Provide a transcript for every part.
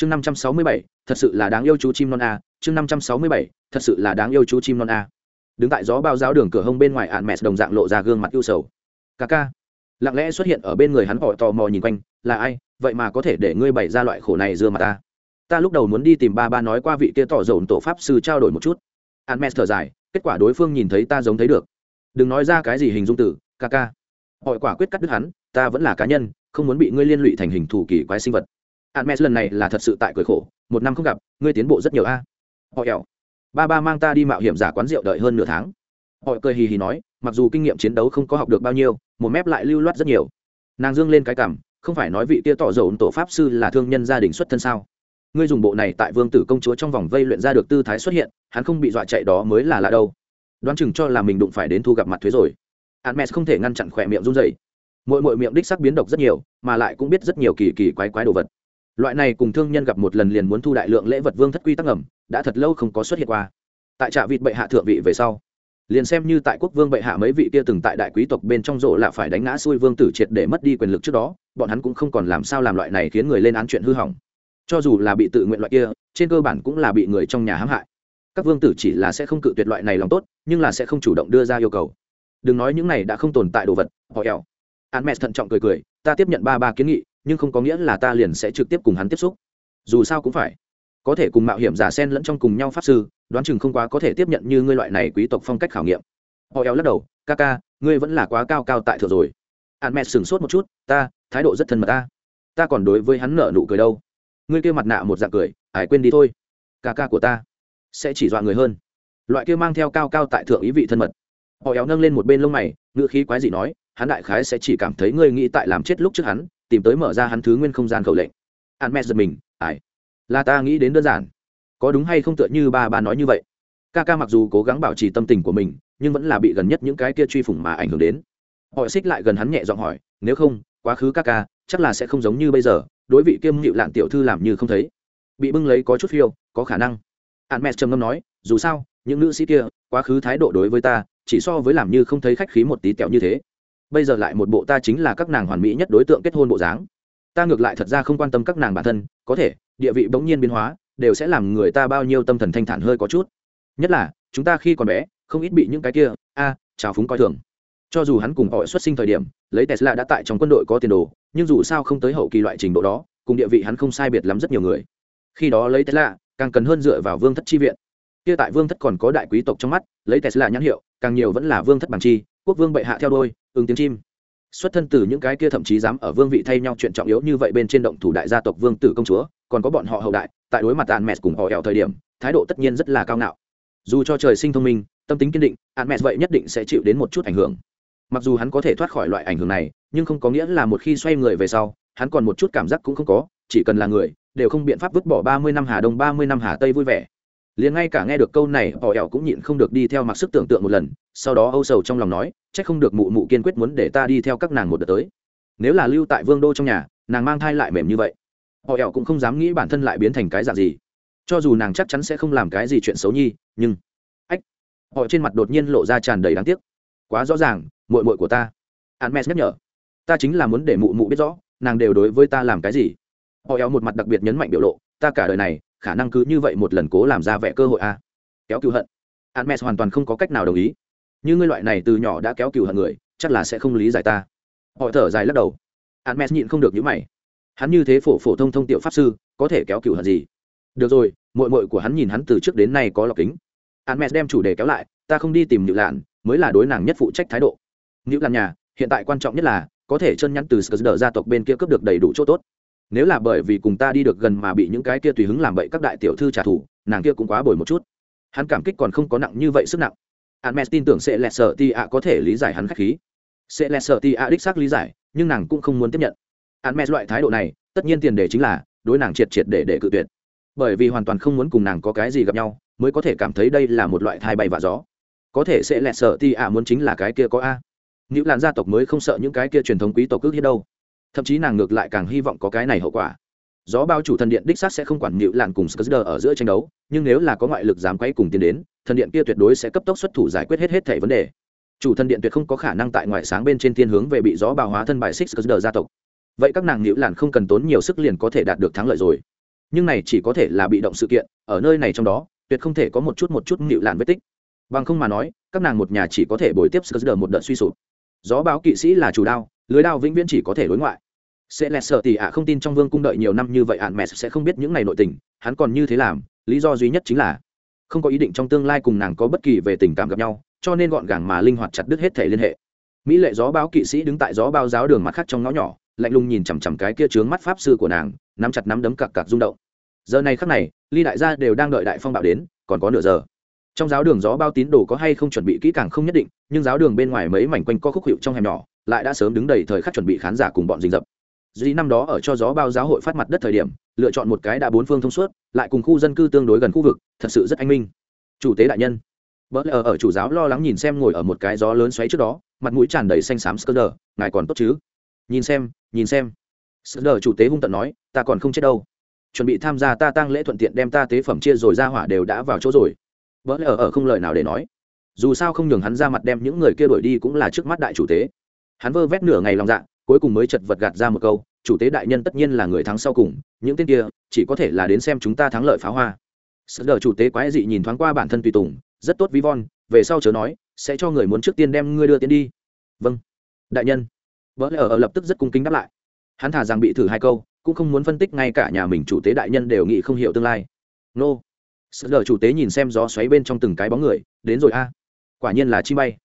chương năm trăm sáu mươi bảy, thật sự là đáng yêu chú chim non a. Chương năm trăm sáu mươi bảy, thật sự là đáng yêu chú chim non a. Đứng tại gió bao giáo đường cửa hông bên ngoài ạn mẹ đồng dạng lộ ra gương mặt ưu sầu. Ca ca. Lặng lẽ xuất hiện ở bên người hắn họ tò mò nhìn quanh. Là ai? Vậy mà có thể để ngươi bày ra loại khổ này dưa mà ta. Ta lúc đầu muốn đi tìm ba ba nói qua vị kia tỏ dồn tổ pháp sư trao đổi một chút. Ạn mẹ thở dài, kết quả đối phương nhìn thấy ta giống thấy được. Đừng nói ra cái gì hình dung tử ca. Ca quả quyết cắt đứt hắn, ta vẫn là cá nhân, không muốn bị ngươi liên lụy thành hình thù kỳ quái sinh vật hạn mẹ lần này là thật sự tại cười khổ, một năm không gặp, ngươi tiến bộ rất nhiều a. Họ ẻo. Ba ba mang ta đi mạo hiểm giả quán rượu đợi hơn nửa tháng. Họ cười hì hì nói, mặc dù kinh nghiệm chiến đấu không có học được bao nhiêu, một mép lại lưu loát rất nhiều. Nàng dương lên cái cảm, không phải nói vị kia tỏ dầu tổ pháp sư là thương nhân gia đình xuất thân sao? Ngươi dùng bộ này tại vương tử công chúa trong vòng vây luyện ra được tư thái xuất hiện, hắn không bị dọa chạy đó mới là lạ đâu. Đoán chừng cho là mình đụng phải đến thu gặp mặt thuế rồi. Hắn mẹ không thể ngăn chặn khỏe miệng run rẩy. mỗi mỗi miệng đích sắc biến độc rất nhiều, mà lại cũng biết rất nhiều kỳ kỳ quái quái đồ vật loại này cùng thương nhân gặp một lần liền muốn thu đại lượng lễ vật vương thất quy tắc ẩm đã thật lâu không có xuất hiện qua. Tại trạ vịt bệ hạ thượng vị về sau, liền xem như tại quốc vương bệ hạ mấy vị kia từng tại đại quý tộc bên trong rộ là phải đánh ngã xuôi vương tử triệt để mất đi quyền lực trước đó, bọn hắn cũng không còn làm sao làm loại này khiến người lên án chuyện hư hỏng. Cho dù là bị tự nguyện loại kia, trên cơ bản cũng là bị người trong nhà hãm hại. Các vương tử chỉ là sẽ không cự tuyệt loại này lòng tốt, nhưng là sẽ không chủ động đưa ra yêu cầu. Đừng nói những này đã không tồn tại đồ vật, họ ẻo. An mẹ thận trọng cười cười, ta tiếp nhận ba ba kiến nghị nhưng không có nghĩa là ta liền sẽ trực tiếp cùng hắn tiếp xúc. Dù sao cũng phải. Có thể cùng mạo hiểm giả sen lẫn trong cùng nhau pháp sư, đoán chừng không quá có thể tiếp nhận như ngươi loại này quý tộc phong cách khảo nghiệm. Họ éo lắc đầu, ca ca, ngươi vẫn là quá cao cao tại thượng rồi. An mẹ sửng sốt một chút, ta, thái độ rất thân mật ta. Ta còn đối với hắn nở nụ cười đâu. Ngươi kêu mặt nạ một dạng cười ải quên đi thôi. Ca ca của ta sẽ chỉ dọa người hơn. Loại kia mang theo cao cao tại thượng ý vị thân mật. Họ éo nâng lên một bên lông mày, ngữ khí quái dị nói, hắn đại khái sẽ chỉ cảm thấy ngươi nghĩ tại làm chết lúc trước hắn tìm tới mở ra hắn thứ nguyên không gian khẩu lệnh. Hắn mẹ giật mình ải là ta nghĩ đến đơn giản. Có đúng hay không tựa như ba ba nói như vậy? Ca ca mặc dù cố gắng bảo trì tâm tình của mình, nhưng vẫn là bị gần nhất những cái kia truy phủng mà ảnh hưởng đến. Họ xích lại gần hắn nhẹ giọng hỏi, nếu không, quá khứ ca ca chắc là sẽ không giống như bây giờ, đối vị kiêm hiệu lạn tiểu thư làm như không thấy. Bị bưng lấy có chút phiêu, có khả năng. Hạn mẹ trầm ngâm nói, dù sao, những nữ sĩ kia, quá khứ thái độ đối với ta, chỉ so với làm như không thấy khách khí một tí tẹo như thế bây giờ lại một bộ ta chính là các nàng hoàn mỹ nhất đối tượng kết hôn bộ dáng. Ta ngược lại thật ra không quan tâm các nàng bản thân có thể địa vị bỗng nhiên biến hóa đều sẽ làm người ta bao nhiêu tâm thần thanh thản hơi có chút. Nhất là chúng ta khi còn bé không ít bị những cái kia a à, trào phúng coi thường. Cho dù hắn cùng họ xuất sinh thời điểm lấy tesla đã tại trong quân đội có tiền đồ nhưng dù sao không tới hậu kỳ loại trình độ đó cùng địa vị hắn không sai biệt lắm rất nhiều người. Khi đó lấy tesla càng cần hơn dựa vào vương thất chi viện. Kia tại vương thất còn có đại quý tộc trong mắt lấy tesla nhãn hiệu càng nhiều vẫn là vương thất bằng chi quốc vương bệ hạ theo đôi ứng tiếng chim. Xuất thân từ những cái kia thậm chí dám ở vương vị thay nhau chuyện trọng yếu như vậy bên trên động thủ đại gia tộc vương tử công chúa, còn có bọn họ hậu đại, tại đối mặt an mẹ cùng họ hẹo thời điểm, thái độ tất nhiên rất là cao ngạo. Dù cho trời sinh thông minh, tâm tính kiên định an mẹ vậy nhất định sẽ chịu đến một chút ảnh hưởng. Mặc dù hắn có thể thoát khỏi loại ảnh hưởng này, nhưng không có nghĩa là một khi xoay người về sau, hắn còn một chút cảm giác cũng không có, chỉ cần là người, đều không biện pháp vứt bỏ ba mươi năm hà đông, ba mươi năm hà tây vui vẻ liền ngay cả nghe được câu này, họ ẻo cũng nhịn không được đi theo mặc sức tưởng tượng một lần, sau đó âu sầu trong lòng nói c h ắ c không được mụ mụ kiên quyết muốn để ta đi theo các nàng một đợt tới. Nếu là lưu tại vương đô trong nhà, nàng mang thai lại mềm như vậy, họ ẻo cũng không dám nghĩ bản thân lại biến thành cái dạng gì. Cho dù nàng chắc chắn sẽ không làm cái gì chuyện xấu nhi, nhưng ách! Họ trên mặt đột nhiên lộ ra tràn đầy đáng tiếc. Quá rõ ràng mội mội của ta. A n m e s nhắc nhở. Ta chính là muốn để mụ mụ biết rõ, nàng đều đối với ta làm cái gì. Họ ẻo một mặt đặc biệt nhấn mạnh biểu lộ ta cả đời này, khả năng cứ như vậy một lần cố làm ra vẻ cơ hội a kéo cựu hận. Hermes hoàn toàn không có cách nào đồng ý. Như ngươi loại này từ nhỏ đã kéo cựu hận người, chắc là sẽ không lý giải ta. Họ thở dài lắc đầu. Hermes nhịn không được những mày. Hắn như thế phổ phổ thông thông tiểu pháp sư, có thể kéo cựu hận gì? Được rồi mội mội của hắn nhìn hắn từ trước đến nay có lọc kính. Hermes đem chủ đề kéo lại, ta không đi tìm nhự lạn, mới là đối nàng nhất phụ trách thái độ. Nhự lạn nhà, hiện tại quan trọng nhất là, có thể chân nhắn từ sờ gia tộc bên kia cướp được đầy đủ chỗ tốt nếu là bởi vì cùng ta đi được gần mà bị những cái kia tùy hứng làm bậy các đại tiểu thư trả thù, nàng kia cũng quá bồi một chút. Hắn cảm kích còn không có nặng như vậy sức nặng. Hắn mẹ tin tưởng sẽ lẹt sợ ti ạ có thể lý giải hắn khách khí. Sẽ lẹt sợ ti ạ đích xác lý giải, nhưng nàng cũng không muốn tiếp nhận. Hắn mẹ loại thái độ này, tất nhiên tiền đề chính là đối nàng triệt triệt để để cự tuyệt. Bởi vì hoàn toàn không muốn cùng nàng có cái gì gặp nhau, mới có thể cảm thấy đây là một loại thai bay và gió. Có thể sẽ lẹt sợ ti ạ muốn chính là cái kia có a. Nữ làn gia tộc mới không sợ những cái kia truyền thống quý tộc cước hết đâu thậm chí nàng ngược lại càng hy vọng có cái này hậu quả. Gió bao chủ thần điện đích xác sẽ không quản nịu làn cùng skr ở giữa tranh đấu, nhưng nếu là có ngoại lực dám quay cùng tiến đến, thần điện kia tuyệt đối sẽ cấp tốc xuất thủ giải quyết hết hết thẻ vấn đề. Chủ thần điện tuyệt không có khả năng tại ngoại sáng bên trên thiên hướng về bị gió bào hóa thân bài xích skr gia tộc. Vậy các nàng nịu làn không cần tốn nhiều sức liền có thể đạt được thắng lợi rồi. Nhưng này chỉ có thể là bị động sự kiện, ở nơi này trong đó, tuyệt không thể có một chút một chút nịu lạn vết tích. Bằng không mà nói, các nàng một nhà chỉ có thể bồi tiếp sờ một đợt suy sụp. Gió báo kỵ sĩ là chủ đao lưới đao vĩnh viễn chỉ có thể đối ngoại. Sẽ lẹt sợ tỉ ạ, không tin trong vương cung đợi nhiều năm như vậy, ạn mẹ sẽ không biết những ngày nội tình, hắn còn như thế làm, lý do duy nhất chính là không có ý định trong tương lai cùng nàng có bất kỳ về tình cảm gặp nhau, cho nên gọn gàng mà linh hoạt chặt đứt hết thể liên hệ. Mỹ lệ gió báo kỵ sĩ đứng tại gió bao giáo đường mặt khác trong ngõ nhỏ, lạnh lùng nhìn chằm chằm cái kia trướng mắt pháp sư của nàng, nắm chặt nắm đấm cặc cặc rung động. Giờ này khắc này, ly đại gia đều đang đợi đại phong bạo đến, còn có nửa giờ. Trong giáo đường gió bao tín đồ có hay không chuẩn bị kỹ càng không nhất định, nhưng giáo đường bên ngoài mấy mảnh quanh co khúc hiệu trong hẻm nhỏ lại đã sớm đứng đầy thời khắc chuẩn bị khán giả cùng bọn dình dập. Duy năm đó ở cho gió bao giáo hội phát mặt đất thời điểm, lựa chọn một cái đã bốn phương thông suốt, lại cùng khu dân cư tương đối gần khu vực, thật sự rất anh minh. Chủ tế đại nhân. Bỡ lờ ở chủ giáo lo lắng nhìn xem ngồi ở một cái gió lớn xoáy trước đó, mặt mũi tràn đầy xanh xám scơ ngài còn tốt chứ? Nhìn xem nhìn xem. Scơ chủ tế hung tận nói, ta còn không chết đâu. Chuẩn bị tham gia ta tăng lễ thuận tiện đem ta tế phẩm chia rồi ra hỏa đều đã vào chỗ rồi. Bỡ lờ ở không lời nào để nói. Dù sao không nhường hắn ra mặt đem những người kia đuổi đi cũng là trước mắt đại chủ tế hắn vơ vét nửa ngày lòng dạ cuối cùng mới chật vật gạt ra một câu, chủ tế đại nhân tất nhiên là người thắng sau cùng, những tên kia chỉ có thể là đến xem chúng ta thắng lợi pháo hoa. Sợ đờ chủ tế quái dị nhìn thoáng qua bản thân tùy tùng, rất tốt ví von, về sau chớ nói, sẽ cho người muốn trước tiên đem ngươi đưa tiến đi. Vâng đại nhân. Vợ lẽ ở lập tức rất cung kính đáp lại. Hắn thả rằng bị thử hai câu, cũng không muốn phân tích ngay cả nhà mình chủ tế đại nhân đều nghĩ không hiểu tương lai. Nô. Sợ đờ chủ tế nhìn xem gió xoáy bên trong từng cái bóng người, đến rồi a, quả nhiên là chim bay.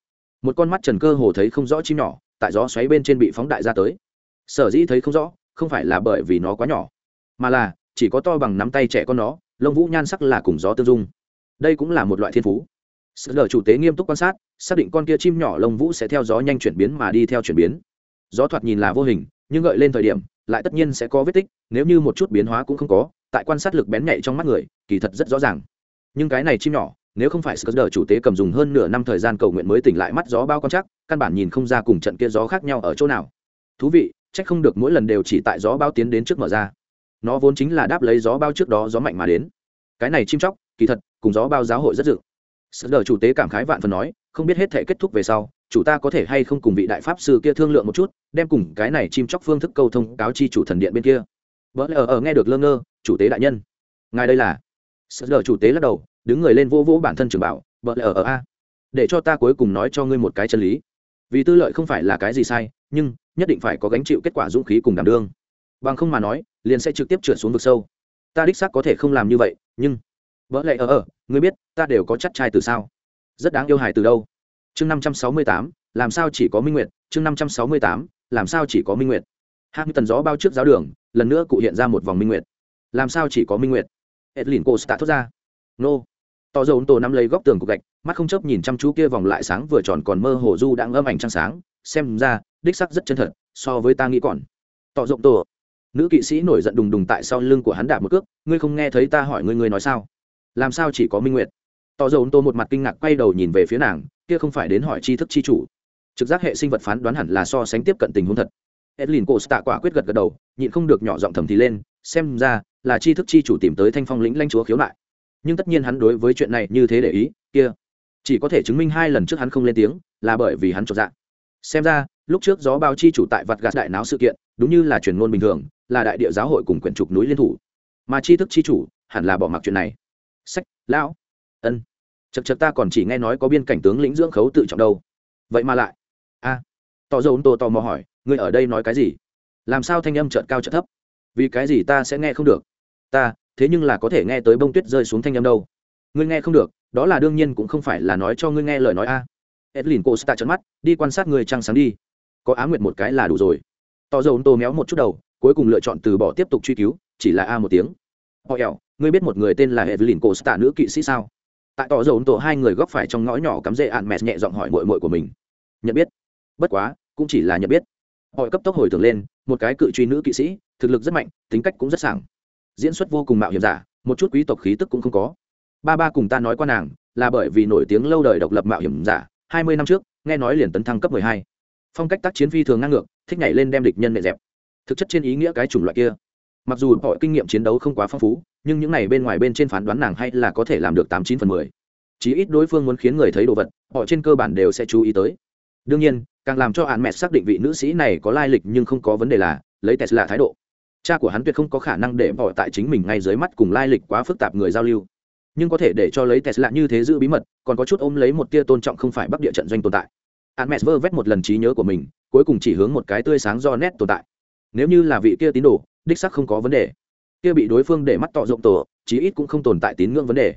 Một con mắt trần cơ hồ thấy không rõ chim nhỏ tại gió xoáy bên trên bị phóng đại ra tới. Sở dĩ thấy không rõ, không phải là bởi vì nó quá nhỏ, mà là chỉ có to bằng nắm tay trẻ con nó, lông vũ nhan sắc là cùng gió tương dung. Đây cũng là một loại thiên phú. Sự lờ chủ tế nghiêm túc quan sát, xác định con kia chim nhỏ lông vũ sẽ theo gió nhanh chuyển biến mà đi theo chuyển biến. Gió thoạt nhìn là vô hình, nhưng gợi lên thời điểm, lại tất nhiên sẽ có vết tích, nếu như một chút biến hóa cũng không có, tại quan sát lực bén nhạy trong mắt người, kỳ thật rất rõ ràng. Nhưng cái này chim nhỏ nếu không phải sờ chủ tế cầm dùng hơn nửa năm thời gian cầu nguyện mới tỉnh lại mắt gió bao con chắc, căn bản nhìn không ra cùng trận kia gió khác nhau ở chỗ nào. Thú vị trách không được mỗi lần đều chỉ tại gió bao tiến đến trước mở ra. Nó vốn chính là đáp lấy gió bao trước đó gió mạnh mà đến. Cái này chim chóc, kỳ thật, cùng gió bao giáo hội rất dự. Sợ chủ tế cảm khái vạn phần nói, không biết hết thể kết thúc về sau, chủ ta có thể hay không cùng vị đại pháp sư kia thương lượng một chút, đem cùng cái này chim chóc phương thức câu thông cáo chi chủ thần điện bên kia. Vỡ lờ ở nghe được lơ ngơ, chủ tế đại nhân. Ngài đây là? Sợ đờ chủ tế lắc đầu đứng người lên vô vỗ bản thân trường bảo vợ lờ ở a, để cho ta cuối cùng nói cho ngươi một cái chân lý. Vì tư lợi không phải là cái gì sai, nhưng nhất định phải có gánh chịu kết quả dũng khí cùng đảm đương. Bằng không mà nói, liền sẽ trực tiếp trượt xuống vực sâu. Ta đích xác có thể không làm như vậy, nhưng vỡ lệ ở ở ngươi biết, ta đều có chắc trai từ sao? Rất đáng yêu hài từ đâu? Chương năm trăm sáu mươi tám, làm sao chỉ có minh nguyệt? Chương năm trăm sáu mươi tám, làm sao chỉ có minh nguyệt? Hát như tần gió bao trước giáo đường, lần nữa cụ hiện ra một vòng minh nguyệt. Làm sao chỉ có minh nguyệt? Edlin cô đã thốt ra. Nô tỏ dầu tổ nắm lấy góc tường cục gạch, mắt không chớp nhìn chăm chú kia vòng lại sáng vừa tròn còn mơ hồ du đang âm ảnh trăng sáng, xem ra, đích sắc rất chân thật, so với ta nghĩ còn. Tỏ rộng tổ, nữ kỵ sĩ nổi giận đùng đùng tại sau lưng của hắn đạp một cước, ngươi không nghe thấy ta hỏi ngươi ngươi nói sao? Làm sao chỉ có minh nguyệt? Tỏ dầu tô một mặt kinh ngạc quay đầu nhìn về phía nàng, kia không phải đến hỏi tri thức chi chủ. Trực giác hệ sinh vật phán đoán hẳn là so sánh tiếp cận tình huống thật. Edlin cô tạ quả quyết gật gật đầu, nhịn không được nhỏ giọng thầm thì lên, xem ra là tri thức chi chủ tìm tới thanh phong lĩnh lanh chúa khiếu nại nhưng tất nhiên hắn đối với chuyện này như thế để ý kia chỉ có thể chứng minh hai lần trước hắn không lên tiếng là bởi vì hắn trọn dạng xem ra lúc trước gió bao chi chủ tại vặt gạt đại náo sự kiện đúng như là truyền ngôn bình thường là đại địa giáo hội cùng quyển trục núi liên thủ. Mà chi thức chi chủ hẳn là bỏ mặc chuyện này. Sách lão ân. Chật chật ta còn chỉ nghe nói có biên cảnh tướng lĩnh dưỡng khấu tự trọng đâu. Vậy mà lại a à, tỏ dầu tô tò mò hỏi ngươi ở đây nói cái gì? Làm sao thanh âm trợn cao trợn thấp? Vì cái gì ta sẽ nghe không được? Ta thế nhưng là có thể nghe tới bông tuyết rơi xuống thanh âm đâu. Ngươi nghe không được, đó là đương nhiên cũng không phải là nói cho ngươi nghe lời nói a. Edlin cô sta trợn mắt, đi quan sát người trăng sáng đi. Có á nguyệt một cái là đủ rồi. Tỏ dầu tô méo một chút đầu, cuối cùng lựa chọn từ bỏ tiếp tục truy cứu, chỉ là a một tiếng. Họ ẻo, ngươi biết một người tên là evelyn costa nữ kỵ sĩ sao? Tại tỏ dầu tô hai người góc phải trong ngõ nhỏ cắm rễ ạn mẹ nhẹ giọng hỏi mội mội của mình. Nhận biết. Bất quá, cũng chỉ là nhận biết. Họ cấp tốc hồi tưởng lên, một cái cự truy nữ kỵ sĩ, thực lực rất mạnh, tính cách cũng rất sảng diễn xuất vô cùng mạo hiểm giả, một chút quý tộc khí tức cũng không có. Ba ba cùng ta nói qua nàng, là bởi vì nổi tiếng lâu đời độc lập mạo hiểm giả, hai mươi năm trước, nghe nói liền tấn thăng cấp mười hai. Phong cách tác chiến phi thường ngang ngược, thích nhảy lên đem địch nhân nệ dẹp. Thực chất trên ý nghĩa cái chủng loại kia. Mặc dù họ kinh nghiệm chiến đấu không quá phong phú, nhưng những này bên ngoài bên trên phán đoán nàng hay là có thể làm được tám chín phần mười. Chí ít đối phương muốn khiến người thấy đồ vật, họ trên cơ bản đều sẽ chú ý tới. Đương nhiên, càng làm cho hạn mẹ xác định vị nữ sĩ này có lai lịch nhưng không có vấn đề là, lấy tesla thái độ cha của hắn tuyệt không có khả năng để bỏ tại chính mình ngay dưới mắt cùng lai lịch quá phức tạp người giao lưu. Nhưng có thể để cho lấy tesla như thế giữ bí mật, còn có chút ôm lấy một tia tôn trọng không phải bắc địa trận doanh tồn tại. Hermes vơ vét một lần trí nhớ của mình, cuối cùng chỉ hướng một cái tươi sáng do nét tồn tại. Nếu như là vị kia tín đồ, đích sắc không có vấn đề. Kia bị đối phương để mắt tọ rộng tổ, chí ít cũng không tồn tại tín ngưỡng vấn đề.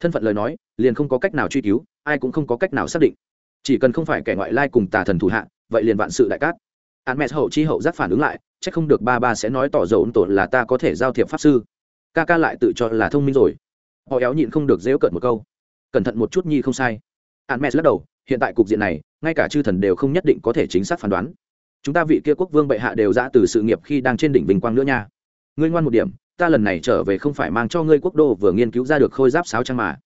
Thân phận lời nói, liền không có cách nào truy cứu, ai cũng không có cách nào xác định. Chỉ cần không phải kẻ ngoại lai cùng tà thần thủ hạ, vậy liền vạn sự đại cát. Hermes hậu chi hậu giác phản ứng lại chắc không được ba ba sẽ nói tỏ dầu tổ là ta có thể giao thiệp pháp sư. Ca ca lại tự cho là thông minh rồi. Họ éo nhịn không được dễu cận một câu. Cẩn thận một chút nhi không sai. Hermes lắc đầu, hiện tại cục diện này, ngay cả chư thần đều không nhất định có thể chính xác phán đoán. Chúng ta vị kia quốc vương bệ hạ đều ra từ sự nghiệp khi đang trên đỉnh vinh quang nữa nha. Ngươi ngoan một điểm, ta lần này trở về không phải mang cho ngươi quốc đô vừa nghiên cứu ra được khôi giáp sáo trang mà.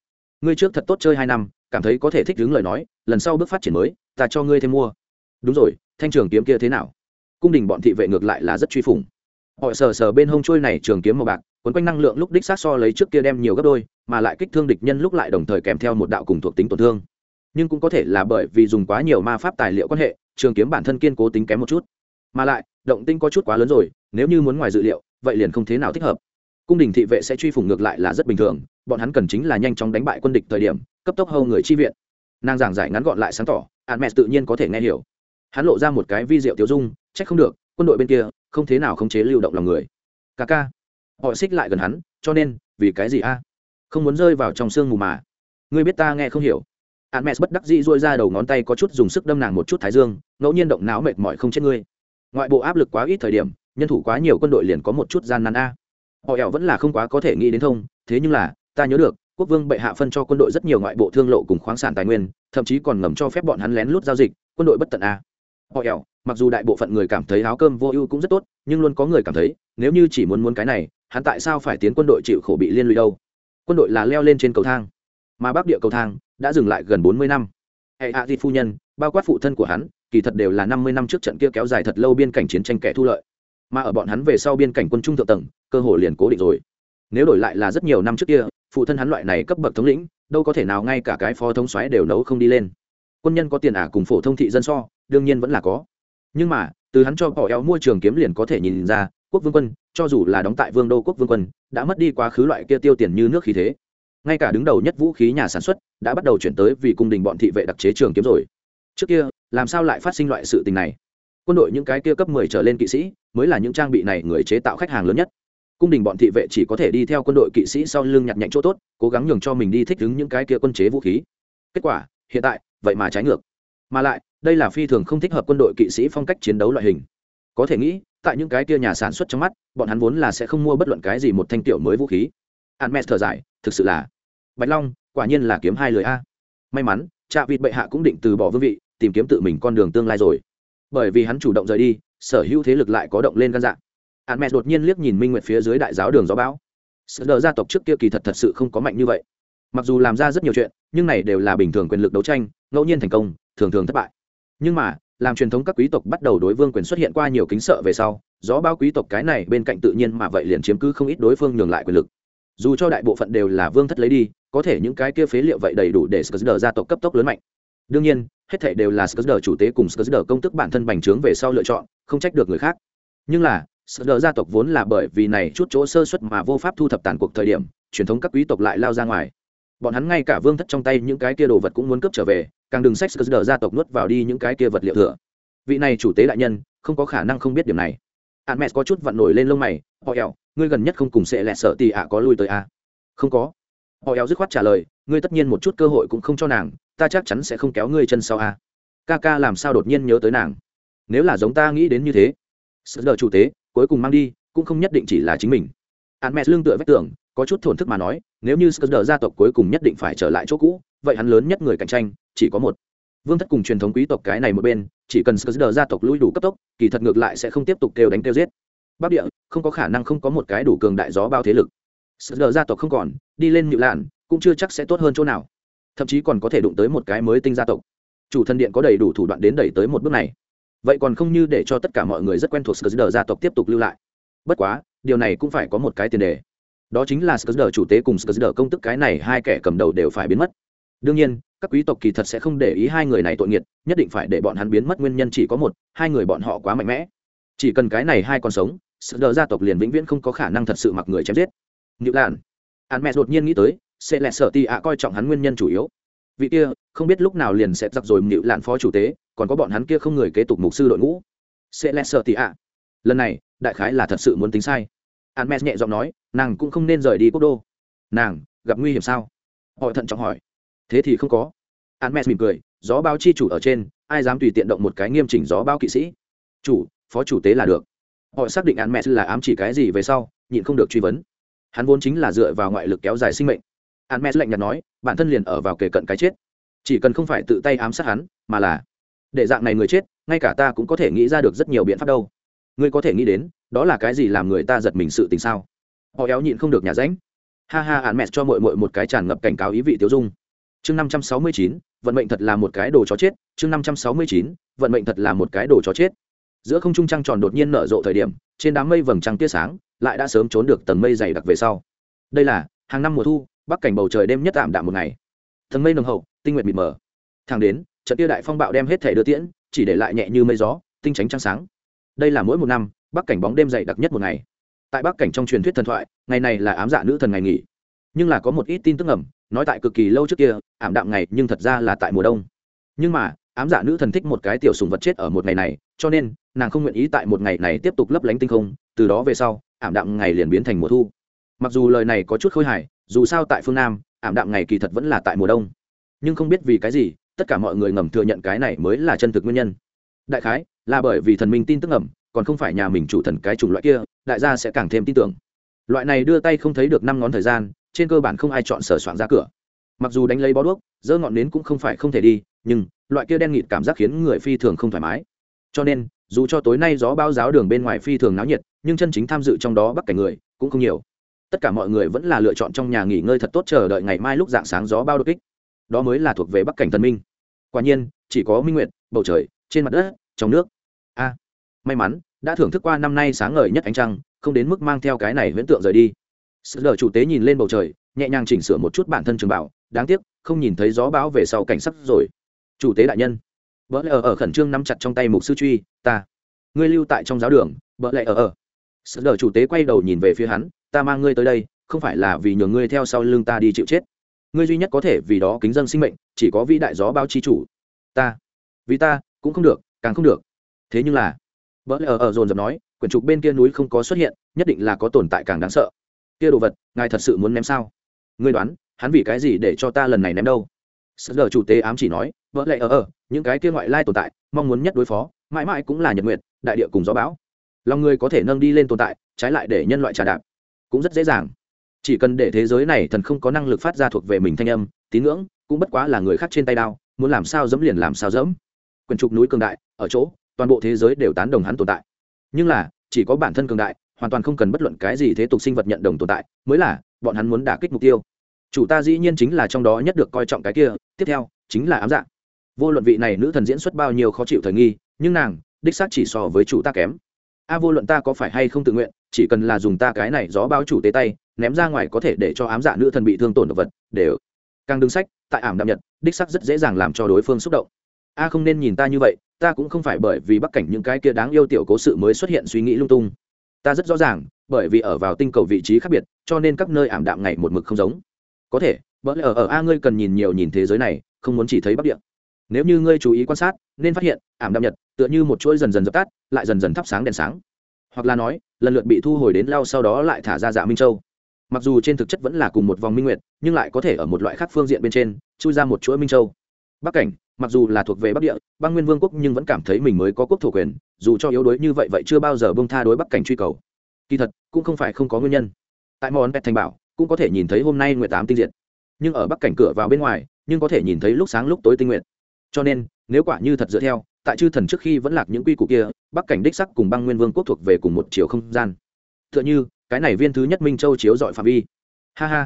Ngươi trước thật tốt chơi hai năm, cảm thấy có thể thích đứng lời nói, lần sau bước phát triển mới, ta cho ngươi thêm mua. Đúng rồi, thanh trường kiếm kia thế nào? Cung đình bọn thị vệ ngược lại là rất truy phủng. Họ sờ sờ bên hông trôi này trường kiếm màu bạc, quấn quanh năng lượng lúc đích sát so lấy trước kia đem nhiều gấp đôi, mà lại kích thương địch nhân lúc lại đồng thời kèm theo một đạo cùng thuộc tính tổn thương. Nhưng cũng có thể là bởi vì dùng quá nhiều ma pháp tài liệu quan hệ, trường kiếm bản thân kiên cố tính kém một chút. Mà lại, động tinh có chút quá lớn rồi, nếu như muốn ngoài dự liệu, vậy liền không thế nào thích hợp. Cung đình thị vệ sẽ truy phủng ngược lại là rất bình thường, bọn hắn cần chính là nhanh chóng đánh bại quân địch thời điểm, cấp tốc hầu người chi viện. Nàng giảng giải ngắn gọn lại sáng tỏ hạn mẹ tự nhiên có thể nghe hiểu hắn lộ ra một cái vi diệu tiêu dung, trách không được, quân đội bên kia không thế nào khống chế lưu động lòng người. Ca ca. Họ xích lại gần hắn, cho nên, vì cái gì a? Không muốn rơi vào trong sương mù mà. Ngươi biết ta nghe không hiểu. Hạn mẹ bất đắc dĩ dôi ra đầu ngón tay có chút dùng sức đâm nàng một chút thái dương, ngẫu nhiên động não mệt mỏi không chết ngươi. Ngoại bộ áp lực quá ít thời điểm, nhân thủ quá nhiều quân đội liền có một chút gian nan a. Họ ẻo vẫn là không quá có thể nghĩ đến thông, thế nhưng là, ta nhớ được, quốc vương bệ hạ phân cho quân đội rất nhiều ngoại bộ thương lộ cùng khoáng sản tài nguyên, thậm chí còn ngầm cho phép bọn hắn lén lút giao dịch, quân đội bất tận a họ ẻo, mặc dù đại bộ phận người cảm thấy áo cơm vô ưu cũng rất tốt, nhưng luôn có người cảm thấy, nếu như chỉ muốn muốn cái này, hắn tại sao phải tiến quân đội chịu khổ bị liên lụy đâu? Quân đội là leo lên trên cầu thang, mà bắc địa cầu thang đã dừng lại gần bốn mươi năm. Hệ hạ thịt phu nhân, bao quát phụ thân của hắn, kỳ thật đều là năm mươi năm trước trận kia kéo dài thật lâu biên cảnh chiến tranh kẻ thu lợi. Mà ở bọn hắn về sau biên cảnh quân trung thượng tầng, cơ hội liền cố định rồi. Nếu đổi lại là rất nhiều năm trước kia, phụ thân hắn loại này cấp bậc thống lĩnh, đâu có thể nào ngay cả cái phó thống xoáy đều nấu không đi lên. Quân nhân có tiền ả cùng phổ thông thị dân so đương nhiên vẫn là có. Nhưng mà, từ hắn cho bỏ eo mua trường kiếm liền có thể nhìn ra, quốc vương quân, cho dù là đóng tại vương đô quốc vương quân, đã mất đi quá khứ loại kia tiêu tiền như nước khí thế. Ngay cả đứng đầu nhất vũ khí nhà sản xuất đã bắt đầu chuyển tới vì cung đình bọn thị vệ đặc chế trường kiếm rồi. Trước kia, làm sao lại phát sinh loại sự tình này? Quân đội những cái kia cấp mười trở lên kỵ sĩ mới là những trang bị này người chế tạo khách hàng lớn nhất. Cung đình bọn thị vệ chỉ có thể đi theo quân đội kỵ sĩ sau lưng nhặt nhạnh chỗ tốt, cố gắng nhường cho mình đi thích ứng những cái kia quân chế vũ khí. Kết quả, hiện tại, vậy mà trái ngược. Mà lại đây là phi thường không thích hợp quân đội kỵ sĩ phong cách chiến đấu loại hình. Có thể nghĩ, tại những cái kia nhà sản xuất trong mắt, bọn hắn vốn là sẽ không mua bất luận cái gì một thanh tiểu mới vũ khí. Hạn mẹ thở dài, thực sự là. Bạch long, quả nhiên là kiếm hai lời a. May mắn, trạ vịt bệ hạ cũng định từ bỏ vương vị, tìm kiếm tự mình con đường tương lai rồi. Bởi vì hắn chủ động rời đi, sở hữu thế lực lại có động lên gan dạng hạn mẹ đột nhiên liếc nhìn minh nguyệt phía dưới đại giáo đường gió bão. Sự đờ gia tộc trước kia kỳ thật thật sự không có mạnh như vậy. Mặc dù làm ra rất nhiều chuyện, nhưng này đều là bình thường quyền lực đấu tranh, ngẫu nhiên thành công, thường thường thất bại nhưng mà, làm truyền thống các quý tộc bắt đầu đối vương quyền xuất hiện qua nhiều kính sợ về sau, gió bao quý tộc cái này bên cạnh tự nhiên mà vậy liền chiếm cứ không ít đối phương nhường lại quyền lực. Dù cho đại bộ phận đều là vương thất lấy đi, có thể những cái kia phế liệu vậy đầy đủ để skr gia tộc cấp tốc lớn mạnh. Đương nhiên, hết thể đều là skr chủ tế cùng skr công tức bản thân bành trướng về sau lựa chọn, không trách được người khác. Nhưng là skr gia tộc vốn là bởi vì này chút chỗ sơ xuất mà vô pháp thu thập tàn cuộc thời điểm, truyền thống các quý tộc lại lao ra ngoài. Bọn hắn ngay cả vương thất trong tay những cái kia đồ vật cũng muốn cướp trở về càng đừng sách skr gia tộc nuốt vào đi những cái kia vật liệu thừa. Vị này chủ tế đại nhân, không có khả năng không biết điểm này. Hạn mẹ có chút vặn nổi lên lông mày, họ ẻo ngươi gần nhất không cùng sẽ lẹ sợ tì ạ có lui tới a à? không có. Họ ẻo dứt khoát trả lời, ngươi tất nhiên một chút cơ hội cũng không cho nàng, ta chắc chắn sẽ không kéo ngươi chân sau a à? ca ca làm sao đột nhiên nhớ tới nàng? Nếu là giống ta nghĩ đến như thế sợ đờ chủ tế, cuối cùng mang đi, cũng không nhất định chỉ là chính mình. Hạn mẹ lương tựa vách tưởng có chút thổn thức mà nói, nếu như Skr gia tộc cuối cùng nhất định phải trở lại chỗ cũ vậy hắn lớn nhất người cạnh tranh chỉ có một. Vương thất cùng truyền thống quý tộc cái này một bên, chỉ cần sờ gia tộc lui đủ cấp tốc, kỳ thật ngược lại sẽ không tiếp tục kêu đánh kêu giết. Bắc địa, không có khả năng không có một cái đủ cường đại gió bao thế lực. Sờ gia tộc không còn, đi lên nhự lạn, cũng chưa chắc sẽ tốt hơn chỗ nào. Thậm chí còn có thể đụng tới một cái mới tinh gia tộc. Chủ thân điện có đầy đủ thủ đoạn đến đẩy tới một bước này. Vậy còn không như để cho tất cả mọi người rất quen thuộc sờ gia tộc tiếp tục lưu lại. Bất quá, điều này cũng phải có một cái tiền đề. Đó chính là sờ chủ tế cùng sờ công tức cái này hai kẻ cầm đầu đều phải biến mất đương nhiên, các quý tộc kỳ thật sẽ không để ý hai người này tội nghiệt, nhất định phải để bọn hắn biến mất nguyên nhân chỉ có một, hai người bọn họ quá mạnh mẽ. Chỉ cần cái này hai còn sống, sự đờ gia tộc liền vĩnh viễn không có khả năng thật sự mặc người chém giết. Nhự làn hắn mẹ đột nhiên nghĩ tới, sẽ lẹ sợ tị ạ coi trọng hắn nguyên nhân chủ yếu. Vị kia, không biết lúc nào liền sẽ giặc rồi nhự làn phó chủ tế, còn có bọn hắn kia không người kế tục mục sư đội ngũ. Sẽ lẹ sợ tị ạ. Lần này, đại khái là thật sự muốn tính sai. Hắn mẹ nhẹ giọng nói, nàng cũng không nên rời đi quốc đô. Nàng, gặp nguy hiểm sao? Họ thận trọng hỏi thế thì không có. An mẹ mỉm cười, gió báo chi chủ ở trên, ai dám tùy tiện động một cái nghiêm chỉnh gió báo kỵ sĩ? Chủ, phó chủ tế là được. Họ xác định an mẹ là ám chỉ cái gì về sau, nhịn không được truy vấn. Hắn vốn chính là dựa vào ngoại lực kéo dài sinh mệnh. An mẹ lạnh nhạt nói, bản thân liền ở vào kề cận cái chết. Chỉ cần không phải tự tay ám sát hắn, mà là để dạng này người chết, ngay cả ta cũng có thể nghĩ ra được rất nhiều biện pháp đâu. Ngươi có thể nghĩ đến, đó là cái gì làm người ta giật mình sự tình sao? Họ éo nhịn không được nhà ránh. Ha ha hắn mẹ cho mội mội một cái tràn ngập cảnh cáo ý vị tiêu dung chương năm trăm sáu mươi chín, vận mệnh thật là một cái đồ chó chết, chương năm trăm sáu mươi chín, vận mệnh thật là một cái đồ chó chết. Giữa không trung trăng tròn đột nhiên nở rộ thời điểm, trên đám mây vầng trăng tia sáng lại đã sớm trốn được tầng mây dày đặc về sau. Đây là, hàng năm mùa thu, bắc cảnh bầu trời đêm nhất tạm đạm một ngày. Tầng mây nồng hậu, tinh nguyện mịt mờ. Thang đến, trận tia đại phong bạo đem hết thể đưa tiễn, chỉ để lại nhẹ như mây gió, tinh tránh trăng sáng. Đây là mỗi một năm, bắc cảnh bóng đêm dày đặc nhất một ngày. Tại bắc cảnh trong truyền thuyết thần thoại, ngày này là ám dạ nữ thần ngày nghỉ. Nhưng là có một ít tin tức ngầm nói tại cực kỳ lâu trước kia, ảm đạm ngày nhưng thật ra là tại mùa đông. Nhưng mà, ám dạ nữ thần thích một cái tiểu sùng vật chết ở một ngày này, cho nên, nàng không nguyện ý tại một ngày này tiếp tục lấp lánh tinh không, từ đó về sau, ảm đạm ngày liền biến thành mùa thu. Mặc dù lời này có chút khôi hài, dù sao tại phương nam, ảm đạm ngày kỳ thật vẫn là tại mùa đông. Nhưng không biết vì cái gì, tất cả mọi người ngầm thừa nhận cái này mới là chân thực nguyên nhân. Đại khái, là bởi vì thần minh tin tức ngầm, còn không phải nhà mình chủ thần cái chủng loại kia, đại gia sẽ càng thêm tin tưởng. Loại này đưa tay không thấy được năm ngón thời gian trên cơ bản không ai chọn sở soạn ra cửa. Mặc dù đánh lấy bó đuốc, dơ ngọn nến cũng không phải không thể đi, nhưng loại kia đen nghịt cảm giác khiến người phi thường không thoải mái. Cho nên, dù cho tối nay gió bao giáo đường bên ngoài phi thường náo nhiệt, nhưng chân chính tham dự trong đó bắc cảnh người cũng không nhiều. Tất cả mọi người vẫn là lựa chọn trong nhà nghỉ ngơi thật tốt chờ đợi ngày mai lúc dạng sáng gió bao đột kích. Đó mới là thuộc về bắc cảnh thần minh. Quả nhiên, chỉ có minh nguyệt, bầu trời, trên mặt đất, trong nước. A, may mắn, đã thưởng thức qua năm nay sáng ngời nhất ánh trăng, không đến mức mang theo cái này huyễn tượng rời đi sự lờ chủ tế nhìn lên bầu trời, nhẹ nhàng chỉnh sửa một chút bản thân trường bảo, đáng tiếc, không nhìn thấy gió bão về sau cảnh sắc rồi. Chủ tế đại nhân vợ lẽ ở ở khẩn trương nắm chặt trong tay mục sư truy, ta, ngươi lưu tại trong giáo đường vợ lẽ ở ở. Sự lờ chủ tế quay đầu nhìn về phía hắn, ta mang ngươi tới đây, không phải là vì nhường ngươi theo sau lưng ta đi chịu chết. Ngươi duy nhất có thể vì đó kính dân sinh mệnh, chỉ có vĩ đại gió bao chi chủ. Ta, vì ta, cũng không được, càng không được. Thế nhưng là vợ lẽ ở ở dồn dập nói, quyển trục bên kia núi không có xuất hiện, nhất định là có tồn tại càng đáng sợ kia đồ vật, ngài thật sự muốn ném sao? Ngươi đoán, hắn vì cái gì để cho ta lần này ném đâu? Sợ giờ chủ tế ám chỉ nói, vỡ lệ ở ở những cái kia ngoại lai tồn tại, mong muốn nhất đối phó, mãi mãi cũng là nhật nguyện đại địa cùng gió bão. Lòng người có thể nâng đi lên tồn tại, trái lại để nhân loại trà đạp, cũng rất dễ dàng. Chỉ cần để thế giới này thần không có năng lực phát ra thuộc về mình thanh âm, tín ngưỡng, cũng bất quá là người khác trên tay đao, muốn làm sao dẫm liền làm sao dẫm. Quyền trục núi cường đại, ở chỗ, toàn bộ thế giới đều tán đồng hắn tồn tại. Nhưng là, chỉ có bản thân cường đại hoàn toàn không cần bất luận cái gì thế tục sinh vật nhận đồng tồn tại, mới là, bọn hắn muốn đả kích mục tiêu. Chủ ta dĩ nhiên chính là trong đó nhất được coi trọng cái kia, tiếp theo, chính là ám dạ. Vô luận vị này nữ thần diễn xuất bao nhiêu khó chịu thời nghi, nhưng nàng, đích xác chỉ so với chủ ta kém. A vô luận ta có phải hay không tự nguyện, chỉ cần là dùng ta cái này gió bao chủ tế tay, ném ra ngoài có thể để cho ám dạ nữ thần bị thương tổn động vật, đều. Càng đứng sách, tại ảm đạm nhật, đích sắc rất dễ dàng làm cho đối phương xúc động. A không nên nhìn ta như vậy, ta cũng không phải bởi vì bắc cảnh những cái kia đáng yêu tiểu cố sự mới xuất hiện suy nghĩ lung tung ta rất rõ ràng, bởi vì ở vào tinh cầu vị trí khác biệt, cho nên các nơi ảm đạm ngày một mực không giống. Có thể bỡ ở ở a ngươi cần nhìn nhiều nhìn thế giới này, không muốn chỉ thấy bắc địa. Nếu như ngươi chú ý quan sát, nên phát hiện, ảm đạm nhật, tựa như một chuỗi dần dần dập tắt, lại dần dần thắp sáng đèn sáng. Hoặc là nói, lần lượt bị thu hồi đến lao sau đó lại thả ra dạ minh châu. Mặc dù trên thực chất vẫn là cùng một vòng minh nguyệt, nhưng lại có thể ở một loại khác phương diện bên trên, chui ra một chuỗi minh châu. Bắc cảnh mặc dù là thuộc về bắc địa băng nguyên vương quốc nhưng vẫn cảm thấy mình mới có quốc thổ quyền, dù cho yếu đuối như vậy vậy chưa bao giờ bông tha đối bắc cảnh truy cầu. Kỳ thật, cũng không phải không có nguyên nhân. Tại món pet thành bảo, cũng có thể nhìn thấy hôm nay nguyệt tám tinh diệt. Nhưng ở bắc cảnh cửa vào bên ngoài, nhưng có thể nhìn thấy lúc sáng lúc tối tinh nguyện cho nên, nếu quả như thật dựa theo, tại chư thần trước khi vẫn lạc những quy củ kia, bắc cảnh đích sắc cùng băng nguyên vương quốc thuộc về cùng một chiều không gian. T h ư ợ n h ư cái này viên thứ nhất minh châu chiếu dọi phạm vi. Ha ha.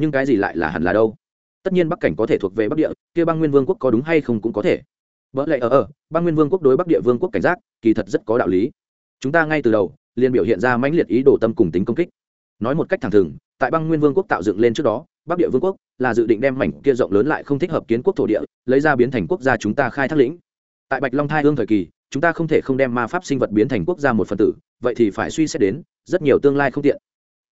Nhưng cái gì lại là hẳn là đâu? Tất nhiên bắc cảnh có thể thuộc về bắc địa, kia băng nguyên vương quốc có đúng hay không cũng có thể. Vỡ lệ ở ở băng nguyên vương quốc đối bắc địa vương quốc cảnh giác, kỳ thật rất có đạo lý. Chúng ta ngay từ đầu, liền biểu hiện ra mãnh liệt ý đồ tâm cùng tính công kích. Nói một cách thẳng thừng, tại băng nguyên vương quốc tạo dựng lên trước đó, bắc địa vương quốc là dự định đem mảnh kia rộng lớn lại không thích hợp kiến quốc thổ địa, lấy ra biến thành quốc gia chúng ta khai thác lĩnh. Tại bạch long thai hương thời kỳ, chúng ta không thể không đem ma pháp sinh vật biến thành quốc gia một phần tử, vậy thì phải suy xét đến rất nhiều tương lai không tiện.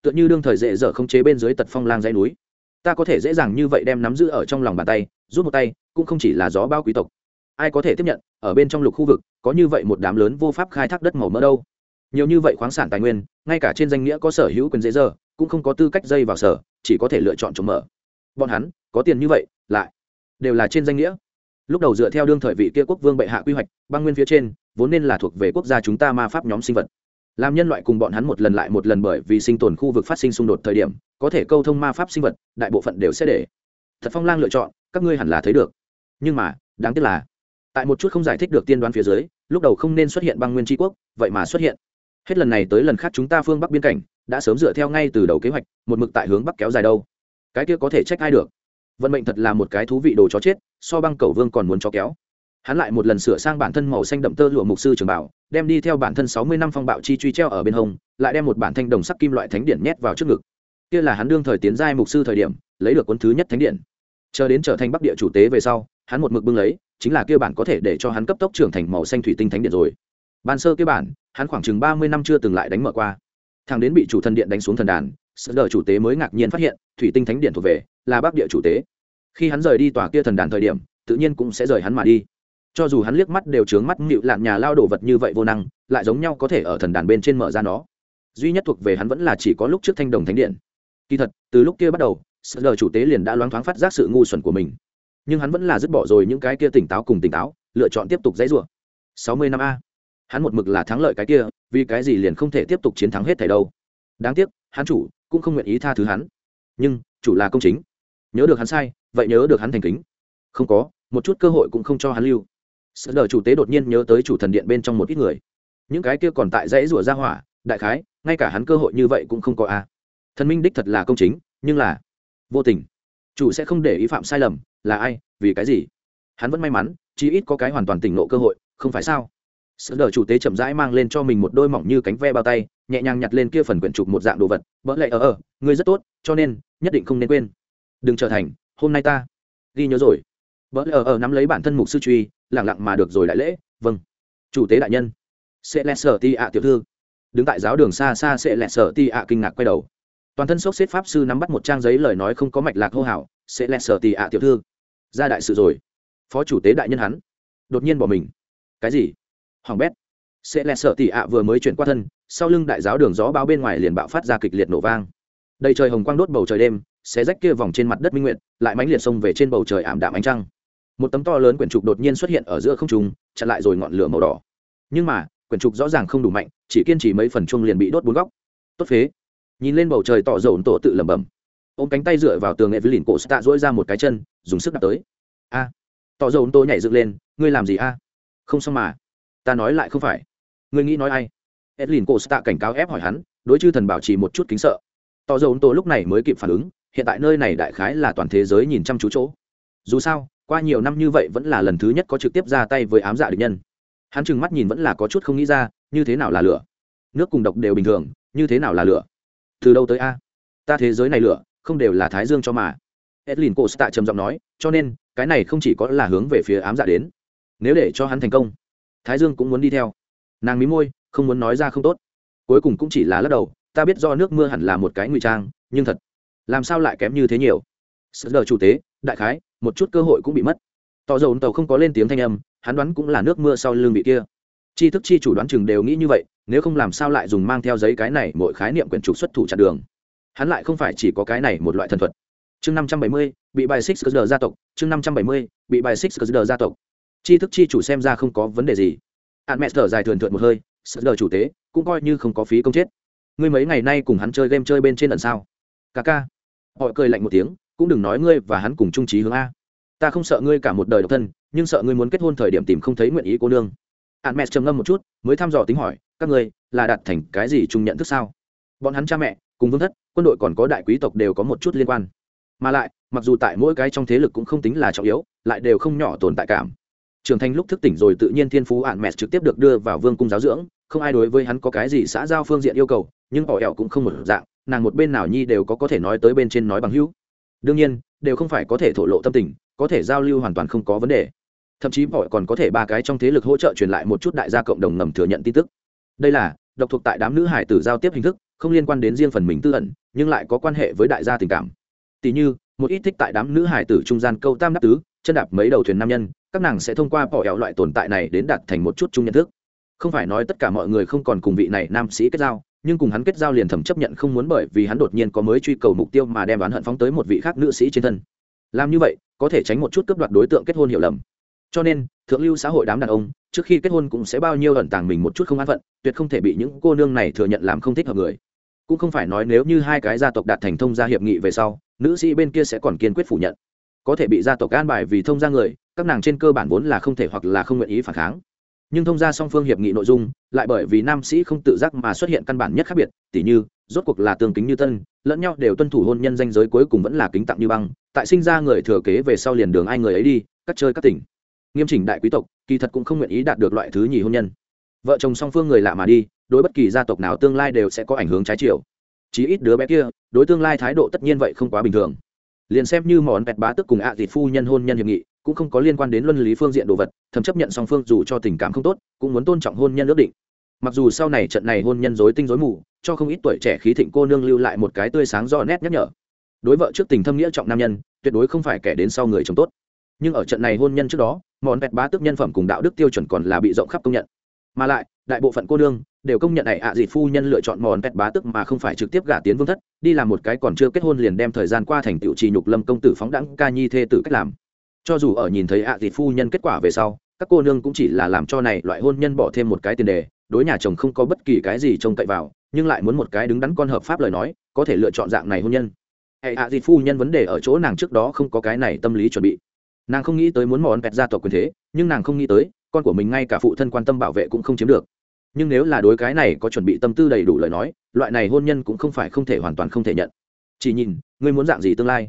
Tựa như đương thời dễ dở không chế bên dưới tật phong lang dãy núi ta có thể dễ dàng như vậy đem nắm giữ ở trong lòng bàn tay, rút một tay, cũng không chỉ là gió bao quý tộc. Ai có thể tiếp nhận, ở bên trong lục khu vực, có như vậy một đám lớn vô pháp khai thác đất màu mỡ đâu. Nhiều như vậy khoáng sản tài nguyên, ngay cả trên danh nghĩa có sở hữu quyền dễ dơ cũng không có tư cách dây vào sở, chỉ có thể lựa chọn chống mở. Bọn hắn, có tiền như vậy, lại đều là trên danh nghĩa. Lúc đầu dựa theo đương thời vị kia quốc vương bệ hạ quy hoạch, băng nguyên phía trên, vốn nên là thuộc về quốc gia chúng ta ma pháp nhóm sinh vật. Làm nhân loại cùng bọn hắn một lần lại một lần bởi vì sinh tồn khu vực phát sinh xung đột thời điểm có thể câu thông ma pháp sinh vật, đại bộ phận đều sẽ để. Thật phong lang lựa chọn, các ngươi hẳn là thấy được. Nhưng mà, đáng tiếc là, tại một chút không giải thích được tiên đoán phía dưới, lúc đầu không nên xuất hiện băng nguyên tri quốc, vậy mà xuất hiện. Hết lần này tới lần khác chúng ta phương bắc biên cảnh, đã sớm dựa theo ngay từ đầu kế hoạch, một mực tại hướng bắc kéo dài đâu. Cái kia có thể trách ai được? Vận mệnh thật là một cái thú vị đồ chó chết, so băng cầu vương còn muốn chó kéo. Hắn lại một lần sửa sang bản thân màu xanh đậm tơ lụa mục sư trường bảo, đem đi theo bản thân sáu mươi năm phong bạo chi truy treo ở bên hông, lại đem một bản thanh đồng sắc kim loại thánh điển nhét vào trước ngực kia là hắn đương thời tiến giai mục sư thời điểm, lấy được cuốn thứ nhất thánh điện. Chờ đến trở thành bắc địa chủ tế về sau, hắn một mực bưng lấy, chính là kia bản có thể để cho hắn cấp tốc trưởng thành màu xanh thủy tinh thánh điện rồi. Ban sơ kia bản, hắn khoảng chừng ba mươi năm chưa từng lại đánh mở qua. Thằng đến bị chủ thần điện đánh xuống thần đàn sợ đờ chủ tế mới ngạc nhiên phát hiện, thủy tinh thánh điện thuộc về là bắc địa chủ tế. Khi hắn rời đi tòa kia thần đàn thời điểm, tự nhiên cũng sẽ rời hắn mà đi. Cho dù hắn liếc mắt đều trướng mắt nhịu lạn nhà lao đồ vật như vậy vô năng, lại giống nhau có thể ở thần đàn bên trên mở ra nó. Duy nhất thuộc về hắn vẫn là chỉ có lúc trước thanh đồng thánh điện kỳ thật, từ lúc kia bắt đầu sợ lờ chủ tế liền đã loáng thoáng phát giác sự ngu xuẩn của mình. Nhưng hắn vẫn là dứt bỏ rồi những cái kia tỉnh táo cùng tỉnh táo, lựa chọn tiếp tục dãy rủa. Sáu mươi năm a. Hắn một mực là thắng lợi cái kia, vì cái gì liền không thể tiếp tục chiến thắng hết thảy đâu. Đáng tiếc, hắn chủ cũng không nguyện ý tha thứ hắn. Nhưng, chủ là công chính. Nhớ được hắn sai, vậy nhớ được hắn thành kính. Không có, một chút cơ hội cũng không cho hắn lưu. Sợ lờ chủ tế đột nhiên nhớ tới chủ thần điện bên trong một ít người. Những cái kia còn tại dãy rủa ra hỏa, đại khái, ngay cả hắn cơ hội như vậy cũng không có a thần minh đích thật là công chính, nhưng là vô tình. Chủ sẽ không để ý phạm sai lầm, là ai, vì cái gì? Hắn vẫn may mắn, chí ít có cái hoàn toàn tỉnh nộ cơ hội, không phải sao? Sợ đờ chủ tế chậm rãi mang lên cho mình một đôi mỏng như cánh ve bao tay, nhẹ nhàng nhặt lên kia phần quyển trục một dạng đồ vật, bỡ lệ ở ở ngươi rất tốt, cho nên, nhất định không nên quên. Đừng trở thành, hôm nay ta. Ghi nhớ rồi. Bỡ lệ ở ở nắm lấy bản thân mục sư truy lẳng lặng mà được rồi đại lễ vâng. Chủ tế đại nhân. Sẽ lẹ sở ti ạ tiểu thư. Đứng tại giáo đường xa xa sẽ lẹ sở ti ạ kinh ngạc quay đầu toàn thân sốc xếp pháp sư nắm bắt một trang giấy lời nói không có mạch lạc hô hào, sẽ lẹ sở tì ạ tiểu thư. Ra đại sự rồi. Phó chủ tế đại nhân hắn. Đột nhiên bỏ mình. Cái gì? Hoàng bét. Sẽ lẹ sợ tì ạ vừa mới chuyển qua thân, sau lưng đại giáo đường gió báo bên ngoài liền bạo phát ra kịch liệt nổ vang. Đầy trời hồng quang đốt bầu trời đêm sẽ rách kia vòng trên mặt đất minh nguyện lại mánh liệt sông về trên bầu trời ảm đạm ánh trăng. Một tấm to lớn quyển trục đột nhiên xuất hiện ở giữa không trung, chặn lại rồi ngọn lửa màu đỏ. Nhưng mà, quyển trục rõ ràng không đủ mạnh, chỉ kiên trì mấy phần chung liền bị đốt bốn góc. Tốt phế nhìn lên bầu trời tỏ dồn tổ tự lẩm bẩm. Ôm cánh tay dựa vào tường nghệ với lìn cổ tạ dỗi ra một cái chân, dùng sức đạp tới. A. Tỏ dồn tổ nhảy dựng lên, ngươi làm gì a? Không xong mà. Ta nói lại không phải. Ngươi nghĩ nói ai? Edlin cổ tạ cảnh cáo ép hỏi hắn, đối chư thần bảo trì một chút kính sợ. Tỏ dầu tô lúc này mới kịp phản ứng, hiện tại nơi này đại khái là toàn thế giới nhìn chăm chú chỗ. Dù sao, qua nhiều năm như vậy vẫn là lần thứ nhất có trực tiếp ra tay với ám dạ địch nhân. Hắn trừng mắt nhìn vẫn là có chút không nghĩ ra, như thế nào là lửa? Nước cùng độc đều bình thường, như thế nào là lửa? Từ đâu tới a? Ta thế giới này lửa, không đều là thái dương cho mà. Edlin cô tạ trầm giọng nói, cho nên, cái này không chỉ có là hướng về phía ám dạ đến. Nếu để cho hắn thành công, thái dương cũng muốn đi theo. Nàng mí môi, không muốn nói ra không tốt. Cuối cùng cũng chỉ là lắc đầu, ta biết do nước mưa hẳn là một cái ngụy trang, nhưng thật, làm sao lại kém như thế nhiều? Sợ giờ chủ tế, đại khái, một chút cơ hội cũng bị mất. Tỏ dầu tàu không có lên tiếng thanh âm, hắn đoán cũng là nước mưa sau lưng bị kia. Chi thức chi chủ đoán chừng đều nghĩ như vậy nếu không làm sao lại dùng mang theo giấy cái này mỗi khái niệm quyển trục xuất thủ chặn đường? Hắn lại không phải chỉ có cái này một loại thần thuật. Chương năm trăm bảy mươi, bị bài xích cơ gia tộc. Chương năm trăm bảy mươi, bị bài xích cơ gia tộc. Chi thức chi chủ xem ra không có vấn đề gì. Hạn mẹ thở dài thường thượt một hơi sợ đờ chủ tế, cũng coi như không có phí công chết. Ngươi mấy ngày nay cùng hắn chơi game chơi bên trên lần sao? Ca ca. Họ cười lạnh một tiếng, cũng đừng nói ngươi và hắn cùng trung trí hướng a. Ta không sợ ngươi cả một đời độc thân, nhưng sợ ngươi muốn kết hôn thời điểm tìm không thấy nguyện ý cô nương. Hạn mẹ trầm ngâm một chút, mới thăm dò tính hỏi các ngươi, là đạt thành cái gì chung nhận thức sao? Bọn hắn cha mẹ, cùng vương thất, quân đội còn có đại quý tộc đều có một chút liên quan. Mà lại, mặc dù tại mỗi cái trong thế lực cũng không tính là trọng yếu, lại đều không nhỏ tồn tại cảm. Trưởng thành lúc thức tỉnh rồi tự nhiên thiên phú ạn mẹ trực tiếp được đưa vào vương cung giáo dưỡng, không ai đối với hắn có cái gì xã giao phương diện yêu cầu, nhưng họ ẹo cũng không một dạng, nàng một bên nào nhi đều có có thể nói tới bên trên nói bằng hữu. Đương nhiên, đều không phải có thể thổ lộ tâm tình, có thể giao lưu hoàn toàn không có vấn đề. Thậm chí họ còn có thể ba cái trong thế lực hỗ trợ truyền lại một chút đại gia cộng đồng ngầm thừa nhận tin tức đây là, độc thuộc tại đám nữ hải tử giao tiếp hình thức, không liên quan đến riêng phần mình tư ẩn, nhưng lại có quan hệ với đại gia tình cảm. Tỷ như, một ít thích tại đám nữ hải tử trung gian câu tam đáp tứ, chân đạp mấy đầu thuyền nam nhân, các nàng sẽ thông qua bỏ ẹo loại tồn tại này đến đạt thành một chút chung nhận thức. Không phải nói tất cả mọi người không còn cùng vị này nam sĩ kết giao, nhưng cùng hắn kết giao liền thầm chấp nhận không muốn bởi vì hắn đột nhiên có mới truy cầu mục tiêu mà đem bán hận phóng tới một vị khác nữ sĩ trên thân. Làm như vậy, có thể tránh một chút cấp đoạt đối tượng kết hôn hiểu lầm cho nên, thượng lưu xã hội đám đàn ông, trước khi kết hôn cũng sẽ bao nhiêu ẩn tàng mình một chút không an phận, tuyệt không thể bị những cô nương này thừa nhận làm không thích hợp người. Cũng không phải nói nếu như hai cái gia tộc đạt thành thông gia hiệp nghị về sau, nữ sĩ bên kia sẽ còn kiên quyết phủ nhận. Có thể bị gia tộc an bài vì thông gia người, các nàng trên cơ bản vốn là không thể hoặc là không nguyện ý phản kháng. Nhưng thông gia song phương hiệp nghị nội dung, lại bởi vì nam sĩ không tự giác mà xuất hiện căn bản nhất khác biệt, tỉ như, rốt cuộc là tương kính như tân, lẫn nhau đều tuân thủ hôn nhân danh giới cuối cùng vẫn là kính tặng như băng, tại sinh ra người thừa kế về sau liền đường ai người ấy đi, cắt chơi các tỉnh nghiêm chỉnh đại quý tộc, kỳ thật cũng không nguyện ý đạt được loại thứ nhì hôn nhân. Vợ chồng song phương người lạ mà đi, đối bất kỳ gia tộc nào tương lai đều sẽ có ảnh hưởng trái chiều. Chí ít đứa bé kia, đối tương lai thái độ tất nhiên vậy không quá bình thường. Liền xem như món vẹt bá tức cùng ạ à phu nhân hôn nhân hiệp nghị, cũng không có liên quan đến luân lý phương diện đồ vật thầm chấp nhận song phương dù cho tình cảm không tốt, cũng muốn tôn trọng hôn nhân ước định. Mặc dù sau này trận này hôn nhân dối tinh dối mù, cho không ít tuổi trẻ khí thịnh cô nương lưu lại một cái tươi sáng do nét nhắc nhở. Đối vợ trước tình thâm nghĩa trọng nam nhân, tuyệt đối không phải kẻ đến sau người chồng tốt nhưng ở trận này hôn nhân trước đó, món vẹt bá tức nhân phẩm cùng đạo đức tiêu chuẩn còn là bị rộng khắp công nhận. Mà lại, đại bộ phận cô nương đều công nhận này ạ à dịt phu nhân lựa chọn món vẹt bá tức mà không phải trực tiếp gả tiến vương thất, đi làm một cái còn chưa kết hôn liền đem thời gian qua thành tựu trì nhục lâm công tử phóng đẳng ca nhi thê tử cách làm. Cho dù ở nhìn thấy ạ à dịt phu nhân kết quả về sau, các cô nương cũng chỉ là làm cho này loại hôn nhân bỏ thêm một cái tiền đề, đối nhà chồng không có bất kỳ cái gì trông cậy vào, nhưng lại muốn một cái đứng đắn con hợp pháp lời nói, có thể lựa chọn dạng này hôn nhân. Hệ ạ dịt phu nhân vấn đề ở chỗ nàng trước đó không có cái này tâm lý chuẩn bị nàng không nghĩ tới muốn mòn pẹt gia tộc quyền thế, nhưng nàng không nghĩ tới, con của mình ngay cả phụ thân quan tâm bảo vệ cũng không chiếm được. Nhưng nếu là đối cái này có chuẩn bị tâm tư đầy đủ lời nói, loại này hôn nhân cũng không phải không thể hoàn toàn không thể nhận. Chỉ nhìn, ngươi muốn dạng gì tương lai?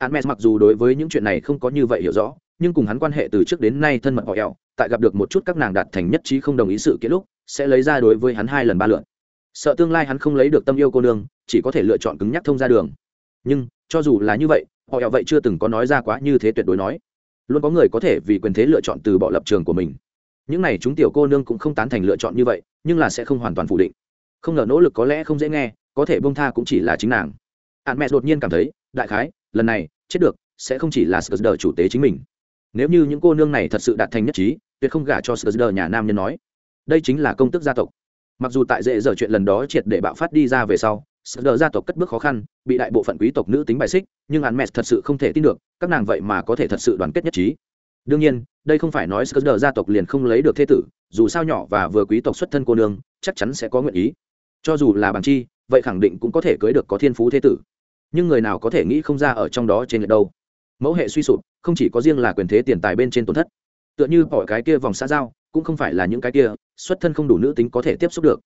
Hermes mặc dù đối với những chuyện này không có như vậy hiểu rõ, nhưng cùng hắn quan hệ từ trước đến nay thân mật họ eo, tại gặp được một chút các nàng đạt thành nhất trí không đồng ý sự kiện lúc, sẽ lấy ra đối với hắn hai lần ba lượn. Sợ tương lai hắn không lấy được tâm yêu cô nương, chỉ có thể lựa chọn cứng nhắc thông ra đường. Nhưng, cho dù là như vậy họ eo vậy chưa từng có nói ra quá như thế tuyệt đối nói luôn có người có thể vì quyền thế lựa chọn từ bỏ lập trường của mình. Những này chúng tiểu cô nương cũng không tán thành lựa chọn như vậy, nhưng là sẽ không hoàn toàn phủ định. Không ngờ nỗ lực có lẽ không dễ nghe, có thể bông tha cũng chỉ là chính nàng. Hạn mẹ đột nhiên cảm thấy, đại khái, lần này, chết được, sẽ không chỉ là sờ chủ tế chính mình. Nếu như những cô nương này thật sự đạt thành nhất trí, tuyệt không gả cho sờ nhà nam nhân nói. Đây chính là công tức gia tộc. Mặc dù tại dễ giờ chuyện lần đó triệt để bạo phát đi ra về sau đờ gia tộc cất bước khó khăn, bị đại bộ phận quý tộc nữ tính bài xích, nhưng hắn mẹ thật sự không thể tin được, các nàng vậy mà có thể thật sự đoàn kết nhất trí. Đương nhiên, đây không phải nói sờ gia tộc liền không lấy được thế tử, dù sao nhỏ và vừa quý tộc xuất thân cô nương, chắc chắn sẽ có nguyện ý. Cho dù là bằng chi, vậy khẳng định cũng có thể cưới được có thiên phú thế tử. Nhưng người nào có thể nghĩ không ra ở trong đó trên lệch đâu. Mẫu hệ suy sụp, không chỉ có riêng là quyền thế tiền tài bên trên tổn thất, tựa như bỏ cái kia vòng xã giao, cũng không phải là những cái kia, xuất thân không đủ nữ tính có thể tiếp xúc được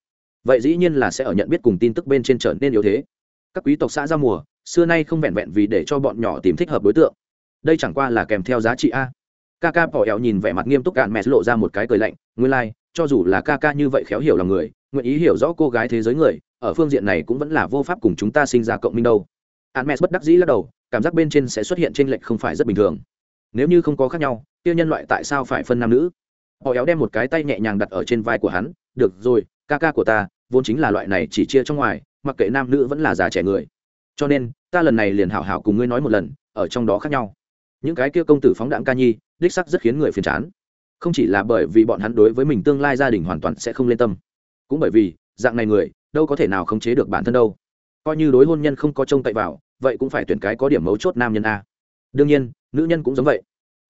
vậy dĩ nhiên là sẽ ở nhận biết cùng tin tức bên trên trở nên yếu thế các quý tộc xã giao mùa xưa nay không vẹn vẹn vì để cho bọn nhỏ tìm thích hợp đối tượng đây chẳng qua là kèm theo giá trị a ca ca bỏ éo nhìn vẻ mặt nghiêm túc cạn mẹ lộ ra một cái cười lạnh nguyên lai、like, cho dù là ca ca như vậy khéo hiểu lòng người nguyện ý hiểu rõ cô gái thế giới người ở phương diện này cũng vẫn là vô pháp cùng chúng ta sinh ra cộng minh đâu Hermes bất đắc dĩ lắc đầu, cảm giác bên trên sẽ xuất hiện trên lệch không phải rất bình thường. Nếu như không có khác nhau, tiêu nhân loại tại sao phải phân nam nữ? Họ éo đem một cái tay nhẹ nhàng đặt ở trên vai của hắn, "Được rồi, ca ca của ta, vốn chính là loại này chỉ chia trong ngoài, mặc kệ nam nữ vẫn là già trẻ người. Cho nên, ta lần này liền hảo hảo cùng ngươi nói một lần, ở trong đó khác nhau." Những cái kia công tử phóng đạn ca nhi, đích sắc rất khiến người phiền chán. Không chỉ là bởi vì bọn hắn đối với mình tương lai gia đình hoàn toàn sẽ không lên tâm, cũng bởi vì, dạng này người, đâu có thể nào khống chế được bản thân đâu coi như đối hôn nhân không có trông cậy vào vậy cũng phải tuyển cái có điểm mấu chốt nam nhân a đương nhiên nữ nhân cũng giống vậy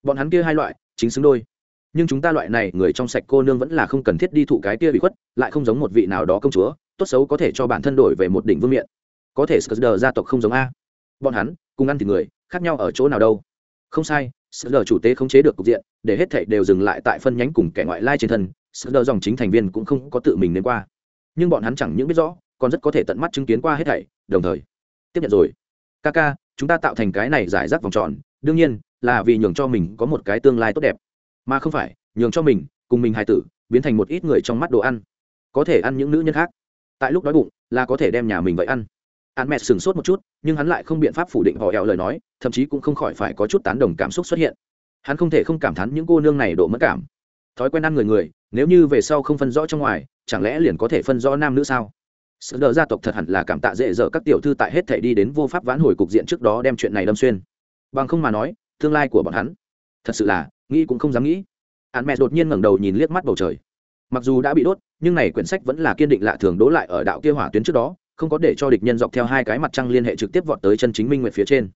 bọn hắn kia hai loại chính xứng đôi nhưng chúng ta loại này, người trong sạch cô nương vẫn là không cần thiết đi thụ cái kia bị khuất, lại không giống một vị nào đó công chúa, tốt xấu có thể cho bản thân đổi về một đỉnh vương miện. Có thể sờ gia tộc không giống a. Bọn hắn, cùng ăn thì người, khác nhau ở chỗ nào đâu. Không sai sờ chủ tế không chế được cục diện, để hết thảy đều dừng lại tại phân nhánh cùng kẻ ngoại lai trên thân sờ dòng chính thành viên cũng không có tự mình đến qua. Nhưng bọn hắn chẳng những biết rõ, còn rất có thể tận mắt chứng kiến qua hết thảy, đồng thời, tiếp nhận rồi. Ca ca chúng ta tạo thành cái này giải rác vòng tròn, đương nhiên, là vì nhường cho mình có một cái tương lai tốt đẹp mà không phải, nhường cho mình, cùng mình hài tử, biến thành một ít người trong mắt đồ ăn. Có thể ăn những nữ nhân khác. Tại lúc đói bụng, là có thể đem nhà mình vậy ăn. Ăn mẹ sừng sốt một chút, nhưng hắn lại không biện pháp phủ định họ hẹo lời nói, thậm chí cũng không khỏi phải có chút tán đồng cảm xúc xuất hiện. Hắn không thể không cảm thán những cô nương này độ mất cảm. Thói quen ăn người người, nếu như về sau không phân rõ trong ngoài, chẳng lẽ liền có thể phân rõ nam nữ sao? Sự đỡ gia tộc thật hẳn là cảm tạ dễ dở các tiểu thư tại hết thể đi đến vô pháp vãn hồi cục diện trước đó đem chuyện này đâm xuyên. Bằng không mà nói, tương lai của bọn hắn, thật sự là nghĩ cũng không dám nghĩ. Hắn mẹ đột nhiên ngẩng đầu nhìn liếc mắt bầu trời. Mặc dù đã bị đốt, nhưng này quyển sách vẫn là kiên định lạ thường đố lại ở đạo kia hỏa tuyến trước đó, không có để cho địch nhân dọc theo hai cái mặt trăng liên hệ trực tiếp vọt tới chân chính minh nguyện phía trên.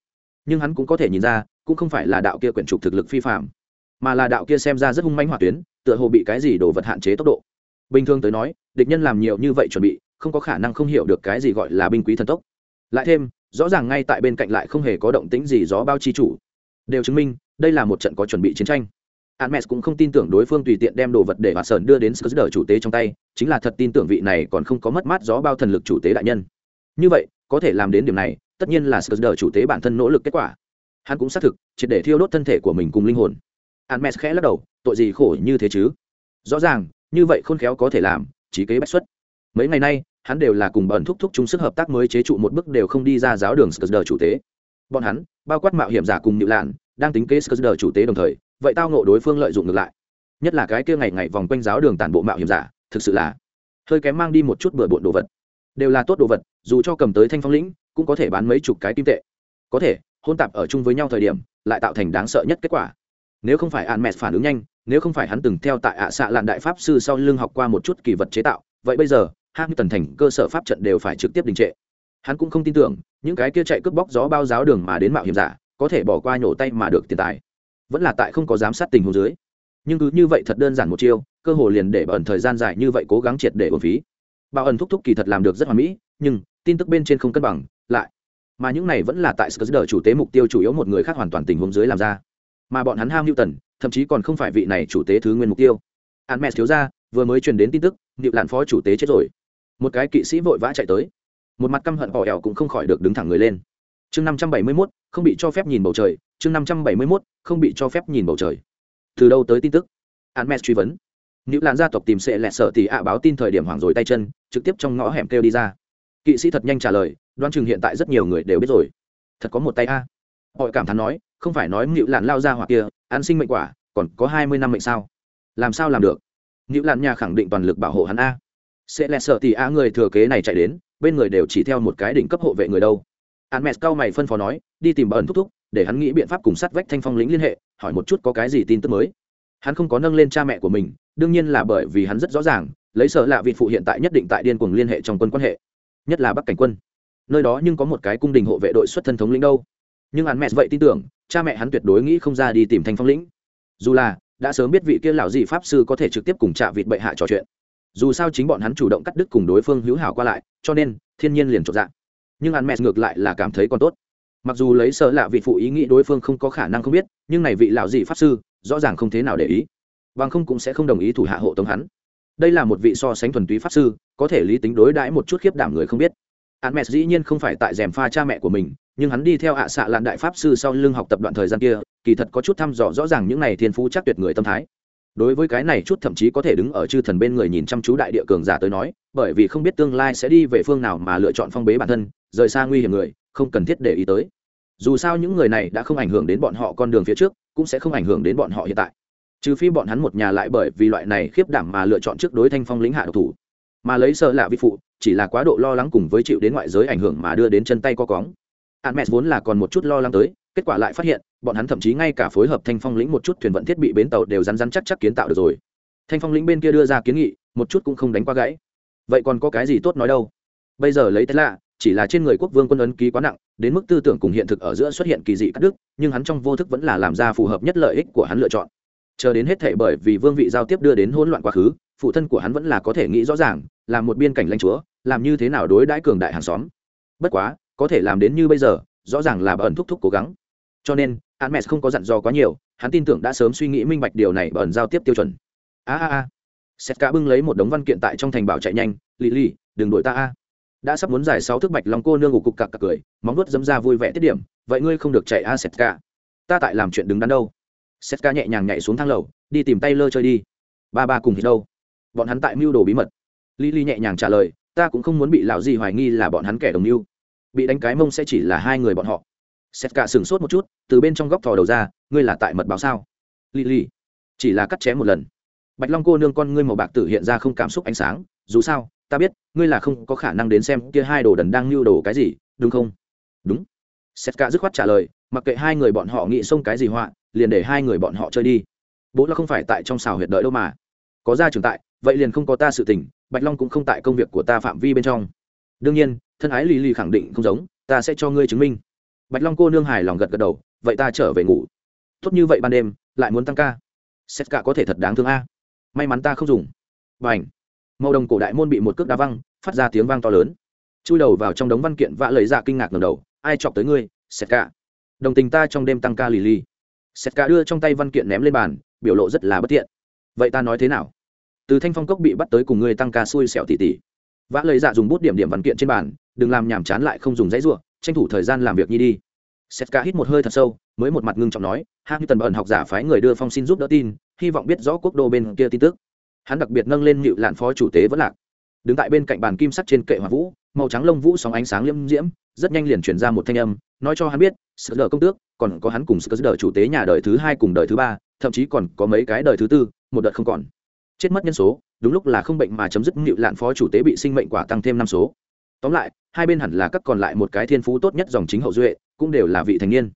Nhưng hắn cũng có thể nhìn ra, cũng không phải là đạo kia quyển trục thực lực phi phạm mà là đạo kia xem ra rất hung manh hỏa tuyến, tựa hồ bị cái gì đồ vật hạn chế tốc độ. Bình thường tới nói, địch nhân làm nhiều như vậy chuẩn bị, không có khả năng không hiểu được cái gì gọi là binh quý thần tốc. Lại thêm, rõ ràng ngay tại bên cạnh lại không hề có động tĩnh gì gió bao chi chủ đều chứng minh đây là một trận có chuẩn bị chiến tranh Admes cũng không tin tưởng đối phương tùy tiện đem đồ vật để hoạt sơn đưa đến Skruder chủ tế trong tay, chính là thật tin tưởng vị này còn không có mất mát gió bao thần lực chủ tế đại nhân. Như vậy, có thể làm đến điểm này, tất nhiên là Skruder chủ tế bản thân nỗ lực kết quả. Hắn cũng xác thực, triệt để thiêu đốt thân thể của mình cùng linh hồn. Admes khẽ lắc đầu, tội gì khổ như thế chứ? Rõ ràng, như vậy khôn khéo có thể làm, trí kế bách xuất. Mấy ngày nay, hắn đều là cùng bẩn thúc thúc chung sức hợp tác mới chế trụ một bước đều không đi ra giáo đường Skruder chủ tế. Bọn hắn, bao quát mạo hiểm giả cùng nhự Lạn, đang tính kế Skruder chủ tế đồng thời, vậy tao ngộ đối phương lợi dụng ngược lại. Nhất là cái kia ngày ngày vòng quanh giáo đường tản bộ mạo hiểm giả thực sự là hơi kém mang đi một chút bừa bộn đồ vật. Đều là tốt đồ vật dù cho cầm tới thanh phong lĩnh cũng có thể bán mấy chục cái kim tệ. Có thể hôn tạp ở chung với nhau thời điểm lại tạo thành đáng sợ nhất kết quả. Nếu không phải an mẹ phản ứng nhanh nếu không phải hắn từng theo tại ạ xạ lạn đại pháp sư sau lưng học qua một chút kỳ vật chế tạo vậy bây giờ hai tần thành cơ sở pháp trận đều phải trực tiếp đình trệ hắn cũng không tin tưởng, những cái kia chạy cướp bóc gió bao giáo đường mà đến mạo hiểm giả, có thể bỏ qua nhổ tay mà được tiền tài. Vẫn là tại không có giám sát tình huống dưới. Nhưng cứ như vậy thật đơn giản một chiêu, cơ hồ liền để bẩn thời gian dài như vậy cố gắng triệt để ổn phí. Bảo ẩn thúc thúc kỳ thật làm được rất hoàn mỹ, nhưng tin tức bên trên không cân bằng, lại. Mà những này vẫn là tại Skr chủ tế mục tiêu chủ yếu một người khác hoàn toàn tình huống dưới làm ra. Mà bọn hắn ham Newton, thậm chí còn không phải vị này chủ tế thứ nguyên mục tiêu. Hermes thiếu ra vừa mới truyền đến tin tức Niệu Lạn phó chủ tế chết rồi. Một cái kỵ sĩ vội vã chạy tới một mặt căm hận bỏ ẻo cũng không khỏi được đứng thẳng người lên. Chương năm trăm bảy mươi mốt, không bị cho phép nhìn bầu trời. Chương năm trăm bảy mươi mốt, không bị cho phép nhìn bầu trời. Từ đâu tới tin tức? Hermes truy vấn. Nữ làn gia tộc tìm sẽ lẹ sợ thì ạ báo tin thời điểm hoảng rồi tay chân, trực tiếp trong ngõ hẻm kêu đi ra. Kỵ sĩ thật nhanh trả lời đoan chừng hiện tại rất nhiều người đều biết rồi. Thật có một tay a. Họ cảm thán nói, không phải nói nữ làn lao ra hoặc kia an sinh mệnh quả, còn có hai mươi năm mệnh sao? Làm sao làm được? Nữ làn nhà khẳng định toàn lực bảo hộ hắn a. Sẽ lẹ sợ thì ạ người thừa kế này chạy đến bên người đều chỉ theo một cái đỉnh cấp hộ vệ người đâu Hermes cao mày phân phó nói, đi tìm bẩn thúc thúc, để hắn nghĩ biện pháp cùng sát vách Thanh Phong lĩnh liên hệ, hỏi một chút có cái gì tin tức mới. Hắn không có nâng lên cha mẹ của mình, đương nhiên là bởi vì hắn rất rõ ràng, lấy sợ lạ vị phụ hiện tại nhất định tại điên cuồng liên hệ trong quân quan hệ, nhất là Bắc cảnh quân. Nơi đó nhưng có một cái cung đình hộ vệ đội xuất thân thống lĩnh đâu. Nhưng hắn mẹ vậy tin tưởng, cha mẹ hắn tuyệt đối nghĩ không ra đi tìm Thanh Phong lĩnh. Dù là đã sớm biết vị kia lão dị pháp sư có thể trực tiếp cùng Trạ Vịt bệ hạ trò chuyện. Dù sao chính bọn hắn chủ động cắt đứt cùng đối phương hữu hảo qua lại, cho nên, thiên nhiên liền chột dạ. Nhưng hắn mẹ ngược lại là cảm thấy còn tốt. Mặc dù lấy sợ lạ vị phụ ý nghĩ đối phương không có khả năng không biết, nhưng này vị lão dị pháp sư, rõ ràng không thế nào để ý. Bằng không cũng sẽ không đồng ý thủ hạ hộ tống hắn. Đây là một vị so sánh thuần túy pháp sư, có thể lý tính đối đãi một chút khiếp đảm người không biết. Hắn mẹ dĩ nhiên không phải tại rèm pha cha mẹ của mình, nhưng hắn đi theo hạ xạ lạn đại pháp sư sau lưng học tập đoạn thời gian kia, kỳ thật có chút thăm dò rõ ràng những này thiên phú chắc tuyệt người tâm thái đối với cái này chút thậm chí có thể đứng ở chư thần bên người nhìn chăm chú đại địa cường giả tới nói, bởi vì không biết tương lai sẽ đi về phương nào mà lựa chọn phong bế bản thân, rời xa nguy hiểm người, không cần thiết để ý tới. Dù sao những người này đã không ảnh hưởng đến bọn họ con đường phía trước, cũng sẽ không ảnh hưởng đến bọn họ hiện tại. Trừ phi bọn hắn một nhà lại bởi vì loại này khiếp đảm mà lựa chọn trước đối thanh phong lĩnh hạ độc thủ. Mà lấy sợ lạ vi phụ, chỉ là quá độ lo lắng cùng với chịu đến ngoại giới ảnh hưởng mà đưa đến chân tay co cóng. Hạn mẹ vốn là còn một chút lo lắng tới, kết quả lại phát hiện bọn hắn thậm chí ngay cả phối hợp thanh phong lĩnh một chút thuyền vận thiết bị bến tàu đều rắn rắn chắc chắc kiến tạo được rồi. Thanh phong lĩnh bên kia đưa ra kiến nghị, một chút cũng không đánh qua gãy. Vậy còn có cái gì tốt nói đâu? Bây giờ lấy thế lạ, chỉ là trên người quốc vương quân ấn ký quá nặng, đến mức tư tưởng cùng hiện thực ở giữa xuất hiện kỳ dị cắt đứt, nhưng hắn trong vô thức vẫn là làm ra phù hợp nhất lợi ích của hắn lựa chọn. Chờ đến hết thể bởi vì vương vị giao tiếp đưa đến hỗn loạn quá khứ, phụ thân của hắn vẫn là có thể nghĩ rõ ràng làm một biên cảnh lãnh chúa, làm như thế nào đối đãi cường đại hàng xóm. Bất quá, có thể làm đến như bây giờ, rõ ràng là ẩn thúc thúc cố gắng. Cho nên Hermes không có dặn dò quá nhiều hắn tin tưởng đã sớm suy nghĩ minh bạch điều này bẩn giao tiếp tiêu chuẩn. A a a. Sét cả bưng lấy một đống văn kiện tại trong thành bảo chạy nhanh lì lì đừng đuổi ta a. Đã sắp muốn giải sáu thước bạch lòng cô nương ngủ cục cặc cặc cười móng nuốt dấm ra vui vẻ tiết điểm vậy ngươi không được chạy a sét cả ta tại làm chuyện đứng đắn đâu. Sét cả nhẹ nhàng nhảy xuống thang lầu đi tìm tay lơ chơi đi. Ba ba cùng thì đâu? Bọn hắn tại mưu đồ bí mật. Lì lì nhẹ nhàng trả lời, ta cũng không muốn bị lão gì hoài nghi là bọn hắn kẻ đồng mưu. Bị đánh cái mông sẽ chỉ là hai người bọn họ. Sét cả sừng sốt một chút, từ bên trong góc thò đầu ra, ngươi là tại mật báo sao? lì lì chỉ là cắt chém một lần. Bạch long cô nương con ngươi màu bạc tử hiện ra không cảm xúc ánh sáng dù sao ta biết ngươi là không có khả năng đến xem kia hai đồ đần đang lưu đồ cái gì đúng không? Đúng. Sét cả dứt khoát trả lời mặc kệ hai người bọn họ nghĩ xông cái gì họa liền để hai người bọn họ chơi đi. Bố là không phải tại trong xào huyệt đợi đâu mà. Có ra trường tại vậy liền không có ta sự tình bạch long cũng không tại công việc của ta phạm vi bên trong. Đương nhiên thân ái lì lì khẳng định không giống ta sẽ cho ngươi chứng minh bạch long cô nương hài lòng gật gật đầu, vậy ta trở về ngủ. Tốt như vậy ban đêm, lại muốn tăng ca. Xét cả có thể thật đáng thương a. May mắn ta không dùng. Và ảnh màu đồng cổ đại môn bị một cước đá văng, phát ra tiếng vang to lớn. Chui đầu vào trong đống văn kiện vã lời ra kinh ngạc ngầm đầu, ai chọc tới ngươi, xét cả? Đồng tình ta trong đêm tăng ca lì lì. Xét cả đưa trong tay văn kiện ném lên bàn, biểu lộ rất là bất tiện. Vậy ta nói thế nào? Từ thanh phong cốc bị bắt tới cùng ngươi tăng ca xui xẻo tỉ tỉ. Vã lời dạ dùng bút điểm điểm văn kiện trên bàn, đừng làm nhàm chán lại không dùng dãy n tranh thủ thời gian làm việc nhi đi Setka hít một hơi thật sâu, mới một mặt ngưng trọng nói, "Hạng Như Tần bẩn học giả phái người đưa phong xin giúp đỡ tin, hy vọng biết rõ quốc đô bên kia tin tức." Hắn đặc biệt nâng lên nhịu lạn phó chủ tế vẫn lạc. Đứng tại bên cạnh bàn kim sắt trên kệ hỏa vũ, màu trắng lông vũ sóng ánh sáng liêm diễm, rất nhanh liền truyền ra một thanh âm, nói cho hắn biết, sự lờ công tước, còn có hắn cùng sự đỡ chủ tế nhà đời thứ hai cùng đời thứ ba, thậm chí còn có mấy cái đời thứ tư, một đợt không còn. Chết mất nhân số, đúng lúc là không bệnh mà chấm dứt nhịu lạn phó chủ tế bị sinh mệnh quả tăng thêm năm số tóm lại hai bên hẳn là các còn lại một cái thiên phú tốt nhất dòng chính hậu duệ cũng đều là vị thành niên.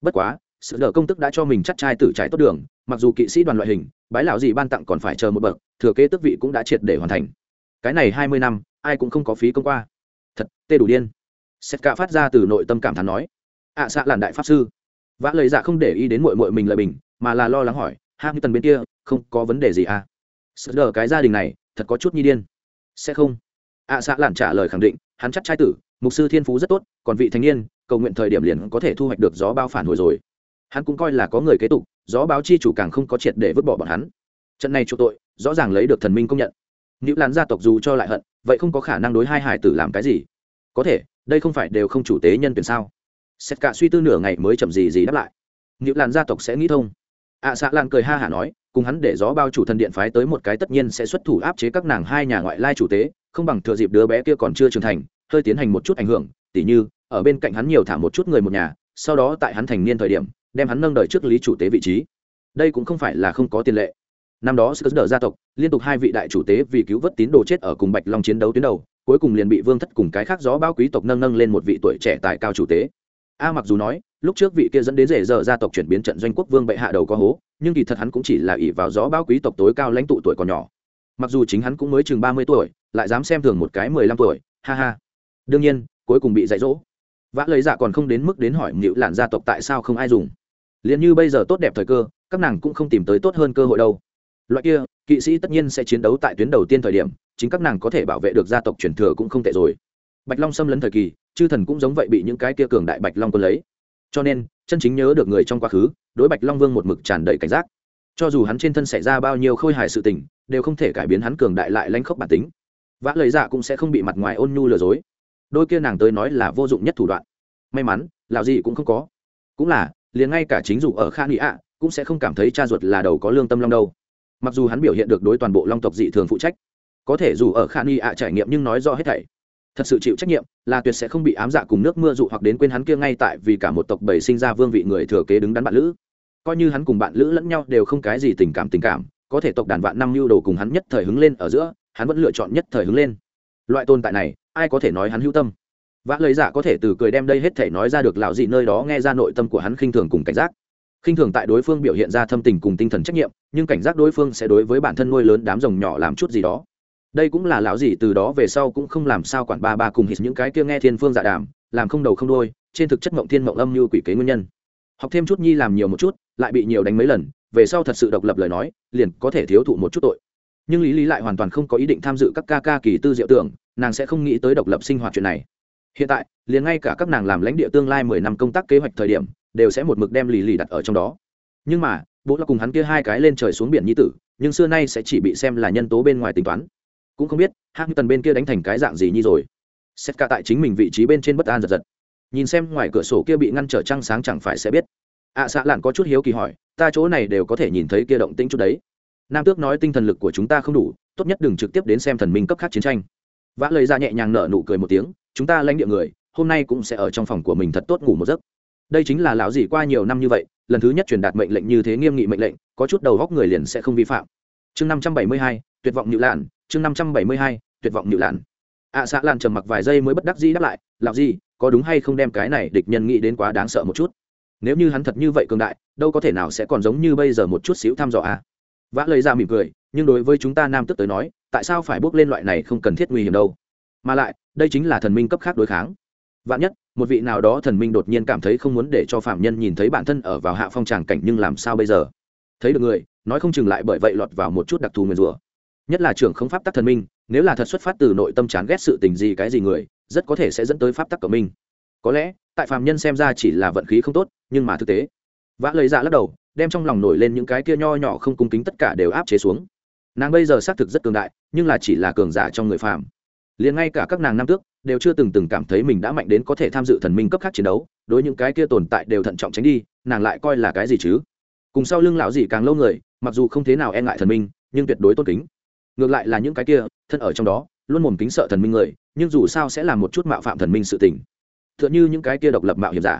Bất quá sự đỡ công tức đã cho mình chắc trai tử trải tốt đường mặc dù kỵ sĩ đoàn loại hình bái lão gì ban tặng còn phải chờ một bậc thừa kế tước vị cũng đã triệt để hoàn thành. Cái này hai mươi năm ai cũng không có phí công qua. Thật tê đủ điên. Sét cả phát ra từ nội tâm cảm thán nói. Ạ à, xạ làn đại pháp sư. Vã lời dạ không để ý đến mội mội mình lời bình mà là lo lắng hỏi ham tần bên kia không có vấn đề gì à? Sợ đờ cái gia đình này thật có chút nhi điên. Sẽ không. Ạ à, xạ làn trả lời khẳng định hắn chắc trai tử mục sư thiên phú rất tốt còn vị thanh niên cầu nguyện thời điểm liền có thể thu hoạch được gió bao phản hồi rồi. Hắn cũng coi là có người kế tục gió báo chi chủ càng không có triệt để vứt bỏ bọn hắn. Trận này chủ tội rõ ràng lấy được thần minh công nhận. Nữ lán gia tộc dù cho lại hận vậy không có khả năng đối hai hải tử làm cái gì. Có thể đây không phải đều không chủ tế nhân tuyển sao? Xét cả suy tư nửa ngày mới chậm gì gì đáp lại. Nữ lán gia tộc sẽ nghĩ thông. Ạ à, xạ lan cười ha hả nói cùng hắn để gió bao chủ thần điện phái tới một cái tất nhiên sẽ xuất thủ áp chế các nàng hai nhà ngoại lai chủ tế không bằng thừa dịp đứa bé kia còn chưa trưởng thành, hơi tiến hành một chút ảnh hưởng, tỉ như, ở bên cạnh hắn nhiều thả một chút người một nhà, sau đó tại hắn thành niên thời điểm, đem hắn nâng đời trước lý chủ tế vị trí. Đây cũng không phải là không có tiền lệ. Năm đó sức đỡ gia tộc, liên tục hai vị đại chủ tế vì cứu vớt tín đồ chết ở cùng bạch long chiến đấu tuyến đầu, cuối cùng liền bị vương thất cùng cái khác gió bao quý tộc nâng nâng lên một vị tuổi trẻ tại cao chủ tế. A mặc dù nói, lúc trước vị kia dẫn đến rể giờ gia tộc chuyển biến trận doanh quốc vương bệ hạ đầu có hố, nhưng kỳ thật hắn cũng chỉ là ỷ vào gió bao quý tộc tối cao lãnh tụ tuổi còn nhỏ mặc dù chính hắn cũng mới chừng ba mươi tuổi, lại dám xem thường một cái mười lăm tuổi, ha ha. Đương nhiên, cuối cùng bị dạy dỗ. Vã lời dạ còn không đến mức đến hỏi mịu lạn gia tộc tại sao không ai dùng. Liền như bây giờ tốt đẹp thời cơ, các nàng cũng không tìm tới tốt hơn cơ hội đâu. Loại kia, kỵ sĩ tất nhiên sẽ chiến đấu tại tuyến đầu tiên thời điểm, chính các nàng có thể bảo vệ được gia tộc truyền thừa cũng không tệ rồi. Bạch long xâm lấn thời kỳ, chư thần cũng giống vậy bị những cái kia cường đại bạch long quân lấy. Cho nên, chân chính nhớ được người trong quá khứ, đối bạch long vương một mực tràn đầy cảnh giác cho dù hắn trên thân xảy ra bao nhiêu khôi hài sự tình, đều không thể cải biến hắn cường đại lại lanh khốc bản tính. Vã lời dạ cũng sẽ không bị mặt ngoài ôn nhu lừa dối. Đôi kia nàng tới nói là vô dụng nhất thủ đoạn. May mắn lạo gì cũng không có. Cũng là, liền ngay cả chính dù ở kha nghị ạ, cũng sẽ không cảm thấy cha ruột là đầu có lương tâm long đâu. Mặc dù hắn biểu hiện được đối toàn bộ long tộc dị thường phụ trách, có thể dù ở kha nghị ạ trải nghiệm nhưng nói rõ hết thảy. Thật sự chịu trách nhiệm, là tuyệt sẽ không bị ám dạ cùng nước mưa dụ hoặc đến quên hắn kia ngay tại vì cả một tộc bầy sinh ra vương vị người thừa kế đứng đắn bạn lữ coi như hắn cùng bạn lữ lẫn nhau đều không cái gì tình cảm tình cảm, có thể tộc đàn vạn năm lưu đồ cùng hắn nhất thời hứng lên ở giữa, hắn vẫn lựa chọn nhất thời hứng lên. Loại tồn tại này, ai có thể nói hắn hữu tâm? Vã lời giả có thể từ cười đem đây hết thể nói ra được lão dị nơi đó nghe ra nội tâm của hắn khinh thường cùng cảnh giác. Khinh thường tại đối phương biểu hiện ra thâm tình cùng tinh thần trách nhiệm, nhưng cảnh giác đối phương sẽ đối với bản thân nuôi lớn đám rồng nhỏ làm chút gì đó. Đây cũng là lão dị từ đó về sau cũng không làm sao quản ba ba cùng hít những cái kia nghe thiên phương dạ đàm, làm không đầu không đôi trên thực chất mộng thiên mộng âm như quỷ kế nguyên nhân học thêm chút nhi làm nhiều một chút, lại bị nhiều đánh mấy lần, về sau thật sự độc lập lời nói, liền có thể thiếu thụ một chút tội. Nhưng lý lý lại hoàn toàn không có ý định tham dự các ca ca kỳ tư diệu tưởng, nàng sẽ không nghĩ tới độc lập sinh hoạt chuyện này. Hiện tại, liền ngay cả các nàng làm lãnh địa tương lai mười năm công tác kế hoạch thời điểm, đều sẽ một mực đem lì lì đặt ở trong đó. Nhưng mà, bố là cùng hắn kia hai cái lên trời xuống biển nhi tử, nhưng xưa nay sẽ chỉ bị xem là nhân tố bên ngoài tính toán. Cũng không biết hạng tần bên kia đánh thành cái dạng gì nhi rồi. Xét cả tại chính mình vị trí bên trên bất an giật giật nhìn xem ngoài cửa sổ kia bị ngăn trở trăng sáng chẳng phải sẽ biết. Ạ à, xạ lạn có chút hiếu kỳ hỏi ta chỗ này đều có thể nhìn thấy kia động tĩnh chút đấy. Nam tước nói tinh thần lực của chúng ta không đủ tốt nhất đừng trực tiếp đến xem thần minh cấp khác chiến tranh. Vã lời ra nhẹ nhàng nở nụ cười một tiếng chúng ta lãnh địa người hôm nay cũng sẽ ở trong phòng của mình thật tốt ngủ một giấc. Đây chính là lão gì qua nhiều năm như vậy lần thứ nhất truyền đạt mệnh lệnh như thế nghiêm nghị mệnh lệnh có chút đầu góc người liền sẽ không vi phạm. Chương năm trăm bảy mươi hai tuyệt vọng nhự lạn chương năm trăm bảy mươi hai tuyệt vọng nhự lạn. Ạ à, xạ lan trầm mặc vài giây mới bất đắc dĩ đáp lại làm gì có đúng hay không đem cái này địch nhân nghĩ đến quá đáng sợ một chút. Nếu như hắn thật như vậy cường đại, đâu có thể nào sẽ còn giống như bây giờ một chút xíu thăm dò à? Vã lời ra mỉm cười, nhưng đối với chúng ta nam tức tới nói, tại sao phải bước lên loại này không cần thiết nguy hiểm đâu? Mà lại, đây chính là thần minh cấp khác đối kháng. Vạn nhất, một vị nào đó thần minh đột nhiên cảm thấy không muốn để cho phạm nhân nhìn thấy bản thân ở vào hạ phong tràng cảnh nhưng làm sao bây giờ? Thấy được người, nói không chừng lại bởi vậy lọt vào một chút đặc thù nguyền rủa. Nhất là trưởng không pháp tắc thần minh, nếu là thật xuất phát từ nội tâm chán ghét sự tình gì cái gì người rất có thể sẽ dẫn tới pháp tắc của mình. Có lẽ, tại phàm nhân xem ra chỉ là vận khí không tốt, nhưng mà thực tế. Vã lấy dạ lắc đầu, đem trong lòng nổi lên những cái kia nho nhỏ không cung kính tất cả đều áp chế xuống. Nàng bây giờ xác thực rất cường đại, nhưng là chỉ là cường giả trong người phàm. Liền ngay cả các nàng nam tước, đều chưa từng từng cảm thấy mình đã mạnh đến có thể tham dự thần minh cấp khác chiến đấu, đối những cái kia tồn tại đều thận trọng tránh đi, nàng lại coi là cái gì chứ? Cùng sau lưng lão gì càng lâu người, mặc dù không thế nào e ngại thần minh, nhưng tuyệt đối tôn kính. Ngược lại là những cái kia, thân ở trong đó luôn mồm kính sợ thần minh người, nhưng dù sao sẽ là một chút mạo phạm thần minh sự tình. T h ư ợ n h ư những cái kia độc lập mạo hiểm giả.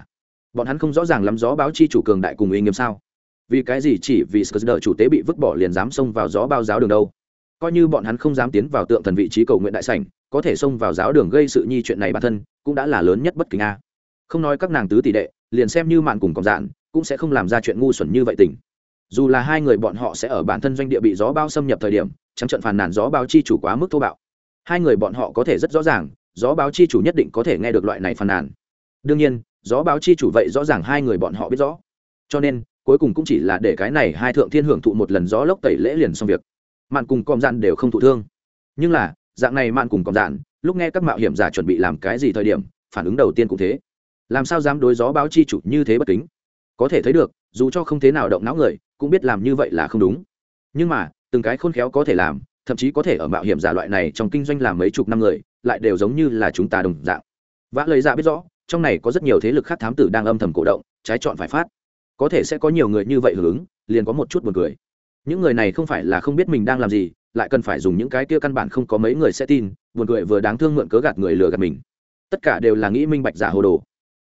Bọn hắn không rõ ràng lắm gió báo chi chủ cường đại cùng uy nghiêm sao. Vì cái gì chỉ vì sờ chủ tế bị vứt bỏ liền dám xông vào gió bao giáo đường đâu? Coi như bọn hắn không dám tiến vào tượng thần vị trí cầu nguyện đại sảnh, có thể xông vào giáo đường gây sự nhi chuyện này bản thân, cũng đã là lớn nhất bất kỳ nga. không nói các nàng tứ tỷ đệ, liền xem như mạn cùng còn dạn, cũng sẽ không làm ra chuyện ngu xuẩn như vậy tình. Dù là hai người bọn họ sẽ ở bản thân doanh địa bị gió bao xâm nhập thời điểm trắng trận phàn nàn gió bao chi chủ quá mức thô bạo hai người bọn họ có thể rất rõ ràng, gió báo chi chủ nhất định có thể nghe được loại này phàn nàn. Đương nhiên, gió báo chi chủ vậy rõ ràng hai người bọn họ biết rõ. Cho nên, cuối cùng cũng chỉ là để cái này hai thượng thiên hưởng thụ một lần gió lốc tẩy lễ liền xong việc. Mạn cùng còm dạn đều không thụ thương. Nhưng là, dạng này mạn cùng còm dạn, lúc nghe các mạo hiểm giả chuẩn bị làm cái gì thời điểm, phản ứng đầu tiên cũng thế. Làm sao dám đối gió báo chi chủ như thế bất kính? Có thể thấy được, dù cho không thế nào động não người, cũng biết làm như vậy là không đúng. Nhưng mà, từng cái khôn khéo có thể làm thậm chí có thể ở mạo hiểm giả loại này trong kinh doanh làm mấy chục năm người, lại đều giống như là chúng ta đồng dạng. Vã lời ra dạ biết rõ, trong này có rất nhiều thế lực khác thám tử đang âm thầm cổ động, trái chọn phải phát. Có thể sẽ có nhiều người như vậy hưởng ứng, liền có một chút buồn cười. Những người này không phải là không biết mình đang làm gì, lại cần phải dùng những cái kia căn bản không có mấy người sẽ tin, buồn cười vừa đáng thương mượn cớ gạt người lừa gạt mình. Tất cả đều là nghĩ minh bạch giả hồ đồ.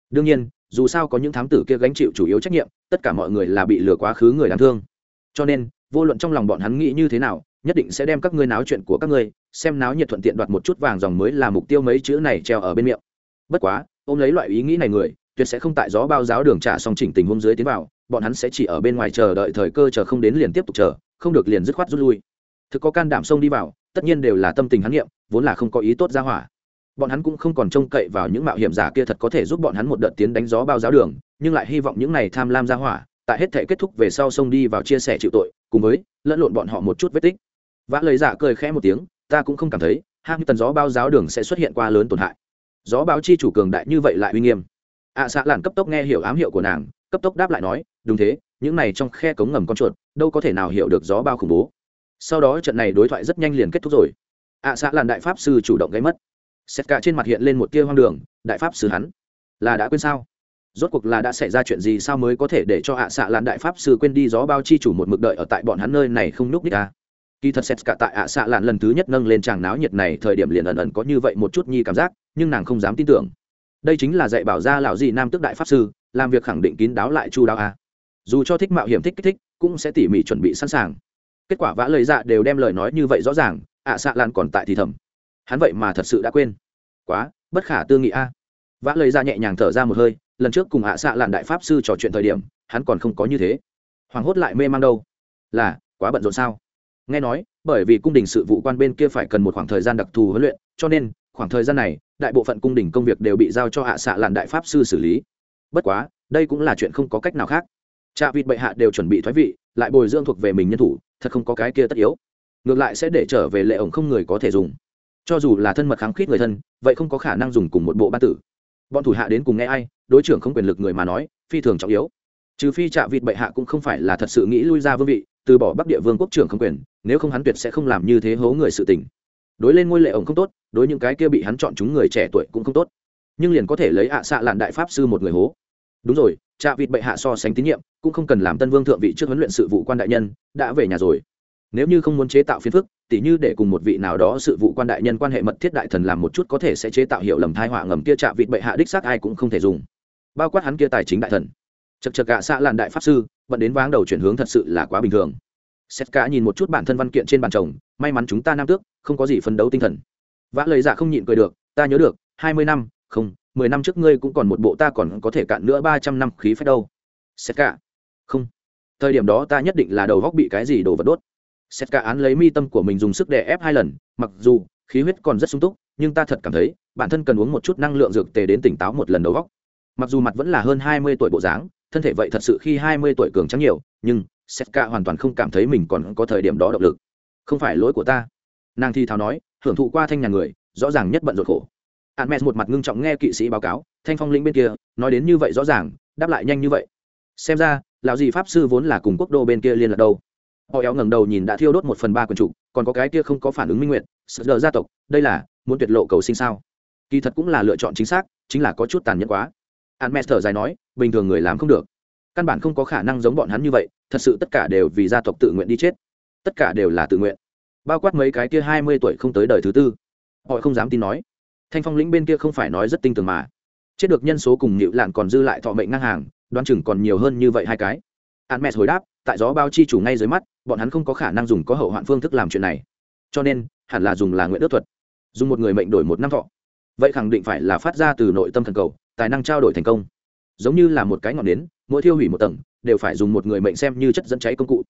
Đương nhiên, dù sao có những thám tử kia gánh chịu chủ yếu trách nhiệm, tất cả mọi người là bị lừa quá khứ người đáng thương. Cho nên, vô luận trong lòng bọn hắn nghĩ như thế nào nhất định sẽ đem các ngươi náo chuyện của các ngươi, xem náo nhiệt thuận tiện đoạt một chút vàng dòng mới là mục tiêu mấy chữ này treo ở bên miệng. Bất quá, ôm lấy loại ý nghĩ này người, tuyệt sẽ không tại gió bao giáo đường trả xong chỉnh tình huống dưới tiến vào, bọn hắn sẽ chỉ ở bên ngoài chờ đợi thời cơ chờ không đến liền tiếp tục chờ, không được liền dứt khoát rút lui. Thực có can đảm xông đi vào, tất nhiên đều là tâm tình hắn nghiệm, vốn là không có ý tốt ra hỏa. Bọn hắn cũng không còn trông cậy vào những mạo hiểm giả kia thật có thể giúp bọn hắn một đợt tiến đánh gió bao giáo đường, nhưng lại hy vọng những này tham lam ra hỏa, tại hết thể kết thúc về sau xông đi vào chia sẻ chịu tội, cùng với lẫn lộn bọn họ một chút vết tích vã lời dạ cười khẽ một tiếng ta cũng không cảm thấy hai tần gió bao giáo đường sẽ xuất hiện qua lớn tổn hại. Gió báo chi chủ cường đại như vậy lại uy nghiêm. Ạ à, xạ làn cấp tốc nghe hiểu ám hiệu của nàng cấp tốc đáp lại nói đúng thế những này trong khe cống ngầm con chuột đâu có thể nào hiểu được gió bao khủng bố. Sau đó trận này đối thoại rất nhanh liền kết thúc rồi. Ạ à, xạ làn đại pháp sư chủ động gây mất. Xét cả trên mặt hiện lên một tia hoang đường đại pháp sư hắn là đã quên sao? Rốt cuộc là đã xảy ra chuyện gì sao mới có thể để cho ạ à xạ làn đại pháp sư quên đi gió bao chi chủ một mực đợi ở tại bọn hắn nơi này không núp nít à kỳ thật xét cả tại ạ à xạ lạn lần thứ nhất nâng lên tràng náo nhiệt này, thời điểm liền ẩn ẩn có như vậy một chút nhi cảm giác, nhưng nàng không dám tin tưởng. Đây chính là dạy bảo ra lão gì nam tước đại pháp sư, làm việc khẳng định kín đáo lại chu đáo à. dù cho thích mạo hiểm thích kích thích, cũng sẽ tỉ mỉ chuẩn bị sẵn sàng. Kết quả vã lời dạ đều đem lời nói như vậy rõ ràng, ạ à xạ lan còn tại thì thầm. Hắn vậy mà thật sự đã quên. Quá, bất khả tư nghị a. À. vã lời ra nhẹ nhàng thở ra một hơi, lần trước cùng ạ xạ lạn đại pháp sư trò chuyện thời điểm, hắn còn không có như thế. Hoàng hốt lại mê mang đâu. Là, quá bận rộn sao? Nghe nói, bởi vì cung đình sự vụ quan bên kia phải cần một khoảng thời gian đặc thù huấn luyện, cho nên, khoảng thời gian này, đại bộ phận cung đình công việc đều bị giao cho hạ xạ làn đại pháp sư xử lý. Bất quá, đây cũng là chuyện không có cách nào khác. Cha vịt bệ hạ đều chuẩn bị thoái vị, lại bồi dưỡng thuộc về mình nhân thủ, thật không có cái kia tất yếu. Ngược lại sẽ để trở về lệ ổng không người có thể dùng. Cho dù là thân mật kháng khít người thân, vậy không có khả năng dùng cùng một bộ ban tử. Bọn thủ hạ đến cùng nghe ai, đối trưởng không quyền lực người mà nói, phi thường trọng yếu. Trừ phi trạ vịt bệ hạ cũng không phải là thật sự nghĩ lui ra vương vị từ bỏ bắc địa vương quốc trưởng không quyền, nếu không hắn tuyệt sẽ không làm như thế hố người sự tình. Đối lên ngôi lệ ổng không tốt, đối những cái kia bị hắn chọn chúng người trẻ tuổi cũng không tốt. Nhưng liền có thể lấy ạ à xạ lạn đại pháp sư một người hố. Đúng rồi, trạ vịt bệ hạ so sánh tín nhiệm, cũng không cần làm tân vương thượng vị trước huấn luyện sự vụ quan đại nhân, đã về nhà rồi. Nếu như không muốn chế tạo phiền phức, tỉ như để cùng một vị nào đó sự vụ quan đại nhân quan hệ mật thiết đại thần làm một chút có thể sẽ chế tạo hiểu lầm thai họa ngầm kia trạ vịt bệ hạ đích xác ai cũng không thể dùng. Bao quát hắn kia tài chính đại thần. Chật chật gạ xạ làn đại pháp sư bận đến váng đầu chuyển hướng thật sự là quá bình thường. Xét cả nhìn một chút bản thân văn kiện trên bàn chồng, may mắn chúng ta nam tước, không có gì phấn đấu tinh thần. Vã lời dạ không nhịn cười được, ta nhớ được, hai mươi năm, không, mười năm trước ngươi cũng còn một bộ ta còn có thể cạn nữa ba trăm năm khí phách đâu. Xét cả, không, thời điểm đó ta nhất định là đầu góc bị cái gì đổ vật đốt. Xét cả án lấy mi tâm của mình dùng sức đè ép hai lần, mặc dù khí huyết còn rất sung túc, nhưng ta thật cảm thấy bản thân cần uống một chút năng lượng dược tề đến tỉnh táo một lần đầu góc. Mặc dù mặt vẫn là hơn hai mươi tuổi bộ dáng thân thể vậy thật sự khi hai mươi tuổi cường trắng nhiều, nhưng setka hoàn toàn không cảm thấy mình còn có thời điểm đó động lực. Không phải lỗi của ta. Nàng thi thào nói, hưởng thụ qua thanh nhà người, rõ ràng nhất bận rộn khổ. A một mặt ngưng trọng nghe kỵ sĩ báo cáo, thanh phong lĩnh bên kia, nói đến như vậy rõ ràng, đáp lại nhanh như vậy. Xem ra, lão gì pháp sư vốn là cùng quốc đô bên kia liên lạc đâu. Họ éo ngẩng đầu nhìn đã thiêu đốt một phần ba quần trụ còn có cái kia không có phản ứng minh nguyện, sợ đờ gia tộc, đây là muốn tuyệt lộ cầu sinh sao? Kỳ thật cũng là lựa chọn chính xác, chính là có chút tàn nhẫn quá an mẹ thở dài nói, bình thường người làm không được. Căn bản không có khả năng giống bọn hắn như vậy, thật sự tất cả đều vì gia tộc tự nguyện đi chết. Tất cả đều là tự nguyện. Bao quát mấy cái kia hai mươi tuổi không tới đời thứ tư. Họ không dám tin nói. Thanh phong lĩnh bên kia không phải nói rất tinh tường mà. Chết được nhân số cùng nhịu lạn còn dư lại thọ mệnh ngang hàng, đoán chừng còn nhiều hơn như vậy hai cái. An mẹ hồi đáp, tại gió bao chi chủ ngay dưới mắt, bọn hắn không có khả năng dùng có hậu hoạn phương thức làm chuyện này. Cho nên, hẳn là dùng là nguyện ước thuật. Dùng một người mệnh đổi một năm thọ. Vậy khẳng định phải là phát ra từ nội tâm thần cầu tài năng trao đổi thành công. Giống như là một cái ngọn nến, mỗi thiêu hủy một tầng, đều phải dùng một người mệnh xem như chất dẫn cháy công cụ.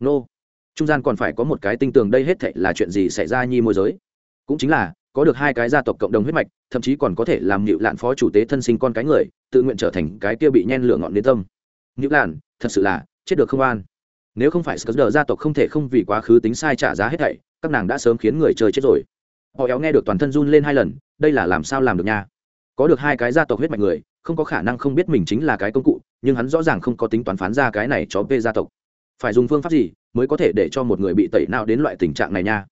Nô, trung gian còn phải có một cái tinh tường đây hết thệ là chuyện gì xảy ra nhi môi giới? Cũng chính là, có được hai cái gia tộc cộng đồng huyết mạch, thậm chí còn có thể làm nịu lạn phó chủ tế thân sinh con cái người, tự nguyện trở thành cái kia bị nhen lửa ngọn đến tâm. Nịu lạn, thật sự là, chết được không an. Nếu không phải sờ gia tộc không thể không vì quá khứ tính sai trả giá hết thảy, các nàng đã sớm khiến người chơi chết rồi. Họ éo nghe được toàn thân run lên hai lần, đây là làm sao làm được nha? Có được hai cái gia tộc huyết mạch người, không có khả năng không biết mình chính là cái công cụ, nhưng hắn rõ ràng không có tính toán phán ra cái này cho p gia tộc. Phải dùng phương pháp gì mới có thể để cho một người bị tẩy nào đến loại tình trạng này nha?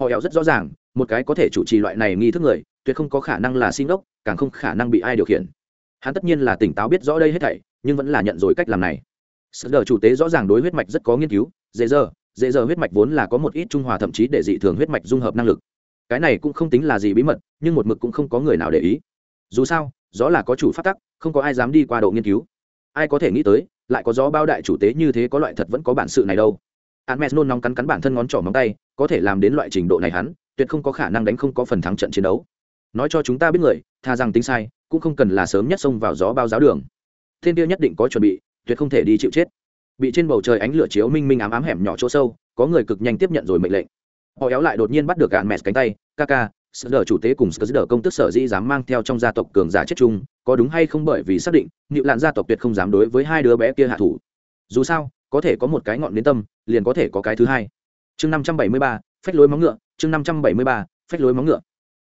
Họ éo rất rõ ràng, một cái có thể chủ trì loại này nghi thức người, tuyệt không có khả năng là sinh ốc càng không khả năng bị ai điều khiển. Hắn tất nhiên là tỉnh táo biết rõ đây hết thảy, nhưng vẫn là nhận rồi cách làm này. Sợ đờ chủ tế rõ ràng đối huyết mạch rất có nghiên cứu, dễ dơ dễ dơ huyết mạch vốn là có một ít trung hòa thậm chí để dị thường huyết mạch dung hợp năng lực. Cái này cũng không tính là gì bí mật, nhưng một mực cũng không có người nào để ý dù sao, gió là có chủ phát tắc, không có ai dám đi qua độ nghiên cứu. Ai có thể nghĩ tới, lại có gió bao đại chủ tế như thế có loại thật vẫn có bản sự này đâu. Hắn mẹ nôn nóng cắn cắn bản thân ngón trỏ móng tay, có thể làm đến loại trình độ này hắn, tuyệt không có khả năng đánh không có phần thắng trận chiến đấu. Nói cho chúng ta biết người tha rằng tính sai, cũng không cần là sớm nhất xông vào gió bao giáo đường. Thiên tiêu nhất định có chuẩn bị, tuyệt không thể đi chịu chết. Bị trên bầu trời ánh lửa chiếu minh minh ám ám hẻm nhỏ chỗ sâu, có người cực nhanh tiếp nhận rồi mệnh lệnh. Họ éo lại đột nhiên bắt được gạn mẹt cánh tay ca ca sở đờ chủ tế cùng sở đờ công tức sở dĩ dám mang theo trong gia tộc cường giả chết chung, có đúng hay không bởi vì xác định nịu lạn gia tộc tuyệt không dám đối với hai đứa bé kia hạ thủ. Dù sao, có thể có một cái ngọn đến tâm, liền có thể có cái thứ hai. Chương năm trăm bảy mươi ba, phách lối móng ngựa, chương năm trăm bảy mươi ba, phách lối móng ngựa.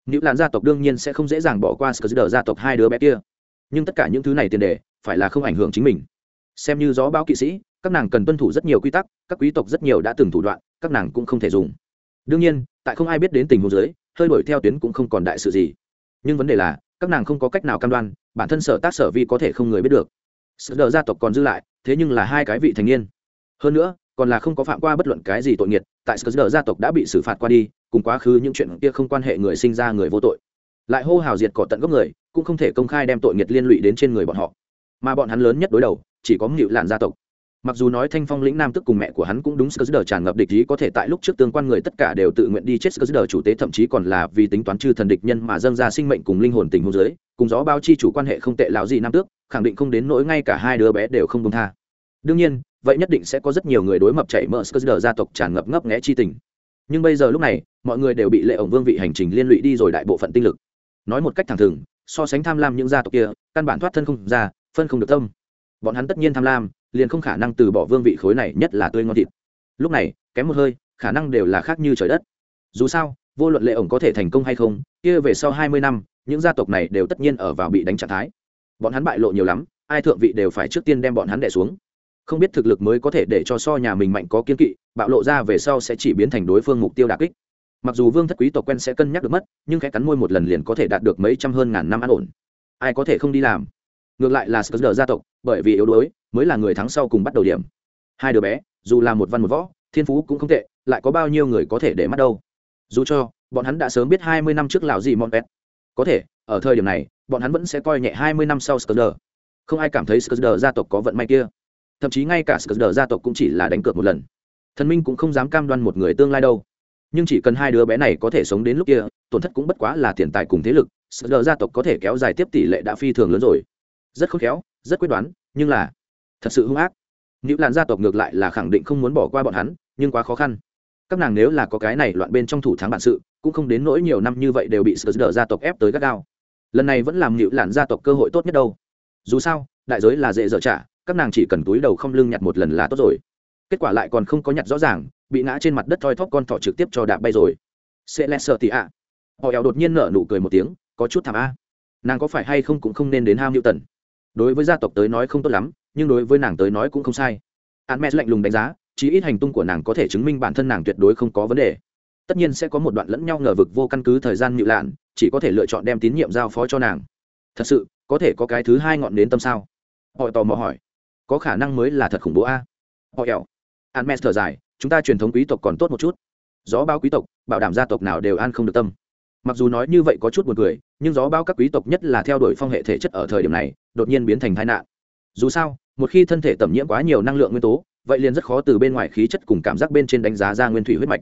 Nịu lạn gia tộc đương nhiên sẽ không dễ dàng bỏ qua sở đờ gia tộc hai đứa bé kia. Nhưng tất cả những thứ này tiền đề, phải là không ảnh hưởng chính mình. Xem như gió báo kỵ sĩ, các nàng cần tuân thủ rất nhiều quy tắc, các quý tộc rất nhiều đã từng thủ đoạn, các nàng cũng không thể dùng. Đương nhiên, tại không ai biết đến tình huống dưới hơi đổi theo tuyến cũng không còn đại sự gì. Nhưng vấn đề là, các nàng không có cách nào cam đoan, bản thân sở tác sở vi có thể không người biết được. Sự đờ gia tộc còn dư lại, thế nhưng là hai cái vị thành niên. Hơn nữa, còn là không có phạm qua bất luận cái gì tội nghiệt tại sự đờ gia tộc đã bị xử phạt qua đi, cùng quá khứ những chuyện kia không quan hệ người sinh ra người vô tội. Lại hô hào diệt cỏ tận gốc người, cũng không thể công khai đem tội nghiệt liên lụy đến trên người bọn họ. Mà bọn hắn lớn nhất đối đầu, chỉ có mịu lạn gia tộc mặc dù nói thanh phong lĩnh nam tức cùng mẹ của hắn cũng đúng sơ đờ tràn ngập địch ý, có thể tại lúc trước tương quan người tất cả đều tự nguyện đi chết sơ đờ chủ tế, thậm chí còn là vì tính toán chư thần địch nhân mà dâng ra sinh mệnh cùng linh hồn tình hôn giới cùng gió bao chi chủ quan hệ không tệ lão gì nam tước, khẳng định không đến nỗi ngay cả hai đứa bé đều không công tha. Đương nhiên, vậy nhất định sẽ có rất nhiều người đối mập chạy mỡ sơ đờ gia tộc tràn ngập ngấp nghẽ chi tình. Nhưng bây giờ lúc này, mọi người đều bị lệ ổng vương vị hành trình liên lụy đi rồi đại bộ phận tinh lực. Nói một cách thẳng thừng, so sánh tham lam những gia tộc kia, căn bản thoát thân không ra, phân không được tâm. Bọn hắn tất nhiên tham lam liền không khả năng từ bỏ vương vị khối này nhất là tươi ngon thịt. Lúc này, kém một hơi, khả năng đều là khác như trời đất. Dù sao, vô luận lệ ổng có thể thành công hay không, kia về sau hai mươi năm, những gia tộc này đều tất nhiên ở vào bị đánh trạng thái. Bọn hắn bại lộ nhiều lắm, ai thượng vị đều phải trước tiên đem bọn hắn đẻ xuống. Không biết thực lực mới có thể để cho so nhà mình mạnh có kiên kỵ, bạo lộ ra về sau sẽ chỉ biến thành đối phương mục tiêu đà kích. Mặc dù vương thất quý tộc quen sẽ cân nhắc được mất, nhưng khẽ cắn môi một lần liền có thể đạt được mấy trăm hơn ngàn năm an ổn. Ai có thể không đi làm? Ngược lại là sờ gia tộc, bởi vì yếu đuối mới là người thắng sau cùng bắt đầu điểm. Hai đứa bé, dù là một văn một võ, thiên phú cũng không tệ, lại có bao nhiêu người có thể để mắt đâu. Dù cho, bọn hắn đã sớm biết hai mươi năm trước lào gì mọn pet. Có thể, ở thời điểm này, bọn hắn vẫn sẽ coi nhẹ hai mươi năm sau sờ không ai cảm thấy skr gia tộc có vận may kia. Thậm chí ngay cả skr gia tộc cũng chỉ là đánh cược một lần. Thần minh cũng không dám cam đoan một người tương lai đâu. Nhưng chỉ cần hai đứa bé này có thể sống đến lúc kia, tổn thất cũng bất quá là tiền tài cùng thế lực skr gia tộc có thể kéo dài tiếp tỷ lệ đã phi thường lớn rồi. Rất khôn khéo, rất quyết đoán, nhưng là thật sự hung ác. Nữ làn gia tộc ngược lại là khẳng định không muốn bỏ qua bọn hắn, nhưng quá khó khăn. Các nàng nếu là có cái này loạn bên trong thủ thắng bản sự, cũng không đến nỗi nhiều năm như vậy đều bị sờ gia tộc ép tới gắt gao. Lần này vẫn làm nữ làn gia tộc cơ hội tốt nhất đâu. Dù sao, đại giới là dễ dở trả, các nàng chỉ cần túi đầu không lưng nhặt một lần là tốt rồi. Kết quả lại còn không có nhặt rõ ràng, bị ngã trên mặt đất thoi thóp con thỏ trực tiếp cho đạp bay rồi. Sẽ lẽ sợ tị ạ. Họ eo đột nhiên nở nụ cười một tiếng, có chút thảm a. Nàng có phải hay không cũng không nên đến ham hữu tần đối với gia tộc tới nói không tốt lắm nhưng đối với nàng tới nói cũng không sai. A n lạnh lùng đánh giá, chí ít hành tung của nàng có thể chứng minh bản thân nàng tuyệt đối không có vấn đề. Tất nhiên sẽ có một đoạn lẫn nhau ngờ vực vô căn cứ thời gian nhịu lạn, chỉ có thể lựa chọn đem tín nhiệm giao phó cho nàng. Thật sự, có thể có cái thứ hai ngọn đến tâm sao? Họ tò mò hỏi. Có khả năng mới là thật khủng bố a. Họ ẻo. An mes thở dài, chúng ta truyền thống quý tộc còn tốt một chút. Gió bao quý tộc, bảo đảm gia tộc nào đều an không được tâm. Mặc dù nói như vậy có chút buồn cười, nhưng gió bao các quý tộc nhất là theo đuổi phong hệ thể chất ở thời điểm này, đột nhiên biến thành tai nạn. Dù sao một khi thân thể tẩm nhiễm quá nhiều năng lượng nguyên tố, vậy liền rất khó từ bên ngoài khí chất cùng cảm giác bên trên đánh giá ra nguyên thủy huyết mạch.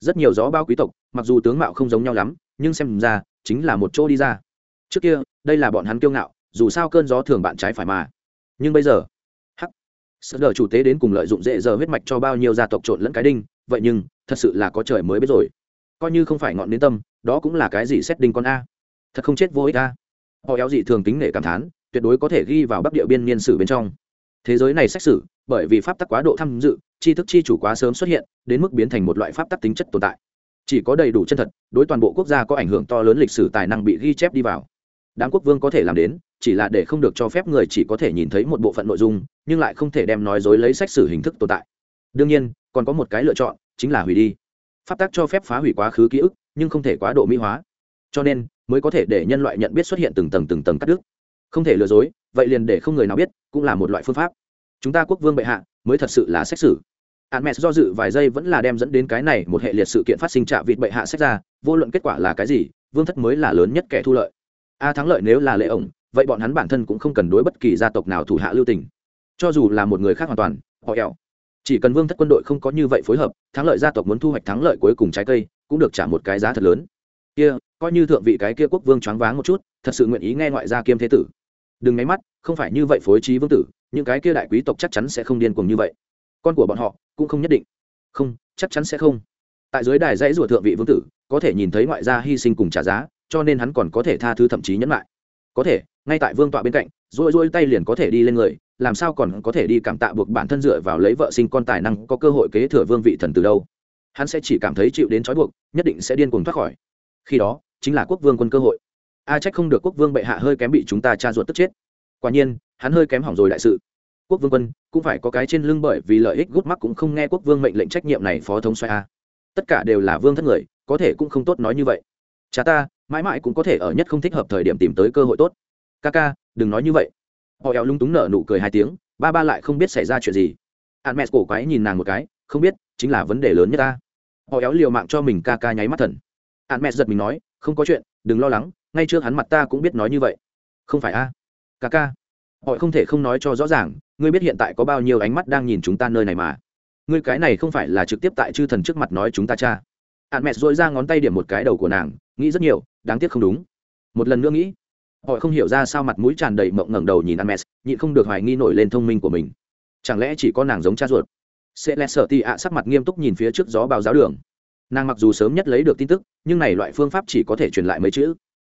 Rất nhiều gió bao quý tộc, mặc dù tướng mạo không giống nhau lắm, nhưng xem ra, chính là một chỗ đi ra. Trước kia, đây là bọn hắn kiêu ngạo, dù sao cơn gió thường bạn trái phải mà. Nhưng bây giờ, hắc, sợ đờ chủ tế đến cùng lợi dụng dễ giờ huyết mạch cho bao nhiêu gia tộc trộn lẫn cái đinh, vậy nhưng, thật sự là có trời mới biết rồi. Coi như không phải ngọn đến tâm, đó cũng là cái gì xét đinh con a. Thật không chết vô ích a. Họ éo dị thường tính nể cảm thán, tuyệt đối có thể ghi vào bắc địa biên niên sử bên trong thế giới này xét xử, bởi vì pháp tắc quá độ tham dự, tri thức chi chủ quá sớm xuất hiện, đến mức biến thành một loại pháp tắc tính chất tồn tại. Chỉ có đầy đủ chân thật, đối toàn bộ quốc gia có ảnh hưởng to lớn lịch sử tài năng bị ghi chép đi vào. Đám quốc vương có thể làm đến, chỉ là để không được cho phép người chỉ có thể nhìn thấy một bộ phận nội dung, nhưng lại không thể đem nói dối lấy sách sử hình thức tồn tại. Đương nhiên, còn có một cái lựa chọn, chính là hủy đi. Pháp tắc cho phép phá hủy quá khứ ký ức, nhưng không thể quá độ mỹ hóa. Cho nên, mới có thể để nhân loại nhận biết xuất hiện từng tầng từng tầng cắt đứt. Không thể lừa dối vậy liền để không người nào biết cũng là một loại phương pháp chúng ta quốc vương bệ hạ mới thật sự là xét xử Hermes do dự vài giây vẫn là đem dẫn đến cái này một hệ liệt sự kiện phát sinh trạ vịt bệ hạ xét ra, vô luận kết quả là cái gì, vương thất mới là lớn nhất kẻ thu lợi. A thắng lợi nếu là lệ ổng, vậy bọn hắn bản thân cũng không cần đối bất kỳ gia tộc nào thủ hạ lưu tình. Cho dù là một người khác hoàn toàn, họ eo Chỉ cần vương thất quân đội không có như vậy phối hợp, thắng lợi gia tộc muốn thu hoạch thắng lợi cuối cùng trái cây, cũng được trả một cái giá thật lớn. Kia, coi như thượng vị cái kia quốc vương choáng váng một chút, thật sự nguyện ý nghe ngoại gia kiêm thế tử. Đừng ngáy mắt, không phải như vậy phối trí vương tử, những cái kia đại quý tộc chắc chắn sẽ không điên cuồng như vậy. Con của bọn họ cũng không nhất định. Không chắc chắn sẽ không. Tại dưới đài dãy rủa thượng vị vương tử có thể nhìn thấy ngoại gia hy sinh cùng trả giá cho nên hắn còn có thể tha thứ thậm chí nhẫn lại. Có thể ngay tại vương tọa bên cạnh rỗi rỗi tay liền có thể đi lên người làm sao còn có thể đi cảm tạ buộc bản thân dựa vào lấy vợ sinh con tài năng có cơ hội kế thừa vương vị thần từ đâu. Hắn sẽ chỉ cảm thấy chịu đến trói buộc nhất định sẽ điên cuồng thoát khỏi. Khi đó chính là quốc vương quân cơ hội a trách không được quốc vương bệ hạ hơi kém bị chúng ta tra ruột tức chết. Quả nhiên, hắn hơi kém hỏng rồi đại sự. Quốc vương quân, cũng phải có cái trên lưng bởi vì lợi ích gút mắc cũng không nghe quốc vương mệnh lệnh trách nhiệm này phó thống xoay a. Tất cả đều là vương thất người, có thể cũng không tốt nói như vậy. Cha ta, mãi mãi cũng có thể ở nhất không thích hợp thời điểm tìm tới cơ hội tốt. Ca ca, đừng nói như vậy. Họ éo lung túng nở nụ cười hai tiếng, ba ba lại không biết xảy ra chuyện gì. Hạn mẹ cổ quái nhìn nàng một cái, không biết, chính là vấn đề lớn nhất ta. Họ éo liều mạng cho mình ca ca nháy mắt thần. Hạn mẹ giật mình nói, không có chuyện, đừng lo lắng ngay trước hắn mặt ta cũng biết nói như vậy không phải a ca ca họ không thể không nói cho rõ ràng ngươi biết hiện tại có bao nhiêu ánh mắt đang nhìn chúng ta nơi này mà ngươi cái này không phải là trực tiếp tại chư thần trước mặt nói chúng ta cha hạn mẹ dội ra ngón tay điểm một cái đầu của nàng nghĩ rất nhiều đáng tiếc không đúng một lần nữa nghĩ họ không hiểu ra sao mặt mũi tràn đầy mộng ngẩng đầu nhìn Hermes, nhịn không được hoài nghi nổi lên thông minh của mình. Chẳng lẽ chỉ có nàng giống cha ruột? Sẽ lẽ sợ tị ạ sắc mặt nghiêm túc nhìn phía trước gió bào giáo đường. Nàng mặc dù sớm nhất lấy được tin tức, nhưng này loại phương pháp chỉ có thể truyền lại mấy chữ.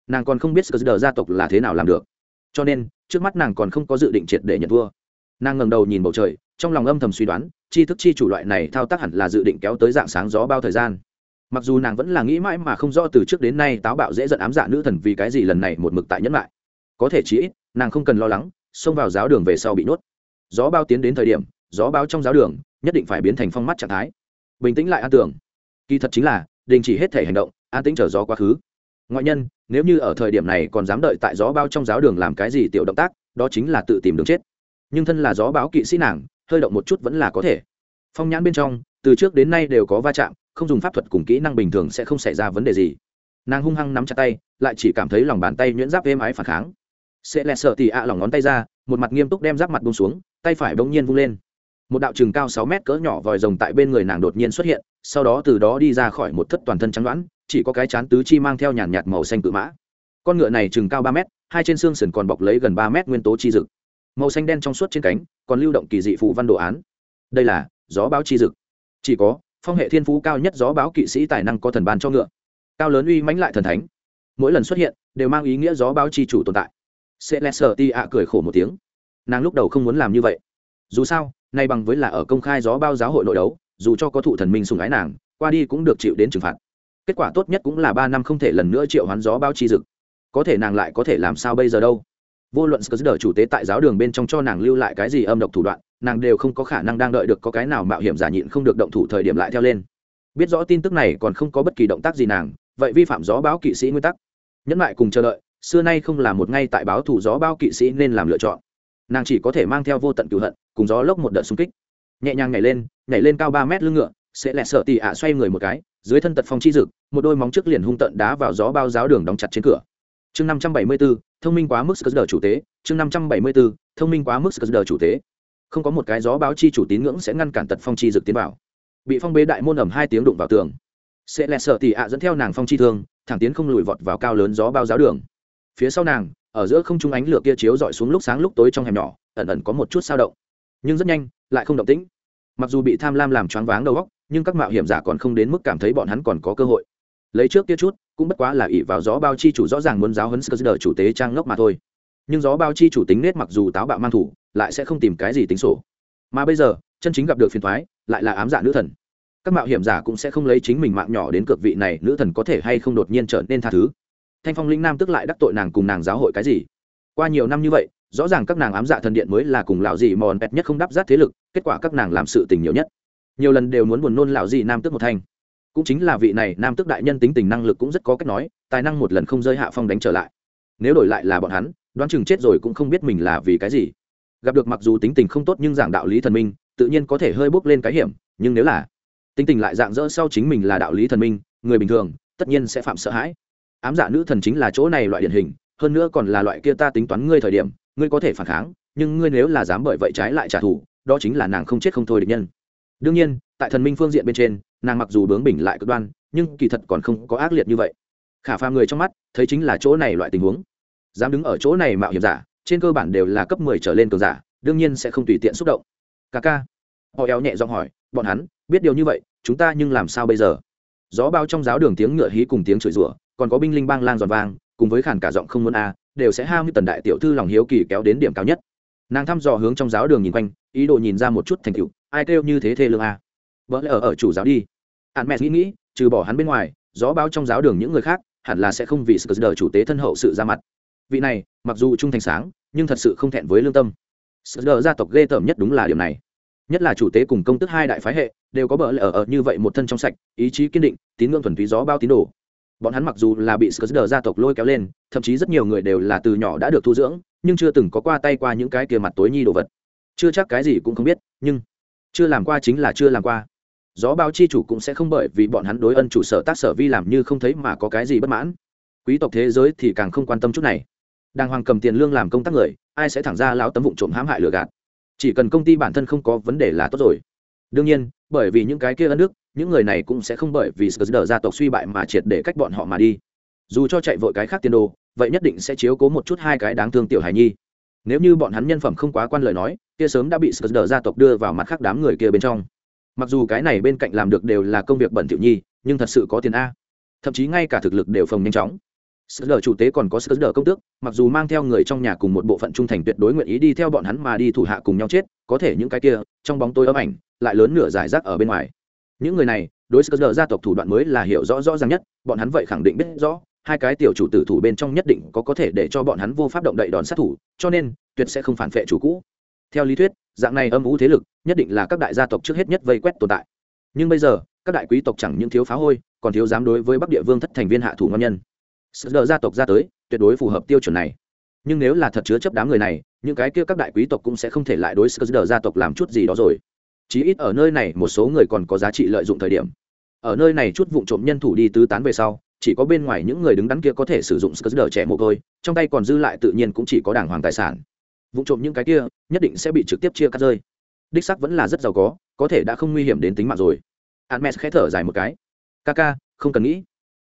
Nàng còn không biết Skr gia tộc là thế nào làm được. Cho nên, trước mắt nàng còn không có dự định triệt để nhận thua nàng ngẩng đầu nhìn bầu trời trong lòng âm thầm suy đoán chi thức chi chủ loại này thao tác hẳn là dự định kéo tới dạng sáng gió bao thời gian. Mặc dù nàng vẫn là nghĩ mãi mà không rõ từ trước đến nay táo bạo dễ giận ám dạ nữ thần vì cái gì lần này một mực tại nhẫn lại. Có thể chí ít nàng không cần lo lắng xông vào giáo đường về sau bị nuốt. Gió bao tiến đến thời điểm gió bao trong giáo đường nhất định phải biến thành phong mắt trạng thái. Bình tĩnh lại an tưởng. Kỳ thật chính là đình chỉ hết thể hành động an tĩnh chờ gió quá khứ ngoại nhân, nếu như ở thời điểm này còn dám đợi tại gió bao trong giáo đường làm cái gì tiểu động tác, đó chính là tự tìm đường chết. Nhưng thân là gió báo kỵ sĩ nàng, hơi động một chút vẫn là có thể. Phong nhãn bên trong, từ trước đến nay đều có va chạm, không dùng pháp thuật cùng kỹ năng bình thường sẽ không xảy ra vấn đề gì. Nàng hung hăng nắm chặt tay, lại chỉ cảm thấy lòng bàn tay nhuyễn giáp êm ái phản kháng. Sẽ lẹ sợ tì ạ lòng ngón tay ra, một mặt nghiêm túc đem giáp mặt bông xuống, tay phải bỗng nhiên vung lên. Một đạo chừng cao sáu mét cỡ nhỏ vòi rồng tại bên người nàng đột nhiên xuất hiện, sau đó từ đó đi ra khỏi một thất toàn thân trắng đoãn chỉ có cái chán tứ chi mang theo nhàn nhạt màu xanh cự mã. Con ngựa này chừng cao ba mét, hai trên xương sườn còn bọc lấy gần ba mét nguyên tố chi dực. Màu xanh đen trong suốt trên cánh, còn lưu động kỳ dị phụ văn đồ án. Đây là gió báo chi dực. Chỉ có, phong hệ thiên phú cao nhất gió báo kỵ sĩ tài năng có thần ban cho ngựa. Cao lớn uy mãnh lại thần thánh. Mỗi lần xuất hiện, đều mang ý nghĩa gió báo chi chủ tồn tại. Sẽ lẹ sợ ti ạ cười khổ một tiếng. Nàng lúc đầu không muốn làm như vậy. Dù sao, nay bằng với là ở công khai gió bao giáo hội nội đấu, dù cho có thụ thần minh sùng ái nàng, qua đi cũng được chịu đến trừng phạt kết quả tốt nhất cũng là ba năm không thể lần nữa triệu hoán gió bao chi dực. Có thể nàng lại có thể làm sao bây giờ đâu? Vô luận sờ đờ chủ tế tại giáo đường bên trong cho nàng lưu lại cái gì âm độc thủ đoạn, nàng đều không có khả năng đang đợi được có cái nào mạo hiểm giả nhịn không được động thủ thời điểm lại theo lên. Biết rõ tin tức này còn không có bất kỳ động tác gì nàng, vậy vi phạm gió báo kỵ sĩ nguyên tắc. Nhẫn lại cùng chờ đợi, xưa nay không là một ngay tại báo thủ gió báo kỵ sĩ nên làm lựa chọn. Nàng chỉ có thể mang theo vô tận cựu hận, cùng gió lốc một đợt xung kích. Nhẹ nhàng nhảy lên nhảy lên cao ba mét lưng ngựa, sẽ lẹ sợ tì ạ xoay người một cái dưới thân tật phong chi dực, một đôi móng trước liền hung tận đá vào gió bao giáo đường đóng chặt trên cửa. Chương năm trăm bảy mươi bốn thông minh quá mức sờ chủ tế. Chương năm trăm bảy mươi bốn thông minh quá mức sờ chủ tế. Không có một cái gió báo chi chủ tín ngưỡng sẽ ngăn cản tật phong chi dực tiến vào. Bị phong bế đại môn ẩm hai tiếng đụng vào tường. Sẽ lẹ sợ tị ạ dẫn theo nàng phong chi thương thẳng tiến không lùi vọt vào cao lớn gió bao giáo đường. Phía sau nàng ở giữa không trung ánh lửa kia chiếu dọi xuống lúc sáng lúc tối trong hẻm nhỏ ẩn ẩn có một chút sao động. Nhưng rất nhanh lại không động tĩnh. Mặc dù bị tham lam làm choáng váng đầu óc nhưng các mạo hiểm giả còn không đến mức cảm thấy bọn hắn còn có cơ hội. Lấy trước kia chút, cũng bất quá là ỷ vào gió bao chi chủ rõ ràng muốn giáo huấn sơ chủ tế trang ngốc mà thôi. Nhưng gió bao chi chủ tính nết mặc dù táo bạo mang thủ, lại sẽ không tìm cái gì tính sổ. Mà bây giờ, chân chính gặp được phiền thoái, lại là ám dạ nữ thần. Các mạo hiểm giả cũng sẽ không lấy chính mình mạng nhỏ đến cược vị này, nữ thần có thể hay không đột nhiên trở nên tha thứ. Thanh phong linh nam tức lại đắc tội nàng cùng nàng giáo hội cái gì? Qua nhiều năm như vậy, rõ ràng các nàng ám dạ thần điện mới là cùng lão gì mòn pẹt nhất không đắp rát thế lực, kết quả các nàng làm sự tình nhiều nhất nhiều lần đều muốn buồn nôn lão gì nam tức một thành cũng chính là vị này nam tức đại nhân tính tình năng lực cũng rất có cách nói, tài năng một lần không rơi hạ phong đánh trở lại. Nếu đổi lại là bọn hắn, đoán chừng chết rồi cũng không biết mình là vì cái gì. Gặp được mặc dù tính tình không tốt nhưng giảng đạo lý thần minh, tự nhiên có thể hơi bốc lên cái hiểm, nhưng nếu là tính tình lại dạng dỡ sau chính mình là đạo lý thần minh, người bình thường, tất nhiên sẽ phạm sợ hãi. Ám dạ nữ thần chính là chỗ này loại điển hình, hơn nữa còn là loại kia ta tính toán ngươi thời điểm, ngươi có thể phản kháng, nhưng ngươi nếu là dám bởi vậy trái lại trả thù, đó chính là nàng không chết không thôi địch nhân đương nhiên, tại thần minh phương diện bên trên, nàng mặc dù bướng bỉnh lại cực đoan, nhưng kỳ thật còn không có ác liệt như vậy. Khả phàm người trong mắt, thấy chính là chỗ này loại tình huống. Dám đứng ở chỗ này mạo hiểm giả, trên cơ bản đều là cấp mười trở lên cường giả, đương nhiên sẽ không tùy tiện xúc động. Ca ca. Họ éo nhẹ giọng hỏi, bọn hắn, biết điều như vậy, chúng ta nhưng làm sao bây giờ? Gió bao trong giáo đường tiếng ngựa hí cùng tiếng chửi rủa, còn có binh linh bang lang giòn vang, cùng với khản cả giọng không muốn a, đều sẽ ham như tần đại tiểu thư lòng hiếu kỳ kéo đến điểm cao nhất nàng thăm dò hướng trong giáo đường nhìn quanh, ý đồ nhìn ra một chút thành tựu, ai kêu như thế thê lương a? Vỡ lẽ ở ở chủ giáo đi. Hạn mẹ nghĩ nghĩ, trừ bỏ hắn bên ngoài, gió báo trong giáo đường những người khác, hẳn là sẽ không vì sự đờ chủ tế thân hậu sự ra mặt. Vị này, mặc dù trung thành sáng, nhưng thật sự không thẹn với lương tâm. Sự đờ gia tộc ghê tởm nhất đúng là điểm này. Nhất là chủ tế cùng công tức hai đại phái hệ, đều có bỡ lẽ ở ở như vậy một thân trong sạch, ý chí kiên định, tín ngưỡng thuần túy gió bao tín đồ bọn hắn mặc dù là bị sờ gia tộc lôi kéo lên, thậm chí rất nhiều người đều là từ nhỏ đã được thu dưỡng, nhưng chưa từng có qua tay qua những cái kia mặt tối nhi đồ vật. Chưa chắc cái gì cũng không biết, nhưng chưa làm qua chính là chưa làm qua. Gió báo chi chủ cũng sẽ không bởi vì bọn hắn đối ân chủ sở tác sở vi làm như không thấy mà có cái gì bất mãn. Quý tộc thế giới thì càng không quan tâm chút này. Đàng hoàng cầm tiền lương làm công tác người, ai sẽ thẳng ra lao tấm vụ trộm hãm hại lừa gạt. Chỉ cần công ty bản thân không có vấn đề là tốt rồi. Đương nhiên bởi vì những cái kia ân đức, những người này cũng sẽ không bởi vì sờ gia tộc suy bại mà triệt để cách bọn họ mà đi. Dù cho chạy vội cái khác tiền đồ, vậy nhất định sẽ chiếu cố một chút hai cái đáng thương tiểu hài nhi. Nếu như bọn hắn nhân phẩm không quá quan lời nói, kia sớm đã bị sờ gia tộc đưa vào mặt khác đám người kia bên trong. Mặc dù cái này bên cạnh làm được đều là công việc bẩn tiểu nhi, nhưng thật sự có tiền a. Thậm chí ngay cả thực lực đều phồng nhanh chóng. Sờ chủ tế còn có sờ công tước, mặc dù mang theo người trong nhà cùng một bộ phận trung thành tuyệt đối nguyện ý đi theo bọn hắn mà đi thủ hạ cùng nhau chết, có thể những cái kia, trong bóng tôi ấm ảnh lại lớn nửa giải rác ở bên ngoài. Những người này, đối sơ gia tộc thủ đoạn mới là hiểu rõ rõ ràng nhất, bọn hắn vậy khẳng định biết rõ, hai cái tiểu chủ tử thủ bên trong nhất định có có thể để cho bọn hắn vô pháp động đậy đòn sát thủ, cho nên, tuyệt sẽ không phản vệ chủ cũ. Theo lý thuyết, dạng này âm ú thế lực, nhất định là các đại gia tộc trước hết nhất vây quét tồn tại. Nhưng bây giờ, các đại quý tộc chẳng những thiếu phá hôi, còn thiếu dám đối với bắc địa vương thất thành viên hạ thủ ngon nhân. Sơ gia tộc ra tới, tuyệt đối phù hợp tiêu chuẩn này. Nhưng nếu là thật chứa chấp đám người này, những cái kia các đại quý tộc cũng sẽ không thể lại đối sơ gia tộc làm chút gì đó rồi chí ít ở nơi này một số người còn có giá trị lợi dụng thời điểm. Ở nơi này chút vụ trộm nhân thủ đi tứ tán về sau, chỉ có bên ngoài những người đứng đắn kia có thể sử dụng skr trẻ mồ côi, trong tay còn dư lại tự nhiên cũng chỉ có đảng hoàng tài sản. Vụ trộm những cái kia, nhất định sẽ bị trực tiếp chia cắt rơi. Đích sắc vẫn là rất giàu có có thể đã không nguy hiểm đến tính mạng rồi. Hermes khẽ thở dài một cái. Kaka, không cần nghĩ.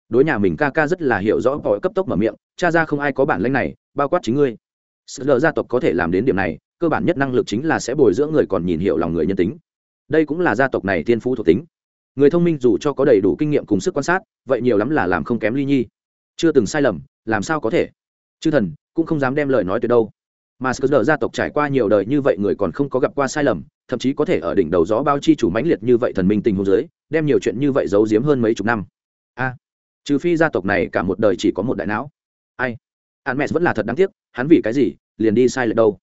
Đối nhà mình Kaka rất là hiểu rõ gọi cấp tốc mở miệng, cha ra không ai có bản lĩnh này, bao quát chính ngươi. Sự lờ gia tộc có thể làm đến điểm này, cơ bản nhất năng lực chính là sẽ bồi dưỡng người còn nhìn hiểu lòng người nhân tính đây cũng là gia tộc này thiên phú thuộc tính. Người thông minh dù cho có đầy đủ kinh nghiệm cùng sức quan sát, vậy nhiều lắm là làm không kém ly nhi. Chưa từng sai lầm, làm sao có thể? Chư thần, cũng không dám đem lời nói từ đâu. Mà sờ gia tộc trải qua nhiều đời như vậy người còn không có gặp qua sai lầm, thậm chí có thể ở đỉnh đầu gió bao chi chủ mãnh liệt như vậy thần minh tình hồ dưới, đem nhiều chuyện như vậy giấu giếm hơn mấy chục năm. A, trừ phi gia tộc này cả một đời chỉ có một đại não. Ai? Hắn mẹ vẫn là thật đáng tiếc, hắn vì cái gì liền đi sai lệch đâu?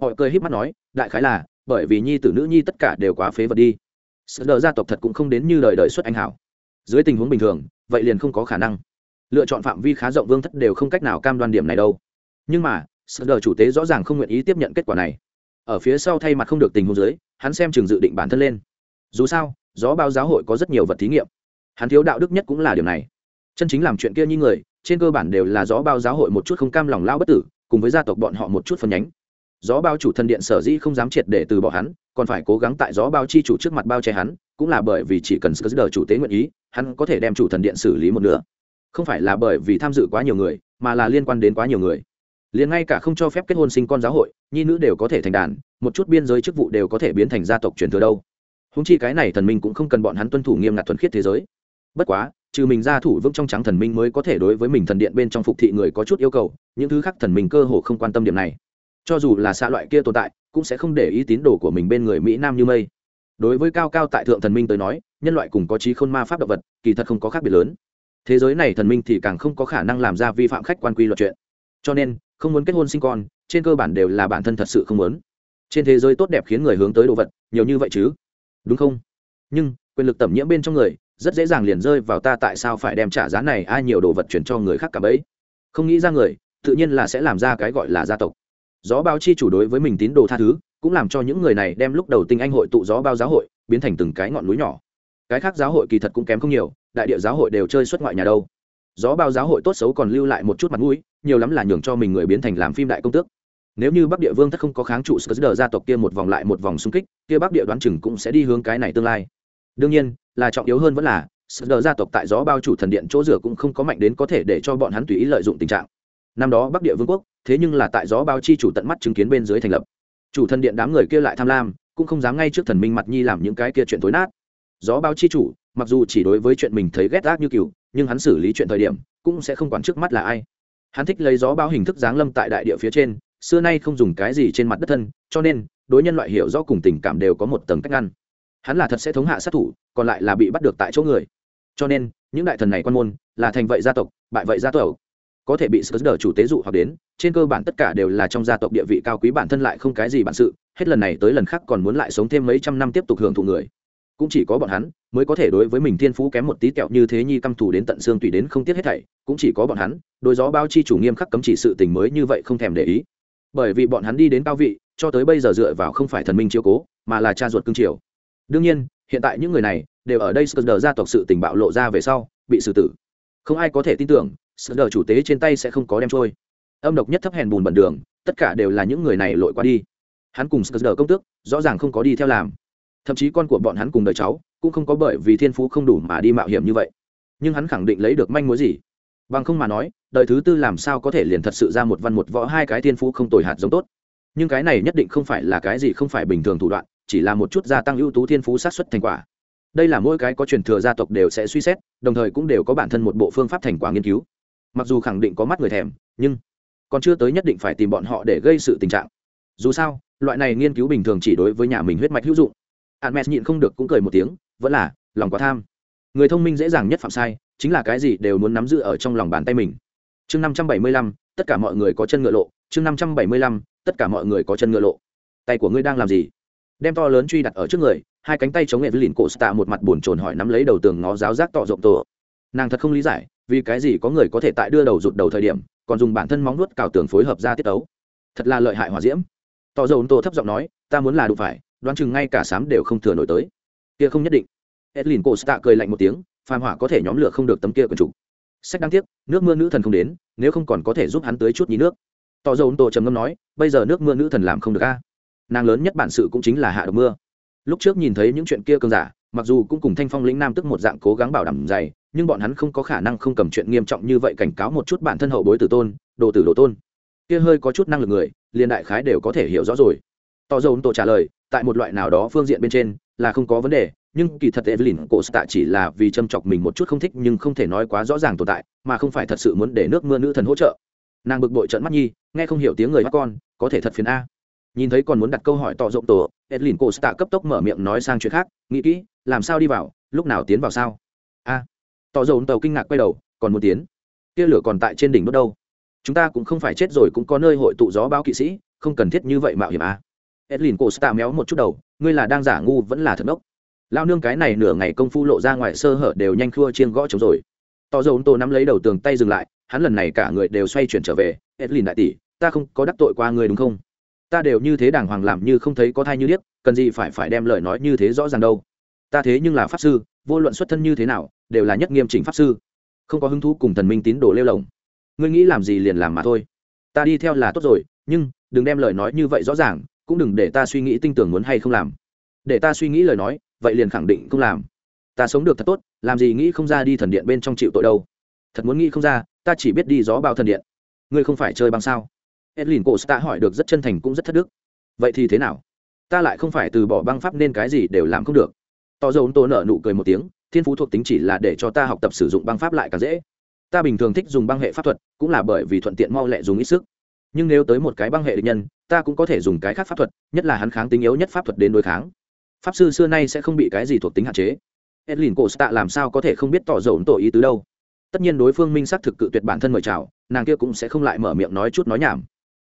Họ cười híp mắt nói, đại khái là bởi vì nhi tử nữ nhi tất cả đều quá phế vật đi. Sự đỡ gia tộc thật cũng không đến như đời đời xuất anh hảo. Dưới tình huống bình thường, vậy liền không có khả năng. Lựa chọn phạm vi khá rộng vương thất đều không cách nào cam đoan điểm này đâu. Nhưng mà sự đỡ chủ tế rõ ràng không nguyện ý tiếp nhận kết quả này. Ở phía sau thay mặt không được tình huống dưới, hắn xem chừng dự định bản thân lên. Dù sao, gió bao giáo hội có rất nhiều vật thí nghiệm. Hắn thiếu đạo đức nhất cũng là điều này. Chân chính làm chuyện kia như người, trên cơ bản đều là gió bao giáo hội một chút không cam lòng lao bất tử, cùng với gia tộc bọn họ một chút phân nhánh gió bao chủ thần điện sở dĩ không dám triệt để từ bỏ hắn, còn phải cố gắng tại gió bao chi chủ trước mặt bao che hắn, cũng là bởi vì chỉ cần sơ đờ chủ tế nguyện ý, hắn có thể đem chủ thần điện xử lý một nửa. Không phải là bởi vì tham dự quá nhiều người, mà là liên quan đến quá nhiều người. Liền ngay cả không cho phép kết hôn sinh con giáo hội, nhi nữ đều có thể thành đàn, một chút biên giới chức vụ đều có thể biến thành gia tộc truyền thừa đâu. Húng chi cái này thần minh cũng không cần bọn hắn tuân thủ nghiêm ngặt thuần khiết thế giới. Bất quá, trừ mình ra thủ vững trong trắng thần minh mới có thể đối với mình thần điện bên trong phục thị người có chút yêu cầu, những thứ khác thần minh cơ hồ không quan tâm điểm này cho dù là xa loại kia tồn tại, cũng sẽ không để ý tín đồ của mình bên người mỹ nam như mây. Đối với cao cao tại thượng thần minh tới nói, nhân loại cùng có trí khôn ma pháp động vật, kỳ thật không có khác biệt lớn. Thế giới này thần minh thì càng không có khả năng làm ra vi phạm khách quan quy luật chuyện. Cho nên, không muốn kết hôn sinh con, trên cơ bản đều là bản thân thật sự không muốn. Trên thế giới tốt đẹp khiến người hướng tới đồ vật, nhiều như vậy chứ? Đúng không? Nhưng, quyền lực tẩm nhiễm bên trong người, rất dễ dàng liền rơi vào ta tại sao phải đem trả giá này ai nhiều đồ vật chuyển cho người khác cả bấy. Không nghĩ ra người, tự nhiên là sẽ làm ra cái gọi là gia tộc gió bao chi chủ đối với mình tín đồ tha thứ, cũng làm cho những người này đem lúc đầu tinh anh hội tụ gió bao giáo hội biến thành từng cái ngọn núi nhỏ. Cái khác giáo hội kỳ thật cũng kém không nhiều, đại địa giáo hội đều chơi xuất ngoại nhà đâu. Gió bao giáo hội tốt xấu còn lưu lại một chút mặt mũi, nhiều lắm là nhường cho mình người biến thành làm phim đại công tước. Nếu như bắc địa vương thất không có kháng trụ sờ gia tộc kia một vòng lại một vòng xung kích, kia bắc địa đoán chừng cũng sẽ đi hướng cái này tương lai. Đương nhiên, là trọng yếu hơn vẫn là sờ gia tộc tại gió bao chủ thần điện chỗ rửa cũng không có mạnh đến có thể để cho bọn hắn tùy ý lợi dụng tình trạng năm đó bắc địa vương quốc, thế nhưng là tại gió báo chi chủ tận mắt chứng kiến bên dưới thành lập. Chủ thần điện đám người kia lại tham lam, cũng không dám ngay trước thần minh mặt nhi làm những cái kia chuyện tối nát. Gió báo chi chủ, mặc dù chỉ đối với chuyện mình thấy ghét ác như cừu, nhưng hắn xử lý chuyện thời điểm, cũng sẽ không quản trước mắt là ai. Hắn thích lấy gió báo hình thức giáng lâm tại đại địa phía trên, xưa nay không dùng cái gì trên mặt đất thân, cho nên, đối nhân loại hiểu rõ cùng tình cảm đều có một tầng cách ngăn. Hắn là thật sẽ thống hạ sát thủ, còn lại là bị bắt được tại chỗ người. Cho nên, những đại thần này quan môn, là thành vậy gia tộc, bại vậy gia tộc có thể bị sờ chủ tế dụ hoặc đến, trên cơ bản tất cả đều là trong gia tộc địa vị cao quý bản thân lại không cái gì bản sự, hết lần này tới lần khác còn muốn lại sống thêm mấy trăm năm tiếp tục hưởng thụ người. Cũng chỉ có bọn hắn mới có thể đối với mình thiên phú kém một tí kẹo như thế nhi căm thù đến tận xương tùy đến không tiếc hết thảy, cũng chỉ có bọn hắn, đối gió bao chi chủ nghiêm khắc cấm chỉ sự tình mới như vậy không thèm để ý. Bởi vì bọn hắn đi đến cao vị, cho tới bây giờ dựa vào không phải thần minh chiếu cố, mà là cha ruột cương triều. Đương nhiên, hiện tại những người này đều ở đây sờ gia tộc sự tình bạo lộ ra về sau, bị xử tử. Không ai có thể tin tưởng sự đờ chủ tế trên tay sẽ không có đem trôi. Âm độc nhất thấp hèn bùn bẩn đường, tất cả đều là những người này lội qua đi. Hắn cùng sờ đờ công tước, rõ ràng không có đi theo làm. Thậm chí con của bọn hắn cùng đời cháu, cũng không có bởi vì thiên phú không đủ mà đi mạo hiểm như vậy. Nhưng hắn khẳng định lấy được manh mối gì? Bằng không mà nói, đời thứ tư làm sao có thể liền thật sự ra một văn một võ hai cái thiên phú không tồi hạt giống tốt. Nhưng cái này nhất định không phải là cái gì không phải bình thường thủ đoạn, chỉ là một chút gia tăng ưu tú thiên phú sát xuất thành quả. Đây là mỗi cái có truyền thừa gia tộc đều sẽ suy xét, đồng thời cũng đều có bản thân một bộ phương pháp thành quả nghiên cứu mặc dù khẳng định có mắt người thèm nhưng còn chưa tới nhất định phải tìm bọn họ để gây sự tình trạng dù sao loại này nghiên cứu bình thường chỉ đối với nhà mình huyết mạch hữu dụng Hermes nhịn không được cũng cười một tiếng, vẫn là lòng quá tham. Người thông minh dễ dàng nhất phạm sai, chính là cái gì đều muốn nắm giữ ở trong lòng bàn tay mình. Chương năm trăm bảy mươi lăm, tất cả mọi người có chân ngựa lộ, chương năm trăm bảy mươi lăm, tất cả mọi người có chân ngựa lộ. Tay của ngươi đang làm gì? Đem to lớn truy đặt ở trước người, hai cánh tay chống nghệ với lìn cổ stạ một mặt buồn chồn hỏi nắm lấy đầu tường ngó giáo giác tỏ rộng tổ. Nàng thật không lý giải, vì cái gì có người có thể tại đưa đầu rụt đầu thời điểm, còn dùng bản thân móng nuốt cào tường phối hợp ra tiết tấu. Thật là lợi hại hòa diễm. tỏ dầu tô thấp giọng nói, ta muốn là đủ phải, đoán chừng ngay cả sám đều không thừa nổi tới. Kia không nhất định. Edlin cô stạ cười lạnh một tiếng phàm hỏa có thể nhóm lửa không được tấm kia quần trục. Sách đáng tiếc nước mưa nữ thần không đến nếu không còn có thể giúp hắn tới chút nhí nước. Tỏ dầu tô trầm ngâm nói bây giờ nước mưa nữ thần làm không được a. Nàng lớn nhất bản sự cũng chính là hạ độc mưa. Lúc trước nhìn thấy những chuyện kia cơn giả mặc dù cũng cùng thanh phong lĩnh nam tức một dạng cố gắng bảo đảm dày nhưng bọn hắn không có khả năng không cầm chuyện nghiêm trọng như vậy cảnh cáo một chút bản thân hậu bối tử tôn, đồ tử đồ tôn. Kia hơi có chút năng lực người, liền đại khái đều có thể hiểu rõ rồi. Tỏ dầu tổ trả lời, tại một loại nào đó phương diện bên trên, là không có vấn đề, nhưng kỳ thật Evelyn cổ tạ chỉ là vì châm chọc mình một chút không thích nhưng không thể nói quá rõ ràng tồn tại, mà không phải thật sự muốn để nước mưa nữ thần hỗ trợ. Nàng bực bội trận mắt nhi, nghe không hiểu tiếng người bắt con, có thể thật phiền a. Nhìn thấy còn muốn đặt câu hỏi tỏ rộng tổ, Evelyn cổ stạ cấp tốc mở miệng nói sang chuyện khác, nghĩ kỹ, làm sao đi vào, lúc nào tiến vào sao? A tỏ dầu tàu kinh ngạc quay đầu, còn muốn tiến. Kia lửa còn tại trên đỉnh đốt đâu? Chúng ta cũng không phải chết rồi cũng có nơi hội tụ gió báo kỵ sĩ, không cần thiết như vậy mạo hiểm à? edlin cổ stạ méo một chút đầu, ngươi là đang giả ngu vẫn là thật đốc. Lao nương cái này nửa ngày công phu lộ ra ngoài sơ hở đều nhanh khua chiên gõ chống rồi. Tỏ dầu tô nắm lấy đầu tường tay dừng lại, hắn lần này cả người đều xoay chuyển trở về. Edlin đại tỷ, ta không có đắc tội qua người đúng không? Ta đều như thế đàng hoàng làm như không thấy có thai như điếc, cần gì phải phải đem lời nói như thế rõ ràng đâu? Ta thế nhưng là pháp sư, vô luận xuất thân như thế nào đều là nhất nghiêm chỉnh pháp sư, không có hứng thú cùng thần minh tín đồ lêu lồng. Ngươi nghĩ làm gì liền làm mà thôi. Ta đi theo là tốt rồi, nhưng đừng đem lời nói như vậy rõ ràng, cũng đừng để ta suy nghĩ tinh tưởng muốn hay không làm. Để ta suy nghĩ lời nói, vậy liền khẳng định không làm. Ta sống được thật tốt, làm gì nghĩ không ra đi thần điện bên trong chịu tội đâu. Thật muốn nghĩ không ra, ta chỉ biết đi gió bao thần điện. Ngươi không phải chơi băng sao? Edlin cổ ta hỏi được rất chân thành cũng rất thất đức. Vậy thì thế nào? Ta lại không phải từ bỏ băng pháp nên cái gì đều làm không được. To dầu tô nợ nụ cười một tiếng thiên phú thuộc tính chỉ là để cho ta học tập sử dụng băng pháp lại càng dễ. Ta bình thường thích dùng băng hệ pháp thuật, cũng là bởi vì thuận tiện mau lẹ dùng ít sức. Nhưng nếu tới một cái băng hệ địch nhân, ta cũng có thể dùng cái khác pháp thuật, nhất là hắn kháng tính yếu nhất pháp thuật đến đối kháng. Pháp sư xưa nay sẽ không bị cái gì thuộc tính hạn chế. Edlin cổ tạ làm sao có thể không biết tỏ dầu tổ ý tứ đâu. Tất nhiên đối phương minh xác thực cự tuyệt bản thân mời chào, nàng kia cũng sẽ không lại mở miệng nói chút nói nhảm.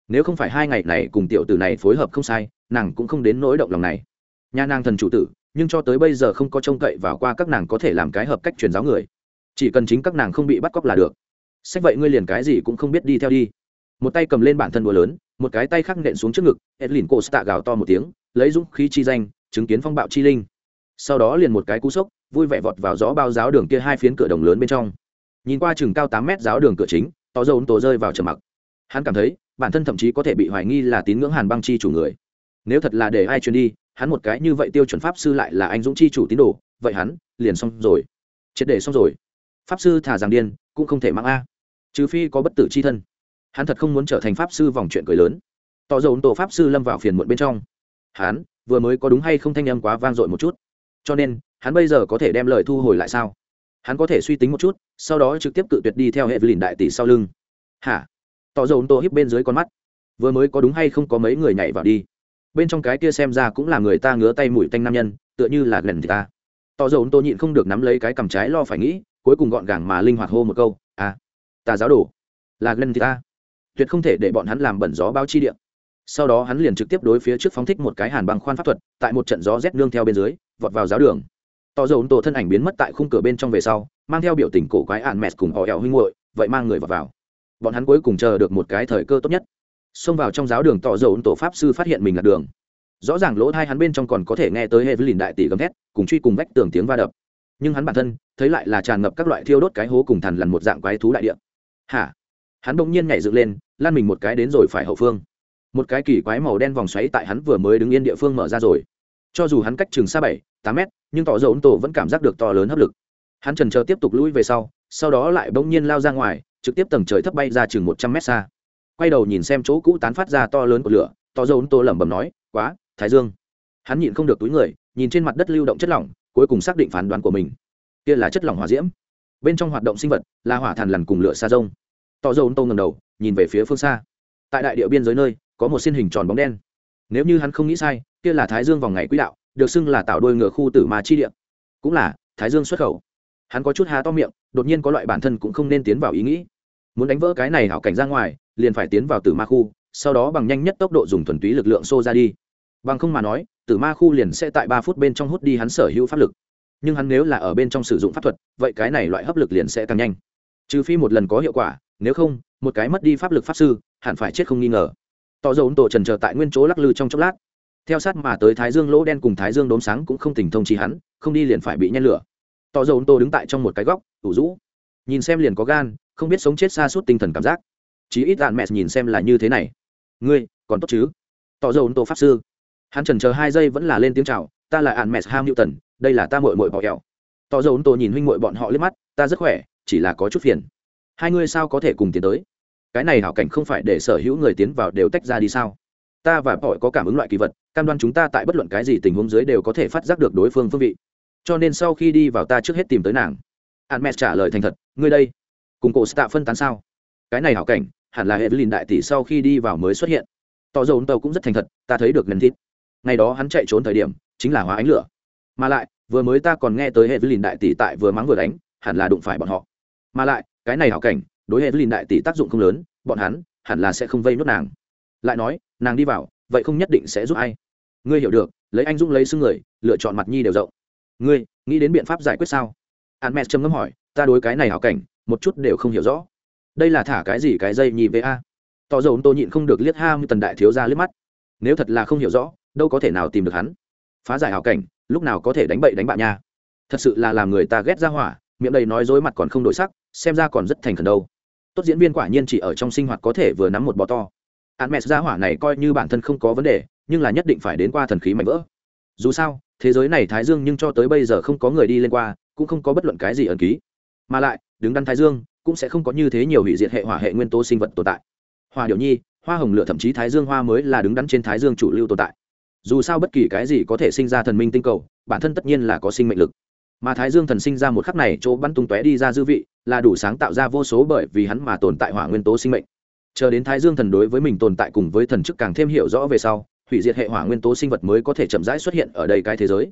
Nếu không phải hai ngày này cùng tiểu tử này phối hợp không sai, nàng cũng không đến nỗi động lòng này. Nhà nàng thần chủ tử nhưng cho tới bây giờ không có trông cậy vào qua các nàng có thể làm cái hợp cách truyền giáo người. Chỉ cần chính các nàng không bị bắt cóc là được. Sách vậy ngươi liền cái gì cũng không biết đi theo đi. Một tay cầm lên bản thân đùa lớn, một cái tay khác nện xuống trước ngực, edlin cô tạ gào to một tiếng, lấy dũng khí chi danh, chứng kiến phong bạo chi linh. Sau đó liền một cái cú sốc, vui vẻ vọt vào gió bao giáo đường kia hai phiến cửa đồng lớn bên trong. Nhìn qua chừng cao tám mét giáo đường cửa chính tỏ dầu tổ rơi vào trầm mặc. Hắn cảm thấy, bản thân thậm chí có thể bị hoài nghi là tín ngưỡng hàn băng chi chủ người. Nếu thật là để ai truyền đi hắn một cái như vậy tiêu chuẩn pháp sư lại là anh dũng chi chủ tín đồ, vậy hắn liền xong rồi. Triệt để xong rồi. Pháp sư thả rằng điên cũng không thể mang a. Trừ phi có bất tử c h i thân. Hắn thật không muốn trở thành pháp sư vòng chuyện cười lớn. Tỏ dầu tổ pháp sư lâm vào phiền muộn bên trong. Hắn vừa mới có đúng hay không thanh âm quá vang dội một chút. Cho nên, hắn bây giờ có thể đem lời thu hồi lại sao? Hắn có thể suy tính một chút, sau đó trực tiếp cự tuyệt đi theo hệ lìn đại tỷ sau lưng. Hả? Tỏ dầu tổ híp bên dưới con mắt. Vừa mới có đúng hay không có mấy người nhảy vào đi? Bên trong cái kia xem ra cũng là người ta ngứa tay mũi tanh nam nhân, tựa như là lần thì ta. Tỏ dầu tôi nhịn không được nắm lấy cái cầm trái lo phải nghĩ, cuối cùng gọn gàng mà linh hoạt hô một câu à ta giáo đồ, là lần thì ta. Tuyệt không thể để bọn hắn làm bẩn gió bao chi điện sau đó hắn liền trực tiếp đối phía trước phóng thích một cái hàn băng khoan pháp thuật, tại một trận gió rét nương theo bên dưới, vọt vào giáo đường. Tỏ dầu tổ thân ảnh biến mất tại khung cửa bên trong về sau, mang theo biểu tình cổ quái ạn mẹt cùng họ ẻo huynh hội vậy mang người vào vào. Bọn hắn cuối cùng chờ được một cái thời cơ tốt nhất xông vào trong giáo đường tỏ dầu tổ pháp sư phát hiện mình là đường. Rõ ràng lỗ hai hắn bên trong còn có thể nghe tới hệ với lìn đại tỷ gầm thét, cùng truy cùng vách tường tiếng va đập. Nhưng hắn bản thân, thấy lại là tràn ngập các loại thiêu đốt cái hố cùng thằn lằn một dạng quái thú đại địa. Hả? Hắn bỗng nhiên nhảy dựng lên, lan mình một cái đến rồi phải hậu phương. Một cái kỳ quái màu đen vòng xoáy tại hắn vừa mới đứng yên địa phương mở ra rồi. Cho dù hắn cách chừng xa bảy, tám mét, nhưng tỏ dầu tổ vẫn cảm giác được to lớn hấp lực. Hắn trần chờ tiếp tục lũi về sau sau đó lại bỗng nhiên lao ra ngoài, trực tiếp tầng trời thấp bay ra chừng một trăm mét xa quay đầu nhìn xem chỗ cũ tán phát ra to lớn của lửa, to dầu tô lẩm bẩm nói, quá, thái dương. Hắn nhịn không được túi người, nhìn trên mặt đất lưu động chất lỏng, cuối cùng xác định phán đoán của mình. Kia là chất lỏng hỏa diễm. Bên trong hoạt động sinh vật là hỏa thàn lằn cùng lửa xa rông. To dầu tô ngầm đầu, nhìn về phía phương xa. Tại đại địa biên giới nơi, có một xin hình tròn bóng đen. Nếu như hắn không nghĩ sai, kia là thái dương vòng ngày quỹ đạo, được xưng là tạo đôi ngựa khu tử ma chi địa. Cũng là thái dương xuất khẩu. Hắn có chút há to miệng, đột nhiên có loại bản thân cũng không nên tiến vào ý nghĩ. Muốn đánh vỡ cái này hảo cảnh ra ngoài liền phải tiến vào tử ma khu, sau đó bằng nhanh nhất tốc độ dùng thuần túy lực lượng xô ra đi. Bằng không mà nói, tử ma khu liền sẽ tại ba phút bên trong hút đi hắn sở hữu pháp lực. Nhưng hắn nếu là ở bên trong sử dụng pháp thuật, vậy cái này loại hấp lực liền sẽ càng nhanh. Trừ phi một lần có hiệu quả, nếu không, một cái mất đi pháp lực pháp sư, hẳn phải chết không nghi ngờ. Tỏ dầu tổ trần chờ tại nguyên chỗ lắc lư trong chốc lát. Theo sát mà tới thái dương lỗ đen cùng thái dương đốm sáng cũng không tình thông trí hắn, không đi liền phải bị nhen lửa. Tỏ dầu tổ đứng tại trong một cái góc, ủ rũ. Nhìn xem liền có gan, không biết sống chết xa suốt tinh thần cảm giác chí ít đạn mẹ nhìn xem là như thế này. Ngươi, còn tốt chứ? Tỏ dầu tổ pháp sư. Hắn trần chờ hai giây vẫn là lên tiếng chào, ta là ạn mẹ, ham hữu tần đây là ta mội mội bọ kẹo tỏ dầu tổ nhìn huynh mội bọn họ liếc mắt, ta rất khỏe, chỉ là có chút phiền. Hai ngươi sao có thể cùng tiến tới? Cái này hảo cảnh không phải để sở hữu người tiến vào đều tách ra đi sao? Ta và bọ có cảm ứng loại kỳ vật, cam đoan chúng ta tại bất luận cái gì tình huống dưới đều có thể phát giác được đối phương phương vị. Cho nên sau khi đi vào ta trước hết tìm tới nàng. An mẹ trả lời thành thật, ngươi đây, cùng cổ tạ phân tán sao? Cái này hảo cảnh hẳn là hệ lìn đại tỷ sau khi đi vào mới xuất hiện. Tỏ dầu tàu cũng rất thành thật, ta thấy được lần thịt. Ngày đó hắn chạy trốn thời điểm, chính là hóa ánh lửa. Mà lại, vừa mới ta còn nghe tới hệ lìn đại tỷ tại vừa mắng vừa đánh, hẳn là đụng phải bọn họ. Mà lại, cái này hảo cảnh, đối hệ lìn đại tỷ tác dụng không lớn, bọn hắn hẳn là sẽ không vây nốt nàng. Lại nói, nàng đi vào, vậy không nhất định sẽ giúp ai. Ngươi hiểu được, lấy anh dũng lấy xương người, lựa chọn mặt nhi đều rộng. Ngươi, nghĩ đến biện pháp giải quyết sao? Hắn mẹ trầm ngâm hỏi, ta đối cái này hảo cảnh, một chút đều không hiểu rõ đây là thả cái gì cái dây nhì với a? Tỏ dầu tôi nhịn không được liếc ham tần đại thiếu ra liếc mắt. Nếu thật là không hiểu rõ, đâu có thể nào tìm được hắn. Phá giải hảo cảnh, lúc nào có thể đánh bậy đánh bạn nha. Thật sự là làm người ta ghét ra hỏa, miệng đầy nói dối mặt còn không đổi sắc, xem ra còn rất thành khẩn đâu. Tốt diễn viên quả nhiên chỉ ở trong sinh hoạt có thể vừa nắm một bò to. Hắn mẹ ra hỏa này coi như bản thân không có vấn đề, nhưng là nhất định phải đến qua thần khí mạnh vỡ. Dù sao, thế giới này thái dương nhưng cho tới bây giờ không có người đi lên qua, cũng không có bất luận cái gì ẩn ký. Mà lại, đứng đắn thái dương cũng sẽ không có như thế nhiều hủy diệt hệ hỏa hệ nguyên tố sinh vật tồn tại. Hoa điệu nhi, hoa hồng lửa thậm chí thái dương hoa mới là đứng đắn trên thái dương chủ lưu tồn tại. Dù sao bất kỳ cái gì có thể sinh ra thần minh tinh cầu, bản thân tất nhiên là có sinh mệnh lực. Mà thái dương thần sinh ra một khắc này, chỗ bắn tung tóe đi ra dư vị, là đủ sáng tạo ra vô số bởi vì hắn mà tồn tại hỏa nguyên tố sinh mệnh. Chờ đến thái dương thần đối với mình tồn tại cùng với thần chức càng thêm hiểu rõ về sau, hủy diệt hệ hỏa nguyên tố sinh vật mới có thể chậm rãi xuất hiện ở đây cái thế giới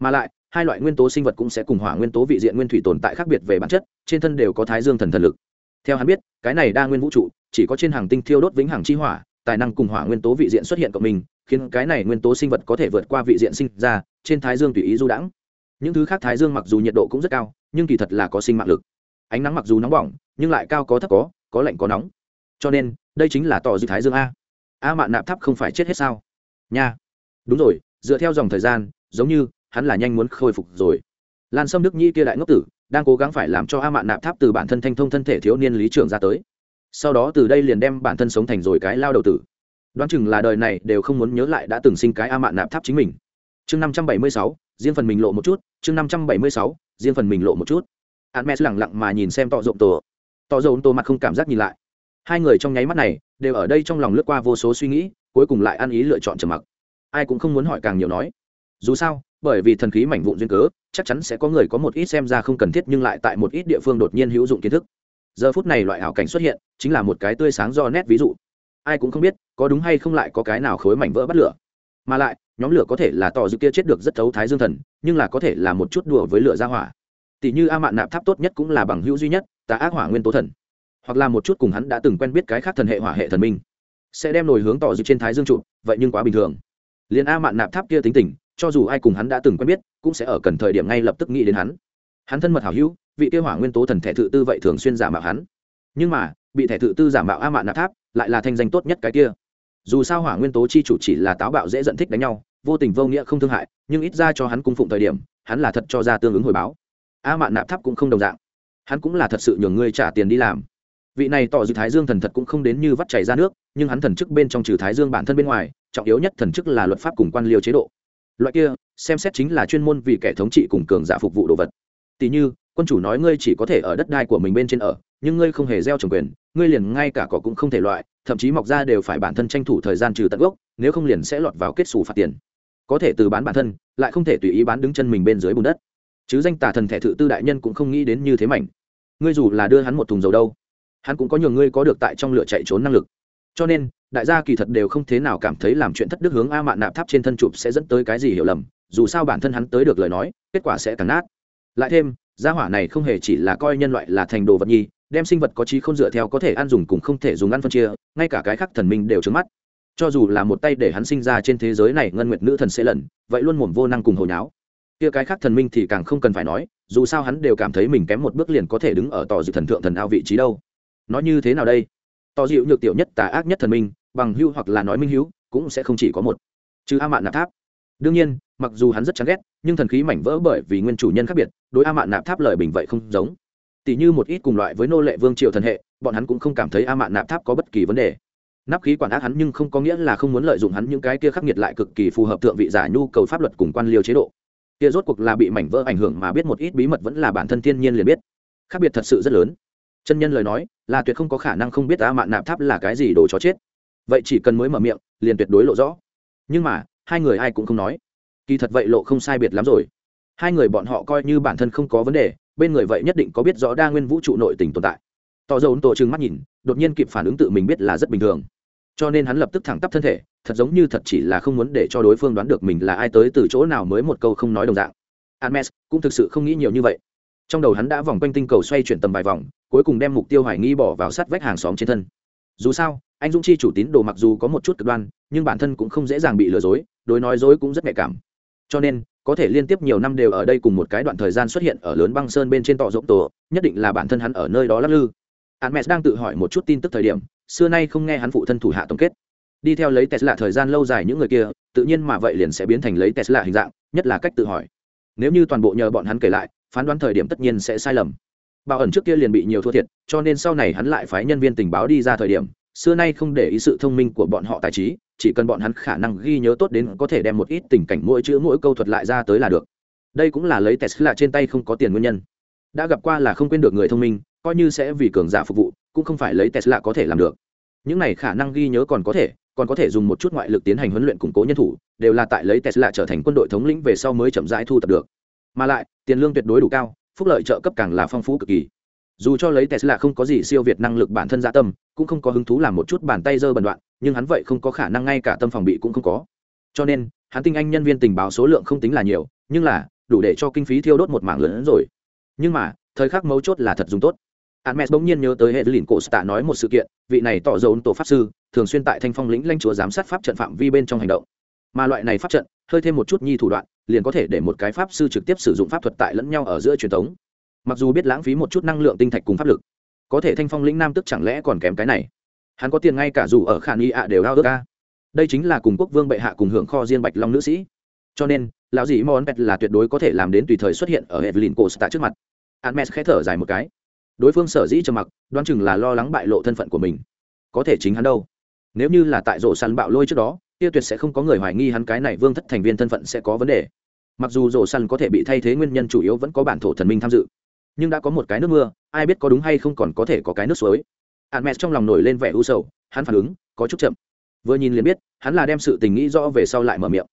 mà lại, hai loại nguyên tố sinh vật cũng sẽ cùng hỏa nguyên tố vị diện nguyên thủy tồn tại khác biệt về bản chất, trên thân đều có thái dương thần thần lực. Theo hắn biết, cái này đa nguyên vũ trụ chỉ có trên hàng tinh thiêu đốt vĩnh hằng chi hỏa, tài năng cùng hỏa nguyên tố vị diện xuất hiện cộng mình, khiến cái này nguyên tố sinh vật có thể vượt qua vị diện sinh ra trên thái dương tùy ý du đãng. Những thứ khác thái dương mặc dù nhiệt độ cũng rất cao, nhưng kỳ thật là có sinh mạng lực. Ánh nắng mặc dù nóng bỏng, nhưng lại cao có thấp có có lạnh có nóng. Cho nên, đây chính là tỏ dư thái dương a. A mạn nạp tháp không phải chết hết sao? Nha. Đúng rồi, dựa theo dòng thời gian, giống như hắn là nhanh muốn khôi phục rồi. Lan sâm đức nhi kia đại ngốc tử, đang cố gắng phải làm cho a mạn nạp tháp từ bản thân thanh thông thân thể thiếu niên lý trưởng ra tới. Sau đó từ đây liền đem bản thân sống thành rồi cái lao đầu tử. Đoán chừng là đời này đều không muốn nhớ lại đã từng sinh cái a mạn nạp tháp chính mình. Chương năm trăm bảy mươi sáu, riêng phần mình lộ một chút, chương năm trăm bảy mươi sáu, riêng phần mình lộ một chút. Admes lẳng lặng mà nhìn xem tọ rộng tổ. Tọ rộng tổ mặt không cảm giác nhìn lại. Hai người trong nháy mắt này đều ở đây trong lòng lướt qua vô số suy nghĩ, cuối cùng lại ăn ý lựa chọn trầm mặc. Ai cũng không muốn hỏi càng nhiều nói. Dù sao bởi vì thần khí mảnh vụn duyên cớ, chắc chắn sẽ có người có một ít xem ra không cần thiết nhưng lại tại một ít địa phương đột nhiên hữu dụng kiến thức. Giờ phút này loại ảo cảnh xuất hiện, chính là một cái tươi sáng do nét ví dụ. Ai cũng không biết, có đúng hay không lại có cái nào khối mảnh vỡ bắt lửa. Mà lại, nhóm lửa có thể là tỏ dư kia chết được rất thấu thái dương thần, nhưng là có thể là một chút đùa với lửa ra hỏa. Tỷ như a mạn nạp tháp tốt nhất cũng là bằng hữu duy nhất, tà ác hỏa nguyên tố thần. Hoặc là một chút cùng hắn đã từng quen biết cái khác thần hệ hỏa hệ thần minh. Sẽ đem nổi hướng tỏ dư trên thái dương trụ, vậy nhưng quá bình thường. Liền a mạn nạp tháp kia tính tình cho dù ai cùng hắn đã từng quen biết, cũng sẽ ở cần thời điểm ngay lập tức nghĩ đến hắn. Hắn thân mật hảo hữu, vị kia hỏa nguyên tố thần thẻ tự tư vậy thường xuyên giả mạo hắn. Nhưng mà, bị thẻ tự tư giả mạo a mạn nạp tháp lại là thanh danh tốt nhất cái kia. Dù sao hỏa nguyên tố chi chủ chỉ là táo bạo dễ dẫn thích đánh nhau, vô tình vô nghĩa không thương hại, nhưng ít ra cho hắn cung phụng thời điểm, hắn là thật cho ra tương ứng hồi báo. A mạn nạp tháp cũng không đồng dạng. Hắn cũng là thật sự nhường ngươi trả tiền đi làm. Vị này tỏ dự thái dương thần thật cũng không đến như vắt chảy ra nước, nhưng hắn thần chức bên trong trừ thái dương bản thân bên ngoài, trọng yếu nhất thần chức là luật pháp cùng quan liêu chế độ loại kia, xem xét chính là chuyên môn vì kẻ thống trị cùng cường giả phục vụ đồ vật. Tỷ như, quân chủ nói ngươi chỉ có thể ở đất đai của mình bên trên ở, nhưng ngươi không hề gieo trồng quyền, ngươi liền ngay cả cỏ cũng không thể loại, thậm chí mọc ra đều phải bản thân tranh thủ thời gian trừ tận gốc, nếu không liền sẽ lọt vào kết xù phạt tiền. Có thể từ bán bản thân, lại không thể tùy ý bán đứng chân mình bên dưới bùn đất. Chứ danh tà thần thẻ thự tư đại nhân cũng không nghĩ đến như thế mảnh. Ngươi dù là đưa hắn một thùng dầu đâu, hắn cũng có nhiều ngươi có được tại trong lửa chạy trốn năng lực. Cho nên đại gia kỳ thật đều không thế nào cảm thấy làm chuyện thất đức hướng a mạn nạp tháp trên thân chụp sẽ dẫn tới cái gì hiểu lầm, dù sao bản thân hắn tới được lời nói, kết quả sẽ càng nát. Lại thêm, gia hỏa này không hề chỉ là coi nhân loại là thành đồ vật nhi, đem sinh vật có trí không dựa theo có thể ăn dùng cùng không thể dùng ăn phân chia, ngay cả cái khác thần minh đều trứng mắt. Cho dù là một tay để hắn sinh ra trên thế giới này ngân nguyệt nữ thần sẽ lần, vậy luôn mồm vô năng cùng hồi nháo. Kia cái khác thần minh thì càng không cần phải nói, dù sao hắn đều cảm thấy mình kém một bước liền có thể đứng ở tò dịu thần thượng thần ao vị trí đâu. Nói như thế nào đây? Tò dịu nhược tiểu nhất tà ác nhất thần minh bằng hưu hoặc là nói minh hữu, cũng sẽ không chỉ có một. Chứ a mạn nạp tháp. Đương nhiên, mặc dù hắn rất chán ghét, nhưng thần khí mảnh vỡ bởi vì nguyên chủ nhân khác biệt, đối a mạn nạp tháp lời bình vậy không giống. Tỷ như một ít cùng loại với nô lệ vương triều thần hệ, bọn hắn cũng không cảm thấy a mạn nạp tháp có bất kỳ vấn đề. Nắp khí quản ác hắn nhưng không có nghĩa là không muốn lợi dụng hắn những cái kia khắc nghiệt lại cực kỳ phù hợp thượng vị giả nhu cầu pháp luật cùng quan liêu chế độ. Kia rốt cuộc là bị mảnh vỡ ảnh hưởng mà biết một ít bí mật vẫn là bản thân thiên nhiên liền biết. Khác biệt thật sự rất lớn. Chân nhân lời nói, là tuyệt không có khả năng không biết a mạn nạp tháp là cái gì đồ chó chết vậy chỉ cần mới mở miệng, liền tuyệt đối lộ rõ. Nhưng mà, hai người ai cũng không nói. Kỳ thật vậy lộ không sai biệt lắm rồi. Hai người bọn họ coi như bản thân không có vấn đề, bên người vậy nhất định có biết rõ đa nguyên vũ trụ nội tình tồn tại. Tỏ dầu tổ trừng mắt nhìn, đột nhiên kịp phản ứng tự mình biết là rất bình thường. Cho nên hắn lập tức thẳng tắp thân thể, thật giống như thật chỉ là không muốn để cho đối phương đoán được mình là ai tới từ chỗ nào mới một câu không nói đồng dạng. Hermes cũng thực sự không nghĩ nhiều như vậy. Trong đầu hắn đã vòng quanh tinh cầu xoay chuyển tầm vài vòng, cuối cùng đem mục tiêu hoài nghi bỏ vào sát vách hàng xóm trên thân. Dù sao anh dũng chi chủ tín đồ mặc dù có một chút cực đoan, nhưng bản thân cũng không dễ dàng bị lừa dối, đối nói dối cũng rất nhạy cảm. Cho nên, có thể liên tiếp nhiều năm đều ở đây cùng một cái đoạn thời gian xuất hiện ở lớn băng sơn bên trên tọ rộng tổ, nhất định là bản thân hắn ở nơi đó lắc lư. Hermes đang tự hỏi một chút tin tức thời điểm, xưa nay không nghe hắn phụ thân thủ hạ tổng kết. Đi theo lấy tesla thời gian lâu dài những người kia, tự nhiên mà vậy liền sẽ biến thành lấy tesla hình dạng, nhất là cách tự hỏi. Nếu như toàn bộ nhờ bọn hắn kể lại, phán đoán thời điểm tất nhiên sẽ sai lầm. Bảo ẩn trước kia liền bị nhiều thua thiệt, cho nên sau này hắn lại phái nhân viên tình báo đi ra thời điểm xưa nay không để ý sự thông minh của bọn họ tài trí, chỉ cần bọn hắn khả năng ghi nhớ tốt đến có thể đem một ít tình cảnh mỗi chữ mỗi câu thuật lại ra tới là được. Đây cũng là lấy tesla trên tay không có tiền nguyên nhân. Đã gặp qua là không quên được người thông minh, coi như sẽ vì cường giả phục vụ, cũng không phải lấy tesla có thể làm được. Những này khả năng ghi nhớ còn có thể, còn có thể dùng một chút ngoại lực tiến hành huấn luyện củng cố nhân thủ, đều là tại lấy tesla trở thành quân đội thống lĩnh về sau mới chậm rãi thu thập được. Mà lại, tiền lương tuyệt đối đủ cao, phúc lợi trợ cấp càng là phong phú cực kỳ dù cho lấy tesla không có gì siêu việt năng lực bản thân gia tâm cũng không có hứng thú làm một chút bàn tay dơ bẩn đoạn nhưng hắn vậy không có khả năng ngay cả tâm phòng bị cũng không có cho nên hắn tinh anh nhân viên tình báo số lượng không tính là nhiều nhưng là đủ để cho kinh phí thiêu đốt một mảng lớn hơn rồi nhưng mà thời khắc mấu chốt là thật dùng tốt Hermes bỗng nhiên nhớ tới hệ lìn cổ Stạ nói một sự kiện, vị này tỏ dấu tổ pháp sư, thường xuyên tại Thanh Phong lĩnh lãnh chúa giám sát pháp trận phạm vi bên trong hành động. Mà loại này pháp trận, hơi thêm một chút nhi thủ đoạn, liền có thể để một cái pháp sư trực tiếp sử dụng pháp thuật tại lẫn nhau ở giữa truyền thống. Mặc dù biết lãng phí một chút năng lượng tinh thạch cùng pháp lực, có thể Thanh Phong lĩnh nam tức chẳng lẽ còn kém cái này? Hắn có tiền ngay cả dù ở Khả Nghi ạ đều ao ước ca Đây chính là cùng quốc vương bệ hạ cùng hưởng kho riêng Bạch Long nữ sĩ. Cho nên, lão dĩ Món Pet là tuyệt đối có thể làm đến tùy thời xuất hiện ở Evelyn Costa trước mặt. Hermes khẽ thở dài một cái đối phương sở dĩ trầm mặc đoán chừng là lo lắng bại lộ thân phận của mình có thể chính hắn đâu nếu như là tại rổ săn bạo lôi trước đó kia tuyệt sẽ không có người hoài nghi hắn cái này vương thất thành viên thân phận sẽ có vấn đề mặc dù rổ săn có thể bị thay thế nguyên nhân chủ yếu vẫn có bản thổ thần minh tham dự nhưng đã có một cái nước mưa ai biết có đúng hay không còn có thể có cái nước suối hạn mẹ trong lòng nổi lên vẻ u sầu hắn phản ứng có chút chậm vừa nhìn liền biết hắn là đem sự tình nghĩ rõ về sau lại mở miệng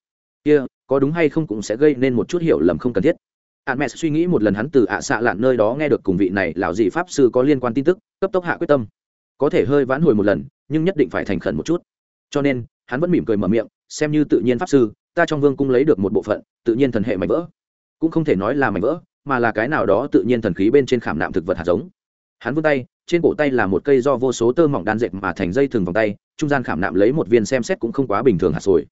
kia có đúng hay không cũng sẽ gây nên một chút hiểu lầm không cần thiết Hạn mẹ suy nghĩ một lần hắn từ ạ xạ lạn nơi đó nghe được cùng vị này lào dị pháp sư có liên quan tin tức, cấp tốc hạ quyết tâm. Có thể hơi vãn hồi một lần, nhưng nhất định phải thành khẩn một chút. Cho nên, hắn vẫn mỉm cười mở miệng, xem như tự nhiên pháp sư, ta trong vương cung lấy được một bộ phận, tự nhiên thần hệ mảnh vỡ. Cũng không thể nói là mảnh vỡ, mà là cái nào đó tự nhiên thần khí bên trên khảm nạm thực vật hạt giống. Hắn vươn tay, trên cổ tay là một cây do vô số tơ mỏng đan dệt mà thành dây thường vòng tay, trung gian khảm nạm lấy một viên xem xét cũng không quá bình thường hạt sồi.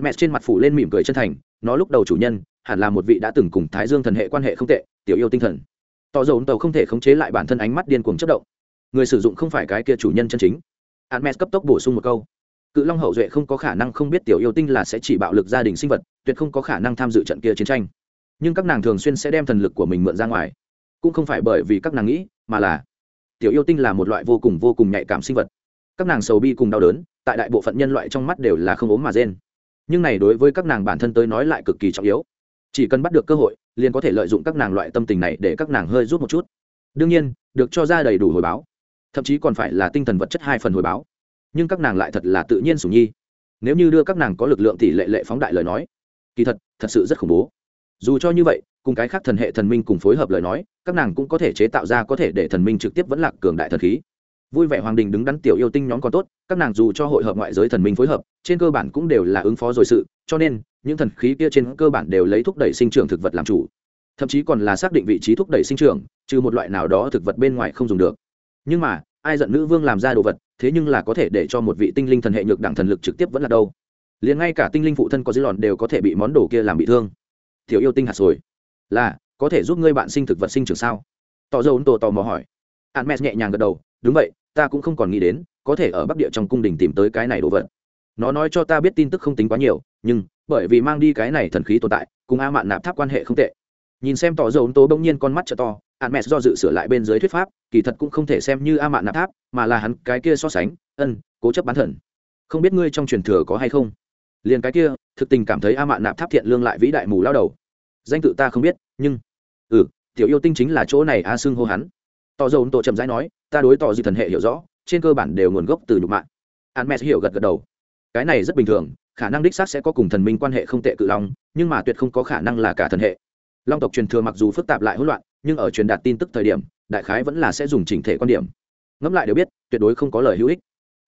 mẹ trên mặt phủ lên mỉm cười chân thành, nó lúc đầu chủ nhân, hẳn là một vị đã từng cùng thái dương thần hệ quan hệ không tệ tiểu yêu tinh thần. Tỏ dầu tàu không thể khống chế lại bản thân ánh mắt điên cuồng chất động. Người sử dụng không phải cái kia chủ nhân chân chính. Hermes cấp tốc bổ sung một câu. Cự long hậu duệ không có khả năng không biết tiểu yêu tinh là sẽ chỉ bạo lực gia đình sinh vật tuyệt không có khả năng tham dự trận kia chiến tranh nhưng các nàng thường xuyên sẽ đem thần lực của mình mượn ra ngoài. Cũng không phải bởi vì các nàng nghĩ, mà là tiểu yêu tinh là một loại vô cùng vô cùng nhạy cảm sinh vật. Các nàng sầu bi cùng đau đớn, tại đại bộ phận nhân loại trong mắt đều là không ốm mà rên. Nhưng này đối với các nàng bản thân tới nói lại cực kỳ trọng yếu. Chỉ cần bắt được cơ hội, liền có thể lợi dụng các nàng loại tâm tình này để các nàng hơi rút một chút. Đương nhiên, được cho ra đầy đủ hồi báo. Thậm chí còn phải là tinh thần vật chất hai phần hồi báo. Nhưng các nàng lại thật là tự nhiên sủng nhi. Nếu như đưa các nàng có lực lượng tỷ lệ lệ phóng đại lời nói, kỳ thật thật sự rất khủng bố dù cho như vậy, cùng cái khác thần hệ thần minh cùng phối hợp lời nói, các nàng cũng có thể chế tạo ra có thể để thần minh trực tiếp vẫn lạc cường đại thần khí. Vui vẻ hoàng đình đứng đắn tiểu yêu tinh nhóm còn tốt, các nàng dù cho hội hợp ngoại giới thần minh phối hợp, trên cơ bản cũng đều là ứng phó rồi sự, cho nên, những thần khí kia trên cơ bản đều lấy thúc đẩy sinh trưởng thực vật làm chủ. Thậm chí còn là xác định vị trí thúc đẩy sinh trưởng, trừ một loại nào đó thực vật bên ngoài không dùng được. Nhưng mà, ai giận nữ vương làm ra đồ vật, thế nhưng là có thể để cho một vị tinh linh thần hệ nhược đẳng thần lực trực tiếp vẫn là đâu. Liền ngay cả tinh linh phụ thân có dư lòn đều có thể bị món đồ kia làm bị thương thiếu yêu tinh hạt rồi là có thể giúp ngươi bạn sinh thực vật sinh trưởng sao? Tỏ dầu tổ tò mò hỏi. Hạn mẹ nhẹ nhàng gật đầu đúng vậy ta cũng không còn nghĩ đến có thể ở bắc địa trong cung đình tìm tới cái này đồ vật. Nó nói cho ta biết tin tức không tính quá nhiều nhưng bởi vì mang đi cái này thần khí tồn tại cùng a mạn nạp tháp quan hệ không tệ. Nhìn xem tỏ dầu tố bỗng nhiên con mắt t to Hermes do dự sửa lại bên dưới thuyết pháp, kỳ thật cũng không thể xem như A Mạn Nạp Tháp, mà là hắn cái kia so sánh, ân, cố chấp bán thần. Không biết ngươi trong truyền thừa có hay không? Liền cái kia, thực tình cảm thấy A Mạn Nạp Tháp thiện lương lại vĩ đại mù lao đầu. Danh tự ta không biết, nhưng ừ, tiểu yêu tinh chính là chỗ này A xưng hô hắn. Tỏ dầu tổ chậm rãi nói, ta đối tỏ dị thần hệ hiểu rõ, trên cơ bản đều nguồn gốc từ nhục mạng. an mẹ hiểu gật gật đầu. Cái này rất bình thường, khả năng đích xác sẽ có cùng thần minh quan hệ không tệ cự long, nhưng mà tuyệt không có khả năng là cả thần hệ. Long tộc truyền thừa mặc dù phức tạp lại hỗn loạn, nhưng ở truyền đạt tin tức thời điểm đại khái vẫn là sẽ dùng chỉnh thể quan điểm ngẫm lại đều biết tuyệt đối không có lời hữu ích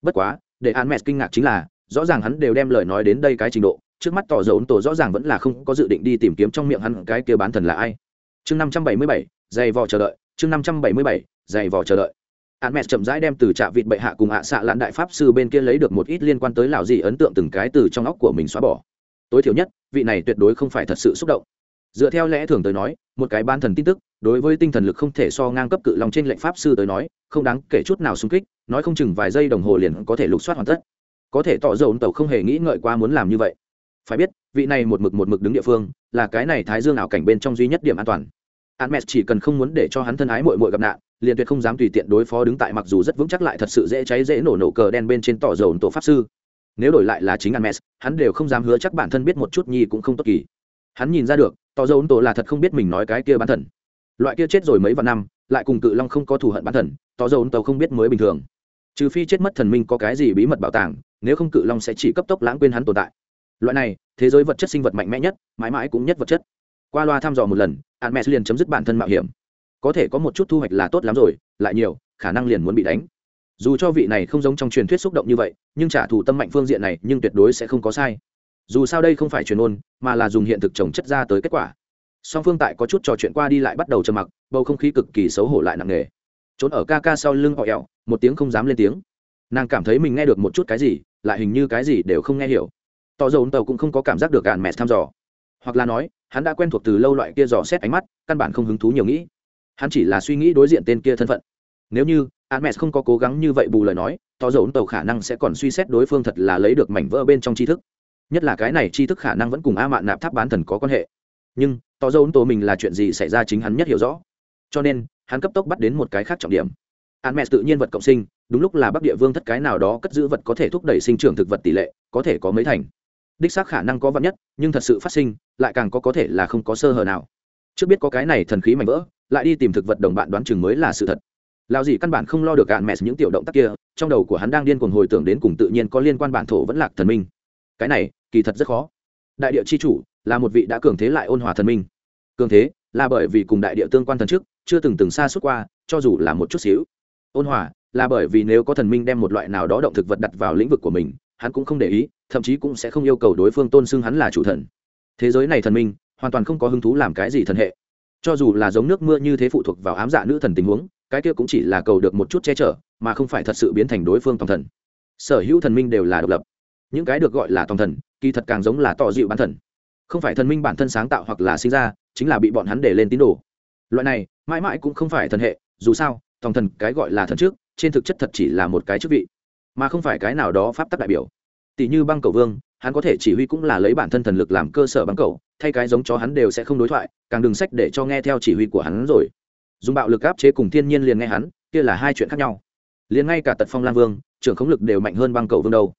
bất quá để an mẹ kinh ngạc chính là rõ ràng hắn đều đem lời nói đến đây cái trình độ, trước mắt tỏ dấu tổ rõ ràng vẫn là không có dự định đi tìm kiếm trong miệng hắn cái kia bán thần là ai. Chương năm trăm bảy mươi bảy dày vò chờ đợi, chương năm trăm bảy mươi bảy dày vò chờ đợi. Hắn mẹ chậm rãi đem từ trạ vịt bệ hạ cùng ạ xạ lãn đại pháp sư bên kia lấy được một ít liên quan tới lão gì ấn tượng từng cái từ trong óc của mình xóa bỏ. Tối thiểu nhất, vị này tuyệt đối không phải thật sự xúc động. Dựa theo lẽ thường tới nói, một cái ban thần tin tức, đối với tinh thần lực không thể so ngang cấp cự lòng trên lệnh pháp sư tới nói, không đáng kể chút nào xung kích, nói không chừng vài giây đồng hồ liền có thể lục soát hoàn tất có thể tỏ dầu tàu không hề nghĩ ngợi qua muốn làm như vậy phải biết vị này một mực một mực đứng địa phương là cái này thái dương ảo cảnh bên trong duy nhất điểm an toàn Hermes chỉ cần không muốn để cho hắn thân ái muội muội gặp nạn, liền tuyệt không dám tùy tiện đối phó đứng tại mặc dù rất vững chắc lại thật sự dễ cháy dễ nổ nổ cờ đen bên trên tỏ dầu tổ pháp sư. Nếu đổi lại là chính Hermes, hắn đều không dám hứa chắc bản thân biết một chút nhi cũng không tốt kỳ. Hắn nhìn ra được, tỏ dầu tổ là thật không biết mình nói cái kia bán thần loại kia chết rồi mấy vạn năm lại cùng cự long không có thù hận bán thần tỏ dầu tổ không biết mới bình thường trừ phi chết mất thần minh có cái gì bí mật bảo tàng nếu không cự long sẽ chỉ cấp tốc lãng quên hắn tồn tại. Loại này, thế giới vật chất sinh vật mạnh mẽ nhất, mãi mãi cũng nhất vật chất. Qua loa thăm dò một lần hạn mẹ liền chấm dứt bản thân mạo hiểm. Có thể có một chút thu hoạch là tốt lắm rồi, lại nhiều, khả năng liền muốn bị đánh. Dù cho vị này không giống trong truyền thuyết xúc động như vậy, nhưng trả thù tâm mạnh phương diện này, nhưng tuyệt đối sẽ không có sai. Dù sao đây không phải truyền ôn mà là dùng hiện thực trồng chất ra tới kết quả. Song phương tại có chút trò chuyện qua đi lại bắt đầu trầm mặc, bầu không khí cực kỳ xấu hổ lại nặng nề. Trốn ở ca ca sau lưng họ ẹo một tiếng không dám lên tiếng. Nàng cảm thấy mình nghe được một chút cái gì lại hình như cái gì đều không nghe hiểu. Tỏ dầu tàu cũng không có cảm giác được gạn mẹ thăm dò. Hoặc là nói hắn đã quen thuộc từ lâu loại kia dò xét ánh mắt căn bản không hứng thú nhiều nghĩ. Hắn chỉ là suy nghĩ đối diện tên kia thân phận. Nếu như Hermes không có cố gắng như vậy bù lời nói, tỏ dấu tàu khả năng sẽ còn suy xét đối phương thật là lấy được mảnh vỡ bên trong tri thức. Nhất là cái này tri thức khả năng vẫn cùng a mạn nạp tháp bán thần có quan hệ. Nhưng tỏ dấu tố mình là chuyện gì xảy ra chính hắn nhất hiểu rõ. Cho nên hắn cấp tốc bắt đến một cái khác trọng điểm. Hắn mẹ tự nhiên vật cộng sinh đúng lúc là bắc địa vương thất cái nào đó cất giữ vật có thể thúc đẩy sinh trưởng thực vật tỷ lệ, có thể có mấy thành. Đích xác khả năng có vật nhất, nhưng thật sự phát sinh, lại càng có có thể là không có sơ hở nào. Trước biết có cái này thần khí mạnh vỡ, lại đi tìm thực vật đồng bạn đoán chừng mới là sự thật. Lao gì căn bản không lo được gạn mẹ những tiểu động tác kia, trong đầu của hắn đang điên cuồng hồi tưởng đến cùng tự nhiên có liên quan bản thổ vẫn lạc thần minh. Cái này, kỳ thật rất khó. Đại địa c h i chủ, là một vị đã cường thế lại ôn hòa thần minh. Cường thế, là bởi vì cùng đại địa tương quan thần trước, chưa từng từng xa suốt qua, cho dù là một chút xíu. Ôn hòa là bởi vì nếu có thần minh đem một loại nào đó động thực vật đặt vào lĩnh vực của mình, hắn cũng không để ý, thậm chí cũng sẽ không yêu cầu đối phương tôn xưng hắn là chủ thần. Thế giới này thần minh, hoàn toàn không có hứng thú làm cái gì thần hệ. Cho dù là giống nước mưa như thế phụ thuộc vào ám dạ nữ thần tình huống, cái kia cũng chỉ là cầu được một chút che chở, mà không phải thật sự biến thành đối phương tòng thần. Sở hữu thần minh đều là độc lập. Những cái được gọi là tòng thần, kỳ thật càng giống là tỏ dịu bản thần. Không phải thần minh bản thân sáng tạo hoặc là sinh ra, chính là bị bọn hắn để lên tín đồ. Loại này, mãi mãi cũng không phải thần hệ, dù sao, tòng thần cái gọi là thần trước trên thực chất thật chỉ là một cái chức vị, mà không phải cái nào đó pháp tắc đại biểu. Tỷ như băng cầu vương, hắn có thể chỉ huy cũng là lấy bản thân thần lực làm cơ sở băng cầu, thay cái giống chó hắn đều sẽ không đối thoại, càng đừng sách để cho nghe theo chỉ huy của hắn rồi. Dùng bạo lực áp chế cùng thiên nhiên liền nghe hắn, kia là hai chuyện khác nhau. Liền ngay cả tật phong lang vương, trưởng khống lực đều mạnh hơn băng cầu vương đâu.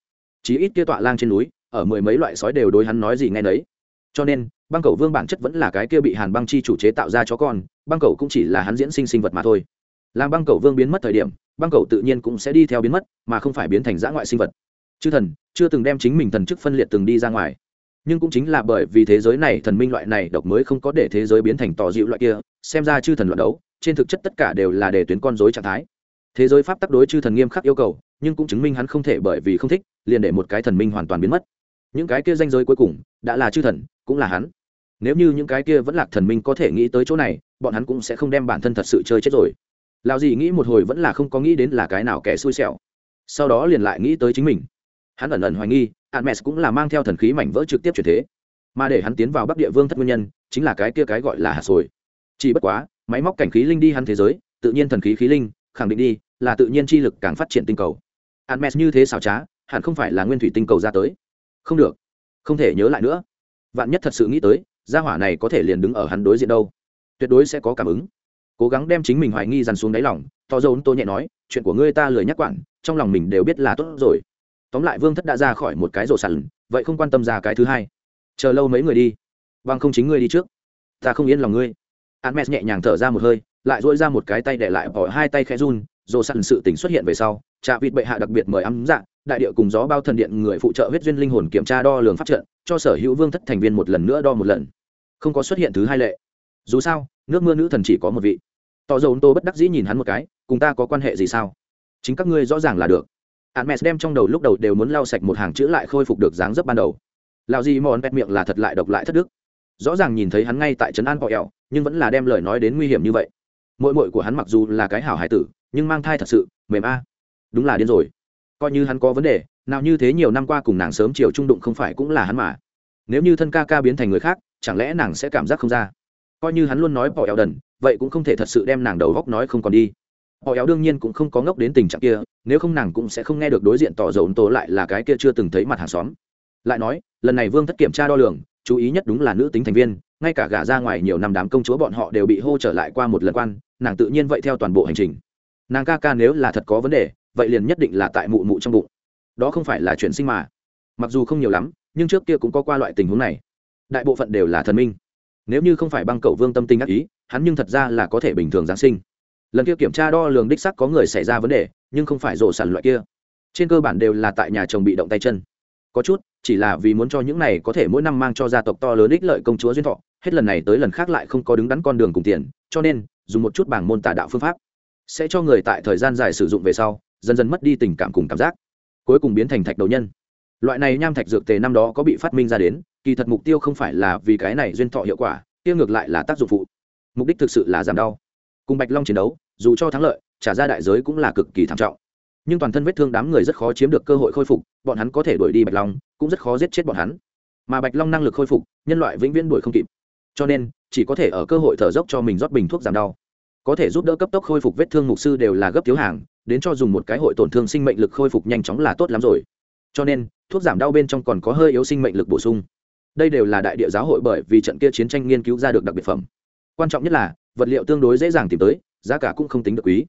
Chí ít kia tọa lang trên núi, ở mười mấy loại sói đều đối hắn nói gì nghe nấy. Cho nên, băng cầu vương bản chất vẫn là cái kia bị hàn băng chi chủ chế tạo ra chó con, băng cầu cũng chỉ là hắn diễn sinh sinh vật mà thôi làm băng cầu vương biến mất thời điểm, băng cầu tự nhiên cũng sẽ đi theo biến mất, mà không phải biến thành dã ngoại sinh vật. Chư thần, chưa từng đem chính mình thần chức phân liệt từng đi ra ngoài. Nhưng cũng chính là bởi vì thế giới này thần minh loại này độc mới không có để thế giới biến thành tỏ dịu loại kia, xem ra chư thần luận đấu, trên thực chất tất cả đều là để tuyến con dối trạng thái. Thế giới pháp tắc đối chư thần nghiêm khắc yêu cầu, nhưng cũng chứng minh hắn không thể bởi vì không thích, liền để một cái thần minh hoàn toàn biến mất. Những cái kia danh giới cuối cùng, đã là chư thần, cũng là hắn. Nếu như những cái kia vẫn là thần minh có thể nghĩ tới chỗ này, bọn hắn cũng sẽ không đem bản thân thật sự chơi chết rồi lao dì nghĩ một hồi vẫn là không có nghĩ đến là cái nào kẻ xui xẻo. Sau đó liền lại nghĩ tới chính mình. Hắn ẩn ẩn hoài nghi Hermes cũng là mang theo thần khí mảnh vỡ trực tiếp chuyển thế. Mà để hắn tiến vào bắc địa vương thất nguyên nhân, chính là cái kia cái gọi là hạt sồi. Chỉ bất quá, máy móc cảnh khí linh đi hắn thế giới, tự nhiên thần khí khí linh, khẳng định đi, là tự nhiên chi lực càng phát triển tinh cầu. Hermes như thế xảo trá, hẳn không phải là nguyên thủy tinh cầu ra tới. Không được. Không thể nhớ lại nữa. Vạn nhất thật sự nghĩ tới, gia hỏa này có thể liền đứng ở hắn đối diện đâu. Tuyệt đối sẽ có cảm ứng cố gắng đem chính mình hoài nghi dằn xuống đáy lòng to dồn tôi nhẹ nói chuyện của ngươi ta lười nhắc quản trong lòng mình đều biết là tốt rồi tóm lại vương thất đã ra khỏi một cái rổ sàn vậy không quan tâm ra cái thứ hai chờ lâu mấy người đi vâng không chính ngươi đi trước ta không yên lòng ngươi Hermes nhẹ nhàng thở ra một hơi, lại duỗi ra một cái tay để lại bỏ hai tay khẽ run, rổ sẵn sự tình xuất hiện về sau, Trạ Vịt bệ hạ đặc biệt mời ấm dạ, đại địa cùng gió bao thần điện người phụ trợ huyết duyên linh hồn kiểm tra đo lường pháp trận, cho sở hữu vương thất thành viên một lần nữa đo một lần. Không có xuất hiện thứ hai lệ. Dù sao, nước mưa nữ thần chỉ có một vị. Tỏ dầu Tô bất đắc dĩ nhìn hắn một cái, cùng ta có quan hệ gì sao? Chính các ngươi rõ ràng là được. Hermes đem trong đầu lúc đầu đều muốn lau sạch một hàng chữ lại khôi phục được dáng dấp ban đầu. Lão gì mòn bẹt miệng là thật lại độc lại thất đức. Rõ ràng nhìn thấy hắn ngay tại trấn an bọ ẹo, nhưng vẫn là đem lời nói đến nguy hiểm như vậy mội mội của hắn mặc dù là cái hảo hải tử nhưng mang thai thật sự mềm a đúng là điên rồi coi như hắn có vấn đề nào như thế nhiều năm qua cùng nàng sớm chiều trung đụng không phải cũng là hắn mà nếu như thân ca ca biến thành người khác chẳng lẽ nàng sẽ cảm giác không ra coi như hắn luôn nói bỏ éo đần vậy cũng không thể thật sự đem nàng đầu góc nói không còn đi. Họ éo đương nhiên cũng không có ngốc đến tình trạng kia, nếu không nàng cũng sẽ không nghe được đối diện tỏ dầu tố lại là cái kia chưa từng thấy mặt hàng xóm. Lại nói, lần này vương thất kiểm tra đo lường, chú ý nhất đúng là nữ tính thành viên, ngay cả gả ra ngoài nhiều năm đám công chúa bọn họ đều bị hô trở lại qua một lần quan, nàng tự nhiên vậy theo toàn bộ hành trình. Nàng ca ca nếu là thật có vấn đề, vậy liền nhất định là tại mụ mụ trong bụng. Đó không phải là chuyện sinh mà. Mặc dù không nhiều lắm, nhưng trước kia cũng có qua loại tình huống này. Đại bộ phận đều là thần minh nếu như không phải băng cầu vương tâm tinh ác ý, hắn nhưng thật ra là có thể bình thường giáng sinh. Lần kia kiểm tra đo lường đích sắc có người xảy ra vấn đề, nhưng không phải rổ sàn loại kia. Trên cơ bản đều là tại nhà chồng bị động tay chân. Có chút, chỉ là vì muốn cho những này có thể mỗi năm mang cho gia tộc to lớn ích lợi công chúa duyên thọ, hết lần này tới lần khác lại không có đứng đắn con đường cùng tiền, cho nên, dùng một chút bảng môn tà đạo phương pháp sẽ cho người tại thời gian dài sử dụng về sau, dần dần mất đi tình cảm cùng cảm giác, cuối cùng biến thành thạch đầu nhân. Loại này nham thạch dược tề năm đó có bị phát minh ra đến kỳ thật mục tiêu không phải là vì cái này duyên thọ hiệu quả tiêu ngược lại là tác dụng phụ. Mục đích thực sự là giảm đau. Cùng bạch long chiến đấu, dù cho thắng lợi, trả ra đại giới cũng là cực kỳ thảm trọng. Nhưng toàn thân vết thương đám người rất khó chiếm được cơ hội khôi phục, bọn hắn có thể đuổi đi bạch long, cũng rất khó giết chết bọn hắn. Mà bạch long năng lực khôi phục, nhân loại vĩnh viễn đuổi không kịp. Cho nên, chỉ có thể ở cơ hội thở dốc cho mình rót bình thuốc giảm đau. Có thể giúp đỡ cấp tốc khôi phục vết thương mục sư đều là gấp thiếu hàng, đến cho dùng một cái hội tổn thương sinh mệnh lực khôi phục nhanh chóng là tốt lắm rồi. Cho nên, thuốc giảm đau bên trong còn có hơi yếu sinh mệnh lực bổ sung đây đều là đại địa giáo hội bởi vì trận kia chiến tranh nghiên cứu ra được đặc biệt phẩm. Quan trọng nhất là, vật liệu tương đối dễ dàng tìm tới, giá cả cũng không tính được quý.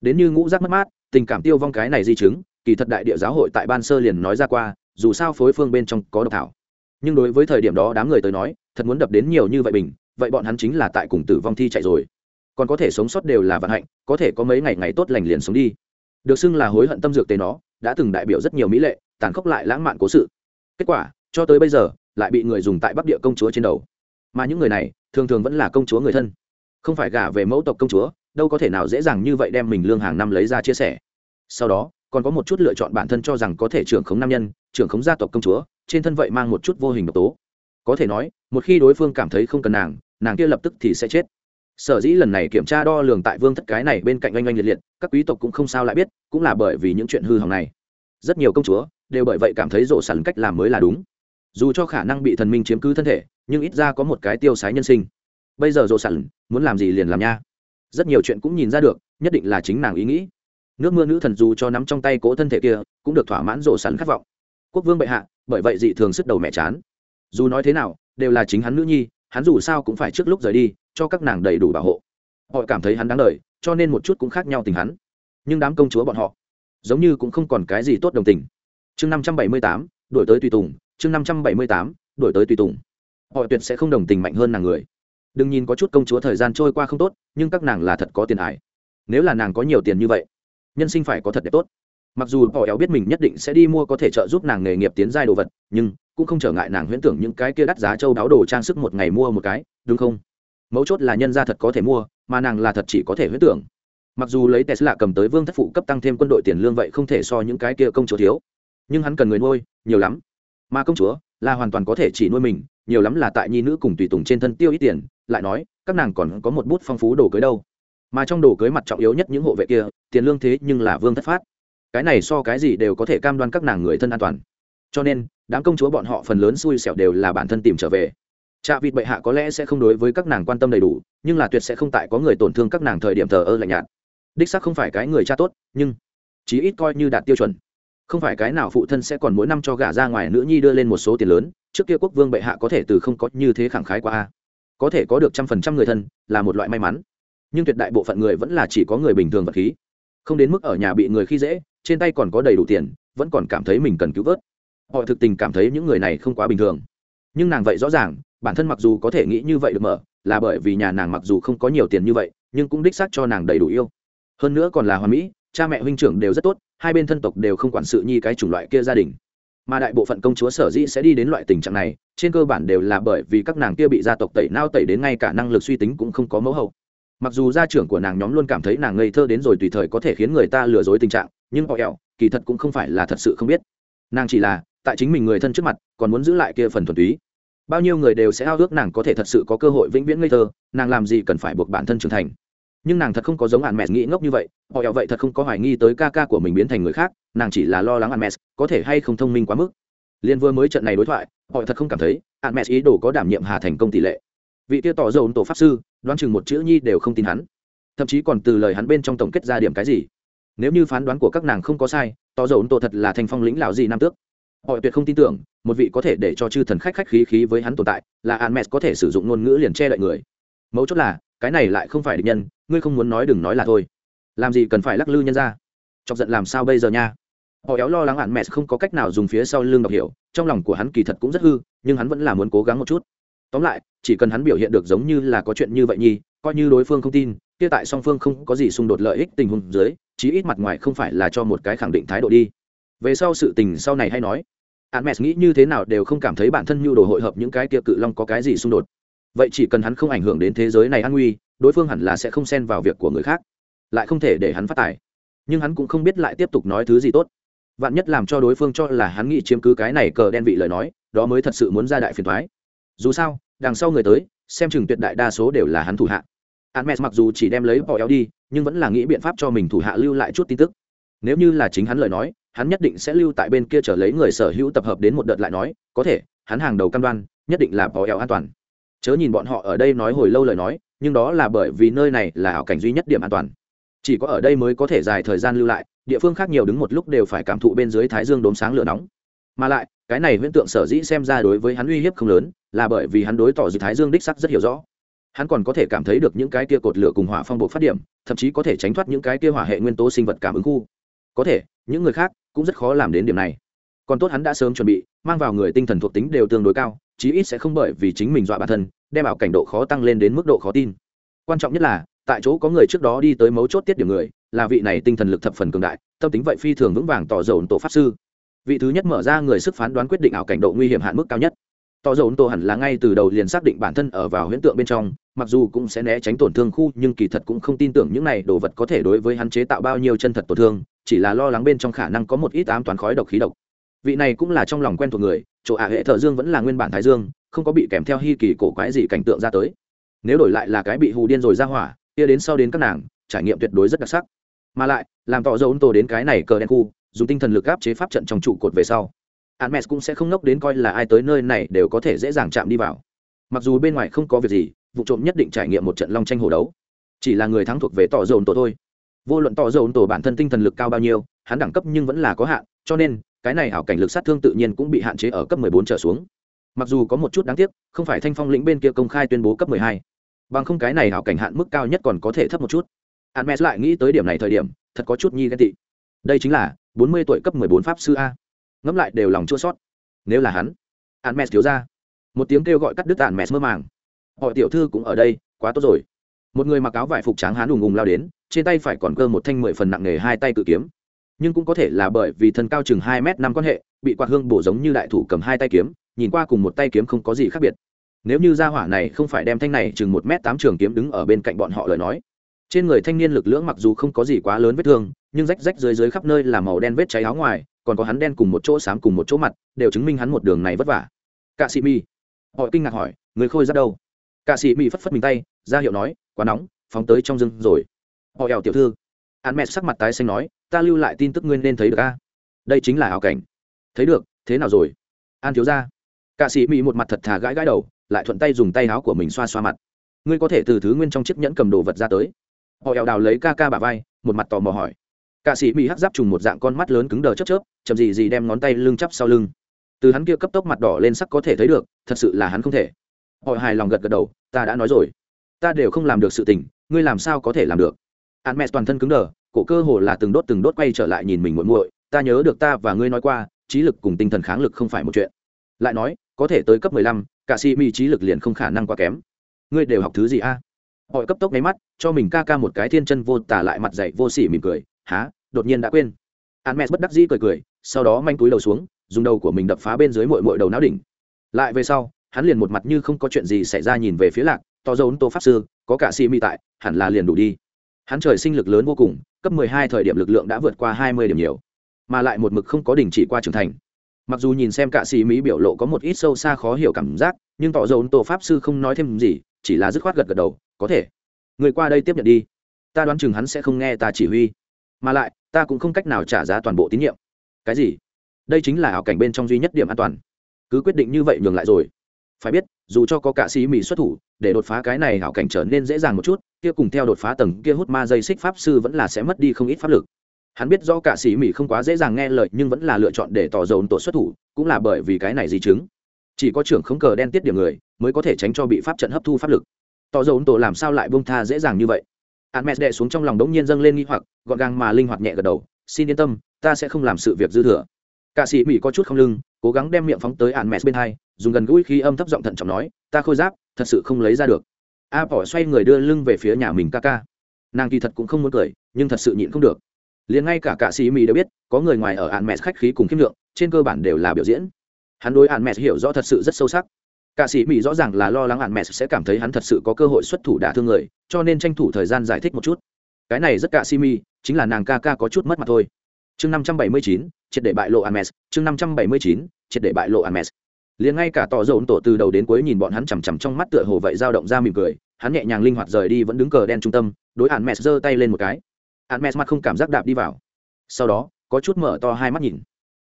Đến như ngũ rác mất mát, tình cảm tiêu vong cái này di chứng, kỳ thật đại địa giáo hội tại ban sơ liền nói ra qua, dù sao phối phương bên trong có độc thảo. Nhưng đối với thời điểm đó đám người tới nói, thật muốn đập đến nhiều như vậy bình, vậy bọn hắn chính là tại cùng tử vong thi chạy rồi. Còn có thể sống sót đều là vận hạnh, có thể có mấy ngày ngày tốt lành liền sống đi. Được xưng là hối hận tâm dược tế nó, đã từng đại biểu rất nhiều mỹ lệ, tàn khốc lại lãng mạn cố sự. Kết quả, cho tới bây giờ lại bị người dùng tại bắc địa công chúa trên đầu. Mà những người này, thường thường vẫn là công chúa người thân. Không phải gả về mẫu tộc công chúa, đâu có thể nào dễ dàng như vậy đem mình lương hàng năm lấy ra chia sẻ. Sau đó, còn có một chút lựa chọn bản thân cho rằng có thể trưởng khống nam nhân, trưởng khống gia tộc công chúa, trên thân vậy mang một chút vô hình độc tố. Có thể nói, một khi đối phương cảm thấy không cần nàng nàng kia lập tức thì sẽ chết. Sở dĩ lần này kiểm tra đo lường tại vương thất cái này bên cạnh oanh oanh liệt liệt, các quý tộc cũng không sao lại biết, cũng là bởi vì những chuyện hư hỏng này. Rất nhiều công chúa đều bởi vậy cảm thấy rộ sẵn cách làm mới là đúng dù cho khả năng bị thần minh chiếm cứ thân thể, nhưng ít ra có một cái tiêu sái nhân sinh. Bây giờ rộ sẵn muốn làm gì liền làm nha. Rất nhiều chuyện cũng nhìn ra được, nhất định là chính nàng ý nghĩ. Nước mưa nữ thần dù cho nắm trong tay cố thân thể kia, cũng được thỏa mãn rộ sẵn khát vọng. Quốc vương bệ hạ, bởi vậy dị thường sức đầu mẹ chán. Dù nói thế nào, đều là chính hắn nữ nhi, hắn dù sao cũng phải trước lúc rời đi, cho các nàng đầy đủ bảo hộ. Họ cảm thấy hắn đáng lời cho nên một chút cũng khác nhau tình hắn. Nhưng đám công chúa bọn họ, giống như cũng không còn cái gì tốt đồng tình. Chương năm trăm bảy mươi tám, đổi tới tùy tùng chương năm trăm bảy mươi tám, đổi tới tùy tùng. Họ tuyệt sẽ không đồng tình mạnh hơn nàng người. Đừng nhìn có chút công chúa thời gian trôi qua không tốt, nhưng các nàng là thật có tiền ải nếu là nàng có nhiều tiền như vậy, nhân sinh phải có thật đẹp tốt. Mặc dù họ éo biết mình nhất định sẽ đi mua có thể trợ giúp nàng nghề nghiệp tiến giai đồ vật, nhưng cũng không trở ngại nàng huyễn tưởng những cái kia đắt giá châu đáo đồ trang sức một ngày mua một cái, đúng không? Mấu chốt là nhân gia thật có thể mua, mà nàng là thật chỉ có thể huyễn tưởng. Mặc dù lấy tesla cầm tới vương thất phụ cấp tăng thêm quân đội tiền lương vậy không thể so những cái kia công chúa thiếu, nhưng hắn cần người nuôi, nhiều lắm mà công chúa là hoàn toàn có thể chỉ nuôi mình, nhiều lắm là tại nhi nữ cùng tùy tùng trên thân tiêu ít tiền, lại nói, các nàng còn có một bút phong phú đồ cưới đâu. Mà trong đồ cưới mặt trọng yếu nhất những hộ vệ kia, tiền lương thế nhưng là vương thất phát. Cái này so cái gì đều có thể cam đoan các nàng người thân an toàn. Cho nên, đám công chúa bọn họ phần lớn xui xẻo đều là bản thân tìm trở về. Trạ vịt bệ hạ có lẽ sẽ không đối với các nàng quan tâm đầy đủ, nhưng là tuyệt sẽ không tại có người tổn thương các nàng thời điểm thờ ơ lạnh nhạt. Đích xác không phải cái người cha tốt, nhưng chí ít coi như đạt tiêu chuẩn không phải cái nào phụ thân sẽ còn mỗi năm cho gả ra ngoài nữ nhi đưa lên một số tiền lớn, trước kia quốc vương bệ hạ có thể từ không có như thế khẳng khái qua a. Có thể có được trăm phần trăm người thân là một loại may mắn, nhưng tuyệt đại bộ phận người vẫn là chỉ có người bình thường vật khí. Không đến mức ở nhà bị người khi dễ, trên tay còn có đầy đủ tiền, vẫn còn cảm thấy mình cần cứu vớt. Họ thực tình cảm thấy những người này không quá bình thường. Nhưng nàng vậy rõ ràng, bản thân mặc dù có thể nghĩ như vậy được mở, là bởi vì nhà nàng mặc dù không có nhiều tiền như vậy, nhưng cũng đích xác cho nàng đầy đủ yêu. Hơn nữa còn là hoa mỹ, cha mẹ huynh trưởng đều rất tốt hai bên thân tộc đều không quản sự nhi cái chủng loại kia gia đình. Mà đại bộ phận công chúa sở dĩ sẽ đi đến loại tình trạng này, trên cơ bản đều là bởi vì các nàng kia bị gia tộc tẩy nao tẩy đến ngay cả năng lực suy tính cũng không có mẫu hậu. Mặc dù gia trưởng của nàng nhóm luôn cảm thấy nàng ngây thơ đến rồi tùy thời có thể khiến người ta lừa dối tình trạng, nhưng họ ẹo kỳ thật cũng không phải là thật sự không biết. Nàng chỉ là, tại chính mình người thân trước mặt, còn muốn giữ lại kia phần thuần túy. Bao nhiêu người đều sẽ ao ước nàng có thể thật sự có cơ hội vĩnh viễn ngây thơ, nàng làm gì cần phải buộc bản thân trưởng thành nhưng nàng thật không có giống hạn mẹ nghĩ ngốc như vậy, họ ẹo vậy thật không có hoài nghi tới ca ca của mình biến thành người khác, nàng chỉ là lo lắng hạn mẹ có thể hay không thông minh quá mức. Liên vừa mới trận này đối thoại, họ thật không cảm thấy hạn mẹ ý đồ có đảm nhiệm hà thành công tỷ lệ. Vị kia tỏ dầu tổ pháp sư, đoán chừng một chữ nhi đều không tin hắn. Thậm chí còn từ lời hắn bên trong tổng kết ra điểm cái gì. Nếu như phán đoán của các nàng không có sai, tỏ dầu tổ thật là thành phong lĩnh lão gì nam tước. Họ tuyệt không tin tưởng, một vị có thể để cho chư thần khách khách khí khí với hắn tồn tại, là an mẹ có thể sử dụng ngôn ngữ liền che đậy người. Mấu chốt là, cái này lại không phải địch nhân ngươi không muốn nói đừng nói là thôi. Làm gì cần phải lắc lư nhân ra? Chọc giận làm sao bây giờ nha? Họ éo lo lắng hạn mẹ không có cách nào dùng phía sau lưng đọc hiểu, trong lòng của hắn kỳ thật cũng rất hư, nhưng hắn vẫn là muốn cố gắng một chút. Tóm lại, chỉ cần hắn biểu hiện được giống như là có chuyện như vậy nhi coi như đối phương không tin, kia tại song phương không có gì xung đột lợi ích tình huống dưới, chí ít mặt ngoài không phải là cho một cái khẳng định thái độ đi. Về sau sự tình sau này hay nói. Hạn mẹ nghĩ như thế nào đều không cảm thấy bản thân nhu đồ hội hợp những cái kia cự long có cái gì xung đột. Vậy chỉ cần hắn không ảnh hưởng đến thế giới này an nguy đối phương hẳn là sẽ không xen vào việc của người khác, lại không thể để hắn phát tài. Nhưng hắn cũng không biết lại tiếp tục nói thứ gì tốt. Vạn nhất làm cho đối phương cho là hắn nghĩ chiếm cứ cái này cờ đen vị lời nói, đó mới thật sự muốn ra đại phiền thoái dù sao, đằng sau người tới, xem chừng tuyệt đại đa số đều là hắn thủ hạ. Hermes mặc dù chỉ đem lấy bỏ eo đi, nhưng vẫn là nghĩ biện pháp cho mình thủ hạ lưu lại chút tin tức. Nếu như là chính hắn lời nói, hắn nhất định sẽ lưu tại bên kia trở lấy người sở hữu tập hợp đến một đợt lại nói, có thể, hắn hàng đầu cam đoan, nhất định là bỏ eo an toàn. Chớ nhìn bọn họ ở đây nói hồi lâu lời nói nhưng đó là bởi vì nơi này là ảo cảnh duy nhất điểm an toàn. Chỉ có ở đây mới có thể dài thời gian lưu lại, địa phương khác nhiều đứng một lúc đều phải cảm thụ bên dưới thái dương đốm sáng lửa nóng. Mà lại, cái này huyễn tượng sở dĩ xem ra đối với hắn uy hiếp không lớn, là bởi vì hắn đối tỏ dưới thái dương đích sắc rất hiểu rõ. Hắn còn có thể cảm thấy được những cái kia cột lửa cùng hỏa phong buộc phát điểm, thậm chí có thể tránh thoát những cái kia hỏa hệ nguyên tố sinh vật cảm ứng khu. Có thể, những người khác cũng rất khó làm đến điểm này. Còn tốt hắn đã sớm chuẩn bị, mang vào người tinh thần thuộc tính đều tương đối cao, chí ít sẽ không bởi vì chính mình dọa bản thân đem ảo cảnh độ khó tăng lên đến mức độ khó tin. Quan trọng nhất là, tại chỗ có người trước đó đi tới mấu chốt tiết điểm người, là vị này tinh thần lực thập phần cường đại, tâm tính vậy phi thường vững vàng tỏ dầu tổ pháp sư. Vị thứ nhất mở ra người sức phán đoán quyết định ảo cảnh độ nguy hiểm hạn mức cao nhất. Tỏ dầu tổ hẳn là ngay từ đầu liền xác định bản thân ở vào huyễn tượng bên trong, mặc dù cũng sẽ né tránh tổn thương khu, nhưng kỳ thật cũng không tin tưởng những này đồ vật có thể đối với hắn chế tạo bao nhiêu chân thật tổn thương, chỉ là lo lắng bên trong khả năng có một ít ám toán khói độc khí độc. Vị này cũng là trong lòng quen thuộc người, chỗ ả hệ thợ dương vẫn là nguyên bản thái dương không có bị kèm theo hi kỳ cổ quái gì cảnh tượng ra tới nếu đổi lại là cái bị hù điên rồi ra hỏa kia đến sau đến các nàng trải nghiệm tuyệt đối rất đặc sắc mà lại làm tỏ dấu tổ đến cái này cờ đen khu dùng tinh thần lực áp chế pháp trận trong trụ cột về sau Hermes cũng sẽ không ngốc đến coi là ai tới nơi này đều có thể dễ dàng chạm đi vào. Mặc dù bên ngoài không có việc gì, vụ trộm nhất định trải nghiệm một trận long tranh hổ đấu. Chỉ là người thắng thuộc về tỏ dồn tổ thôi. Vô luận tỏ dồn tổ bản thân tinh thần lực cao bao nhiêu, hắn đẳng cấp nhưng vẫn là có hạn, cho nên cái này ảo cảnh lực sát thương tự nhiên cũng bị hạn chế ở cấp 14 trở xuống. Mặc dù có một chút đáng tiếc, không phải Thanh Phong lĩnh bên kia công khai tuyên bố cấp 12. Bằng không cái này hảo cảnh hạn mức cao nhất còn có thể thấp một chút. Hermes lại nghĩ tới điểm này thời điểm, thật có chút nhi ghen tị. Đây chính là 40 tuổi cấp 14 pháp sư a. Ngẫm lại đều lòng chua sót nếu là hắn hắn mẹ thiếu ra. Một tiếng kêu gọi cắt đứt tàn mẹ mơ màng. Họ tiểu thư cũng ở đây quá tốt rồi. Một người mặc áo vải phục trắng hán đùng ùng lao đến trên tay phải còn cơ một thanh mười phần nặng nề hai tay cự kiếm. Nhưng cũng có thể là bởi vì thân cao chừng hai m năm quan hệ bị quạt hương bổ giống như đại thủ cầm hai tay kiếm nhìn qua cùng một tay kiếm không có gì khác biệt. Nếu như gia hỏa này không phải đem thanh này chừng một m tám trường kiếm đứng ở bên cạnh bọn họ lời nói, trên người thanh niên lực lưỡng mặc dù không có gì quá lớn vết thương, nhưng rách rách dưới dưới khắp nơi là màu đen vết cháy áo ngoài, còn có hắn đen cùng một chỗ xám cùng một chỗ mặt, đều chứng minh hắn một đường này vất vả. Cạ sĩ mi, họ kinh ngạc hỏi, người khôi ra đâu? Cạ sĩ mi phất phất mình tay, ra hiệu nói, quá nóng, phóng tới trong rừng rồi. Họ ẻo tiểu thư hắn mẹ sắc mặt tái xanh nói, ta lưu lại tin tức ngươi nên thấy được a. Đây chính là ảo cảnh. Thấy được, thế nào rồi? An thiếu ra Cả sĩ mỹ một mặt thật thà gãi gãi đầu lại thuận tay dùng tay áo của mình xoa xoa mặt. Ngươi có thể từ thứ nguyên trong chiếc nhẫn cầm đồ vật ra tới. Họ eo đào lấy ca ca bà vai một mặt tò mò hỏi. Cả sĩ mỹ hắc giáp trùng một dạng con mắt lớn cứng đờ chớp chớp, chậm gì gì đem ngón tay lưng chắp sau lưng. Từ hắn kia cấp tốc mặt đỏ lên sắc có thể thấy được, thật sự là hắn không thể. Họ hài lòng gật gật đầu, ta đã nói rồi, ta đều không làm được sự tình, ngươi làm sao có thể làm được? A mẹ toàn thân cứng đờ cổ cơ hồ là từng đốt từng đốt quay trở lại nhìn mình muội muội ta nhớ được ta và ngươi nói qua trí lực cùng tinh thần kháng lực không phải một chuyện. Lại nói có thể tới cấp mười lăm, cả si mi trí lực liền không khả năng quá kém. Ngươi đều học thứ gì a? À? cấp tốc nháy mắt, cho mình ca ca một cái thiên chân vô tả lại mặt dạy vô sỉ mỉm cười há đột nhiên đã quên. A mẹ bất đắc dĩ cười cười, sau đó manh túi đầu xuống, dùng đầu của mình đập phá bên dưới mội mội đầu não đỉnh. Lại về sau, hắn liền một mặt như không có chuyện gì xảy ra nhìn về phía lạc, to dấu tô pháp sư, có cả si mi tại, hẳn là liền đủ đi. Hắn trời sinh lực lớn vô cùng, cấp mười hai thời điểm lực lượng đã vượt qua hai mươi điểm nhiều, mà lại một mực không có đình chỉ qua trưởng thành mặc dù nhìn xem cạ sĩ mỹ biểu lộ có một ít sâu xa khó hiểu cảm giác, nhưng tỏ dầu tổ pháp sư không nói thêm gì, chỉ là dứt khoát gật gật đầu, có thể. Người qua đây tiếp nhận đi. Ta đoán chừng hắn sẽ không nghe ta chỉ huy. Mà lại, ta cũng không cách nào trả giá toàn bộ tín nhiệm. Cái gì? Đây chính là ảo cảnh bên trong duy nhất điểm an toàn. Cứ quyết định như vậy nhường lại rồi. Phải biết, dù cho có cạ sĩ mỹ xuất thủ, để đột phá cái này ảo cảnh trở nên dễ dàng một chút, kia cùng theo đột phá tầng kia hút ma dây xích pháp sư vẫn là sẽ mất đi không ít pháp lực hắn biết do cả sĩ mỹ không quá dễ dàng nghe lời, nhưng vẫn là lựa chọn để tỏ dồn tổ xuất thủ, cũng là bởi vì cái này di chứng. Chỉ có trưởng không cờ đen tiết điểm người, mới có thể tránh cho bị pháp trận hấp thu pháp lực. Tỏ dồn tổ làm sao lại bông tha dễ dàng như vậy? Hắn mẹ đệ xuống trong lòng đống nhiên dâng lên nghi hoặc, gọn gàng mà linh hoạt nhẹ gật đầu, xin yên tâm, ta sẽ không làm sự việc dư thừa. Cả sĩ mỹ có chút không lưng, cố gắng đem miệng phóng tới hạn mẹ bên hai, dùng gần gũi khi âm thấp giọng thận trọng nói, ta khôi giáp, thật sự không lấy ra được. A bỏ xoay người đưa lưng về phía nhà mình ca ca. Nàng kỳ thật cũng không muốn cười, nhưng thật sự nhịn không được liền ngay cả cạ sĩ mỹ đều biết, có người ngoài ở hạn mẹ khách khí cùng khiêm lượng trên cơ bản đều là biểu diễn. Hắn đối hạn mẹ hiểu rõ thật sự rất sâu sắc. Cạ sĩ mỹ rõ ràng là lo lắng hạn mẹ sẽ cảm thấy hắn thật sự có cơ hội xuất thủ đả thương người, cho nên tranh thủ thời gian giải thích một chút. Cái này rất cạ sĩ mỹ, chính là nàng ca ca có chút mất mặt thôi. Chương năm trăm bảy mươi chín, triệt để bại lộ hạn mẹ chương năm trăm bảy mươi chín, triệt để bại lộ hạn mẹ liền ngay cả tỏ dồn tổ từ đầu đến cuối nhìn bọn hắn chằm chằm trong mắt tựa hồ vậy dao động ra mỉm cười, hắn nhẹ nhàng linh hoạt rời đi vẫn đứng cờ đen trung tâm, đối hạn mẹ giơ tay lên một cái hắn mẹ mặt không cảm giác đạp đi vào. Sau đó, có chút mở to hai mắt nhìn.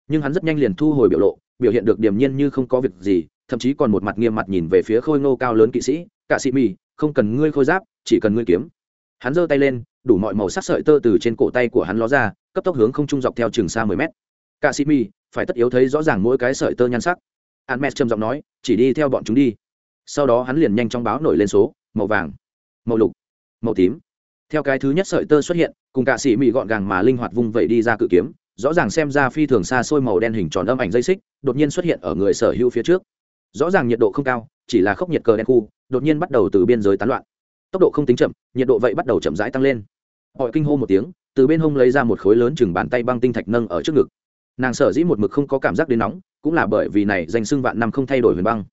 Nhưng hắn rất nhanh liền thu hồi biểu lộ, biểu hiện được điềm nhiên như không có việc gì, thậm chí còn một mặt nghiêm mặt nhìn về phía khôi ngô cao lớn kỵ sĩ. Cả sĩ mì, không cần ngươi khôi giáp, chỉ cần ngươi kiếm. Hắn giơ tay lên, đủ mọi màu sắc sợi tơ từ trên cổ tay của hắn ló ra, cấp tốc hướng không trung dọc theo trường xa mười mét. Cả sĩ mì, phải tất yếu thấy rõ ràng mỗi cái sợi tơ nhan sắc. Hắn mẹ trầm giọng nói, chỉ đi theo bọn chúng đi. Sau đó hắn liền nhanh chóng báo nổi lên số, màu vàng, màu lục, màu tím theo cái thứ nhất sợi tơ xuất hiện, cùng cạ sĩ mỹ gọn gàng mà linh hoạt vung vẩy đi ra cự kiếm, rõ ràng xem ra phi thường xa xôi màu đen hình tròn âm ảnh dây xích, đột nhiên xuất hiện ở người sở hữu phía trước. Rõ ràng nhiệt độ không cao, chỉ là khốc nhiệt cờ đen khu, đột nhiên bắt đầu từ biên giới tán loạn. Tốc độ không tính chậm, nhiệt độ vậy bắt đầu chậm rãi tăng lên. Họ kinh hô một tiếng, từ bên hông lấy ra một khối lớn chừng bàn tay băng tinh thạch nâng ở trước ngực. Nàng sở dĩ một mực không có cảm giác đến nóng, cũng là bởi vì này danh xưng vạn năm không thay đổi huyền băng.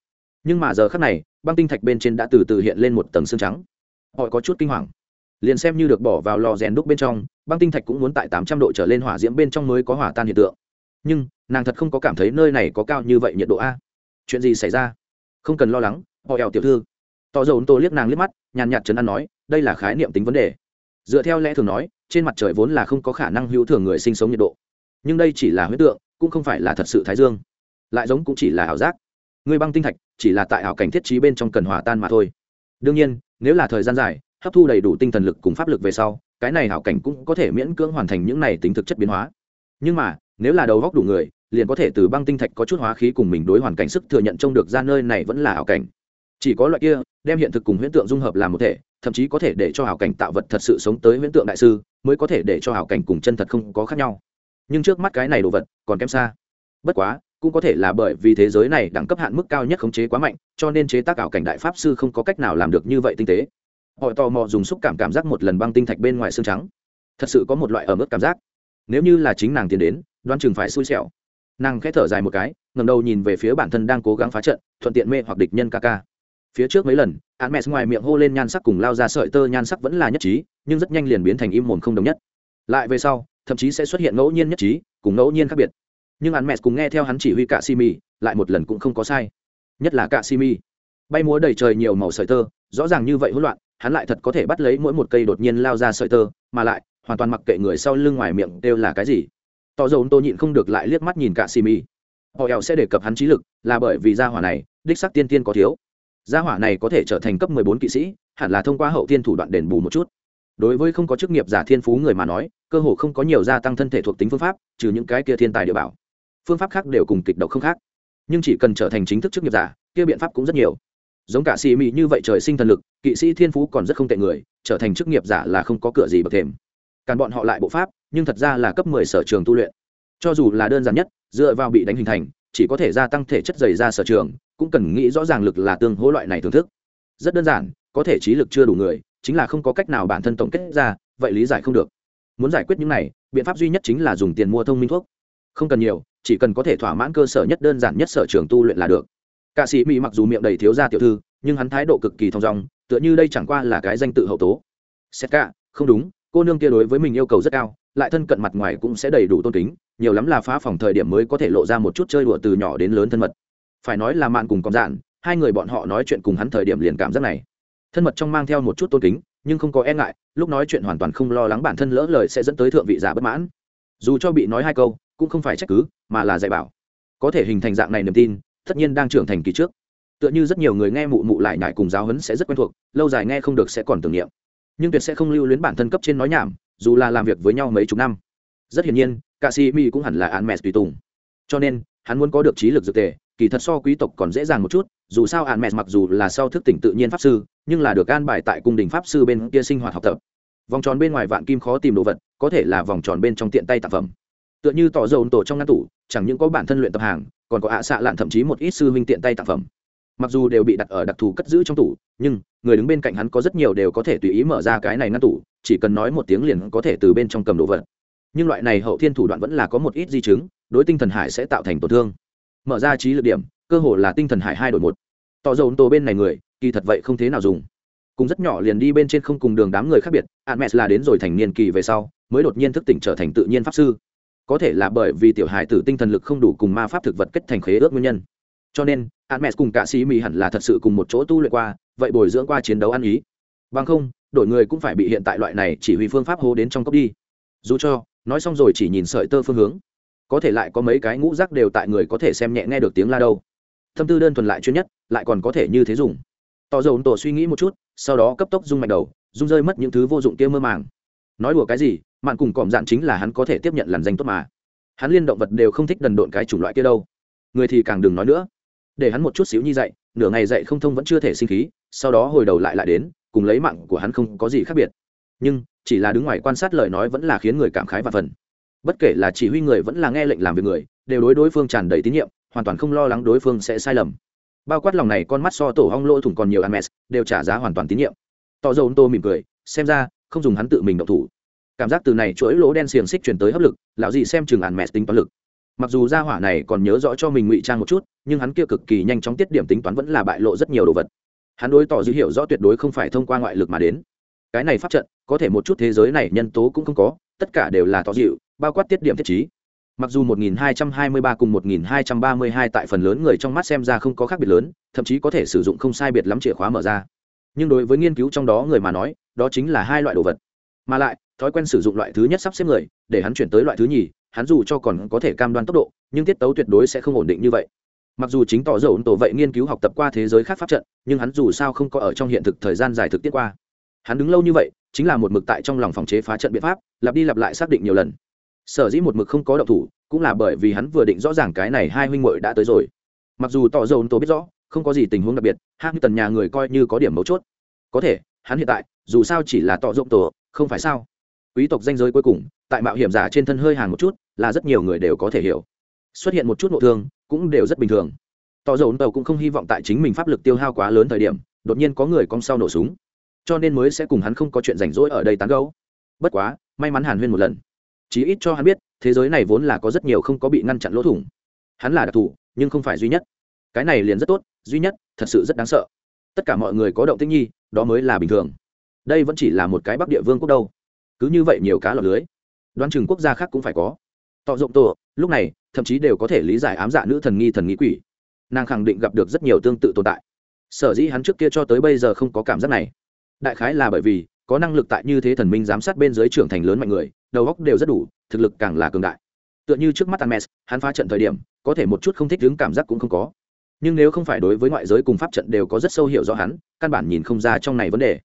Nhưng mà giờ khác này, băng tinh thạch bên trên đã từ từ hiện lên một tầng xương trắng. Họ có chút kinh hoàng liền xem như được bỏ vào lò rèn đúc bên trong, băng tinh thạch cũng muốn tại tám trăm độ trở lên hỏa diễm bên trong mới có hỏa tan hiện tượng. Nhưng, nàng thật không có cảm thấy nơi này có cao như vậy nhiệt độ a. Chuyện gì xảy ra? Không cần lo lắng, họ ẻo tiểu thư. Tỏ dầu tô liếc nàng liếc mắt, nhàn nhạt trấn an nói, đây là khái niệm tính vấn đề. Dựa theo lẽ thường nói, trên mặt trời vốn là không có khả năng hữu thường người sinh sống nhiệt độ. Nhưng đây chỉ là huyết tượng, cũng không phải là thật sự thái dương. Lại giống cũng chỉ là ảo giác. Người băng tinh thạch, chỉ là tại ảo cảnh thiết trí bên trong cần hòa tan mà thôi. Đương nhiên, nếu là thời gian dài hấp thu đầy đủ tinh thần lực cùng pháp lực về sau, cái này hảo cảnh cũng có thể miễn cưỡng hoàn thành những này tính thực chất biến hóa. Nhưng mà, nếu là đầu góc đủ người, liền có thể từ băng tinh thạch có chút hóa khí cùng mình đối hoàn cảnh sức thừa nhận trông được ra nơi này vẫn là hảo cảnh. Chỉ có loại kia, đem hiện thực cùng huyễn tượng dung hợp làm một thể, thậm chí có thể để cho hảo cảnh tạo vật thật sự sống tới huyễn tượng đại sư, mới có thể để cho hảo cảnh cùng chân thật không có khác nhau. Nhưng trước mắt cái này đồ vật, còn kém xa. Bất quá, cũng có thể là bởi vì thế giới này đẳng cấp hạn mức cao nhất khống chế quá mạnh, cho nên chế tác ảo cảnh đại pháp sư không có cách nào làm được như vậy tinh tế họ tò mò dùng xúc cảm cảm giác một lần băng tinh thạch bên ngoài xương trắng. Thật sự có một loại ở mức cảm giác. Nếu như là chính nàng tiến đến đoan chừng phải xui xẻo. Nàng khẽ thở dài một cái ngầm đầu nhìn về phía bản thân đang cố gắng phá trận, thuận tiện mê hoặc địch nhân ca ca. Phía trước mấy lần án mẹ ngoài miệng hô lên nhan sắc cùng lao ra sợi tơ nhan sắc vẫn là nhất trí, nhưng rất nhanh liền biến thành im mồm không đồng nhất. Lại về sau, thậm chí sẽ xuất hiện ngẫu nhiên nhất trí, cùng ngẫu nhiên khác biệt. Nhưng án mẹ cùng nghe theo hắn chỉ huy cả simi lại một lần cũng không có sai. Nhất là cả simi bay múa đầy trời nhiều màu sợi tơ, rõ ràng như vậy hỗn loạn hắn lại thật có thể bắt lấy mỗi một cây đột nhiên lao ra sợi tơ, mà lại, hoàn toàn mặc kệ người sau lưng ngoài miệng đều là cái gì. Tỏ dầu tôi nhịn không được lại liếc mắt nhìn cả xì mi họ eo sẽ đề cập hắn trí lực, là bởi vì gia hỏa này, đích sắc tiên tiên có thiếu. Gia hỏa này có thể trở thành cấp mười bốn kỵ sĩ, hẳn là thông qua hậu tiên thủ đoạn đền bù một chút. Đối với không có chức nghiệp giả thiên phú người mà nói, cơ hồ không có nhiều gia tăng thân thể thuộc tính phương pháp, trừ những cái kia thiên tài địa bảo. Phương pháp khác đều cùng kịch độc không khác. Nhưng chỉ cần trở thành chính thức chức nghiệp giả, kia biện pháp cũng rất nhiều giống cả xì mị như vậy trời sinh thần lực, kỵ sĩ thiên phú còn rất không tệ người, trở thành chức nghiệp giả là không có cửa gì bậc thềm. Càn bọn họ lại bộ pháp, nhưng thật ra là cấp mười sở trường tu luyện. Cho dù là đơn giản nhất, dựa vào bị đánh hình thành, chỉ có thể gia tăng thể chất dày ra sở trường, cũng cần nghĩ rõ ràng lực là tương hỗ loại này thưởng thức. Rất đơn giản, có thể trí lực chưa đủ người, chính là không có cách nào bản thân tổng kết ra, vậy lý giải không được. Muốn giải quyết những này, biện pháp duy nhất chính là dùng tiền mua thông minh thuốc. Không cần nhiều, chỉ cần có thể thỏa mãn cơ sở nhất đơn giản nhất sở trường tu luyện là được. Cả sĩ mỹ mặc dù miệng đầy thiếu gia tiểu thư, nhưng hắn thái độ cực kỳ thong dong, tựa như đây chẳng qua là cái danh tự hậu tố. Xét cả, không đúng, cô nương kia đối với mình yêu cầu rất cao, lại thân cận mặt ngoài cũng sẽ đầy đủ tôn kính, nhiều lắm là phá phòng thời điểm mới có thể lộ ra một chút chơi đùa từ nhỏ đến lớn thân mật. Phải nói là mạn cùng con dạn, hai người bọn họ nói chuyện cùng hắn thời điểm liền cảm giác này. Thân mật trong mang theo một chút tôn kính, nhưng không có e ngại, lúc nói chuyện hoàn toàn không lo lắng bản thân lỡ lời sẽ dẫn tới thượng vị giả bất mãn. Dù cho bị nói hai câu, cũng không phải trách cứ, mà là dạy bảo. Có thể hình thành dạng này niềm tin tất nhiên đang trưởng thành kỳ trước. Tựa như rất nhiều người nghe mụ mụ lại nhải cùng giáo huấn sẽ rất quen thuộc, lâu dài nghe không được sẽ còn tưởng niệm. Nhưng tuyệt sẽ không lưu luyến bản thân cấp trên nói nhảm, dù là làm việc với nhau mấy chục năm. Rất hiển nhiên, ca sĩ mi cũng hẳn là án mẹ tùy tùng. Cho nên, hắn muốn có được trí lực dược tề, kỳ thật so quý tộc còn dễ dàng một chút, dù sao án mẹ mặc dù là sau thức tỉnh tự nhiên pháp sư, nhưng là được an bài tại cung đình pháp sư bên kia sinh hoạt học tập. Vòng tròn bên ngoài vạn kim khó tìm đồ vật, có thể là vòng tròn bên trong tiện tay tạp phẩm. Tựa như tỏ dầu tổ trong ngăn tủ, chẳng những có bản thân luyện tập hàng còn có ạ xạ lạn thậm chí một ít sư huynh tiện tay tặng phẩm. Mặc dù đều bị đặt ở đặc thù cất giữ trong tủ, nhưng người đứng bên cạnh hắn có rất nhiều đều có thể tùy ý mở ra cái này ngăn tủ, chỉ cần nói một tiếng liền có thể từ bên trong cầm đồ vật. Nhưng loại này hậu thiên thủ đoạn vẫn là có một ít di chứng, đối tinh thần hải sẽ tạo thành tổn thương. Mở ra trí lực điểm, cơ hồ là tinh thần hải hai đổi một. Tỏ dầu tổ bên này người, kỳ thật vậy không thế nào dùng. Cùng rất nhỏ liền đi bên trên không cùng đường đám người khác biệt admes là đến rồi thành niên kỳ về sau, mới đột nhiên thức tỉnh trở thành tự nhiên pháp sư có thể là bởi vì tiểu hải tử tinh thần lực không đủ cùng ma pháp thực vật kết thành khế ước nguyên nhân. Cho nên admes cùng cả sĩ mỹ hẳn là thật sự cùng một chỗ tu luyện qua, vậy bồi dưỡng qua chiến đấu ăn ý. Bằng không, đổi người cũng phải bị hiện tại loại này chỉ huy phương pháp hô đến trong cốc đi. Dù cho, nói xong rồi chỉ nhìn sợi tơ phương hướng. Có thể lại có mấy cái ngũ rác đều tại người có thể xem nhẹ nghe được tiếng la đâu. Thâm tư đơn thuần lại chuyên nhất, lại còn có thể như thế dùng. Tỏ dầu tổ suy nghĩ một chút, sau đó cấp tốc rung mạnh đầu, rung rơi mất những thứ vô dụng kia mơ màng. Nói đùa cái gì mạn cùng cọm dạn chính là hắn có thể tiếp nhận làn danh tốt mà. Hắn liên động vật đều không thích đần độn cái chủng loại kia đâu. Người thì càng đừng nói nữa. Để hắn một chút xíu như dậy nửa ngày dậy không thông vẫn chưa thể sinh khí, sau đó hồi đầu lại lại đến, cùng lấy mạng của hắn không có gì khác biệt. Nhưng, chỉ là đứng ngoài quan sát lời nói vẫn là khiến người cảm khái và phần. Bất kể là chỉ huy người vẫn là nghe lệnh làm việc người, đều đối đối phương tràn đầy tín nhiệm, hoàn toàn không lo lắng đối phương sẽ sai lầm. Bao quát lòng này con mắt so tổ hong lỗ thủng còn nhiều Hermes đều trả giá hoàn toàn tín nhiệm. Tỏ dầu tô mỉm cười, xem ra, không dùng hắn tự mình động thủ cảm giác từ này chuỗi lỗ đen xiềng xích chuyển tới hấp lực, lão gì xem chừng Hermes tính toán lực. Mặc dù gia hỏa này còn nhớ rõ cho mình ngụy trang một chút, nhưng hắn kia cực kỳ nhanh chóng tiết điểm tính toán vẫn là bại lộ rất nhiều đồ vật. Hắn đối tỏ dữ hiểu rõ tuyệt đối không phải thông qua ngoại lực mà đến. Cái này pháp trận, có thể một chút thế giới này nhân tố cũng không có, tất cả đều là tỏ dịu, bao quát tiết điểm thiết trí. Mặc dù 1223 cùng 1232 tại phần lớn người trong mắt xem ra không có khác biệt lớn, thậm chí có thể sử dụng không sai biệt lắm chìa khóa mở ra. Nhưng đối với nghiên cứu trong đó người mà nói, đó chính là hai loại đồ vật. Mà lại thói quen sử dụng loại thứ nhất sắp xếp người, để hắn chuyển tới loại thứ nhì, hắn dù cho còn có thể cam đoan tốc độ, nhưng tiết tấu tuyệt đối sẽ không ổn định như vậy. Mặc dù chính tỏ dầu tổ vậy nghiên cứu học tập qua thế giới khác pháp trận, nhưng hắn dù sao không có ở trong hiện thực thời gian dài thực tiết qua. Hắn đứng lâu như vậy, chính là một mực tại trong lòng phòng chế phá trận biện pháp, lặp đi lặp lại xác định nhiều lần. Sở dĩ một mực không có động thủ, cũng là bởi vì hắn vừa định rõ ràng cái này hai huynh muội đã tới rồi. Mặc dù tỏ dầu tổ biết rõ, không có gì tình huống đặc biệt hát như tần nhà người coi như có điểm mấu chốt. Có thể, hắn hiện tại, dù sao chỉ là tỏ rộng tổ, không phải sao? Quý tộc danh giới cuối cùng, tại mạo hiểm giả trên thân hơi hàng một chút, là rất nhiều người đều có thể hiểu. Xuất hiện một chút nội thương, cũng đều rất bình thường. Tỏ dầu tàu cũng không hy vọng tại chính mình pháp lực tiêu hao quá lớn thời điểm, đột nhiên có người cong sau nổ súng. Cho nên mới sẽ cùng hắn không có chuyện rảnh rỗi ở đây tán gấu bất quá, may mắn hàn huyên một lần. Chí ít cho hắn biết, thế giới này vốn là có rất nhiều không có bị ngăn chặn lỗ thủng. Hắn là đặc thù, nhưng không phải duy nhất. Cái này liền rất tốt, duy nhất, thật sự rất đáng sợ. Tất cả mọi người có động tích nhi, đó mới là bình thường. Đây vẫn chỉ là một cái bắc địa vương quốc đâu cứ như vậy nhiều cá lọt lưới. Đoán chừng quốc gia khác cũng phải có. Tọ rộng tổ lúc này thậm chí đều có thể lý giải ám dạ nữ thần nghi thần nghĩ quỷ. Nàng khẳng định gặp được rất nhiều tương tự tồn tại. Sở dĩ hắn trước kia cho tới bây giờ không có cảm giác này. Đại khái là bởi vì có năng lực tại như thế thần minh giám sát bên dưới trưởng thành lớn mạnh người đầu góc đều rất đủ thực lực càng là cường đại. Tựa như trước mắt Hermes, hắn phá trận thời điểm có thể một chút không thích đứng cảm giác cũng không có. Nhưng nếu không phải đối với ngoại giới cùng pháp trận đều có rất sâu hiểu rõ hắn căn bản nhìn không ra trong này vấn đề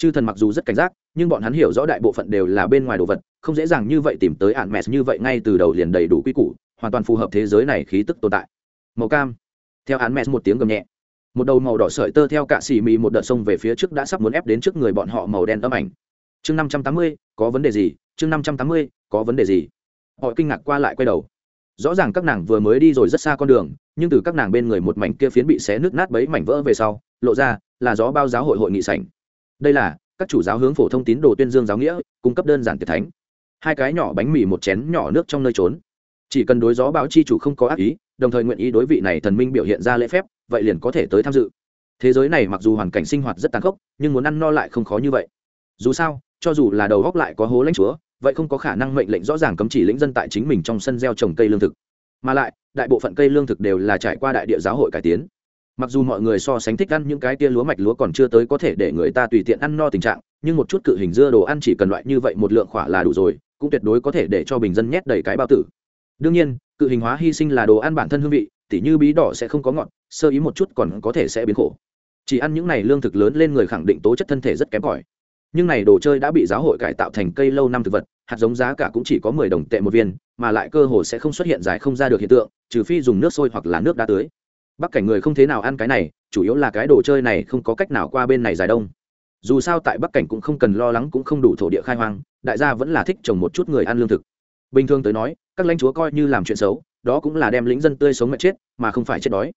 chư thần mặc dù rất cảnh giác, nhưng bọn hắn hiểu rõ đại bộ phận đều là bên ngoài đồ vật, không dễ dàng như vậy tìm tới ạn mẹt như vậy ngay từ đầu liền đầy đủ quy củ, hoàn toàn phù hợp thế giới này khí tức tồn tại. Màu cam. Theo án mẹ một tiếng gầm nhẹ. Một đầu màu đỏ sợi tơ theo cạ xì mì một đợt sông về phía trước đã sắp muốn ép đến trước người bọn họ màu đen âm ảnh. Chương năm trăm tám mươi, có vấn đề gì? Chương năm trăm tám mươi, có vấn đề gì? Họ kinh ngạc qua lại quay đầu. Rõ ràng các nàng vừa mới đi rồi rất xa con đường, nhưng từ các nàng bên người một mảnh kia phiến bị xé nước nát bấy mảnh vỡ về sau, lộ ra là gió bao giáo hội hội nghị sảnh đây là các chủ giáo hướng phổ thông tín đồ tuyên dương giáo nghĩa, cung cấp đơn giản tiệt thánh. Hai cái nhỏ bánh mì một chén nhỏ nước trong nơi trốn. Chỉ cần đối gió báo chi chủ không có ác ý, đồng thời nguyện ý đối vị này thần minh biểu hiện ra lễ phép, vậy liền có thể tới tham dự. Thế giới này mặc dù hoàn cảnh sinh hoạt rất tàn khốc, nhưng muốn ăn no lại không khó như vậy. Dù sao, cho dù là đầu góc lại có hố lãnh chúa, vậy không có khả năng mệnh lệnh rõ ràng cấm chỉ lĩnh dân tại chính mình trong sân gieo trồng cây lương thực. Mà lại, đại bộ phận cây lương thực đều là trải qua đại địa giáo hội cải tiến mặc dù mọi người so sánh thích ăn những cái tia lúa mạch lúa còn chưa tới có thể để người ta tùy tiện ăn no tình trạng, nhưng một chút cự hình dưa đồ ăn chỉ cần loại như vậy một lượng khỏa là đủ rồi, cũng tuyệt đối có thể để cho bình dân nhét đầy cái bao tử. Đương nhiên, cự hình hóa hy sinh là đồ ăn bản thân hương vị, tỉ như bí đỏ sẽ không có ngọt, sơ ý một chút còn có thể sẽ biến khổ. Chỉ ăn những này lương thực lớn lên người khẳng định tố chất thân thể rất kém cỏi. Nhưng này đồ chơi đã bị giáo hội cải tạo thành cây lâu năm thực vật, hạt giống giá cả cũng chỉ có mười đồng tệ một viên, mà lại cơ hồ sẽ không xuất hiện dài không ra được hiện tượng, trừ phi dùng nước sôi hoặc là nước đá tưới bắc cảnh người không thế nào ăn cái này, chủ yếu là cái đồ chơi này không có cách nào qua bên này dài đông. Dù sao tại bắc cảnh cũng không cần lo lắng cũng không đủ thổ địa khai hoang, đại gia vẫn là thích trồng một chút người ăn lương thực. Bình thường tới nói, các lãnh chúa coi như làm chuyện xấu, đó cũng là đem lính dân tươi sống mệt chết, mà không phải chết đói.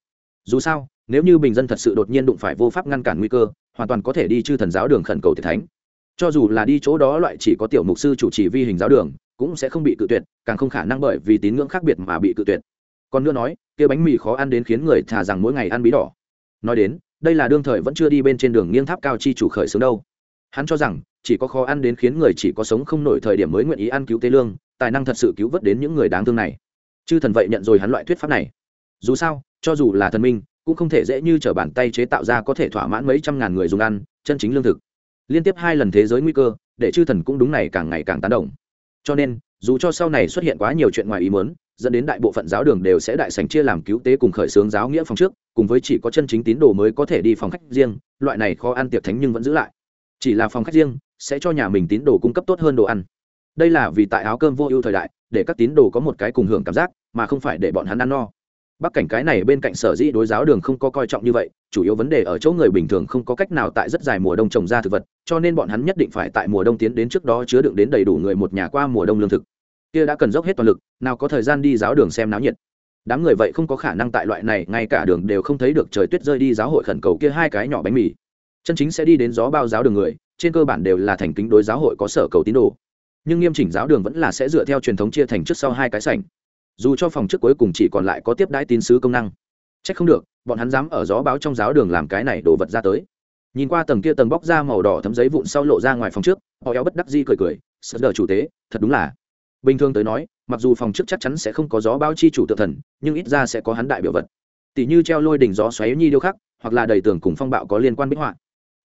Dù sao, nếu như bình dân thật sự đột nhiên đụng phải vô pháp ngăn cản nguy cơ, hoàn toàn có thể đi chư thần giáo đường khẩn cầu thiệt thánh. Cho dù là đi chỗ đó loại chỉ có tiểu mục sư chủ trì vi hình giáo đường, cũng sẽ không bị cự tuyệt, càng không khả năng bởi vì tín ngưỡng khác biệt mà bị cự tuyệt còn nữa nói, kia bánh mì khó ăn đến khiến người thà rằng mỗi ngày ăn bí đỏ. Nói đến, đây là đương thời vẫn chưa đi bên trên đường nghiêng tháp cao chi chủ khởi xướng đâu. Hắn cho rằng, chỉ có khó ăn đến khiến người chỉ có sống không nổi thời điểm mới nguyện ý ăn cứu tế lương, tài năng thật sự cứu vớt đến những người đáng thương này. Chư thần vậy nhận rồi hắn loại thuyết pháp này. Dù sao, cho dù là thần minh, cũng không thể dễ như t r ở bàn tay chế tạo ra có thể thỏa mãn mấy trăm ngàn người dùng ăn, chân chính lương thực. Liên tiếp hai lần thế giới nguy cơ, để chư thần cũng đúng này càng ngày càng tán động cho nên, dù cho sau này xuất hiện quá nhiều chuyện ngoài ý muốn dẫn đến đại bộ phận giáo đường đều sẽ đại sành chia làm cứu tế cùng khởi xướng giáo nghĩa phòng trước, cùng với chỉ có chân chính tín đồ mới có thể đi phòng khách riêng, loại này khó ăn tiệc thánh nhưng vẫn giữ lại. Chỉ là phòng khách riêng sẽ cho nhà mình tín đồ cung cấp tốt hơn đồ ăn. Đây là vì tại áo cơm vô ưu thời đại, để các tín đồ có một cái cùng hưởng cảm giác, mà không phải để bọn hắn ăn no. Bắc cảnh cái này bên cạnh sở dĩ đối giáo đường không có coi trọng như vậy, chủ yếu vấn đề ở chỗ người bình thường không có cách nào tại rất dài mùa đông trồng ra thực vật, cho nên bọn hắn nhất định phải tại mùa đông tiến đến trước đó chứa đựng đến đầy đủ người một nhà qua mùa đông lương thực kia đã cần dốc hết toàn lực, nào có thời gian đi giáo đường xem náo nhiệt. Đám người vậy không có khả năng tại loại này, ngay cả đường đều không thấy được trời tuyết rơi đi giáo hội khẩn cầu kia hai cái nhỏ bánh mì. Chân chính sẽ đi đến gió bao giáo đường người, trên cơ bản đều là thành kính đối giáo hội có sở cầu tín đồ. Nhưng nghiêm chỉnh giáo đường vẫn là sẽ dựa theo truyền thống chia thành trước sau hai cái sảnh. Dù cho phòng trước cuối cùng chỉ còn lại có tiếp đãi tín sứ công năng. C h ắ c không được, bọn hắn dám ở gió báo trong giáo đường làm cái này đổ vật ra tới. Nhìn qua tầng kia tầng bóc ra màu đỏ thấm giấy vụn sau lộ ra ngoài phòng trước, họ éo bất đắc di cười cười sợ đờ chủ tế, thật đúng là bình thường tới nói, mặc dù phòng trước chắc chắn sẽ không có gió bao chi chủ tự thần, nhưng ít ra sẽ có hắn đại biểu vật. Tỷ như treo lôi đỉnh gió xoáy nhi điêu khắc, hoặc là đầy tường cùng phong bạo có liên quan bích họa.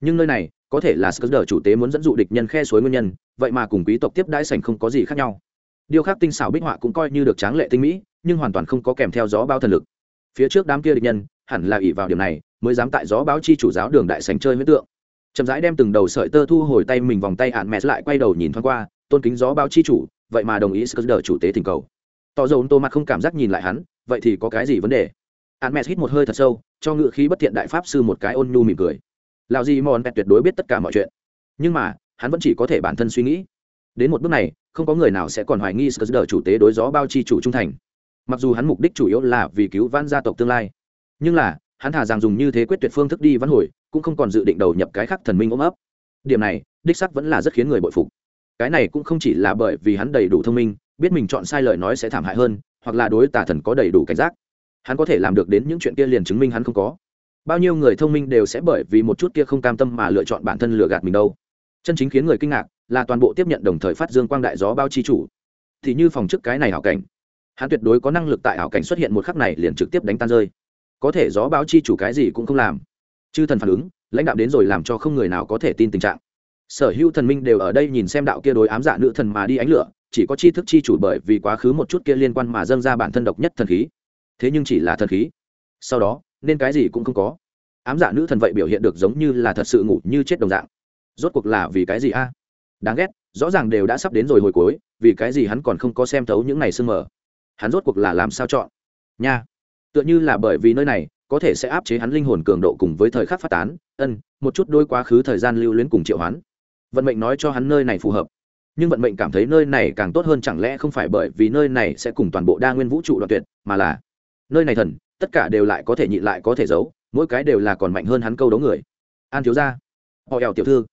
Nhưng nơi này, có thể là sờ chủ tế muốn dẫn dụ địch nhân khe suối nguyên nhân, vậy mà cùng quý tộc tiếp đãi sảnh không có gì khác nhau. Điêu khắc tinh xảo bích họa cũng coi như được tráng lệ tinh mỹ, nhưng hoàn toàn không có kèm theo gió bao thần lực. Phía trước đám kia địch nhân, hẳn là ỷ vào điểm này, mới dám tại gió báo chi chủ giáo đường đại sành chơi huyết tượng. Chậm rãi đem từng đầu sợi tơ thu hồi tay mình vòng tay hạn mẹ lại quay đầu nhìn thoáng qua, tôn kính gió báo chi chủ vậy mà đồng ý sờ chủ tế thỉnh cầu. Tỏ dầu tô mặt không cảm giác nhìn lại hắn, vậy thì có cái gì vấn đề? Ạn mẹ hít một hơi thật sâu, cho ngự khí bất thiện đại pháp sư một cái ôn nhu mỉm cười. Lão gì mòn tuyệt đối biết tất cả mọi chuyện. Nhưng mà, hắn vẫn chỉ có thể bản thân suy nghĩ. Đến một bước này, không có người nào sẽ còn hoài nghi sờ chủ tế đối gió bao chi chủ trung thành. Mặc dù hắn mục đích chủ yếu là vì cứu vãn gia tộc tương lai, nhưng là, hắn thả rằng dùng như thế quyết tuyệt phương thức đi văn hồi, cũng không còn dự định đầu nhập cái khác thần minh ôm ấp. Điểm này, đích sắc vẫn là rất khiến người bội phục cái này cũng không chỉ là bởi vì hắn đầy đủ thông minh, biết mình chọn sai lời nói sẽ thảm hại hơn, hoặc là đối tà thần có đầy đủ cảnh giác. Hắn có thể làm được đến những chuyện kia liền chứng minh hắn không có. Bao nhiêu người thông minh đều sẽ bởi vì một chút kia không cam tâm mà lựa chọn bản thân lừa gạt mình đâu. Chân chính khiến người kinh ngạc là toàn bộ tiếp nhận đồng thời phát dương quang đại gió bao chi chủ. Thì như phòng trước cái này hảo cảnh, hắn tuyệt đối có năng lực tại hảo cảnh xuất hiện một khắc này liền trực tiếp đánh tan rơi. Có thể gió báo chi chủ cái gì cũng không làm. Chư thần phản ứng, lãnh đạo đến rồi làm cho không người nào có thể tin tình trạng sở hữu thần minh đều ở đây nhìn xem đạo kia đối ám dạ nữ thần mà đi ánh lửa, chỉ có chi thức chi chủ bởi vì quá khứ một chút kia liên quan mà dâng ra bản thân độc nhất thần khí. Thế nhưng chỉ là thần khí. Sau đó, nên cái gì cũng không có. Ám dạ nữ thần vậy biểu hiện được giống như là thật sự ngủ như chết đồng dạng. Rốt cuộc là vì cái gì a? Đáng ghét, rõ ràng đều đã sắp đến rồi hồi cuối, vì cái gì hắn còn không có xem thấu những ngày sương mờ? Hắn rốt cuộc là làm sao chọn? Nha! Tựa như là bởi vì nơi này, có thể sẽ áp chế hắn linh hồn cường độ cùng với thời khắc phát tán, ân, một chút đôi quá khứ thời gian lưu luyến cùng triệu hoán vận mệnh nói cho hắn nơi này phù hợp. Nhưng vận mệnh cảm thấy nơi này càng tốt hơn chẳng lẽ không phải bởi vì nơi này sẽ cùng toàn bộ đa nguyên vũ trụ đoạn tuyệt mà là nơi này thần tất cả đều lại có thể nhịn lại có thể giấu mỗi cái đều là còn mạnh hơn hắn câu đấu người. An thiếu gia, họ ẻo tiểu thư.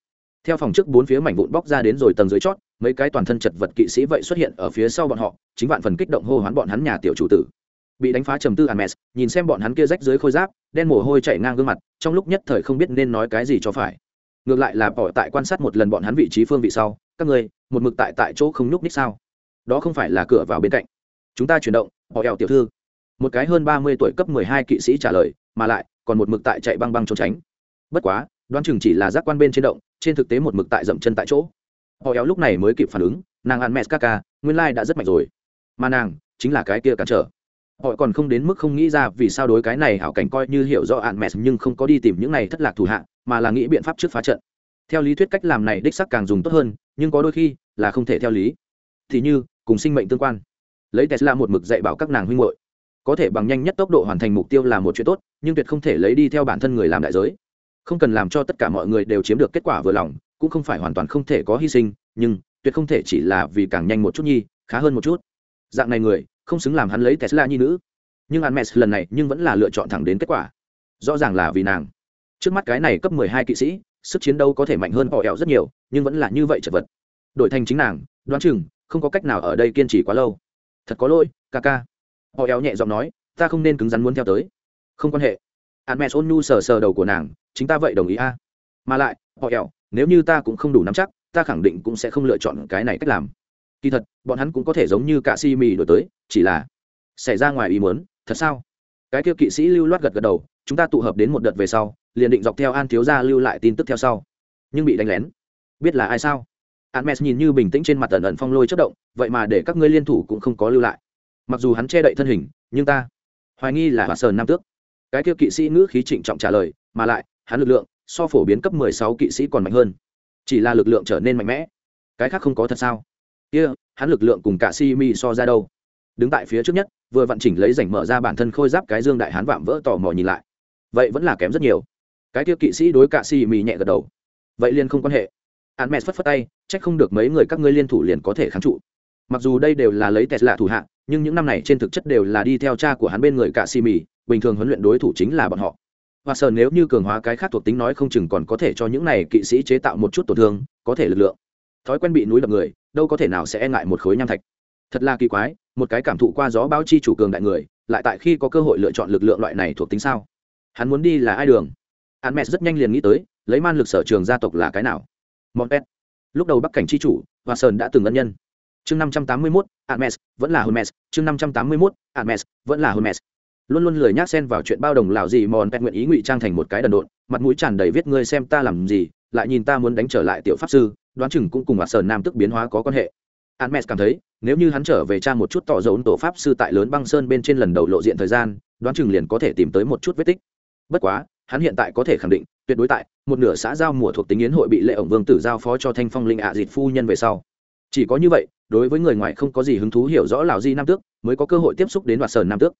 Theo phòng trước bốn phía mảnh vụn bóc ra đến rồi tầng dưới chót mấy cái toàn thân chật vật kỵ sĩ vậy xuất hiện ở phía sau bọn họ chính vạn phần kích động hô hoán bọn hắn nhà tiểu chủ tử. Bị đánh phá trầm tư Hermes, nhìn xem bọn hắn kia rách dưới khôi giáp, đen mồ hôi chảy ngang gương mặt, trong lúc nhất thời không biết nên nói cái gì cho phải. Ngược lại là bỏ tại quan sát một lần bọn hắn vị trí phương vị sau, các người, một mực tại tại chỗ không nhúc ních sao? Đó không phải là cửa vào bên cạnh. Chúng ta chuyển động, họ eo tiểu thư. Một cái hơn ba mươi tuổi cấp mười hai kỵ sĩ trả lời, mà lại còn một mực tại chạy băng băng trốn tránh. Bất quá, đoán chừng chỉ là giác quan bên trên động, trên thực tế một mực tại dậm chân tại chỗ. Họ eo lúc này mới kịp phản ứng, nàng Hermes Kaka, nguyên lai đã rất mạnh rồi. Mà nàng, chính là cái kia cản trở họ còn không đến mức không nghĩ ra vì sao đối cái này hảo cảnh coi như hiểu rõ ạn mẹ nhưng không có đi tìm những này thất lạc thủ hạ mà là nghĩ biện pháp trước phá trận. Theo lý thuyết cách làm này đích sắc càng dùng tốt hơn, nhưng có đôi khi là không thể theo lý. Thì như, cùng sinh mệnh tương quan. Lấy tesla một mực dạy bảo các nàng huynh hội có thể bằng nhanh nhất tốc độ hoàn thành mục tiêu là một chuyện tốt, nhưng tuyệt không thể lấy đi theo bản thân người làm đại giới. Không cần làm cho tất cả mọi người đều chiếm được kết quả vừa lòng, cũng không phải hoàn toàn không thể có hy sinh, nhưng tuyệt không thể chỉ là vì càng nhanh một chút nhi, khá hơn một chút. Dạng này người, không xứng làm hắn lấy tesla như nữ. Nhưng Hermes lần này nhưng vẫn là lựa chọn thẳng đến kết quả. Rõ ràng là vì nàng trước mắt cái này cấp mười hai kỵ sĩ, sức chiến đấu có thể mạnh hơn họ ẹo rất nhiều, nhưng vẫn là như vậy chật vật. Đổi thành chính nàng, đoán chừng, không có cách nào ở đây kiên trì quá lâu. Thật có lỗi, ca ca. Họ éo nhẹ giọng nói, ta không nên cứng rắn muốn theo tới. Không quan hệ. Hắn mẹ ôn nhu sờ sờ đầu của nàng, chính ta vậy đồng ý a. Mà lại, họ éo nếu như ta cũng không đủ nắm chắc, ta khẳng định cũng sẽ không lựa chọn cái này cách làm. Kỳ thật, bọn hắn cũng có thể giống như cả si mì đổi tới, chỉ là xảy ra ngoài ý muốn, thật sao? Cái kia kỵ sĩ lưu loát gật gật đầu, chúng ta tụ hợp đến một đợt về sau liền định dọc theo an thiếu gia lưu lại tin tức theo sau nhưng bị đánh lén biết là ai sao Hermes nhìn như bình tĩnh trên mặt tần ẩn phong lôi chất động, vậy mà để các ngươi liên thủ cũng không có lưu lại. Mặc dù hắn che đậy thân hình, nhưng ta hoài nghi là Hoạt Sơn Nam Tước. Cái kia kỵ sĩ ngữ khí trịnh trọng trả lời, mà lại, hắn lực lượng so phổ biến cấp 16 kỵ sĩ còn mạnh hơn. Chỉ là lực lượng trở nên mạnh mẽ. Cái khác không có thật sao? Kia, hắn lực lượng cùng cả si mi so ra đâu? Đứng tại phía trước nhất, vừa vận chỉnh lấy rảnh mở ra bản thân khôi giáp cái dương đại hán vạm vỡ tò mò nhìn lại. Vậy vẫn là kém rất nhiều. Cái kia kỵ sĩ đối cả mì nhẹ gật đầu. Vậy liền không quan hệ. Hắn mẹ phất phất tay, trách không được mấy người các ngươi liên thủ liền có thể kháng trụ. Mặc dù đây đều là lấy tesla thủ hạ, nhưng những năm này trên thực chất đều là đi theo cha của hắn bên người cả xì mì, bình thường huấn luyện đối thủ chính là bọn họ. Và sợ nếu như cường hóa cái khác thuộc tính nói không chừng còn có thể cho những này kỵ sĩ chế tạo một chút tổn thương, có thể lực lượng. Thói quen bị núi đập người, đâu có thể nào sẽ e ngại một khối nham thạch. Thật là kỳ quái, một cái cảm thụ qua gió báo chi chủ cường đại người, lại tại khi có cơ hội lựa chọn lực lượng loại này thuộc tính sao? Hắn muốn đi là ai đường? Hắn mẹ rất nhanh liền nghĩ tới lấy man lực sở trường gia tộc là cái nào Monpet. Lúc đầu Bắc cảnh chi chủ, và Sơn đã từng ân nhân. Chương 581, Hermes, vẫn là Hermes, chương 581, Hermes, vẫn là Hermes. Luôn luôn lười nhác xen vào chuyện bao đồng lão gì Monpet nguyện ý ngụy trang thành một cái đần độn, mặt mũi tràn đầy viết ngươi xem ta làm gì, lại nhìn ta muốn đánh trở lại tiểu pháp sư, đoán chừng cũng cùng Hoa Sơn nam tức biến hóa có quan hệ. Hermes cảm thấy, nếu như hắn trở về tra một chút tỏ dấu tổ pháp sư tại lớn băng sơn bên trên lần đầu lộ diện thời gian, đoán chừng liền có thể tìm tới một chút vết tích. Bất quá, hắn hiện tại có thể khẳng định, tuyệt đối tại một nửa xã giao mùa thuộc tính yến hội bị lệ ổng vương tử giao phó cho thanh phong linh ạ à dịt phu nhân về sau. Chỉ có như vậy đối với người ngoài không có gì hứng thú hiểu rõ lào di nam tước mới có cơ hội tiếp xúc đến đoạt sờn nam tước.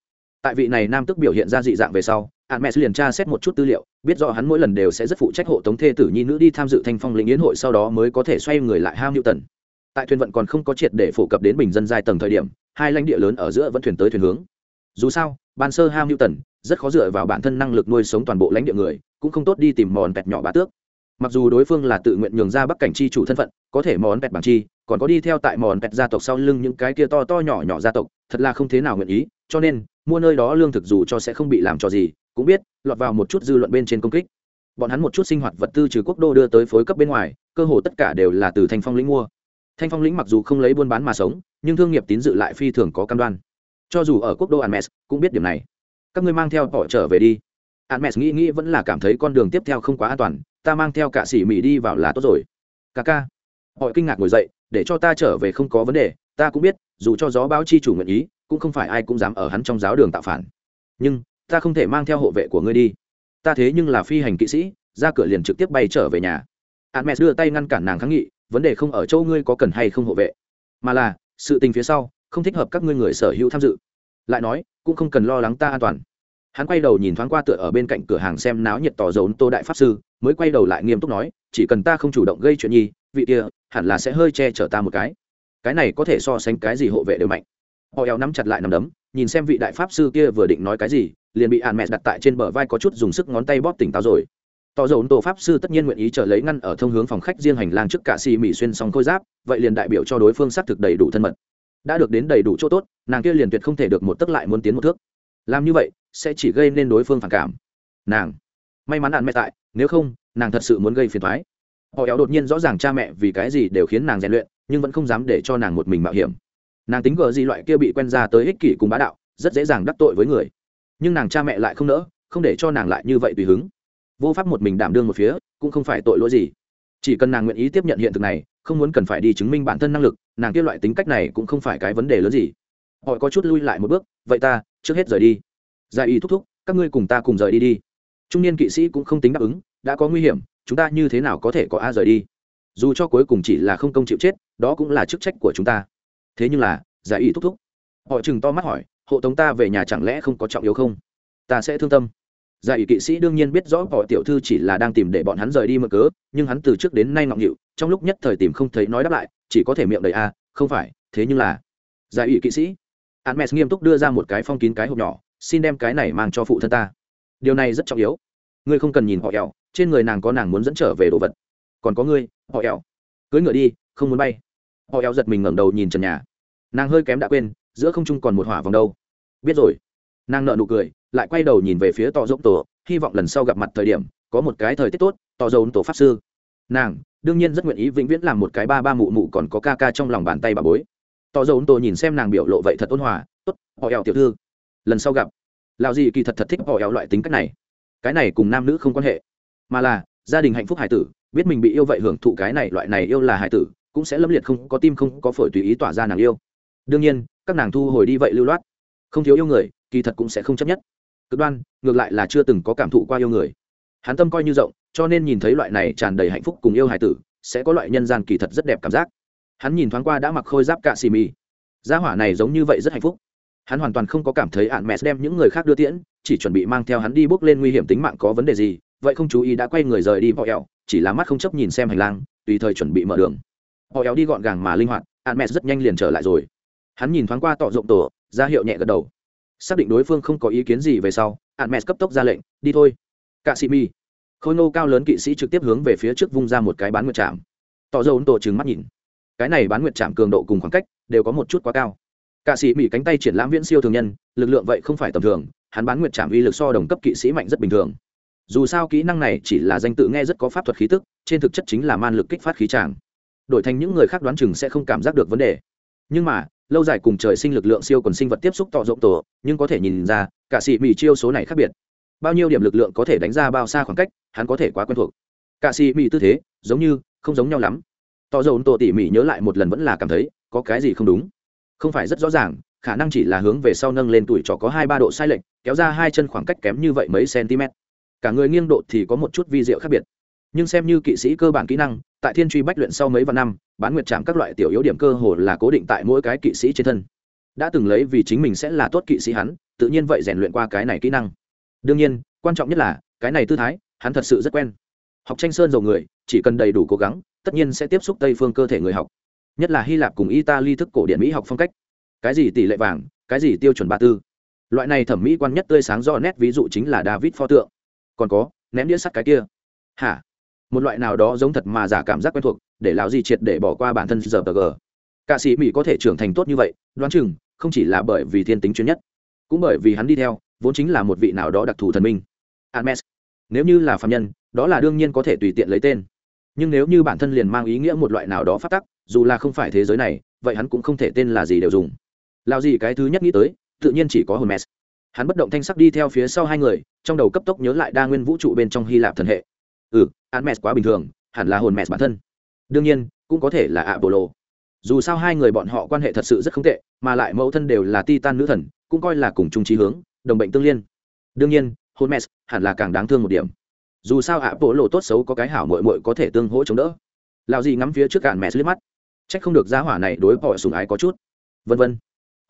Tại vị này nam tước biểu hiện ra dị dạng về sau hạn mẹ liền tra xét một chút tư liệu biết rõ hắn mỗi lần đều sẽ rất phụ trách hộ tống thê tử nhi nữ đi tham dự thanh phong linh yến hội sau đó mới có thể xoay người lại ham hữu tần tại thuyền vận còn không có triệt để phổ cập đến bình dân giai tầng thời điểm hai lãnh địa lớn ở giữa vẫn thuyền tới thuyền hướng dù sao, ban sơ ham newton rất khó dựa vào bản thân năng lực nuôi sống toàn bộ lãnh địa người, cũng không tốt đi tìm mòn pẹt nhỏ bá tước. Mặc dù đối phương là tự nguyện nhường ra bắc cảnh chi chủ thân phận, có thể mòn pẹt bằng chi, còn có đi theo tại mòn pẹt gia tộc sau lưng những cái kia to to nhỏ nhỏ gia tộc, thật là không thế nào nguyện ý, cho nên, mua nơi đó lương thực dù cho sẽ không bị làm trò gì, cũng biết, lọt vào một chút dư luận bên trên công kích. Bọn hắn một chút sinh hoạt vật tư trừ quốc đô đưa tới phối cấp bên ngoài, cơ hồ tất cả đều là từ thanh phong lĩnh mua. Thanh phong lĩnh mặc dù không lấy buôn bán mà sống, nhưng thương nghiệp tín dự lại phi thường có cam đoan cho dù ở quốc đô Anmes cũng biết điểm này các ngươi mang theo họ trở về đi Almes nghĩ nghĩ vẫn là cảm thấy con đường tiếp theo không quá an toàn, ta mang theo cả sĩ Mỹ đi vào là tốt rồi. Kaka. Họ kinh ngạc ngồi dậy, để cho ta trở về không có vấn đề, ta cũng biết, dù cho gió báo chi chủ nguyện ý, cũng không phải ai cũng dám ở hắn trong giáo đường tạo phản. Nhưng, ta không thể mang theo hộ vệ của ngươi đi. Ta thế nhưng là phi hành kỵ sĩ, ra cửa liền trực tiếp bay trở về nhà. Almes đưa tay ngăn cản nàng kháng nghị, vấn đề không ở chỗ ngươi có cần hay không hộ vệ, mà là sự tình phía sau, không thích hợp các ngươi người sở hữu tham dự. Lại nói, cũng không cần lo lắng ta an toàn. Hắn quay đầu nhìn thoáng qua tựa ở bên cạnh cửa hàng xem náo nhiệt tỏ dấu tô đại pháp sư mới quay đầu lại nghiêm túc nói chỉ cần ta không chủ động gây chuyện nhi vị kia hẳn là sẽ hơi che chở ta một cái. Cái này có thể so sánh cái gì hộ vệ đều mạnh. Họ eo nắm chặt lại nằm đấm nhìn xem vị đại pháp sư kia vừa định nói cái gì liền bị ạn mẹ đặt tại trên bờ vai có chút dùng sức ngón tay bóp tỉnh táo rồi. Tỏ dầu tổ pháp sư tất nhiên nguyện ý chờ lấy ngăn ở thông hướng phòng khách riêng hành lang trước cả xì mỹ xuyên xong khôi giáp vậy liền đại biểu cho đối phương xác thực đầy đủ thân mật đã được đến đầy đủ chỗ tốt, nàng kia liền tuyệt không thể được một tấc lại muốn tiến một thước. Làm như vậy, sẽ chỉ gây nên đối phương phản cảm. Nàng, may mắn ạn mẹ tại, nếu không, nàng thật sự muốn gây phiền thoái họ éo đột nhiên rõ ràng cha mẹ vì cái gì đều khiến nàng rèn luyện, nhưng vẫn không dám để cho nàng một mình mạo hiểm. Nàng tính gờ gì loại kia bị quen ra tới ích kỷ cùng bá đạo, rất dễ dàng đắc tội với người. Nhưng nàng cha mẹ lại không nỡ, không để cho nàng lại như vậy tùy hứng. Vô pháp một mình đảm đương một phía, cũng không phải tội lỗi gì. Chỉ cần nàng nguyện ý tiếp nhận hiện thực này không muốn cần phải đi chứng minh bản thân năng lực, nàng kia loại tính cách này cũng không phải cái vấn đề lớn gì. Họ có chút lui lại một bước, vậy ta, trước hết rời đi. Giải y thúc thúc, các ngươi cùng ta cùng rời đi đi. Trung niên kỵ sĩ cũng không tính đáp ứng, đã có nguy hiểm, chúng ta như thế nào có thể có a rời đi? Dù cho cuối cùng chỉ là không công chịu chết, đó cũng là chức trách của chúng ta. Thế nhưng là, giải y thúc thúc, họ chừng to mắt hỏi, hộ tống ta về nhà chẳng lẽ không có trọng yếu không? Ta sẽ thương tâm giải kỵ sĩ đương nhiên biết rõ họ tiểu thư chỉ là đang tìm để bọn hắn rời đi mở cớ, nhưng hắn từ trước đến nay ngọng nghịu, trong lúc nhất thời tìm không thấy nói đáp lại, chỉ có thể miệng đầy a, không phải, thế nhưng là giải ủy kỵ sĩ. Hermes nghiêm túc đưa ra một cái phong kín cái hộp nhỏ, xin đem cái này mang cho phụ thân ta. Điều này rất trọng yếu. Ngươi không cần nhìn họ ẻo, trên người nàng có nàng muốn dẫn trở về đồ vật. Còn có ngươi, họ ẻo. Cưới ngựa đi, không muốn bay. Họ ẻo giật mình ngẩng đầu nhìn trần nhà. Nàng hơi kém đã quên, giữa không trung còn một hỏa vòng đâu. Biết rồi. Nàng nợ nụ cười lại quay đầu nhìn về phía tò dốc tổ, hy vọng lần sau gặp mặt thời điểm, có một cái thời tiết tốt tò dầu tổ pháp sư. Nàng, đương nhiên rất nguyện ý vĩnh viễn làm một cái ba ba mụ mụ còn có ca ca trong lòng bàn tay bà bối. Tò dầu tổ nhìn xem nàng biểu lộ vậy thật ôn hòa, tốt họ eo tiểu thư, lần sau gặp. Lào gì kỳ thật thật thích họ eo loại tính cách này. Cái này cùng nam nữ không quan hệ. Mà là, gia đình hạnh phúc hải tử, biết mình bị yêu vậy hưởng thụ cái này loại này yêu là hải tử, cũng sẽ lâm liệt không có tim không có phổi tùy ý tỏa ra nàng yêu. Đương nhiên, các nàng thu hồi đi vậy lưu loát. Không thiếu yêu người, kỳ thật cũng sẽ không chấp nhất cực đoan, ngược lại là chưa từng có cảm thụ qua yêu người. Hắn tâm coi như rộng, cho nên nhìn thấy loại này tràn đầy hạnh phúc cùng yêu hài tử, sẽ có loại nhân gian kỳ thật rất đẹp cảm giác. Hắn nhìn thoáng qua đã mặc khôi giáp cạ xì mì. Gia hỏa này giống như vậy rất hạnh phúc. Hắn hoàn toàn không có cảm thấy ạn mẹ đem những người khác đưa tiễn, chỉ chuẩn bị mang theo hắn đi bước lên nguy hiểm tính mạng có vấn đề gì, vậy không chú ý đã quay người rời đi họ ẹo chỉ là mắt không chấp nhìn xem hành lang, tùy thời chuẩn bị mở đường. Họ ẹo đi gọn gàng mà linh hoạt ạn mẹ rất nhanh liền trở lại rồi. Hắn nhìn thoáng qua tọ rộng tổ, ra hiệu nhẹ gật đầu xác định đối phương không có ý kiến gì về sau hạn mẹ cấp tốc ra lệnh, đi thôi. Cạ sĩ mi, khôi ngô cao lớn kỵ sĩ trực tiếp hướng về phía trước vung ra một cái bán nguyệt chạm tỏ dầu tổ trừng mắt nhìn. Cái này bán nguyệt chạm cường độ cùng khoảng cách đều có một chút quá cao. Cạ sĩ mỹ cánh tay triển lãm viễn siêu thường nhân, lực lượng vậy không phải tầm thường, hắn bán nguyệt chạm uy lực so đồng cấp kỵ sĩ mạnh rất bình thường. Dù sao kỹ năng này chỉ là danh tự nghe rất có pháp thuật khí tức, trên thực chất chính là man lực kích phát khí tràng. Đổi thành những người khác đoán chừng sẽ không cảm giác được vấn đề. Nhưng mà lâu dài cùng trời sinh lực lượng siêu quần sinh vật tiếp xúc tọ rộng tổ, nhưng có thể nhìn ra, cả sĩ mỹ chiêu số này khác biệt. Bao nhiêu điểm lực lượng có thể đánh ra bao xa khoảng cách, hắn có thể quá quen thuộc. Cả sĩ mỹ tư thế, giống như, không giống nhau lắm. Tọ rộng tổ tỉ mỉ nhớ lại một lần vẫn là cảm thấy, có cái gì không đúng? Không phải rất rõ ràng, khả năng chỉ là hướng về sau nâng lên tuổi trò có hai ba độ sai lệch, kéo ra hai chân khoảng cách kém như vậy mấy cm cả người nghiêng độ thì có một chút vi diệu khác biệt nhưng xem như kỵ sĩ cơ bản kỹ năng, tại thiên truy bách luyện sau mấy vạn năm, bán nguyệt chạm các loại tiểu yếu điểm cơ hồ là cố định tại mỗi cái kỵ sĩ trên thân. Đã từng lấy vì chính mình sẽ là tốt kỵ sĩ hắn, tự nhiên vậy rèn luyện qua cái này kỹ năng. Đương nhiên, quan trọng nhất là, cái này tư thái, hắn thật sự rất quen. Học tranh sơn dầu người, chỉ cần đầy đủ cố gắng, tất nhiên sẽ tiếp xúc tây phương cơ thể người học. Nhất là hy lạp cùng italy thức cổ điển mỹ học phong cách. Cái gì tỷ lệ vàng, cái gì tiêu chuẩn ba tư. Loại này thẩm mỹ quan nhất tươi sáng do nét ví dụ chính là david pho tượng. Còn có, ném đĩa sắt cái kia. Hả? Một loại nào đó giống thật mà giả cảm giác quen thuộc, để lão di triệt để bỏ qua bản thân giờ tờ g. Cả sĩ mỹ có thể trưởng thành tốt như vậy, đoán chừng, không chỉ là bởi vì thiên tính chuyên nhất, cũng bởi vì hắn đi theo, vốn chính là một vị nào đó đặc thù thần minh. Hermes. nếu như là phạm nhân, đó là đương nhiên có thể tùy tiện lấy tên. Nhưng nếu như bản thân liền mang ý nghĩa một loại nào đó phát tắc, dù là không phải thế giới này, vậy hắn cũng không thể tên là gì đều dùng. Lao gì cái thứ nhất nghĩ tới, tự nhiên chỉ có hermes. Hắn bất động thanh sắc đi theo phía sau hai người, trong đầu cấp tốc nhớ lại đa nguyên vũ trụ bên trong hy lạp thần hệ ừ Hermes quá bình thường, hẳn là hồn mẹ bản thân. Đương nhiên, cũng có thể là apollo. Dù sao hai người bọn họ quan hệ thật sự rất không tệ, mà lại mẫu thân đều là titan nữ thần, cũng coi là cùng chung trí hướng, đồng bệnh tương liên. Đương nhiên Hermes hẳn là càng đáng thương một điểm. Dù sao ạ bộ lộ tốt xấu có cái hảo mội mội có thể tương hỗ chống đỡ. Lào gì ngắm phía trước cạn mẹ liếc mắt. C h ắ c không được giá hỏa này đối bỏ sùng ái có chút. Vân vân.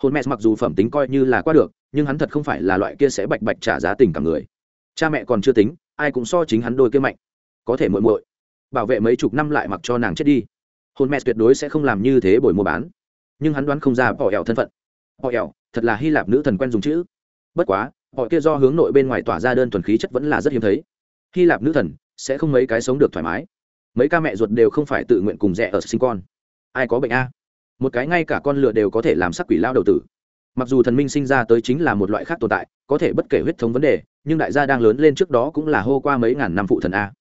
Hôn mẹ mặc dù phẩm tính coi như là qua được, nhưng hắn thật không phải là loại kia sẽ bạch bạch trả giá tình cảm người. Cha mẹ còn chưa tính, ai cũng so chính hắn đôi kia mạnh có thể muội muội. Bảo vệ mấy chục năm lại mặc cho nàng chết đi. Hôn mẹ tuyệt đối sẽ không làm như thế bồi mua bán. Nhưng hắn đoán không ra bỏ ẻo thân phận. Bỏ ẻo, thật là hy lạp nữ thần quen dùng chữ. Bất quá, họ kia do hướng nội bên ngoài tỏa ra đơn thuần khí chất vẫn là rất hiếm thấy. Hy lạp nữ thần sẽ không mấy cái sống được thoải mái. Mấy ca mẹ ruột đều không phải tự nguyện cùng rẻ ở sinh con. Ai có bệnh a? Một cái ngay cả con lựa đều có thể làm sắc quỷ lao đầu tử. Mặc dù thần minh sinh ra tới chính là một loại khác tồn tại, có thể bất kể huyết thống vấn đề, nhưng đại gia đang lớn lên trước đó cũng là hô qua mấy ngàn năm phụ thần a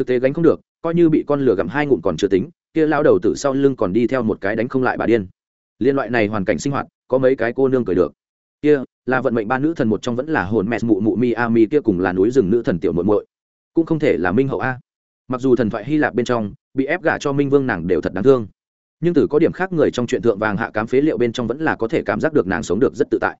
thực tế gánh không được, coi như bị con lửa gặm hai ngụm còn chưa tính, kia lao đầu tử sau lưng còn đi theo một cái đánh không lại bà điên. Liên loại này hoàn cảnh sinh hoạt, có mấy cái cô nương cười được. Kia, là vận mệnh ba nữ thần một trong vẫn là hồn mẹ mụ mụ mi a mi kia cùng là núi rừng nữ thần tiểu muội muội. Cũng không thể là minh hậu a. Mặc dù thần thoại hy lạp bên trong, bị ép gả cho minh vương nàng đều thật đáng thương. Nhưng từ có điểm khác người trong chuyện thượng vàng hạ cám phế liệu bên trong vẫn là có thể cảm giác được nàng sống được rất tự tại.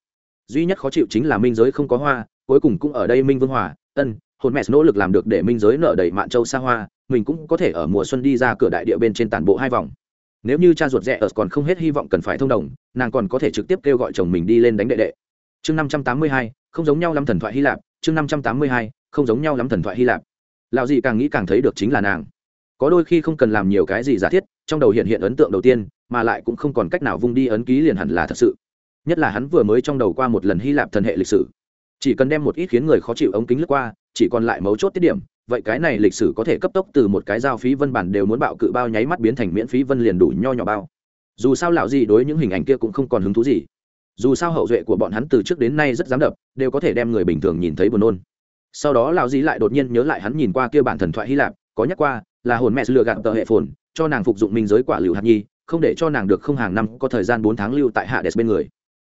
Duy nhất khó chịu chính là minh giới không có hoa, cuối cùng cũng ở đây minh vương hòa, ân hồn mẹ nỗ lực làm được để minh giới nở đầy mạn châu xa hoa, mình cũng có thể ở mùa xuân đi ra cửa đại địa bên trên toàn bộ hai vòng. Nếu như cha ruột rẻ ở còn không hết hy vọng cần phải thông đồng, nàng còn có thể trực tiếp kêu gọi chồng mình đi lên đánh đệ đệ. Chương năm trăm tám mươi hai, không giống nhau lắm thần thoại hy lạp, chương năm trăm tám mươi hai, không giống nhau lắm thần thoại hy lạp. Lạo gì càng nghĩ càng thấy được chính là nàng. Có đôi khi không cần làm nhiều cái gì giả thiết, trong đầu hiện hiện ấn tượng đầu tiên, mà lại cũng không còn cách nào vung đi ấn ký liền hẳn là thật sự. Nhất là hắn vừa mới trong đầu qua một lần hy lạp thần hệ lịch sử chỉ cần đem một ít khiến người khó chịu ống kính lướt qua, chỉ còn lại mấu chốt tiết điểm, vậy cái này lịch sử có thể cấp tốc từ một cái giao phí vân bản đều muốn bạo cự bao nháy mắt biến thành miễn phí vân liền đủ nho nhỏ bao. Dù sao lão gì đối những hình ảnh kia cũng không còn hứng thú gì. Dù sao hậu duệ của bọn hắn từ trước đến nay rất dám đập, đều có thể đem người bình thường nhìn thấy buồn nôn. Sau đó lão gì lại đột nhiên nhớ lại hắn nhìn qua kia bản thần thoại hy lạp, có nhắc qua, là hồn mẹ lừa gạt tờ hệ phồn, cho nàng phục dụng minh giới quả liệu hạt nhi, không để cho nàng được không hàng năm có thời gian bốn tháng lưu tại hạ đès bên người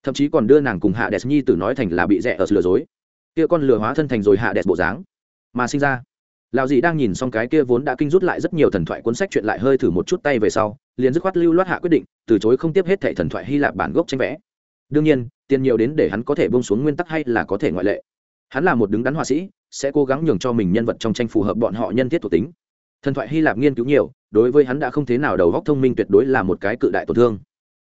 thậm chí còn đưa nàng cùng hạ đẹp nhi tử nói thành là bị rẻ ở lừa dối. Kia con lừa hóa thân thành rồi hạ đẹp bộ dáng. Mà sinh ra, lão dì đang nhìn xong cái kia vốn đã kinh rút lại rất nhiều thần thoại cuốn sách chuyện lại hơi thử một chút tay về sau, liền dứt khoát lưu loát hạ quyết định, từ chối không tiếp hết thệ thần thoại hy lạp bản gốc tranh vẽ. Đương nhiên, tiền nhiều đến để hắn có thể bông xuống nguyên tắc hay là có thể ngoại lệ. Hắn là một đứng đắn họa sĩ, sẽ cố gắng nhường cho mình nhân vật trong tranh phù hợp bọn họ nhân thiết thuộc tính. Thần thoại hy lạp nghiên cứu nhiều, đối với hắn đã không thế nào đầu góc thông minh tuyệt đối là một cái cự đại tổn thương.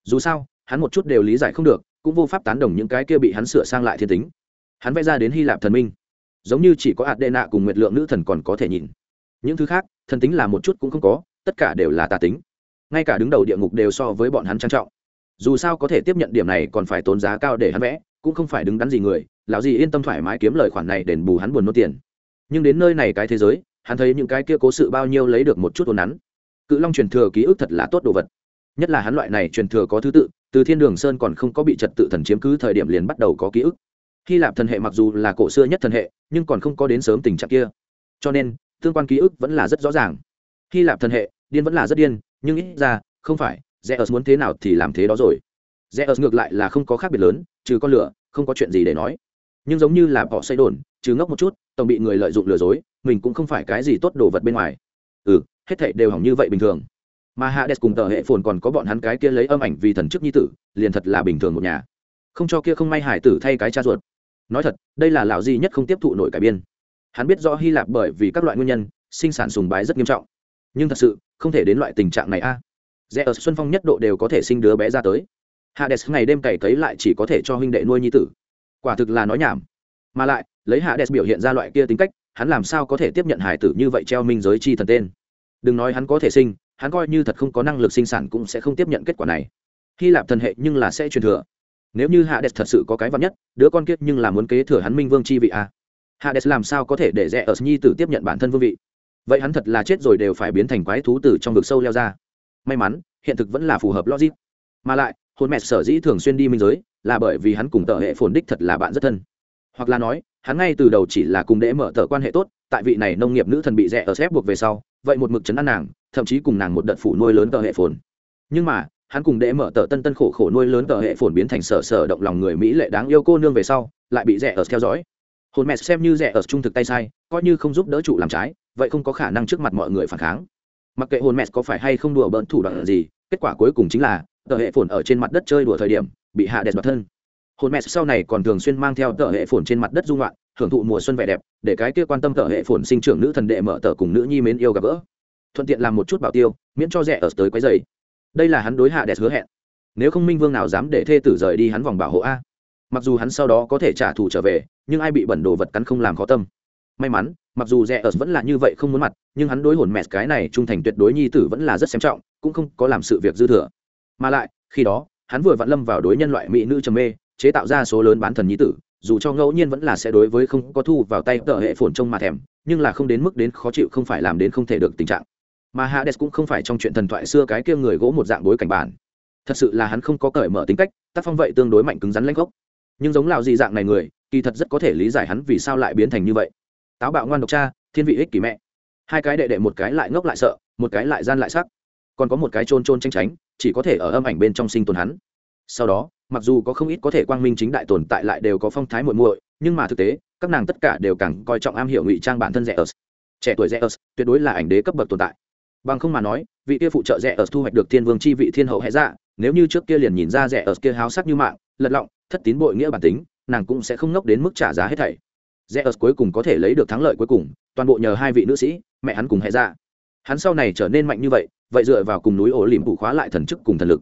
Dù sao, hắn một chút đều lý giải không được cũng vô pháp tán đồng những cái kia bị hắn sửa sang lại thiên tính. Hắn vẽ ra đến hy lạp thần minh, giống như chỉ có hạt đệ nạ cùng nguyệt lượng nữ thần còn có thể nhìn. Những thứ khác, thần tính là một chút cũng không có, tất cả đều là tà tính. Ngay cả đứng đầu địa ngục đều so với bọn hắn trang trọng. Dù sao có thể tiếp nhận điểm này còn phải tốn giá cao để hắn vẽ, cũng không phải đứng đắn gì người, lão gì yên tâm thoải mái kiếm lời khoản này đền bù hắn buồn nốt tiền. Nhưng đến nơi này cái thế giới, hắn thấy những cái kia cố sự bao nhiêu lấy được một chút ồn nắn. Cự long truyền thừa ký ức thật là tốt đồ vật. Nhất là hắn loại này truyền thừa có thứ tự từ thiên đường sơn còn không có bị trật tự thần chiếm cứ thời điểm liền bắt đầu có ký ức. Hy lạp thần hệ mặc dù là cổ xưa nhất thần hệ, nhưng còn không có đến sớm tình trạng kia. Cho nên, tương quan ký ức vẫn là rất rõ ràng. Hy lạp thần hệ, điên vẫn là rất điên, nhưng ít ra, không phải rẽ ớt muốn thế nào thì làm thế đó rồi. Rẽ ớt ngược lại là không có khác biệt lớn, trừ con lửa, không có chuyện gì để nói. Nhưng giống như là bỏ xây đồn, trừ ngốc một chút, tổng bị người lợi dụng lừa dối, mình cũng không phải cái gì tốt đồ vật bên ngoài. Ừ hết thảy đều hỏng như vậy bình thường mà hạ đès cùng tờ hệ phồn còn có bọn hắn cái kia lấy âm ảnh vì thần chức nhi tử, liền thật là bình thường một nhà. Không cho kia không may hải tử thay cái cha ruột. Nói thật, đây là lão gì nhất không tiếp thụ nổi cải biên. Hắn biết rõ hy lạp bởi vì các loại nguyên nhân, sinh sản sùng bái rất nghiêm trọng. Nhưng thật sự, không thể đến loại tình trạng này a. Rẽ ở xuân phong nhất độ đều có thể sinh đứa bé ra tới. Hades ngày đêm cày cấy lại chỉ có thể cho huynh đệ nuôi nhi tử. Quả thực là nói nhảm. Mà lại, lấy hades biểu hiện ra loại kia tính cách, hắn làm sao có thể tiếp nhận hải tử như vậy treo minh giới chi thần tên? Đừng nói hắn có thể sinh hắn coi như thật không có năng lực sinh sản cũng sẽ không tiếp nhận kết quả này. Hy lạp thần hệ nhưng là sẽ truyền thừa. Nếu như hades thật sự có cái vật nhất, đứa con kiết nhưng là muốn kế thừa hắn minh vương chi vị à? hades làm sao có thể để rẽ ở nhi tử tiếp nhận bản thân vương vị? Vậy hắn thật là chết rồi đều phải biến thành quái thú tử trong vực sâu leo ra. May mắn, hiện thực vẫn là phù hợp logic. Mà lại hôn mẹ sở dĩ thường xuyên đi minh giới, là bởi vì hắn cùng tờ hệ phồn đích thật là bạn rất thân. Hoặc là nói, hắn ngay từ đầu chỉ là cùng để mở tờ quan hệ tốt, tại vị này nông nghiệp nữ thần bị rẻ ở xếp buộc về sau vậy một mực chấn an nàng, thậm chí cùng nàng một đợt phủ nuôi lớn tờ hệ phồn. Nhưng mà, hắn cùng để mở tờ tân tân khổ khổ nuôi lớn tờ hệ phồn biến thành sở sở động lòng người mỹ lệ đáng yêu cô nương về sau, lại bị rẻ ở theo dõi. Hồn mẹ xem như rẻ ở trung thực tay sai, coi như không giúp đỡ chủ làm trái, vậy không có khả năng trước mặt mọi người phản kháng. Mặc kệ hồn mẹ có phải hay không đùa bỡn thủ đoạn gì, kết quả cuối cùng chính là, tờ hệ phồn ở trên mặt đất chơi đùa thời điểm, bị hạ đẹp đoạt thân. Hồn mẹ sau này còn thường xuyên mang theo tờ hệ phồn trên mặt đất dung loạn hưởng thụ mùa xuân vẻ đẹp, để cái kia quan tâm tờ hệ phồn sinh trưởng nữ thần đệ mở tờ cùng nữ nhi mến yêu gặp gỡ. Thuận tiện làm một chút bảo tiêu, miễn cho rẻ ở tới quấy dày đây là hắn đối hạ đẹp hứa hẹn. Nếu không minh vương nào dám để thê tử rời đi hắn vòng bảo hộ a. Mặc dù hắn sau đó có thể trả thù trở về, nhưng ai bị bẩn đồ vật cắn không làm khó tâm. May mắn, mặc dù rẻ ở vẫn là như vậy không muốn mặt, nhưng hắn đối hồn mẹ cái này trung thành tuyệt đối nhi tử vẫn là rất xem trọng, cũng không có làm sự việc dư thừa. Mà lại, khi đó, hắn vừa vặn lâm vào đối nhân loại mỹ nữ trầm mê, chế tạo ra số lớn bán thần nhi tử dù cho ngẫu nhiên vẫn là sẽ đối với không có thu vào tay tờ hệ phồn trông mà thèm, nhưng là không đến mức đến khó chịu không phải làm đến không thể được tình trạng. Mà hades cũng không phải trong chuyện thần thoại xưa cái kia người gỗ một dạng bối cảnh bản. Thật sự là hắn không có cởi mở tính cách, tác phong vậy tương đối mạnh cứng rắn lãnh gốc. Nhưng giống lào gì dạng này người, kỳ thật rất có thể lý giải hắn vì sao lại biến thành như vậy. Táo bạo ngoan độc cha, thiên vị ích kỷ mẹ. Hai cái đệ đệ một cái lại ngốc lại sợ, một cái lại gian lại sắc. Còn có một cái chôn chôn tranh tránh, chỉ có thể ở âm ảnh bên trong sinh tồn hắn. Sau đó mặc dù có không ít có thể quang minh chính đại tồn tại lại đều có phong thái muội muội, nhưng mà thực tế, các nàng tất cả đều càng coi trọng am hiểu ngụy trang bản thân rẻ ớt trẻ tuổi rẻ ớt tuyệt đối là ảnh đế cấp bậc tồn tại. Bằng không mà nói, vị kia phụ trợ rẻ ớt thu hoạch được thiên vương chi vị thiên hậu hệ dạ nếu như trước kia liền nhìn ra rẻ ớt kia háo sắc như mạng, lật lọng, thất tín bội nghĩa bản tính, nàng cũng sẽ không ngốc đến mức trả giá hết thảy. Rẻ ớt cuối cùng có thể lấy được thắng lợi cuối cùng, toàn bộ nhờ hai vị nữ sĩ, mẹ hắn cùng hệ dạ. Hắn sau này trở nên mạnh như vậy vậy dựa vào cùng núi ổ liềm phụ khóa lại thần chức cùng thần lực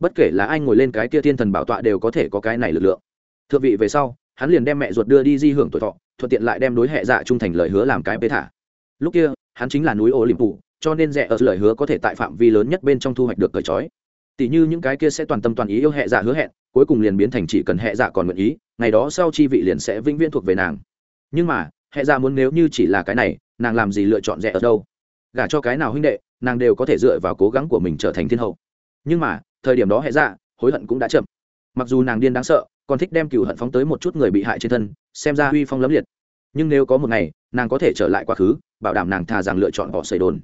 bất kể là ai ngồi lên cái kia thiên thần bảo tọa đều có thể có cái này lực lượng. Thượng vị, về sau, hắn liền đem mẹ ruột đưa đi di hưởng tuổi thọ, thuận tiện lại đem đối hệ dạ trung thành lời hứa làm cái bê thả. Lúc kia, hắn chính là núi ô liềm phủ cho nên rẻ ở lời hứa có thể tại phạm vi lớn nhất bên trong thu hoạch được cởi trói. Tỷ như những cái kia sẽ toàn tâm toàn ý yêu hệ dạ hứa hẹn, cuối cùng liền biến thành chỉ cần hệ dạ còn nguyện ý, ngày đó sau chi vị liền sẽ vĩnh viễn thuộc về nàng. Nhưng mà, hệ dạ muốn nếu như chỉ là cái này, nàng làm gì lựa chọn rẻ ở đâu? Gả cho cái nào huynh đệ, nàng đều có thể dựa vào cố gắng của mình trở thành thiên hậu. Nhưng mà thời điểm đó hệ dạ hối hận cũng đã chậm. Mặc dù nàng điên đáng sợ, còn thích đem cựu hận phóng tới một chút người bị hại trên thân, xem ra uy phong lấm liệt. Nhưng nếu có một ngày, nàng có thể trở lại quá khứ, bảo đảm nàng thà rằng lựa chọn bỏ xây đồn.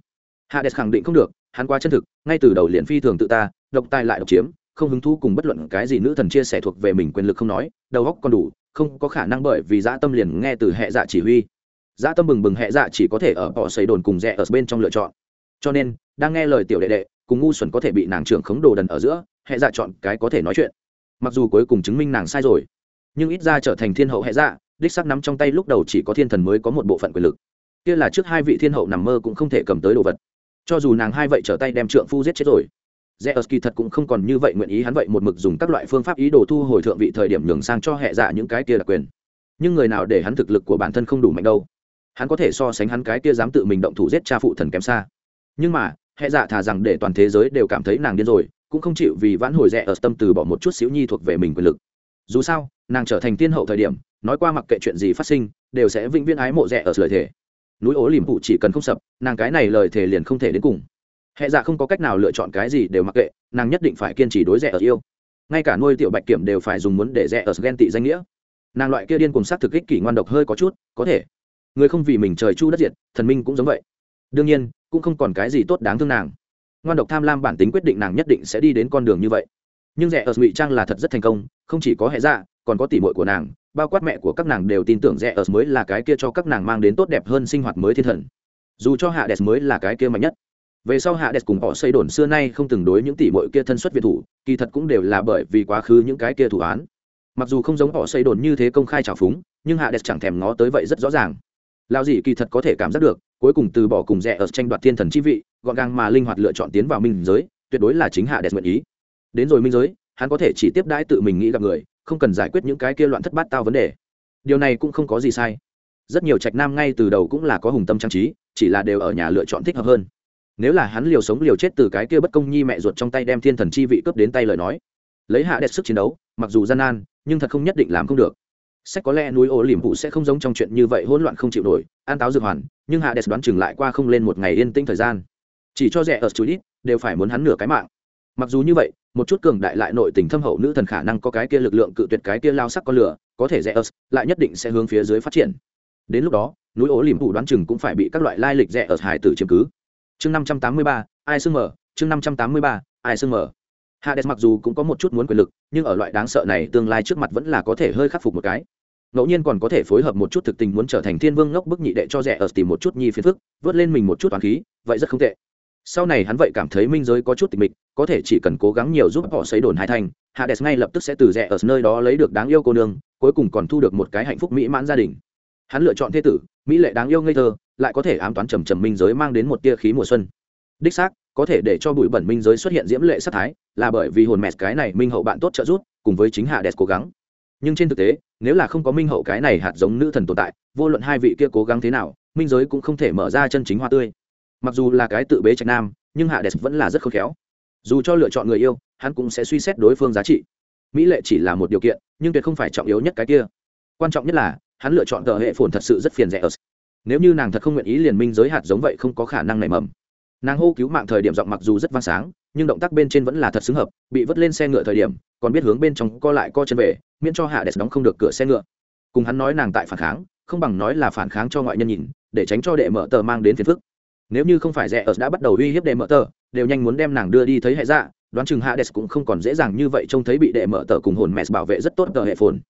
Hades khẳng định không được, hắn quá chân thực, ngay từ đầu liền phi thường tự ta, độc tài lại độc chiếm, không hứng thú cùng bất luận cái gì nữ thần chia sẻ thuộc về mình quyền lực không nói, đầu óc còn đủ, không có khả năng bởi vì dã tâm liền nghe từ hệ dạ chỉ huy. Dã tâm bừng bừng hệ dạ chỉ có thể ở bỏ xây đồn cùng rẽ ở bên trong lựa chọn. Cho nên, đang nghe lời tiểu đệ đệ cùng ngu xuẩn có thể bị nàng trưởng khống đồ đần ở giữa hệ dạ chọn cái có thể nói chuyện mặc dù cuối cùng chứng minh nàng sai rồi nhưng ít ra trở thành thiên hậu hệ dạ đích sắc nắm trong tay lúc đầu chỉ có thiên thần mới có một bộ phận quyền lực kia là trước hai vị thiên hậu nằm mơ cũng không thể cầm tới đồ vật cho dù nàng hai vậy trở tay đem trượng phu giết chết rồi Zeus kỳ thật cũng không còn như vậy nguyện ý hắn vậy một mực dùng các loại phương pháp ý đồ thu hồi thượng vị thời điểm nhường sang cho hệ dạ những cái kia là quyền. Nhưng người nào để hắn thực lực của bản thân không đủ mạnh đâu. Hắn có thể so sánh hắn cái kia dám tự mình động thủ giết cha phụ thần kém xa. Nhưng mà, hệ dạ thà rằng để toàn thế giới đều cảm thấy nàng điên rồi, cũng không chịu vì vãn hồi rẻ ở tâm từ bỏ một chút xíu nhi thuộc về mình quyền lực. Dù sao nàng trở thành tiên hậu thời điểm nói qua mặc kệ chuyện gì phát sinh đều sẽ vĩnh viễn ái mộ rẻ ở lời thề. Núi ố liềm phụ chỉ cần không sập nàng cái này lời thề liền không thể đến cùng. Hệ dạ không có cách nào lựa chọn cái gì đều mặc kệ nàng nhất định phải kiên trì đối rẻ ở yêu. Ngay cả nuôi tiểu bạch kiểm đều phải dùng muốn để rẻ ở ghen tị danh nghĩa. Nàng loại kia điên cùng sát thực ích kỷ ngoan độc hơi có chút có thể. Người không vì mình trời chu đất diệt thần minh cũng giống vậy. Đương nhiên cũng không còn cái gì tốt đáng thương nàng. Ngoan độc tham lam bản tính quyết định nàng nhất định sẽ đi đến con đường như vậy. Nhưng rẻ ở ngụy trang là thật rất thành công, không chỉ có hệ dạ còn có tỉ mội của nàng, bao quát mẹ của các nàng đều tin tưởng rẻ ở mới là cái kia cho các nàng mang đến tốt đẹp hơn sinh hoạt mới thiên thần. Dù cho hạ đẹp mới là cái kia mạnh nhất. Về sau hạ đẹp cùng họ xây đồn xưa nay không từng đối những tỉ mội kia thân xuất việt thủ, kỳ thật cũng đều là bởi vì quá khứ những cái kia thủ án. Mặc dù không giống họ xây đồn như thế công khai trào phúng, nhưng hạ đẹp chẳng thèm ngó tới vậy rất rõ ràng lao gì kỳ thật có thể cảm giác được, cuối cùng từ bỏ cùng rẻ ở tranh đoạt thiên thần chi vị, gọn gàng mà linh hoạt lựa chọn tiến vào minh giới, tuyệt đối là chính hạ đẹp nguyện ý. Đến rồi minh giới, hắn có thể chỉ tiếp đãi tự mình nghĩ gặp người, không cần giải quyết những cái kia loạn thất bát tao vấn đề. Điều này cũng không có gì sai. Rất nhiều trạch nam ngay từ đầu cũng là có hùng tâm trang trí, chỉ là đều ở nhà lựa chọn thích hợp hơn. Nếu là hắn liều sống liều chết từ cái kia bất công nhi mẹ ruột trong tay đem thiên thần chi vị cướp đến tay lời nói, lấy hạ đẹp sức chiến đấu, mặc dù gian nan, nhưng thật không nhất định làm không được sách có lẽ núi ô liềm vụ sẽ không giống trong chuyện như vậy hỗn loạn không chịu nổi, an táo dược hoàn, nhưng hạ đẹp đoán chừng lại qua không lên một ngày yên tĩnh thời gian. Chỉ cho rẻ ở chú ít đều phải muốn hắn nửa cái mạng. Mặc dù như vậy, một chút cường đại lại nội tình thâm hậu nữ thần khả năng có cái kia lực lượng cự tuyệt cái kia lao sắc con lửa, có thể rẻ ớt lại nhất định sẽ hướng phía dưới phát triển. Đến lúc đó, núi ố liềm thủ đoán chừng cũng phải bị các loại lai lịch rẻ ớt hải tử chiếm cứ. Chương năm trăm tám mươi ba, ai sưng mở chương năm trăm tám mươi ba, ai sưng mở hades mặc dù cũng có một chút muốn quyền lực, nhưng ở loại đáng sợ này tương lai trước mặt vẫn là có thể hơi khắc phục một cái. Ngẫu nhiên còn có thể phối hợp một chút thực tình muốn trở thành thiên vương ngốc bức nhị đệ cho rẻ ở tìm một chút nhi phiền phức, vớt lên mình một chút toàn khí, vậy rất không tệ. Sau này hắn vậy cảm thấy minh giới có chút tịch mịch, có thể chỉ cần cố gắng nhiều giúp họ xấy đồn hai thành, hades ngay lập tức sẽ từ rẻ ở nơi đó lấy được đáng yêu cô nương, cuối cùng còn thu được một cái hạnh phúc mỹ mãn gia đình. Hắn lựa chọn thế tử, mỹ lệ đáng yêu ngây thơ, lại có thể ám toán trầm trầm minh giới mang đến một tia khí mùa xuân. Đích xác có thể để cho bụi bẩn minh giới xuất hiện diễm lệ sắc thái, là bởi vì hồn mẹt cái này minh hậu bạn tốt trợ giúp, cùng với chính hạ đẹp cố gắng. Nhưng trên thực tế, nếu là không có minh hậu cái này hạt giống nữ thần tồn tại, vô luận hai vị kia cố gắng thế nào, minh giới cũng không thể mở ra chân chính hoa tươi. Mặc dù là cái tự bế trạch nam, nhưng hạ đẹp vẫn là rất khôn khéo. Dù cho lựa chọn người yêu, hắn cũng sẽ suy xét đối phương giá trị. Mỹ lệ chỉ là một điều kiện, nhưng tuyệt không phải trọng yếu nhất cái kia. Quan trọng nhất là, hắn lựa chọn tờ hệ phồn thật sự rất phiền rẻ. Ớt nếu như nàng thật không nguyện ý liền minh giới hạt giống vậy không có khả năng nảy mầm nàng hô cứu mạng thời điểm giọng mặc dù rất vang sáng, nhưng động tác bên trên vẫn là thật xứng hợp, bị vứt lên xe ngựa thời điểm, còn biết hướng bên trong co lại co chân về, miễn cho hạ đẹp đóng không được cửa xe ngựa. Cùng hắn nói nàng tại phản kháng, không bằng nói là phản kháng cho ngoại nhân nhìn, để tránh cho đệ mở tờ mang đến phiền phức. Nếu như không phải rẻ ở đã bắt đầu uy hiếp đệ mở tờ, đều nhanh muốn đem nàng đưa đi thấy hệ dạ đoán chừng hades cũng không còn dễ dàng như vậy trông thấy bị đệ mở tờ cùng hồn mẹ bảo vệ rất tốt tờ hệ phồn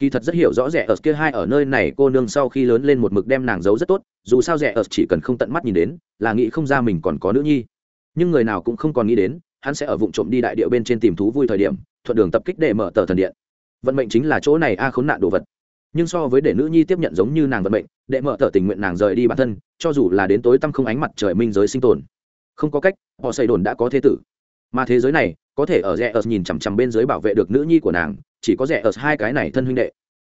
kỳ thật rất hiểu rõ rẻ ở kia hai ở nơi này cô nương sau khi lớn lên một mực đem nàng giấu rất tốt, dù sao rẻ ở chỉ cần không tận mắt nhìn đến, là nghĩ không ra mình còn có nữ nhi. Nhưng người nào cũng không còn nghĩ đến, hắn sẽ ở vụ trộm đi đại điệu bên trên tìm thú vui thời điểm, thuận đường tập kích để mở tờ thần điện. Vận mệnh chính là chỗ này a à khốn nạn đồ vật. Nhưng so với để nữ nhi tiếp nhận giống như nàng vận mệnh đệ mở tờ tình nguyện nàng rời đi bản thân, cho dù là đến tối tăm không ánh mặt trời minh giới sinh tồn. Không có cách, họ xây đồn đã có thế tử. Mà thế giới này, có thể ở rẽ ở nhìn chằm chằm bên dưới bảo vệ được nữ nhi của nàng chỉ có rẻ ở hai cái này thân huynh đệ.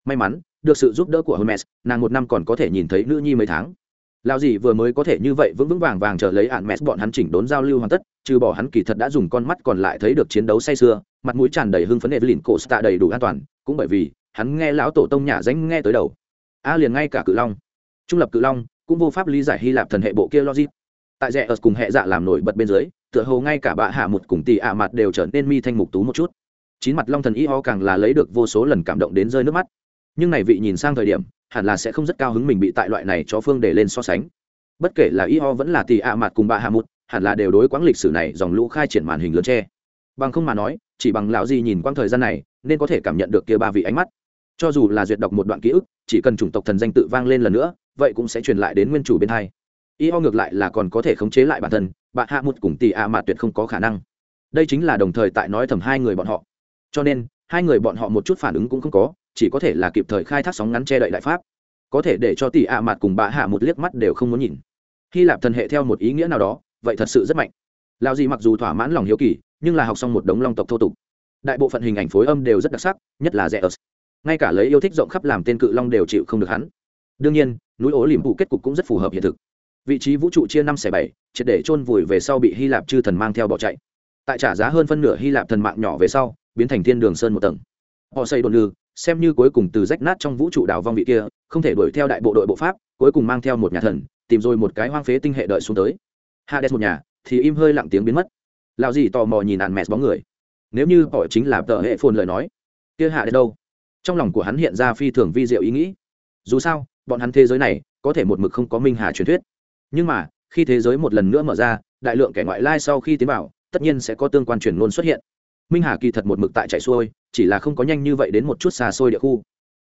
May mắn, được sự giúp đỡ của hermes, nàng một năm còn có thể nhìn thấy nữ nhi mấy tháng. Lao gì vừa mới có thể như vậy vững vững vàng vàng chờ lấy ạn mẹ bọn hắn chỉnh đốn giao lưu hoàn tất, trừ bỏ hắn kỳ thật đã dùng con mắt còn lại thấy được chiến đấu say sưa, mặt mũi tràn đầy hưng phấn evelyn cổ stạ đầy đủ an toàn, cũng bởi vì hắn nghe lão tổ tông nhà danh nghe tới đầu. A à, liền ngay cả cự long. Trung lập cự long, cũng vô pháp lý giải hy lạp thần hệ bộ kia logic. Tại rẽ ở cùng hệ dạ làm nổi bật bên dưới, tựa hồ ngay cả bạ hạ một cùng tỷ ạ mặt đều trở nên mi thanh mục tú một chút chín mặt long thần y ho càng là lấy được vô số lần cảm động đến rơi nước mắt. Nhưng này vị nhìn sang thời điểm hẳn là sẽ không rất cao hứng mình bị tại loại này cho phương để lên so sánh. Bất kể là y ho vẫn là tỷ ạ mặt cùng bạ hạ Mụt, hẳn là đều đối quãng lịch sử này dòng lũ khai triển màn hình lớn tre bằng không mà nói chỉ bằng lão gì nhìn quãng thời gian này nên có thể cảm nhận được kia ba vị ánh mắt. Cho dù là duyệt đọc một đoạn ký ức chỉ cần chủng tộc thần danh tự vang lên lần nữa vậy cũng sẽ truyền lại đến nguyên chủ bên hai. Y ho ngược lại là còn có thể khống chế lại bản thân bạn hạ một cùng tỷ a mạt tuyệt không có khả năng. Đây chính là đồng thời tại nói thầm hai người bọn họ cho nên hai người bọn họ một chút phản ứng cũng không có, chỉ có thể là kịp thời khai thác sóng ngắn che đậy đại pháp. Có thể để cho tỷ ạ mặt cùng bà hạ một liếc mắt đều không muốn nhìn. Hy lạp thần hệ theo một ý nghĩa nào đó, vậy thật sự rất mạnh. Lao gì mặc dù thỏa mãn lòng hiếu kỳ, nhưng là học xong một đống long tộc thô tục. Đại bộ phận hình ảnh phối âm đều rất đặc sắc, nhất là rẻ ớt ngay cả lấy yêu thích rộng khắp làm tên cự long đều chịu không được hắn. Đương nhiên, núi ố liềm vụ kết cục cũng rất phù hợp hiện thực. Vị trí vũ trụ chia năm xẻ bảy, triệt để chôn vùi về sau bị hy lạp chư thần mang theo bỏ chạy. Tại trả giá hơn phân nửa hy lạp thần mạng nhỏ về sau biến thành thiên đường sơn một tầng. Họ xây đồn lư, xem như cuối cùng từ rách nát trong vũ trụ đảo vong vị kia, không thể đuổi theo đại bộ đội bộ pháp, cuối cùng mang theo một nhà thần, tìm rồi một cái hoang phế tinh hệ đợi xuống tới. Hades một nhà, thì im hơi lặng tiếng biến mất. Lạo gì tò mò nhìn ạn mẹt bóng người. Nếu như họ chính là tờ hệ phồn lời nói, kia hạ đến đâu? Trong lòng của hắn hiện ra phi thường vi diệu ý nghĩ. Dù sao, bọn hắn thế giới này, có thể một mực không có minh hà truyền thuyết. Nhưng mà, khi thế giới một lần nữa mở ra, đại lượng kẻ ngoại lai sau khi tiến vào, tất nhiên sẽ có tương quan truyền ngôn xuất hiện minh hà kỳ thật một mực tại chạy xuôi, chỉ là không có nhanh như vậy đến một chút xa xôi địa khu.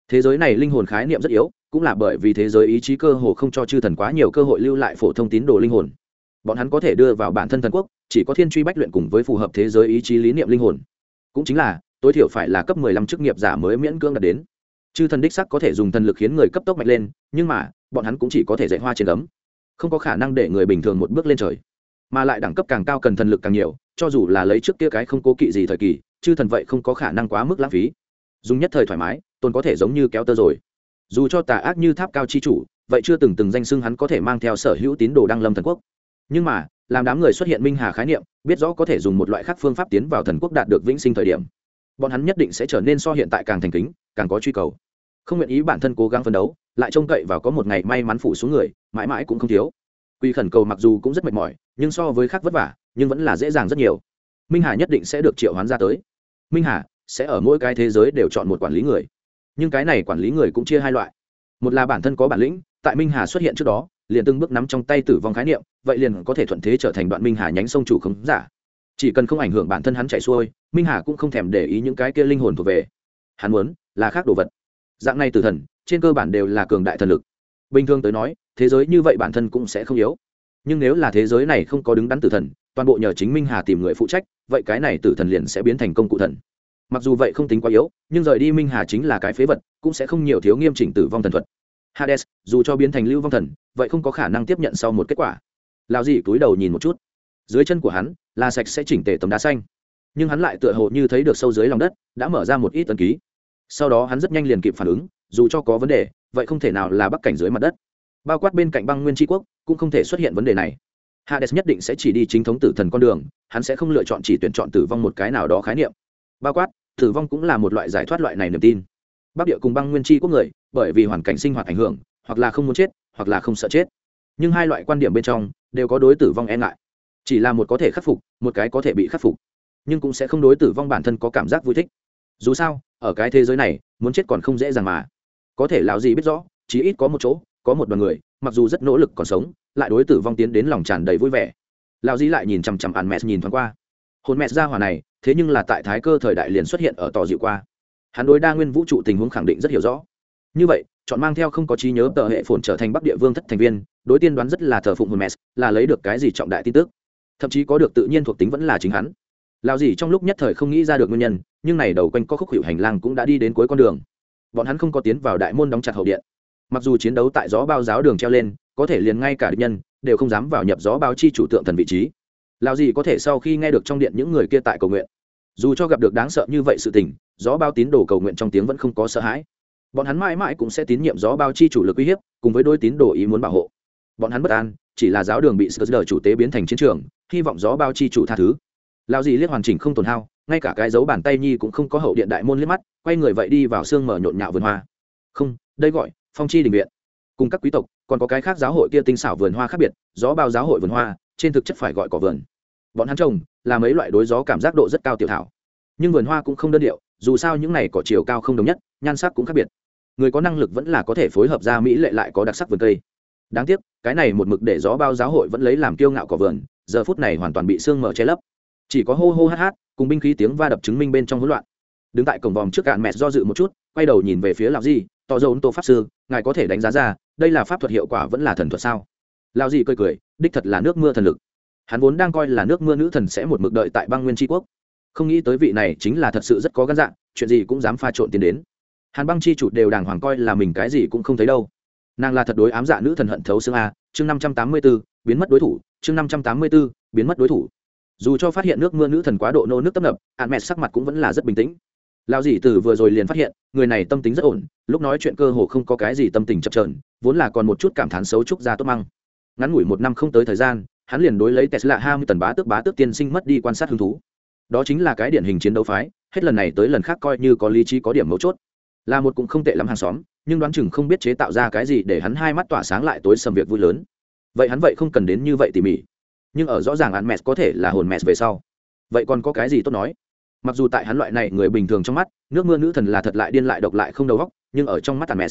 Thế giới này linh hồn khái niệm rất yếu, cũng là bởi vì thế giới ý chí cơ hồ không cho chư thần quá nhiều cơ hội lưu lại phổ thông tín đồ linh hồn. Bọn hắn có thể đưa vào bản thân thần quốc, chỉ có thiên truy bách luyện cùng với phù hợp thế giới ý chí lý niệm linh hồn. Cũng chính là, tối thiểu phải là cấp mười lăm chức nghiệp giả mới miễn cưỡng đạt đến. Chư thần đích sắc có thể dùng thần lực khiến người cấp tốc mạnh lên, nhưng mà, bọn hắn cũng chỉ có thể dạy hoa trên ấm không có khả năng để người bình thường một bước lên trời mà lại đẳng cấp càng cao cần thần lực càng nhiều, cho dù là lấy trước kia cái không cố kỵ gì thời kỳ, chư thần vậy không có khả năng quá mức lãng phí. Dùng nhất thời thoải mái tôn có thể giống như kéo tơ rồi. Dù cho tà ác như tháp cao chi chủ, vậy chưa từng từng danh xưng hắn có thể mang theo sở hữu tín đồ đăng lâm thần quốc. Nhưng mà, làm đám người xuất hiện minh hà khái niệm, biết rõ có thể dùng một loại khác phương pháp tiến vào thần quốc đạt được vĩnh sinh thời điểm, bọn hắn nhất định sẽ trở nên so hiện tại càng thành kính, càng có truy cầu. Không nguyện ý bản thân cố gắng phấn đấu, lại trông cậy vào có một ngày may mắn phủ xuống người, mãi mãi cũng không thiếu. Quy khẩn cầu mặc dù cũng rất mệt mỏi nhưng so với khác vất vả, nhưng vẫn là dễ dàng rất nhiều. Minh hà nhất định sẽ được triệu hoán ra tới. Minh hà sẽ ở mỗi cái thế giới đều chọn một quản lý người. Nhưng cái này quản lý người cũng chia hai loại. Một là bản thân có bản lĩnh, tại minh hà xuất hiện trước đó, liền từng bước nắm trong tay tử vong khái niệm, vậy liền có thể thuận thế trở thành đoạn minh hà nhánh sông chủ khống giả. Chỉ cần không ảnh hưởng bản thân hắn chạy xuôi, minh hà cũng không thèm để ý những cái kia linh hồn thuộc về. Hắn muốn là khác đồ vật. Dạng này tử thần, trên cơ bản đều là cường đại thần lực. Bình thường tới nói, thế giới như vậy bản thân cũng sẽ không yếu nhưng nếu là thế giới này không có đứng đắn tử thần, toàn bộ nhờ chính minh hà tìm người phụ trách, vậy cái này tử thần liền sẽ biến thành công cụ thần. Mặc dù vậy không tính quá yếu, nhưng rời đi minh hà chính là cái phế vật, cũng sẽ không nhiều thiếu nghiêm chỉnh tử vong thần thuật. Hades, dù cho biến thành lưu vong thần, vậy không có khả năng tiếp nhận sau một kết quả. Lao dị túi đầu nhìn một chút. Dưới chân của hắn là sạch sẽ chỉnh tề tấm đá xanh. Nhưng hắn lại tựa hồ như thấy được sâu dưới lòng đất, đã mở ra một ít tân ký. Sau đó hắn rất nhanh liền kịp phản ứng, dù cho có vấn đề, vậy không thể nào là bắc cảnh dưới mặt đất bao quát bên cạnh băng nguyên tri quốc, cũng không thể xuất hiện vấn đề này. Hades nhất định sẽ chỉ đi chính thống tử thần con đường, hắn sẽ không lựa chọn chỉ tuyển chọn tử vong một cái nào đó khái niệm. Bao quát, tử vong cũng là một loại giải thoát loại này niềm tin. Bắc địa cùng băng nguyên tri quốc người, bởi vì hoàn cảnh sinh hoạt ảnh hưởng, hoặc là không muốn chết, hoặc là không sợ chết. Nhưng hai loại quan điểm bên trong, đều có đối tử vong e ngại. Chỉ là một có thể khắc phục, một cái có thể bị khắc phục. Nhưng cũng sẽ không đối tử vong bản thân có cảm giác vui thích. Dù sao, ở cái thế giới này, muốn chết còn không dễ dàng mà. Có thể lão gì biết rõ, chí ít có một chỗ có một đoàn người, mặc dù rất nỗ lực còn sống, lại đối tử vong tiến đến lòng tràn đầy vui vẻ. Lão dĩ lại nhìn chằm chằm ăn mẹ nhìn thoáng qua. Hồn mẹ ra hòa này, thế nhưng là tại thái cơ thời đại liền xuất hiện ở tòa dịu qua. Hắn đối đa nguyên vũ trụ tình huống khẳng định rất hiểu rõ. Như vậy, chọn mang theo không có trí nhớ tờ hệ phồn trở thành bắc địa vương thất thành viên, đối tiên đoán rất là thờ phụng hồn mẹ là lấy được cái gì trọng đại tin tức? Thậm chí có được tự nhiên thuộc tính vẫn là chính hắn. Lao gì trong lúc nhất thời không nghĩ ra được nguyên nhân, nhưng này đầu quanh có khúc hiệu hành lang cũng đã đi đến cuối con đường. Bọn hắn không có tiến vào đại môn đóng chặt hậu điện mặc dù chiến đấu tại gió bao giáo đường treo lên, có thể liền ngay cả địch nhân đều không dám vào nhập gió bao chi chủ tượng thần vị trí. Lào gì có thể sau khi nghe được trong điện những người kia tại cầu nguyện. Dù cho gặp được đáng sợ như vậy sự tình, gió bao tín đồ cầu nguyện trong tiếng vẫn không có sợ hãi. Bọn hắn mãi mãi cũng sẽ tín nhiệm gió bao chi chủ lực uy hiếp, cùng với đôi tín đồ ý muốn bảo hộ. Bọn hắn bất an, chỉ là giáo đường bị sờ chủ tế biến thành chiến trường, hy vọng gió bao chi chủ tha thứ. Lao gì liếc hoàn chỉnh không tồn hao, ngay cả cái dấu bàn tay nhi cũng không có hậu điện đại môn liếc mắt, quay người vậy đi vào xương mở nhộn nhạo vườn hoa. Không, đây gọi phong chi đình viện. Cùng các quý tộc, còn có cái khác giáo hội kia tinh xảo vườn hoa khác biệt, gió bao giáo hội vườn hoa, trên thực chất phải gọi cỏ vườn. Bọn hắn trồng, là mấy loại đối gió cảm giác độ rất cao tiểu thảo. Nhưng vườn hoa cũng không đơn điệu, dù sao những này cỏ chiều cao không đồng nhất, nhan sắc cũng khác biệt. Người có năng lực vẫn là có thể phối hợp ra mỹ lệ lại có đặc sắc vườn cây. Đáng tiếc, cái này một mực để gió bao giáo hội vẫn lấy làm kiêu ngạo cỏ vườn, giờ phút này hoàn toàn bị sương mở che lấp. Chỉ có hô hô hát hát, cùng binh khí tiếng va đập chứng minh bên trong hỗn loạn. Đứng tại cổng vòm trước cạn mẹ do dự một chút, quay đầu nhìn về phía lạc di tỏ dầu tô pháp sư, ngài có thể đánh giá ra, đây là pháp thuật hiệu quả vẫn là thần thuật sao? Lão gì cười cười, đích thật là nước mưa thần lực. Hắn vốn đang coi là nước mưa nữ thần sẽ một mực đợi tại băng nguyên tri quốc. Không nghĩ tới vị này chính là thật sự rất có gan dạng chuyện gì cũng dám pha trộn tiền đến. Hàn băng chi chủ đều đàng hoàng coi là mình cái gì cũng không thấy đâu. Nàng là thật đối ám dạ nữ thần hận thấu xương a, chương năm trăm tám mươi b ố biến mất đối thủ, chương năm trăm tám mươi b ố biến mất đối thủ. Dù cho phát hiện nước mưa nữ thần quá độ nô nước tấp nập hạn mẹ sắc mặt cũng vẫn là rất bình tĩnh lao dì từ vừa rồi liền phát hiện, người này tâm tính rất ổn, lúc nói chuyện cơ hồ không có cái gì tâm tình chập trờn vốn là còn một chút cảm thán xấu trúc ra tốt măng. Ngắn ngủi một năm không tới thời gian, hắn liền đối lấy tesla hai mươi tần bá tước bá tước tiên sinh mất đi quan sát hứng thú. Đó chính là cái điển hình chiến đấu phái, hết lần này tới lần khác coi như có lý trí có điểm mấu chốt. Là một cũng không tệ lắm hàng xóm, nhưng đoán chừng không biết chế tạo ra cái gì để hắn hai mắt tỏa sáng lại tối sầm việc vui lớn. Vậy hắn vậy không cần đến như vậy tỉ mỉ. Nhưng ở rõ ràng ăn mẹ có thể là hồn mẹ về sau. Vậy còn có cái gì tốt nói? Mặc dù tại hắn loại này người bình thường trong mắt, nước mưa nữ thần là thật lại điên lại độc lại không đầu óc, nhưng ở trong mắt hắn mẹ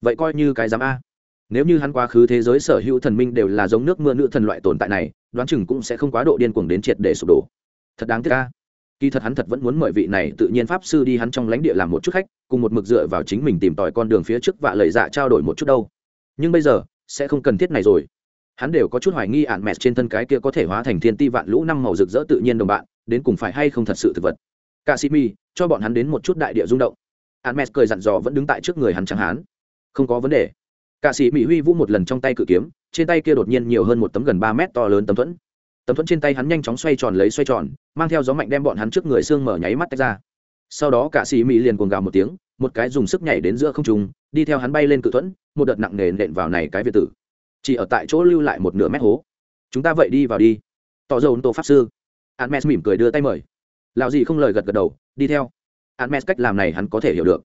vậy coi như cái dám a. Nếu như hắn quá khứ thế giới sở hữu thần minh đều là giống nước mưa nữ thần loại tồn tại này, đoán chừng cũng sẽ không quá độ điên cuồng đến triệt để sụp đổ. Thật đáng tiếc a. Kỳ thật hắn thật vẫn muốn mời vị này tự nhiên pháp sư đi hắn trong lãnh địa làm một chút khách, cùng một mực dựa vào chính mình tìm tòi con đường phía trước và lời dạ trao đổi một chút đâu. Nhưng bây giờ, sẽ không cần thiết này rồi. Hắn đều có chút hoài nghi ạn mẹt trên thân cái kia có thể hóa thành thiên ti vạn lũ năm màu rực rỡ tự nhiên đồng bạn đến cùng phải hay không thật sự thực vật. Cả sĩ mi cho bọn hắn đến một chút đại địa rung động. Hắn mẹt cười dặn dò vẫn đứng tại trước người hắn chẳng hán không có vấn đề. Cả sĩ mỹ huy vũ một lần trong tay cự kiếm, trên tay kia đột nhiên nhiều hơn một tấm gần ba mét to lớn tấm thuẫn. Tấm thuẫn trên tay hắn nhanh chóng xoay tròn lấy xoay tròn, mang theo gió mạnh đem bọn hắn trước người xương mở nháy mắt tách ra. Sau đó cả sĩ mỹ liền cuồng gào một tiếng, một cái dùng sức nhảy đến giữa không trung, đi theo hắn bay lên cự thuẫn, một đợt nặng nề nện vào này cái việt tử. Chỉ ở tại chỗ lưu lại một nửa mét hố. Chúng ta vậy đi vào đi. Tỏ dầu tô pháp sư admes mỉm cười đưa tay mời. Lão gì không lời gật gật đầu, đi theo. Admes cách làm này hắn có thể hiểu được.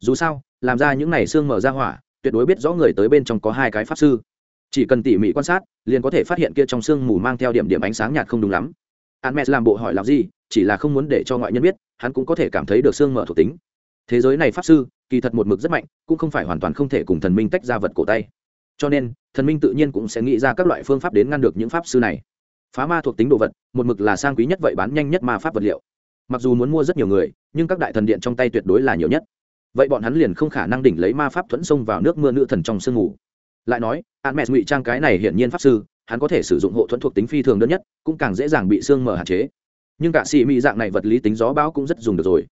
Dù sao, làm ra những này xương mở ra hỏa, tuyệt đối biết rõ người tới bên trong có hai cái pháp sư. Chỉ cần tỉ mỉ quan sát, liền có thể phát hiện kia trong xương mù mang theo điểm điểm ánh sáng nhạt không đúng lắm. Admes làm bộ hỏi làm gì chỉ là không muốn để cho ngoại nhân biết, hắn cũng có thể cảm thấy được xương mở thuộc tính. Thế giới này pháp sư, kỳ thật một mực rất mạnh, cũng không phải hoàn toàn không thể cùng thần minh tách ra vật cổ tay. Cho nên, thần minh tự nhiên cũng sẽ nghĩ ra các loại phương pháp đến ngăn được những pháp sư này phá ma thuộc tính đồ vật, một mực là sang quý nhất vậy bán nhanh nhất ma pháp vật liệu. Mặc dù muốn mua rất nhiều người, nhưng các đại thần điện trong tay tuyệt đối là nhiều nhất. Vậy bọn hắn liền không khả năng đỉnh lấy ma pháp thuẫn sông vào nước mưa nữ thần trong sương ngủ. Lại nói hạn mẹ ngụy trang cái này hiển nhiên pháp sư, hắn có thể sử dụng hộ thuẫn thuộc tính phi thường đơn nhất, cũng càng dễ dàng bị sương mở hạn chế. Nhưng cả xì mị dạng này vật lý tính gió bão cũng rất dùng được rồi.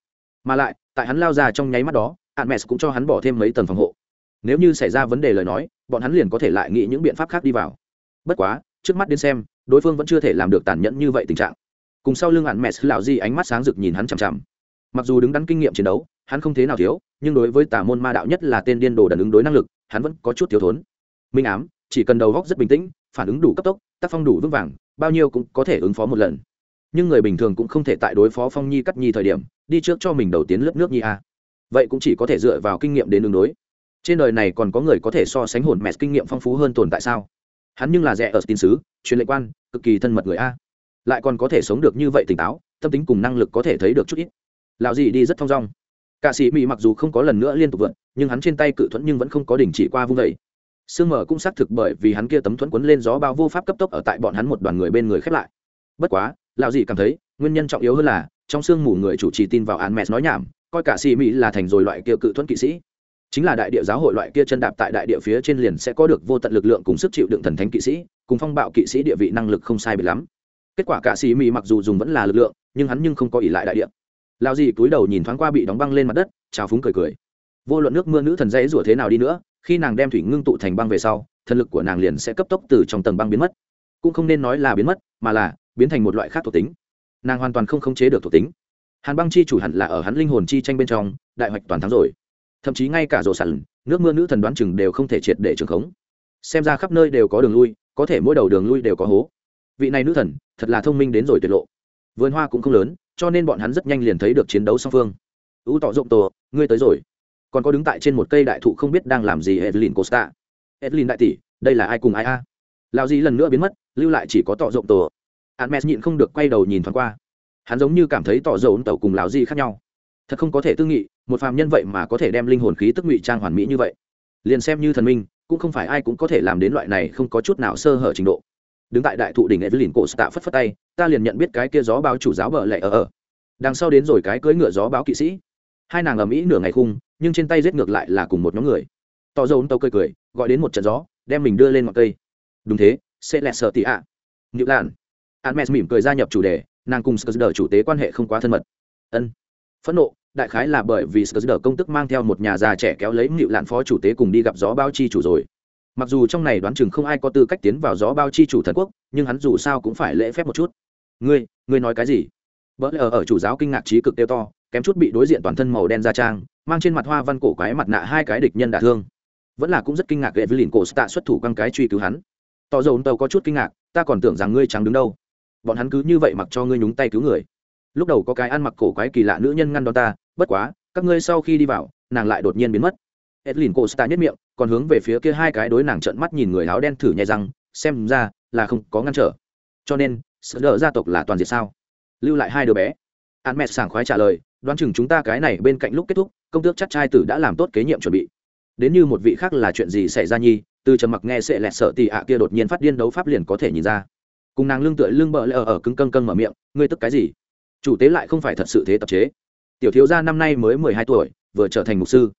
Mà lại, tại hắn lao ra trong nháy mắt đó hạn mẹ cũng cho hắn bỏ thêm mấy tầng phòng hộ. Nếu như xảy ra vấn đề lời nói, bọn hắn liền có thể lại nghĩ những biện pháp khác đi vào. Bất quá, trước mắt đến xem đối phương vẫn chưa thể làm được tàn nhẫn như vậy tình trạng. Cùng sau lưng hạn mẹ lão di ánh mắt sáng rực nhìn hắn chằm chằm. Mặc dù đứng đắn kinh nghiệm chiến đấu, hắn không thế nào thiếu, nhưng đối với tà môn ma đạo nhất là tên điên đồ đần ứng đối năng lực, hắn vẫn có chút thiếu thốn. Minh ám, chỉ cần đầu góc rất bình tĩnh, phản ứng đủ cấp tốc, tác phong đủ vững vàng, bao nhiêu cũng có thể ứng phó một lần. Nhưng người bình thường cũng không thể tại đối phó phong nhi cắt nhi thời điểm, đi trước cho mình đầu tiến lớp nước nhi a. Vậy cũng chỉ có thể dựa vào kinh nghiệm đến đường đối. Trên đời này còn có người có thể so sánh hồn mẹt kinh nghiệm phong phú hơn tồn tại sao? Hắn nhưng là rẻ ở tin sứ, truyền lệ quan, cực kỳ thân mật người a. Lại còn có thể sống được như vậy tỉnh táo, tâm tính cùng năng lực có thể thấy được chút ít. Lão gì đi rất thong dong. Cả sĩ mỹ mặc dù không có lần nữa liên tục vượt, nhưng hắn trên tay cự thuẫn nhưng vẫn không có đình chỉ qua vung vẩy sương mở cũng xác thực bởi vì hắn kia tấm thuẫn quấn lên gió bao vô pháp cấp tốc ở tại bọn hắn một đoàn người bên người khép lại. Bất quá, lão dị cảm thấy, nguyên nhân trọng yếu hơn là, trong sương mù người chủ trì tin vào án mẹ nói nhảm, coi cả sĩ mỹ là thành rồi loại kia cự thuẫn kỵ sĩ chính là đại địa giáo hội loại kia chân đạp tại đại địa phía trên liền sẽ có được vô tận lực lượng cùng sức chịu đựng thần thánh kỵ sĩ, cùng phong bạo kỵ sĩ địa vị năng lực không sai biệt lắm. Kết quả cả sĩ mỹ mặc dù dùng vẫn là lực lượng, nhưng hắn nhưng không có ỉ lại đại địa. Lao gì cúi đầu nhìn thoáng qua bị đóng băng lên mặt đất trào phúng cười cười. Vô luận nước mưa nữ thần dãy rủa thế nào đi nữa, khi nàng đem thủy ngưng tụ thành băng về sau, thần lực của nàng liền sẽ cấp tốc từ trong tầng băng biến mất. Cũng không nên nói là biến mất, mà là biến thành một loại khác thuộc tính. Nàng hoàn toàn không khống chế được thuộc tính. Hàn băng chi chủ hẳn là ở hắn linh hồn chi tranh bên trong, đại hoạch toàn thắng rồi thậm chí ngay cả rổ sẵn, nước mưa nữ thần đoán chừng đều không thể triệt để trường khống. Xem ra khắp nơi đều có đường lui, có thể mỗi đầu đường lui đều có hố. Vị này nữ thần, thật là thông minh đến rồi tuyệt lộ. Vườn hoa cũng không lớn, cho nên bọn hắn rất nhanh liền thấy được chiến đấu song phương. Ưu tỏ rộng tổ ngươi tới rồi. Còn có đứng tại trên một cây đại thụ không biết đang làm gì edlin costa. Edlin đại tỷ, đây là ai cùng ai a? À? lao gì lần nữa biến mất, lưu lại chỉ có tỏ rộng tổ admes nhịn không được quay đầu nhìn thoáng qua. Hắn giống như cảm thấy tỏ dầu tàu cùng lão gì khác nhau thật không có thể tư nghị một phàm nhân vậy mà có thể đem linh hồn khí tức ngụy trang hoàn mỹ như vậy. Liền xem như thần minh cũng không phải ai cũng có thể làm đến loại này không có chút nào sơ hở trình độ. Đứng tại đại thụ đỉnh evelyn cổ tạ phất phất tay ta liền nhận biết cái kia gió báo chủ giáo bờ lệ ở ở. Đằng sau đến rồi cái cưỡi ngựa gió báo kỵ sĩ. Hai nàng ở mỹ nửa ngày khung nhưng trên tay giết ngược lại là cùng một nhóm người. Tỏ dâu tâu cười cười gọi đến một trận gió đem mình đưa lên ngọn cây. Đúng thế sẽ lẹ sợ tị ạ. À. nhự làn mỉm cười gia nhập chủ đề, nàng cùng sờ chủ tế quan hệ không quá thân mật. Ân. Phẫn nộ, đại khái là bởi vì Skuzder công tức mang theo một nhà già trẻ kéo lấy Ngự Lạn phó chủ tế cùng đi gặp gió bao chi chủ rồi. Mặc dù trong này đoán chừng không ai có tư cách tiến vào gió bao chi chủ thần quốc, nhưng hắn dù sao cũng phải lễ phép một chút. Ngươi, ngươi nói cái gì? Bỡ ở ở chủ giáo kinh ngạc trí cực tiêu to, kém chút bị đối diện toàn thân màu đen da trang, mang trên mặt hoa văn cổ quái mặt nạ hai cái địch nhân đả thương. Vẫn là cũng rất kinh ngạc Evelyn cổ tạ xuất thủ căng cái truy cứu hắn. Tỏ dầu tàu có chút kinh ngạc, ta còn tưởng rằng ngươi chẳng đứng đâu bọn hắn cứ như vậy mặc cho ngươi nhúng tay cứu người lúc đầu có cái ăn mặc cổ quái kỳ lạ nữ nhân ngăn đón ta bất quá các ngươi sau khi đi vào nàng lại đột nhiên biến mất. Edlin cô sta nhất miệng còn hướng về phía kia hai cái đối nàng trợn mắt nhìn người áo đen thử nhẹ rằng, xem ra là không có ngăn trở. Cho nên sợ đỡ gia tộc là toàn diệt sao? Lưu lại hai đứa bé. An mẹ sảng khoái trả lời đoán chừng chúng ta cái này bên cạnh lúc kết thúc công tước chắc trai tử đã làm tốt kế nhiệm chuẩn bị. Đến như một vị khác là chuyện gì xảy ra nhi? Từ trầm mặc nghe sẽ lẹt sợ tì ạ kia đột nhiên phát điên đấu pháp liền có thể nhìn ra. Cùng nàng lưng tựa lưng bợ lỡ ở cứng cân cân mở miệng ngươi tức cái gì? Chủ tế lại không phải thật sự thế tập chế. Tiểu thiếu gia năm nay mới mười hai tuổi, vừa trở thành mục sư.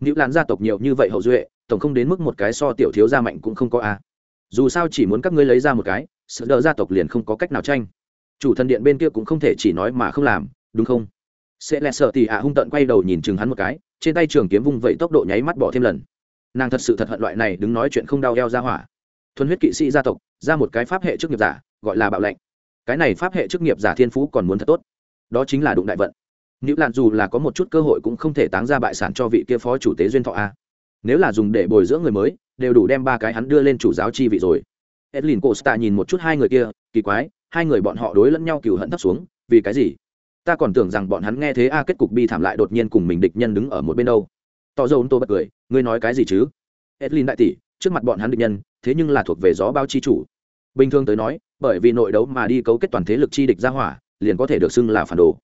Nữ lán gia tộc nhiều như vậy hậu duệ, tổng không đến mức một cái so tiểu thiếu gia mạnh cũng không có a. Dù sao chỉ muốn các ngươi lấy ra một cái sự đỡ gia tộc liền không có cách nào tranh. Chủ thần điện bên kia cũng không thể chỉ nói mà không làm, đúng không? Sẽ lẹ sợ tì ạ hung tận quay đầu nhìn chừng hắn một cái, trên tay trường kiếm vung vẩy tốc độ nháy mắt bỏ thêm lần. Nàng thật sự thật hận loại này đứng nói chuyện không đau eo ra hỏa. Thuần huyết kỵ sĩ gia tộc, ra một cái pháp hệ chức nghiệp giả, gọi là bạo lệnh. Cái này pháp hệ chức nghiệp giả thiên phú còn muốn thật tốt đó chính là đụng đại vận. Nữ lạn dù là có một chút cơ hội cũng không thể táng ra bại sản cho vị kia phó chủ tế duyên thọ a. Nếu là dùng để bồi dưỡng người mới, đều đủ đem ba cái hắn đưa lên chủ giáo chi vị rồi. Edlin costa nhìn một chút hai người kia, kỳ quái, hai người bọn họ đối lẫn nhau cừu hận thấp xuống, vì cái gì? Ta còn tưởng rằng bọn hắn nghe thế a, kết cục bi thảm lại đột nhiên cùng mình địch nhân đứng ở một bên đâu. Tỏ dâu tô bật cười, ngươi nói cái gì chứ? Edlin đại tỷ, trước mặt bọn hắn địch nhân, thế nhưng là thuộc về gió bao chi chủ. Bình thường tới nói, bởi vì nội đấu mà đi cấu kết toàn thế lực chi địch ra hỏa liền có thể được xưng là phản đồ.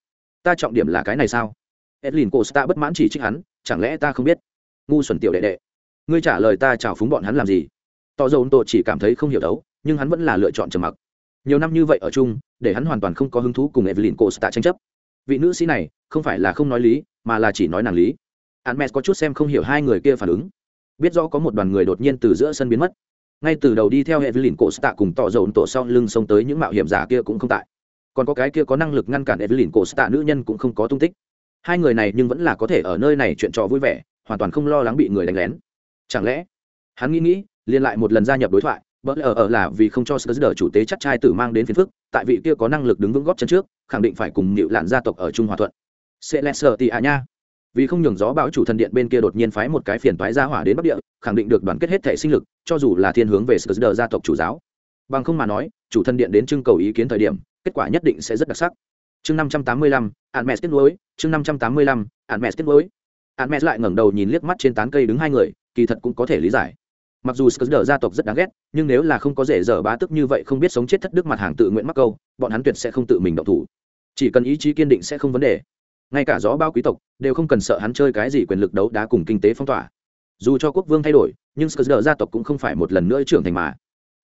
Ta trọng điểm là cái này sao? Edlin costa bất mãn chỉ trích hắn, chẳng lẽ ta không biết? Ngu xuẩn tiểu đệ đệ. Ngươi trả lời ta chào phúng bọn hắn làm gì? Tỏ dầu tổ chỉ cảm thấy không hiểu đấu, nhưng hắn vẫn là lựa chọn trầm mặc. Nhiều năm như vậy ở chung, để hắn hoàn toàn không có hứng thú cùng evelyn costa tranh chấp. Vị nữ sĩ này, không phải là không nói lý, mà là chỉ nói nàng lý. Hắn mẹ có chút xem không hiểu hai người kia phản ứng. Biết rõ có một đoàn người đột nhiên từ giữa sân biến mất. Ngay từ đầu đi theo hệ Evelyn cổ tạ cùng tỏ dầu tổ sau lưng xông tới những mạo hiểm giả kia cũng không tại còn có cái kia có năng lực ngăn cản Evelyn cổ tạ nữ nhân cũng không có tung tích. Hai người này nhưng vẫn là có thể ở nơi này chuyện trò vui vẻ, hoàn toàn không lo lắng bị người đánh lén. Chẳng lẽ, hắn nghĩ nghĩ liên lại một lần gia nhập đối thoại, bỡ ở ở là vì không cho sơ chủ tế chắc trai tử mang đến phiền phức, tại vị kia có năng lực đứng vững góp chân trước, khẳng định phải cùng nịu lạn gia tộc ở trung hòa thuận. Sẽ lẹ sợ tì ạ nha. Vì không nhường gió bão chủ thần điện bên kia đột nhiên phái một cái phiền toái ra hỏa đến bắc địa, khẳng định được đoàn kết hết thể sinh lực, cho dù là thiên hướng về sờ gia tộc chủ giáo bằng không mà nói, chủ thân điện đến trưng cầu ý kiến thời điểm, kết quả nhất định sẽ rất đặc sắc. Chương năm trăm tám mươi lăm, ạn mẹ kết nối chương năm trăm tám mươi lăm, ạn mẹ kết nối ạn mẹ lại ngẩng đầu nhìn liếc mắt trên tán cây đứng hai người, kỳ thật cũng có thể lý giải. Mặc dù sờ gia tộc rất đáng ghét, nhưng nếu là không có rể dở bá tức như vậy không biết sống chết thất đức mặt hàng tự nguyện mắc câu, bọn hắn tuyệt sẽ không tự mình động thủ. Chỉ cần ý chí kiên định sẽ không vấn đề. Ngay cả gió bao quý tộc đều không cần sợ hắn chơi cái gì quyền lực đấu đá cùng kinh tế phong tỏa. Dù cho quốc vương thay đổi, nhưng sờ gia tộc cũng không phải một lần nữa trưởng thành mà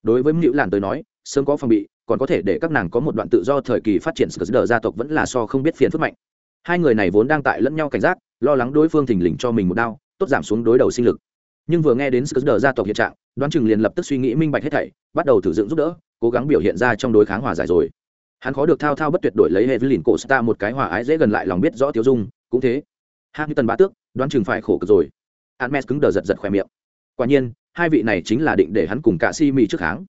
đối với mưu làn tới nói, sớm có phòng bị, còn có thể để các nàng có một đoạn tự do thời kỳ phát triển sờ gia tộc vẫn là so không biết phiền phức mạnh. Hai người này vốn đang tại lẫn nhau cảnh giác, lo lắng đối phương thình lình cho mình một đao tốt giảm xuống đối đầu sinh lực. Nhưng vừa nghe đến sờ gia tộc hiện trạng, đoán chừng liền lập tức suy nghĩ minh bạch hết thảy, bắt đầu thử dựng giúp đỡ, cố gắng biểu hiện ra trong đối kháng hòa giải rồi. Hắn khó được thao thao bất tuyệt đổi lấy hệ với lìn cổ star một cái hòa ái dễ gần lại lòng biết rõ tiêu dung, cũng thế. Hạng như tần bá tước, đoán chừng phải khổ cực rồi. Hermes cứng đờ giật giật khỏe miệng quả nhiên, hai vị này chính là định để hắn cùng cả si mỹ trước kháng.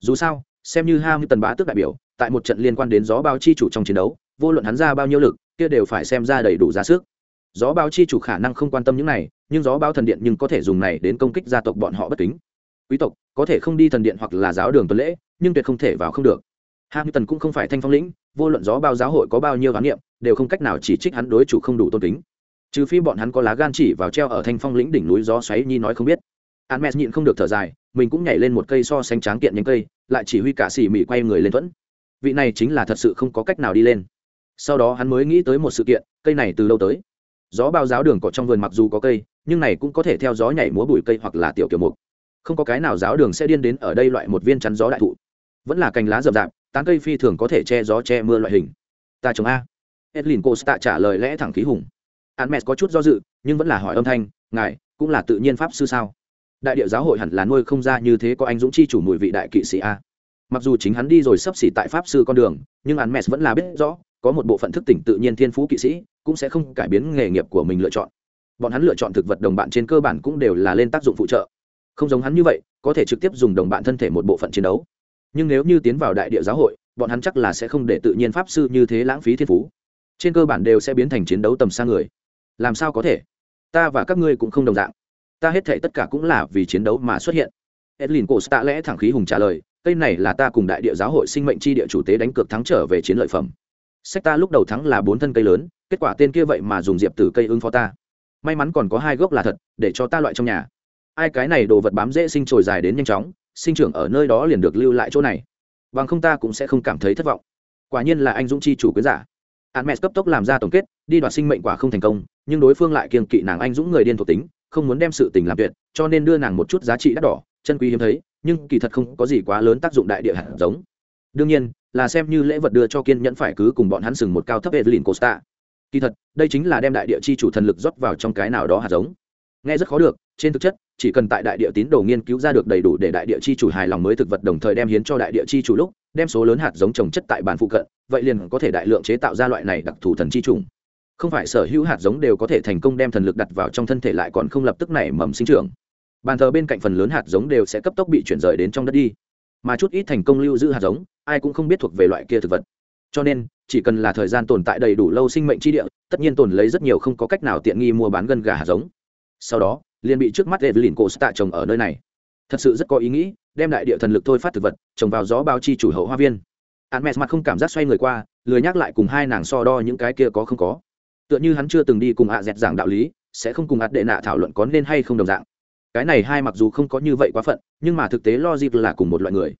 Dù sao, xem như ham như tần bá tước đại biểu, tại một trận liên quan đến gió bao chi chủ trong chiến đấu, vô luận hắn ra bao nhiêu lực, kia đều phải xem ra đầy đủ ra sức. Gió bao chi chủ khả năng không quan tâm những này, nhưng gió bao thần điện nhưng có thể dùng này đến công kích gia tộc bọn họ bất kính. Quý tộc, có thể không đi thần điện hoặc là giáo đường tuần lễ, nhưng tuyệt không thể vào không được. Hạng tần cũng không phải thanh phong lĩnh, vô luận gió bao giáo hội có bao nhiêu khám nghiệm đều không cách nào chỉ trích hắn đối chủ không đủ tôn kính. Trừ phi bọn hắn có lá gan chỉ vào treo ở thanh phong lĩnh đỉnh núi gió xoáy nhi nói không biết hắn mẹ nhịn không được thở dài, mình cũng nhảy lên một cây so sánh tráng kiện nhánh cây, lại chỉ huy cả xỉ mị quay người lên thuẫn. Vị này chính là thật sự không có cách nào đi lên. Sau đó hắn mới nghĩ tới một sự kiện, cây này từ lâu tới? Gió bao giáo đường cỏ trong vườn mặc dù có cây, nhưng này cũng có thể theo gió nhảy múa bụi cây hoặc là tiểu kiểu mục. Không có cái nào giáo đường sẽ điên đến ở đây loại một viên chắn gió đại thụ. Vẫn là cành lá rậm rạp, tán cây phi thường có thể che gió che mưa loại hình. Ta trồng a. Edlin cô tạ trả lời lẽ thẳng khí hùng. Hắn mẹ có chút do dự, nhưng vẫn là hỏi âm thanh, ngài, cũng là tự nhiên pháp sư sao? Đại địa giáo hội hẳn là nuôi không ra như thế có anh dũng chi chủ mùi vị đại kỵ sĩ a. Mặc dù chính hắn đi rồi sắp xỉ tại pháp sư con đường, nhưng hắn mẹ vẫn là biết rõ, có một bộ phận thức tỉnh tự nhiên thiên phú kỵ sĩ cũng sẽ không cải biến nghề nghiệp của mình lựa chọn. Bọn hắn lựa chọn thực vật đồng bạn trên cơ bản cũng đều là lên tác dụng phụ trợ. Không giống hắn như vậy, có thể trực tiếp dùng đồng bạn thân thể một bộ phận chiến đấu. Nhưng nếu như tiến vào đại địa giáo hội, bọn hắn chắc là sẽ không để tự nhiên pháp sư như thế lãng phí thiên phú. Trên cơ bản đều sẽ biến thành chiến đấu tầm xa người. Làm sao có thể? Ta và các ngươi cũng không đồng dạng ta hết thể tất cả cũng là vì chiến đấu mà xuất hiện. Edlin cổ tạ lẽ thẳng khí hùng trả lời, cây này là ta cùng đại địa giáo hội sinh mệnh chi địa chủ tế đánh cược thắng trở về chiến lợi phẩm. Sách ta lúc đầu thắng là bốn thân cây lớn, kết quả tên kia vậy mà dùng diệp từ cây ứng phó ta. May mắn còn có hai gốc là thật, để cho ta loại trong nhà. Ai cái này đồ vật bám dễ sinh trồi dài đến nhanh chóng, sinh trưởng ở nơi đó liền được lưu lại chỗ này. Bằng không ta cũng sẽ không cảm thấy thất vọng. Quả nhiên là anh dũng chi chủ quyến giả. A n cấp tốc làm ra tổng kết, đi đoạt sinh mệnh quả không thành công, nhưng đối phương lại kiêng kỵ nàng anh dũng người điên thuộc tính không muốn đem sự tình làm tuyệt, cho nên đưa nàng một chút giá trị đắt đỏ, chân quý hiếm thấy, nhưng kỳ thật không có gì quá lớn tác dụng đại địa hạt giống. Đương nhiên, là xem như lễ vật đưa cho kiên nhẫn phải cứ cùng bọn hắn sừng một cao thấp evelyn costa. Kỳ thật, đây chính là đem đại địa chi chủ thần lực rót vào trong cái nào đó hạt giống. Nghe rất khó được, trên thực chất, chỉ cần tại đại địa tín đồ nghiên cứu ra được đầy đủ để đại địa chi chủ hài lòng mới thực vật đồng thời đem hiến cho đại địa chi chủ lúc, đem số lớn hạt giống trồng chất tại bản phụ cận, vậy liền có thể đại lượng chế tạo ra loại này đặc thù thần chi trùng không phải sở hữu hạt giống đều có thể thành công đem thần lực đặt vào trong thân thể lại còn không lập tức nảy mầm sinh trưởng. Bàn thờ bên cạnh phần lớn hạt giống đều sẽ cấp tốc bị chuyển rời đến trong đất đi. Mà chút ít thành công lưu giữ hạt giống ai cũng không biết thuộc về loại kia thực vật. Cho nên chỉ cần là thời gian tồn tại đầy đủ lâu sinh mệnh chi địa tất nhiên tồn lấy rất nhiều không có cách nào tiện nghi mua bán gân gà hạt giống. Sau đó liền bị trước mắt evelyn costa trồng ở nơi này. Thật sự rất có ý nghĩ đem đại địa thần lực thôi phát thực vật trồng vào gió bao chi chủ hậu hoa viên. Hermes mặt không cảm giác xoay người qua, lười nhắc lại cùng hai nàng so đo những cái kia có không có. Tựa như hắn chưa từng đi cùng hạ dẹt giảng đạo lý, sẽ không cùng ạt đệ nạ thảo luận có nên hay không đồng dạng. Cái này hai mặc dù không có như vậy quá phận, nhưng mà thực tế logic là cùng một loại người.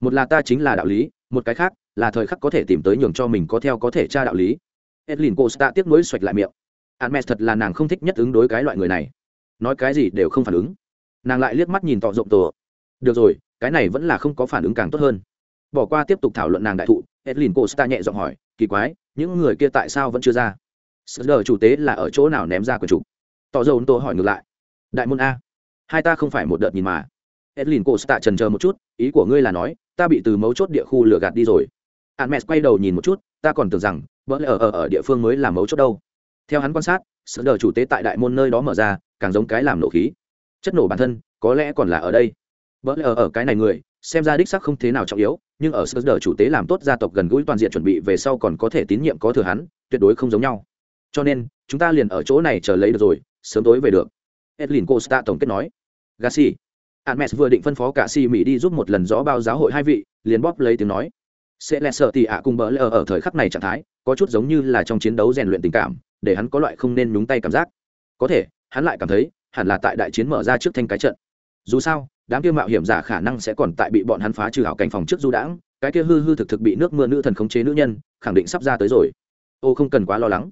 Một là ta chính là đạo lý, một cái khác là thời khắc có thể tìm tới nhường cho mình có theo có thể tra đạo lý. Edlin Costa tiếp nối xoạch lại miệng. Hermes thật là nàng không thích nhất ứng đối cái loại người này. Nói cái gì đều không phản ứng. Nàng lại liếc mắt nhìn tỏ rộng tổ. Được rồi, cái này vẫn là không có phản ứng càng tốt hơn bỏ qua tiếp tục thảo luận nàng đại thụ edlin costa nhẹ giọng hỏi kỳ quái những người kia tại sao vẫn chưa ra sờ chủ tế là ở chỗ nào ném ra quần chủ tỏ dầu tô hỏi ngược lại đại môn a hai ta không phải một đợt nhìn mà edlin tạ trần chờ một chút ý của ngươi là nói ta bị từ mấu chốt địa khu lừa gạt đi rồi Hermes quay đầu nhìn một chút, ta còn tưởng rằng, bỡ lẽ ở, ở ở địa phương mới là mấu chốt đâu. Theo hắn quan sát, sờ đờ chủ tế tại đại môn nơi đó mở ra, càng giống cái làm nổ khí. Chất nổ bản thân, có lẽ còn là ở đây. Bỡ lẽ ở ở cái này người, xem ra đích xác không thế nào trọng yếu, nhưng ở sơ đờ chủ tế làm tốt gia tộc gần gũi toàn diện chuẩn bị về sau còn có thể tín nhiệm có thừa hắn tuyệt đối không giống nhau cho nên, chúng ta liền ở chỗ này chờ lấy được rồi, sớm tối về được. Edlin costa tổng kết nói. Gassi. Hermes vừa định phân phó cả si mỹ đi giúp một lần rõ bao giáo hội hai vị, liền bóp lấy tiếng nói. Sẽ lẹ sợ tì ạ cùng bỡ lỡ ở thời khắc này trạng thái, có chút giống như là trong chiến đấu rèn luyện tình cảm, để hắn có loại không nên nhúng tay cảm giác. Có thể, hắn lại cảm thấy, hẳn là tại đại chiến mở ra trước thanh cái trận. Dù sao, đám kia mạo hiểm giả khả năng sẽ còn tại bị bọn hắn phá trừ hảo cảnh phòng trước du đãng, cái kia hư hư thực thực bị nước mưa nữ thần khống chế nữ nhân, khẳng định sắp ra tới rồi. Ô, không cần quá lo lắng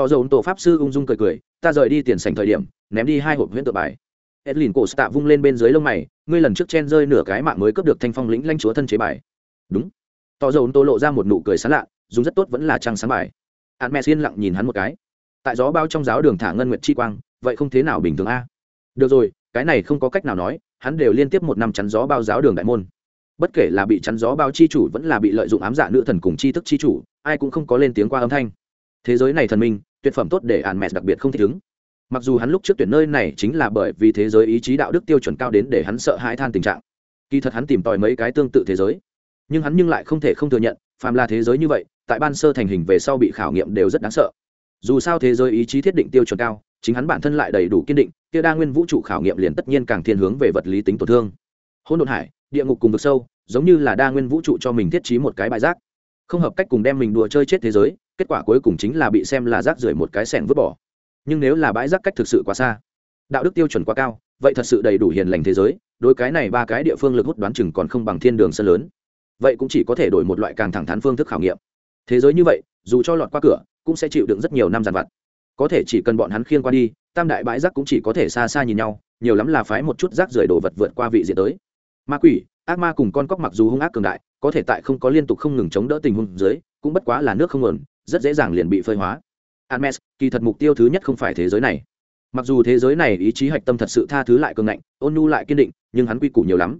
tỏ dầu tổ pháp sư ung dung cười cười, ta rời đi tiền sành thời điểm, ném đi hai hộp huyễn tự bài. Edlin cổ tạ vung lên bên dưới lông mày, ngươi lần trước chen rơi nửa cái mạng mới cướp được thanh phong lĩnh lanh chúa thân chế bài. Đúng. Tỏ dầu tô lộ ra một nụ cười sán lạ, dùng rất tốt vẫn là trăng sáng bài. Hắn mẹ xiên lặng nhìn hắn một cái. Tại gió bao trong giáo đường thả ngân nguyệt chi quang, vậy không thế nào bình thường a? Được rồi, cái này không có cách nào nói, hắn đều liên tiếp một năm chắn gió bao giáo đường đại môn. Bất kể là bị chắn gió bao chi chủ vẫn là bị lợi dụng ám dạ nữ thần cùng chi thức chi chủ, ai cũng không có lên tiếng qua âm thanh. Thế giới này thần minh tuyệt phẩm tốt để ạn mẹ đặc biệt không thích ứng. Mặc dù hắn lúc trước tuyển nơi này chính là bởi vì thế giới ý chí đạo đức tiêu chuẩn cao đến để hắn sợ hãi than tình trạng. Kỳ thật hắn tìm tòi mấy cái tương tự thế giới. Nhưng hắn nhưng lại không thể không thừa nhận, phàm là thế giới như vậy, tại ban sơ thành hình về sau bị khảo nghiệm đều rất đáng sợ. Dù sao thế giới ý chí thiết định tiêu chuẩn cao, chính hắn bản thân lại đầy đủ kiên định, kia đa nguyên vũ trụ khảo nghiệm liền tất nhiên càng thiên hướng về vật lý tính tổn thương. Hỗn độn hải, địa ngục cùng vực sâu, giống như là đa nguyên vũ trụ cho mình thiết trí một cái bài rác. Không hợp cách cùng đem mình đùa chơi chết thế giới kết quả cuối cùng chính là bị xem là rác rưởi một cái sẻng vứt bỏ. Nhưng nếu là bãi rác cách thực sự quá xa, đạo đức tiêu chuẩn quá cao, vậy thật sự đầy đủ hiền lành thế giới, đối cái này ba cái địa phương lực hút đoán chừng còn không bằng thiên đường sân lớn. Vậy cũng chỉ có thể đổi một loại càng thẳng thắn phương thức khảo nghiệm. Thế giới như vậy, dù cho lọt qua cửa, cũng sẽ chịu đựng rất nhiều năm dàn vặt. Có thể chỉ cần bọn hắn khiêng qua đi, tam đại bãi rác cũng chỉ có thể xa xa nhìn nhau, nhiều lắm là phái một chút rác rưởi đồ vật vượt qua vị diện tới. Ma quỷ, ác ma cùng con cóc mặc dù hung ác cường đại, có thể tại không có liên tục không ngừng chống đỡ tình huống dưới, cũng bất quá là nước không nguồn rất dễ dàng liền bị phơi hóa Hermes, kỳ thật mục tiêu thứ nhất không phải thế giới này. Mặc dù thế giới này ý chí hạch tâm thật sự tha thứ lại cường ngạnh, ôn nhu lại kiên định, nhưng hắn quy củ nhiều lắm.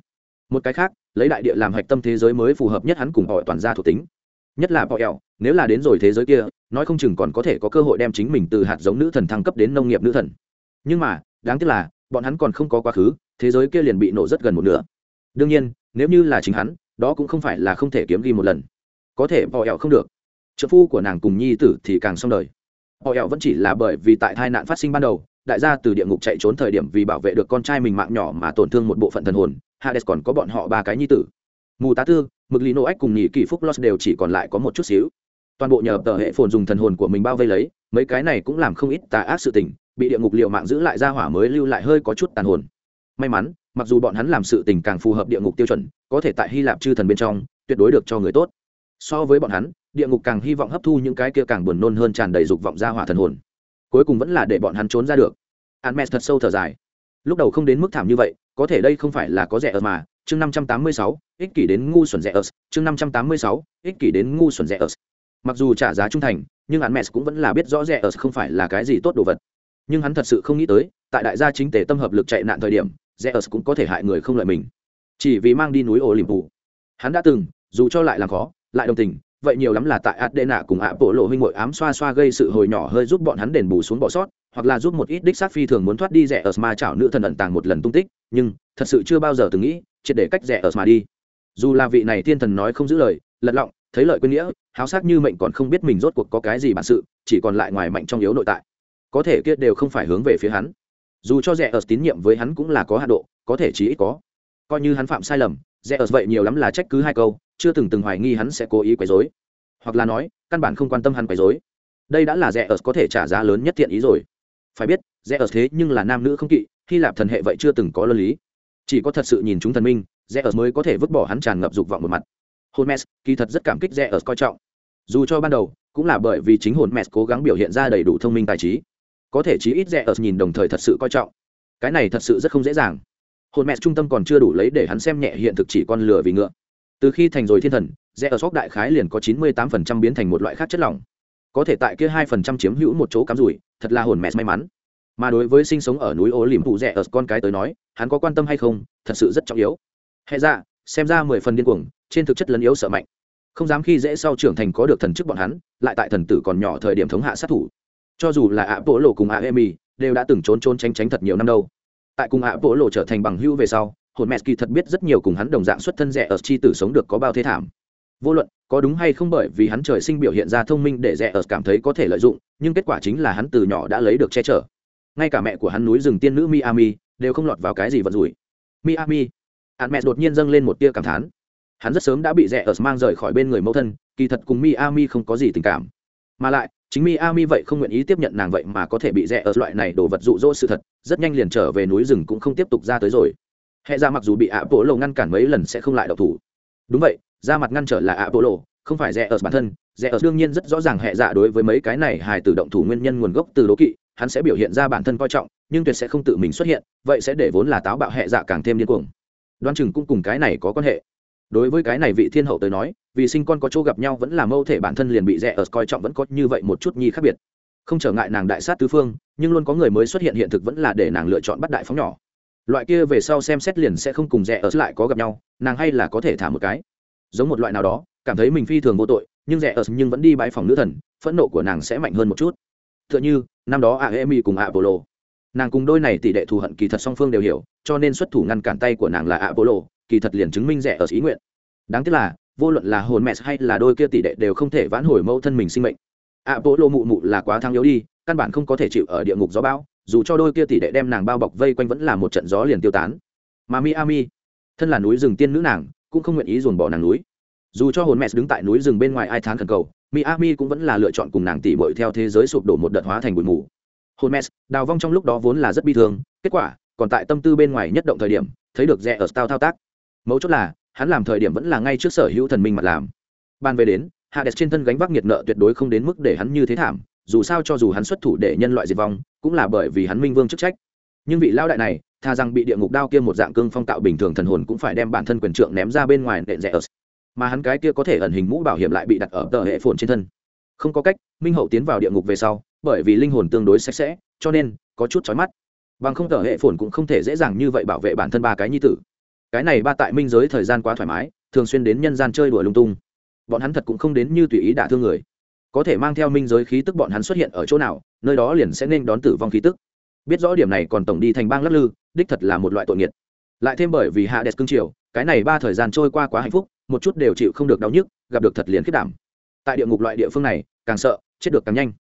Một cái khác, lấy đại địa làm hạch tâm thế giới mới phù hợp nhất hắn cùng họ toàn gia thuộc tính. Nhất là Poel, nếu là đến rồi thế giới kia, nói không chừng còn có thể có cơ hội đem chính mình từ hạt giống nữ thần thăng cấp đến nông nghiệp nữ thần. Nhưng mà, đáng tiếc là, bọn hắn còn không có quá khứ, thế giới kia liền bị nổ rất gần một nửa. Đương nhiên, nếu như là chính hắn, đó cũng không phải là không thể kiếm ghi một lần. Có thể Poel không được. Trợ phu của nàng cùng nhi tử thì càng xong đời. Họ ẹo vẫn chỉ là bởi vì tại tai nạn phát sinh ban đầu, đại gia từ địa ngục chạy trốn thời điểm vì bảo vệ được con trai mình mạng nhỏ mà tổn thương một bộ phận thần hồn, hades còn có bọn họ ba cái nhi tử. Mù tá tư, mực lý nô ách cùng nhị kỳ phúc los đều chỉ còn lại có một chút xíu. Toàn bộ nhờ tờ hệ phồn dùng thần hồn của mình bao vây lấy, mấy cái này cũng làm không ít tà ác sự tình, bị địa ngục liệu mạng giữ lại ra hỏa mới lưu lại hơi có chút tàn hồn. May mắn, mặc dù bọn hắn làm sự tình càng phù hợp địa ngục tiêu chuẩn, có thể tại hy lạp chư thần bên trong, tuyệt đối được cho người tốt so với bọn hắn, địa ngục càng hy vọng hấp thu những cái kia càng buồn nôn hơn tràn đầy dục vọng ra hỏa thần hồn. Cuối cùng vẫn là để bọn hắn trốn ra được. Hermes thật sâu thở dài. Lúc đầu không đến mức thảm như vậy, có thể đây không phải là có rẻ ở mà, chương năm trăm tám mươi sáu, ích kỷ đến ngu xuẩn rẻ ở, chương năm trăm tám mươi sáu, ích kỷ đến ngu xuẩn rẻ ở. Mặc dù trả giá trung thành, nhưng Hermes cũng vẫn là biết rõ rẻ ở không phải là cái gì tốt đồ vật. Nhưng hắn thật sự không nghĩ tới, tại đại gia chính tề tâm hợp lực chạy nạn thời điểm, rẻ ở cũng có thể hại người không lợi mình. Chỉ vì mang đi núi ổ liềm phủ hắn đã từng, dù cho lại làm khó lại đồng tình vậy nhiều lắm là tại Adena cùng ạ bộ lộ huynh muội ám xoa xoa gây sự hồi nhỏ hơi giúp bọn hắn đền bù xuống bỏ sót, hoặc là giúp một ít đích sát phi thường muốn thoát đi rẻ ở mà chảo nữ thần ẩn tàng một lần tung tích, nhưng thật sự chưa bao giờ từng nghĩ, triệt để cách rẻ ở mà đi. Dù là vị này thiên thần nói không giữ lời, lật lọng, thấy lợi quên nghĩa, háo sắc như mệnh còn không biết mình rốt cuộc có cái gì bản sự, chỉ còn lại ngoài mạnh trong yếu nội tại. Có thể kia đều không phải hướng về phía hắn. Dù cho rẻ ở tín nhiệm với hắn cũng là có hạ độ, có thể chỉ ít có. Coi như hắn phạm sai lầm, rẻ ở vậy nhiều lắm là trách cứ hai câu, chưa từng từng hoài nghi hắn sẽ cố ý quấy rối. Hoặc là nói, căn bản không quan tâm hắn quấy rối. Đây đã là rẻ ở có thể trả giá lớn nhất thiện ý rồi. Phải biết rẻ ở thế nhưng là nam nữ không kỵ, hy lạp thần hệ vậy chưa từng có luân lý. Chỉ có thật sự nhìn chúng thần minh rẻ ở mới có thể vứt bỏ hắn tràn ngập dục vọng một mặt. Hồn kỳ thật rất cảm kích rẻ ở coi trọng. Dù cho ban đầu, cũng là bởi vì chính hồn mes cố gắng biểu hiện ra đầy đủ thông minh tài trí. Có thể chí ít rẻ ở nhìn đồng thời thật sự coi trọng. Cái này thật sự rất không dễ dàng. Hồn mes trung tâm còn chưa đủ lấy để hắn xem nhẹ hiện thực chỉ con lừa vì ngựa từ khi thành rồi thiên thần, rẽ ở sóc đại khái liền có chín mươi tám phần trăm biến thành một loại khác chất lỏng. Có thể tại kia hai phần trăm chiếm hữu một chỗ cắm rủi, thật là hồn mẹ may mắn. Mà đối với sinh sống ở núi ô liềm phụ rẽ ở con cái tới nói, hắn có quan tâm hay không, thật sự rất trọng yếu. Hệ ra xem ra mười phần điên cuồng, trên thực chất lấn yếu sợ mạnh. Không dám khi dễ sau trưởng thành có được thần chức bọn hắn, lại tại thần tử còn nhỏ thời điểm thống hạ sát thủ. Cho dù là ạ bộ lộ cùng ạ emi đều đã từng trốn trốn tránh tránh thật nhiều năm đâu. Tại cùng ạ bộ lộ trở thành bằng hữu về sau hồn mẹ kỳ thật biết rất nhiều cùng hắn đồng dạng xuất thân rẻ ở chi tử sống được có bao thế thảm. Vô luận, có đúng hay không bởi vì hắn trời sinh biểu hiện ra thông minh để rẻ ở cảm thấy có thể lợi dụng, nhưng kết quả chính là hắn từ nhỏ đã lấy được che chở. Ngay cả mẹ của hắn núi rừng tiên nữ miami đều không lọt vào cái gì vận rủi. Miami. Hắn mẹ đột nhiên dâng lên một tia cảm thán. Hắn rất sớm đã bị rẻ ở mang rời khỏi bên người mẫu thân, kỳ thật cùng miami không có gì tình cảm. Mà lại, chính miami vậy không nguyện ý tiếp nhận nàng vậy mà có thể bị rẻ ở loại này đồ vật dụ dỗ sự thật, rất nhanh liền trở về núi rừng cũng không tiếp tục ra tới rồi hệ ra mặc dù bị ạ bộ lộ ngăn cản mấy lần sẽ không lại đậu thủ. Đúng vậy, ra mặt ngăn trở là ạ bộ lộ không phải rẽ ở bản thân. Rẽ ở đương nhiên rất rõ ràng hệ dạ đối với mấy cái này hài tự động thủ nguyên nhân nguồn gốc từ đố kỵ, hắn sẽ biểu hiện ra bản thân coi trọng, nhưng tuyệt sẽ không tự mình xuất hiện, vậy sẽ để vốn là táo bạo hệ dạ càng thêm điên cuồng. Đoan chừng cũng cùng cái này có quan hệ. Đối với cái này vị thiên hậu tới nói, vì sinh con có chỗ gặp nhau vẫn là mâu thể bản thân liền bị rẽ ở coi trọng vẫn có như vậy một chút nhi khác biệt. Không trở ngại nàng đại sát tứ phương, nhưng luôn có người mới xuất hiện hiện thực vẫn là để nàng lựa chọn bắt đại phóng nhỏ loại kia về sau xem xét liền sẽ không cùng rẻ ở lại có gặp nhau, nàng hay là có thể thả một cái. Giống một loại nào đó, cảm thấy mình phi thường vô tội, nhưng rẻ ở nhưng vẫn đi bãi phòng nữ thần, phẫn nộ của nàng sẽ mạnh hơn một chút. T h ư ợ n h ư năm đó a emi cùng a apollo. Nàng cùng đôi này tỷ đệ thù hận kỳ thật song phương đều hiểu, cho nên xuất thủ ngăn cản tay của nàng là a apollo, kỳ thật liền chứng minh rẻ ở ý nguyện. Đáng tiếc là, vô luận là hồn mẹ hay là đôi kia tỷ đệ đều không thể vãn hồi mẫu thân mình sinh mệnh. A apollo mụ mụ là quá thăng yếu đi, căn bản không có thể chịu ở địa ngục gió bão dù cho đôi kia tỷ đệ đem nàng bao bọc vây quanh vẫn là một trận gió liền tiêu tán. Mà miami, thân là núi rừng tiên nữ nàng, cũng không nguyện ý dồn bỏ nàng núi. Dù cho hồn mẹ đứng tại núi rừng bên ngoài ai tháng thần cầu, miami cũng vẫn là lựa chọn cùng nàng tỷ bội theo thế giới sụp đổ một đợt hóa thành bụi mù. Hồn mẹ, đào vong trong lúc đó vốn là rất bi thương, kết quả, còn tại tâm tư bên ngoài nhất động thời điểm, thấy được rẽ ở tao thao tác. Mấu chốt là, hắn làm thời điểm vẫn là ngay trước sở hữu thần minh mặt làm. Ban về đến, hades trên thân gánh vác nhiệt nợ tuyệt đối không đến mức để hắn như thế thảm, dù sao cho dù hắn xuất thủ để nhân loại diệt vong cũng là bởi vì hắn minh vương chức trách. Nhưng vị lao đại này, tha rằng bị địa ngục đao kia một dạng cương phong tạo bình thường thần hồn cũng phải đem bản thân quyền trượng ném ra bên ngoài nện rẽ ớt mà hắn cái kia có thể ẩn hình mũ bảo hiểm lại bị đặt ở tờ hệ phồn trên thân. Không có cách, minh hậu tiến vào địa ngục về sau, bởi vì linh hồn tương đối sạch sẽ, cho nên có chút chói mắt. Bằng không tờ hệ phồn cũng không thể dễ dàng như vậy bảo vệ bản thân ba cái nhi tử. Cái này ba tại minh giới thời gian quá thoải mái, thường xuyên đến nhân gian chơi đùa lung tung. Bọn hắn thật cũng không đến như tùy ý đả thương người. Có thể mang theo minh giới khí tức bọn hắn xuất hiện ở chỗ nào nơi đó liền sẽ nên đón tử vong khí tức. Biết rõ điểm này còn tổng đi thành bang lắc lư, đích thật là một loại tội nghiệt. Lại thêm bởi vì hạ đẹp cương triều cái này ba thời gian trôi qua quá hạnh phúc, một chút đều chịu không được đau nhức, gặp được thật liền khiết đảm. Tại địa ngục loại địa phương này, càng sợ, chết được càng nhanh.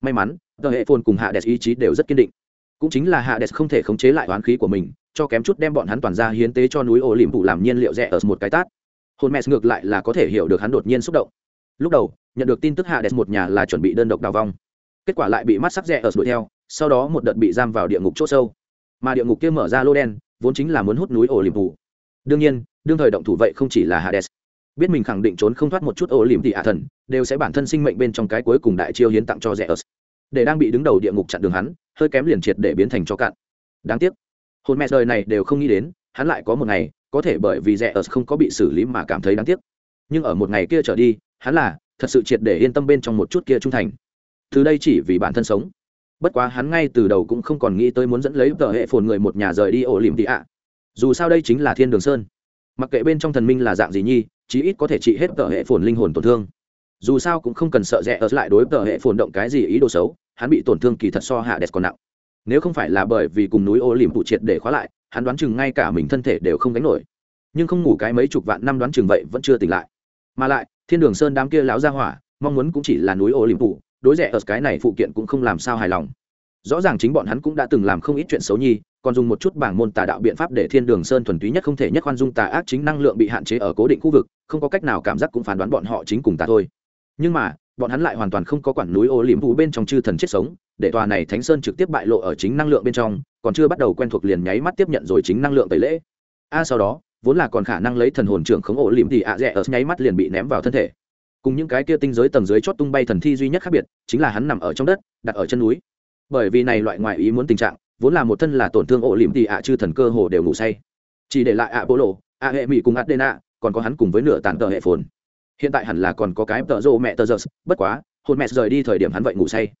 May mắn, tờ hệ phồn cùng hạ đẹp ý chí đều rất kiên định. Cũng chính là hạ đẹp không thể khống chế lại oán khí của mình, cho kém chút đem bọn hắn toàn ra hiến tế cho núi ô liềm phụ làm nhiên liệu rẻ ở một cái tát. Hồn mẹ ngược lại là có thể hiểu được hắn đột nhiên xúc động. Lúc đầu, nhận được tin tức hạ đẹp một nhà là chuẩn bị đơn độc đào vong kết quả lại bị mắt sắc rẻ ở đuổi theo, sau đó một đợt bị giam vào địa ngục c h ỗ sâu. Mà địa ngục kia mở ra lô đen, vốn chính là muốn hút núi ổ liềm phủ đương nhiên, đương thời động thủ vậy không chỉ là hades. Biết mình khẳng định trốn không thoát một chút ổ liềm thì hạ thần, đều sẽ bản thân sinh mệnh bên trong cái cuối cùng đại chiêu hiến tặng cho rẻ ở để đang bị đứng đầu địa ngục chặn đường hắn, hơi kém liền triệt để biến thành cho cạn. Đáng tiếc hôn mẹ đời này đều không nghĩ đến, hắn lại có một ngày, có thể bởi vì rẻ ở không có bị xử lý mà cảm thấy đáng tiếc. Nhưng ở một ngày kia trở đi, hắn là thật sự triệt để yên tâm bên trong một chút kia trung thành từ đây chỉ vì bản thân sống. Bất quá hắn ngay từ đầu cũng không còn nghĩ tới muốn dẫn lấy tờ hệ phồn người một nhà rời đi ổ lìm tị ạ. Dù sao đây chính là thiên đường sơn. Mặc kệ bên trong thần minh là dạng gì nhi, chí ít có thể trị hết tờ hệ phồn linh hồn tổn thương. Dù sao cũng không cần sợ rẽ ở lại đối tờ hệ phồn động cái gì ý đồ xấu, hắn bị tổn thương kỳ thật so hạ đẹp còn nặng. Nếu không phải là bởi vì cùng núi ô liềm phụ triệt để khóa lại, hắn đoán chừng ngay cả mình thân thể đều không gánh nổi. Nhưng không ngủ cái mấy chục vạn năm đoán chừng vậy vẫn chưa tỉnh lại. Mà lại, thiên đường sơn đám kia lão ra hỏa, mong muốn cũng chỉ là núi ô liềm phụ đối rẻ ở cái này phụ kiện cũng không làm sao hài lòng. Rõ ràng chính bọn hắn cũng đã từng làm không ít chuyện xấu nhi, còn dùng một chút bảng môn tà đạo biện pháp để thiên đường sơn thuần túy nhất không thể nhất khoan dung tà ác chính năng lượng bị hạn chế ở cố định khu vực, không có cách nào cảm giác cũng phán đoán bọn họ chính cùng ta thôi. Nhưng mà, bọn hắn lại hoàn toàn không có quản núi ô liềm vụ bên trong chư thần chết sống, để tòa này thánh sơn trực tiếp bại lộ ở chính năng lượng bên trong, còn chưa bắt đầu quen thuộc liền nháy mắt tiếp nhận rồi chính năng lượng tẩy lễ. A, sau đó, vốn là còn khả năng lấy thần hồn trưởng khống ổ liềm thì ạ rẻ ở nháy mắt liền bị ném vào thân thể cùng những cái kia tinh giới tầng dưới chót tung bay thần thi duy nhất khác biệt, chính là hắn nằm ở trong đất, đặt ở chân núi. Bởi vì này loại ngoại ý muốn tình trạng, vốn là một thân là tổn thương ổ lỉm thì ạ chư thần cơ hồ đều ngủ say. Chỉ để lại ạ bộ lộ, ạ hệ mỹ cùng adena, còn có hắn cùng với nửa tàn tờ hệ phồn. Hiện tại hẳn là còn có cái tợ rộ mẹ tờ giơ bất quá, hồn mẹ rời đi thời điểm hắn vậy ngủ say.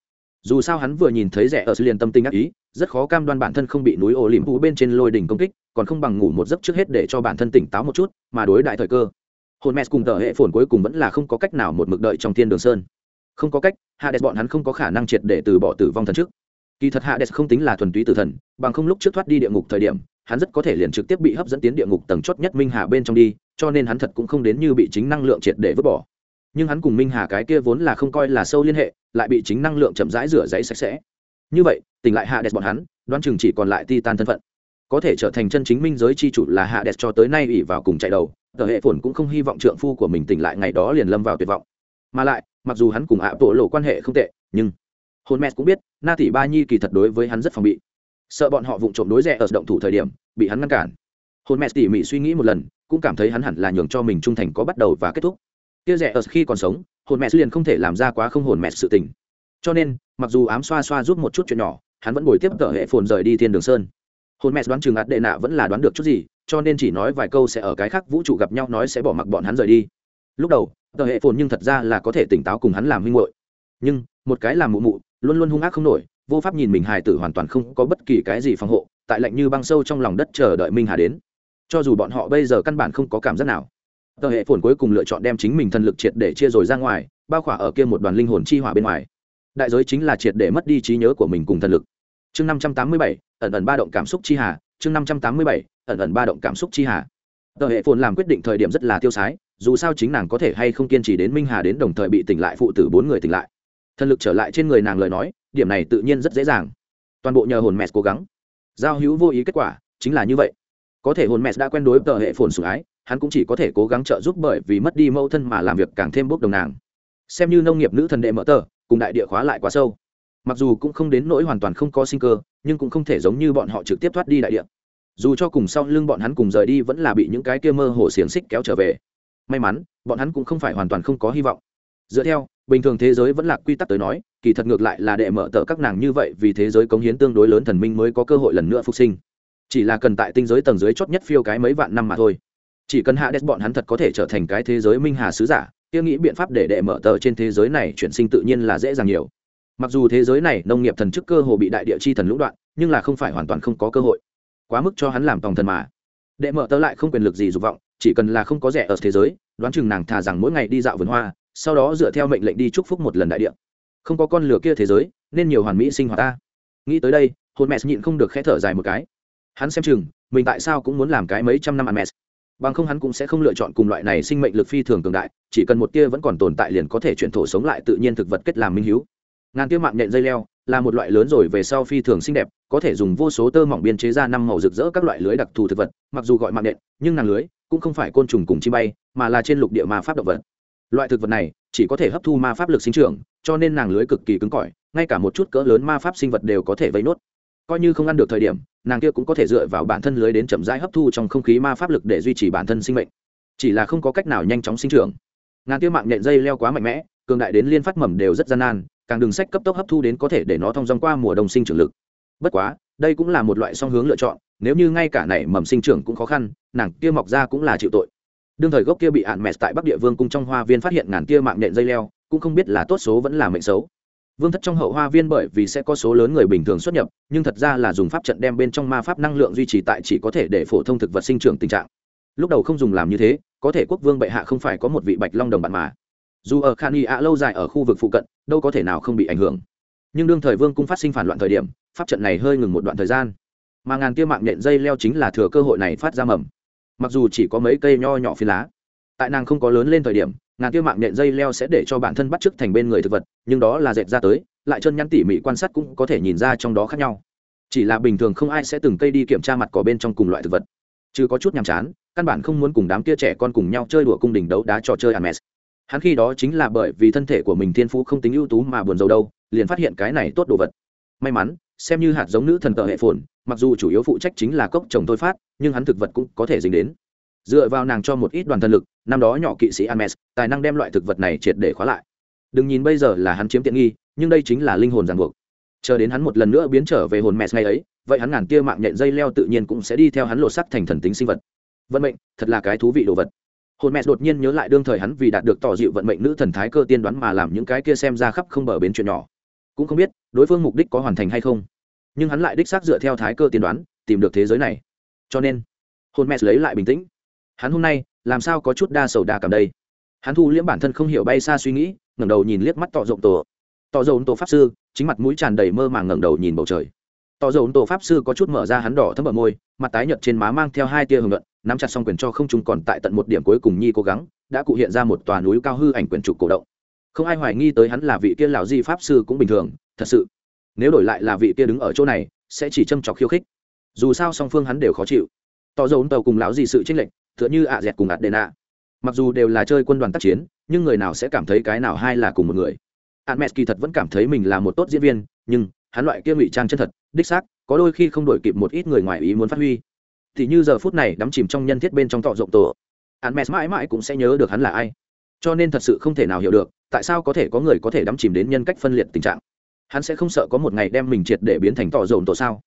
Dù sao hắn vừa nhìn thấy rẻ ở liền tâm tinh ác ý, rất khó cam đoan bản thân không bị núi ổ lỉm vũ bên trên lôi đỉnh công kích, còn không bằng ngủ một giấc trước hết để cho bản thân tỉnh táo một chút, mà đối đại thời cơ hồn mẹ cùng tờ hệ phồn cuối cùng vẫn là không có cách nào một mực đợi trong thiên đường sơn. Không có cách, hạ hades bọn hắn không có khả năng triệt để từ bỏ tử vong thần trước. Kỳ thật hạ hades không tính là thuần túy tử thần, bằng không lúc trước thoát đi địa ngục thời điểm, hắn rất có thể liền trực tiếp bị hấp dẫn tiến địa ngục tầng chót nhất minh hà bên trong đi, cho nên hắn thật cũng không đến như bị chính năng lượng triệt để vứt bỏ. Nhưng hắn cùng minh hà cái kia vốn là không coi là sâu liên hệ, lại bị chính năng lượng chậm rãi rửa giấy sạch sẽ. Như vậy, tỉnh lại hạ đẹp bọn hắn, đoán chừng chỉ còn lại ti tan thân phận. Có thể trở thành chân chính minh giới chi chủ là hạ đẹp cho tới nay ủy vào cùng chạy đầu tờ hệ phồn cũng không hy vọng trượng phu của mình tỉnh lại ngày đó liền lâm vào tuyệt vọng. Mà lại, mặc dù hắn cùng ạ bộ lộ quan hệ không tệ, nhưng hôn mẹ cũng biết, na tỷ ba nhi kỳ thật đối với hắn rất phòng bị. Sợ bọn họ vụng trộm đối rẻ ở động thủ thời điểm, bị hắn ngăn cản. Hôn mẹ tỉ mỉ suy nghĩ một lần, cũng cảm thấy hắn hẳn là nhường cho mình trung thành có bắt đầu và kết thúc. Kia rẻ ở khi còn sống, hồn mẹ liền không thể làm ra quá không hồn mẹ sự tình. Cho nên, mặc dù ám xoa xoa giúp một chút chuyện nhỏ, hắn vẫn ngồi tiếp tờ hệ phồn rời đi thiên đường sơn. Hồn mẹ đoán chừng ạt đệ nạ vẫn là đoán được chút gì cho nên chỉ nói vài câu sẽ ở cái khác vũ trụ gặp nhau nói sẽ bỏ mặc bọn hắn rời đi. Lúc đầu, tờ hệ phồn nhưng thật ra là có thể tỉnh táo cùng hắn làm huynh hội nhưng, một cái làm mụ mụ, luôn luôn hung ác không nổi, vô pháp nhìn mình hài tử hoàn toàn không có bất kỳ cái gì phòng hộ, tại lạnh như băng sâu trong lòng đất chờ đợi minh hà đến. Cho dù bọn họ bây giờ căn bản không có cảm giác nào, tờ hệ phồn cuối cùng lựa chọn đem chính mình thần lực triệt để chia rồi ra ngoài, bao khỏa ở kia một đoàn linh hồn chi hỏa bên ngoài. Đại giới chính là triệt để mất đi trí nhớ của mình cùng thần lực. Chương năm trăm tám mươi bảy, ẩn ẩn ba động cảm xúc chi hà, chương năm trăm tám mươi bảy ẩn ẩn ba động cảm xúc chi hà. Tờ hệ phồn làm quyết định thời điểm rất là tiêu sái, dù sao chính nàng có thể hay không kiên trì đến minh hà đến đồng thời bị tỉnh lại phụ tử bốn người tỉnh lại. Thần lực trở lại trên người nàng lời nói, điểm này tự nhiên rất dễ dàng. Toàn bộ nhờ hồn mẹ cố gắng. Giao hữu vô ý kết quả, chính là như vậy. Có thể hồn mẹ đã quen đối tờ hệ phồn sủng ái, hắn cũng chỉ có thể cố gắng trợ giúp bởi vì mất đi mẫu thân mà làm việc càng thêm bốc đồng nàng. Xem như nông nghiệp nữ thần đệ mở tờ, cùng đại địa khóa lại quá sâu. Mặc dù cũng không đến nỗi hoàn toàn không có sinh cơ, nhưng cũng không thể giống như bọn họ trực tiếp thoát đi đại địa dù cho cùng sau lưng bọn hắn cùng rời đi vẫn là bị những cái kia mơ hồ xiềng xích kéo trở về. May mắn, bọn hắn cũng không phải hoàn toàn không có hy vọng. Dựa theo, bình thường thế giới vẫn là quy tắc tới nói, kỳ thật ngược lại là đệ mở tờ các nàng như vậy vì thế giới cống hiến tương đối lớn thần minh mới có cơ hội lần nữa phục sinh. Chỉ là cần tại tinh giới tầng dưới chót nhất phiêu cái mấy vạn năm mà thôi. Chỉ cần hạ đét bọn hắn thật có thể trở thành cái thế giới minh hà sứ giả, kia nghĩ biện pháp để đệ mở tờ trên thế giới này chuyển sinh tự nhiên là dễ dàng nhiều. Mặc dù thế giới này nông nghiệp thần chức cơ hồ bị đại địa chi thần lũng đoạn, nhưng là không phải hoàn toàn không có cơ hội quá mức cho hắn làm tòng thần mà. Đệ mở tớ lại không quyền lực gì dục vọng, chỉ cần là không có rẻ ở thế giới, đoán chừng nàng thà rằng mỗi ngày đi dạo vườn hoa, sau đó dựa theo mệnh lệnh đi chúc phúc một lần đại địa. Không có con lửa kia thế giới, nên nhiều hoàn mỹ sinh hoạt ta. Nghĩ tới đây, hồn mẹ nhịn không được khẽ thở dài một cái. Hắn xem chừng, mình tại sao cũng muốn làm cái mấy trăm năm ăn mẹ. Bằng không hắn cũng sẽ không lựa chọn cùng loại này sinh mệnh lực phi thường cường đại, chỉ cần một tia vẫn còn tồn tại liền có thể chuyển thổ sống lại tự nhiên thực vật kết làm minh hiếu ngàn tia mạng nhện dây leo, là một loại lớn rồi về sau phi thường xinh đẹp, có thể dùng vô số tơ mỏng biên chế ra năm màu rực rỡ các loại lưới đặc thù thực vật, mặc dù gọi mạng nhện, nhưng nàng lưới cũng không phải côn trùng cùng chi bay, mà là trên lục địa ma pháp động vật. Loại thực vật này chỉ có thể hấp thu ma pháp lực sinh trưởng, cho nên nàng lưới cực kỳ cứng cỏi, ngay cả một chút cỡ lớn ma pháp sinh vật đều có thể vây nốt. Coi như không ăn được thời điểm, nàng kia cũng có thể dựa vào bản thân lưới đến chậm rãi hấp thu trong không khí ma pháp lực để duy trì bản thân sinh mệnh. Chỉ là không có cách nào nhanh chóng sinh trưởng. Ngàn tiêu mạng nhện dây leo quá mạnh mẽ, cường đại đến liên phát mầm đều rất gian nan càng đường sách cấp tốc hấp thu đến có thể để nó thông dòng qua mùa đông sinh trưởng lực. Bất quá, đây cũng là một loại song hướng lựa chọn, nếu như ngay cả này mầm sinh trưởng cũng khó khăn, nàng kia mọc ra cũng là chịu tội. Đương thời gốc kia bị ạn mẹ tại bắc địa vương cung trong hoa viên phát hiện ngàn kia mạng nhện dây leo, cũng không biết là tốt số vẫn là mệnh xấu. Vương thất trong hậu hoa viên bởi vì sẽ có số lớn người bình thường xuất nhập, nhưng thật ra là dùng pháp trận đem bên trong ma pháp năng lượng duy trì tại chỉ có thể để phổ thông thực vật sinh trưởng tình trạng. Lúc đầu không dùng làm như thế, có thể quốc vương bệ hạ không phải có một vị bạch long đồng bạn mà. Dù ở khan y ạ lâu dài ở khu vực phụ cận đâu có thể nào không bị ảnh hưởng. Nhưng đương thời vương cung phát sinh phản loạn thời điểm, pháp trận này hơi ngừng một đoạn thời gian. Mà ngàn tia mạng nhện dây leo chính là thừa cơ hội này phát ra mầm. Mặc dù chỉ có mấy cây nho nhỏ phi lá, tại nàng không có lớn lên thời điểm, ngàn tia mạng nhện dây leo sẽ để cho bản thân bắt chước thành bên người thực vật, nhưng đó là dệt ra tới, lại chân nhắn tỉ mỉ quan sát cũng có thể nhìn ra trong đó khác nhau. Chỉ là bình thường không ai sẽ từng cây đi kiểm tra mặt cỏ bên trong cùng loại thực vật. Chứ có chút nhàm chán, căn bản không muốn cùng đám kia trẻ con cùng nhau chơi đùa cung đình đấu đá trò chơi Hermes. Hắn khi đó chính là bởi vì thân thể của mình thiên phú không tính ưu tú mà buồn rầu đâu, liền phát hiện cái này tốt đồ vật. May mắn, xem như hạt giống nữ thần tợ hệ phồn, mặc dù chủ yếu phụ trách chính là cốc trồng thôi phát, nhưng hắn thực vật cũng có thể dính đến. Dựa vào nàng cho một ít đoàn thân lực năm đó nhỏ kỵ sĩ Ames tài năng đem loại thực vật này triệt để khóa lại. Đừng nhìn bây giờ là hắn chiếm tiện nghi nhưng đây chính là linh hồn ràng buộc. Chờ đến hắn một lần nữa biến trở về hồn mẹ ngày ấy vậy hắn ngàn tia mạng nhện dây leo tự nhiên cũng sẽ đi theo hắn lột sắc thành thần tính sinh vật. Vận mệnh thật là cái thú vị đồ vật hồn mẹ đột nhiên nhớ lại đương thời hắn vì đạt được tỏ dịu vận mệnh nữ thần thái cơ tiên đoán mà làm những cái kia xem ra khắp không bờ bến chuyện nhỏ. Cũng không biết, đối phương mục đích có hoàn thành hay không. Nhưng hắn lại đích xác dựa theo thái cơ tiên đoán, tìm được thế giới này. Cho nên, hồn mẹ lấy lại bình tĩnh. Hắn hôm nay, làm sao có chút đa sầu đa cảm đây? Hắn thu liễm bản thân không hiểu bay xa suy nghĩ, ngẩng đầu nhìn liếc mắt tỏ rộng tổ. Tỏ rộng tổ pháp sư, chính mặt mũi tràn đầy mơ màng ngẩng đầu nhìn bầu trời. Tỏ rộng tổ pháp sư có chút mở ra hắn đỏ thấm ở môi, mặt tái nhợt trên má mang theo hai tia hưởng luận nắm chặt xong quyền cho không trung còn tại tận một điểm cuối cùng nhi cố gắng, đã cụ hiện ra một tòa núi cao hư ảnh quyền trục cổ động. Không ai hoài nghi tới hắn là vị kia lão di pháp sư cũng bình thường, thật sự. Nếu đổi lại là vị kia đứng ở chỗ này, sẽ chỉ châm trọc khiêu khích. Dù sao song phương hắn đều khó chịu. Tỏ dầu tàu cùng lão di sự tranh lệch, tựa như ạ dẹt cùng ạt đền ạ. Mặc dù đều là chơi quân đoàn tác chiến, nhưng người nào sẽ cảm thấy cái nào hai là cùng một người. Ạn mẹ kỳ thật vẫn cảm thấy mình là một tốt diễn viên, nhưng hắn loại kia ngụy trang chân thật, đích xác, có đôi khi không đổi kịp một ít người ngoài ý muốn phát huy thì như giờ phút này đắm chìm trong nhân thiết bên trong tọ rộng tổ. Hắn mẹ mãi mãi cũng sẽ nhớ được hắn là ai. Cho nên thật sự không thể nào hiểu được, tại sao có thể có người có thể đắm chìm đến nhân cách phân liệt tình trạng. Hắn sẽ không sợ có một ngày đem mình triệt để biến thành tỏ dồn tổ sao?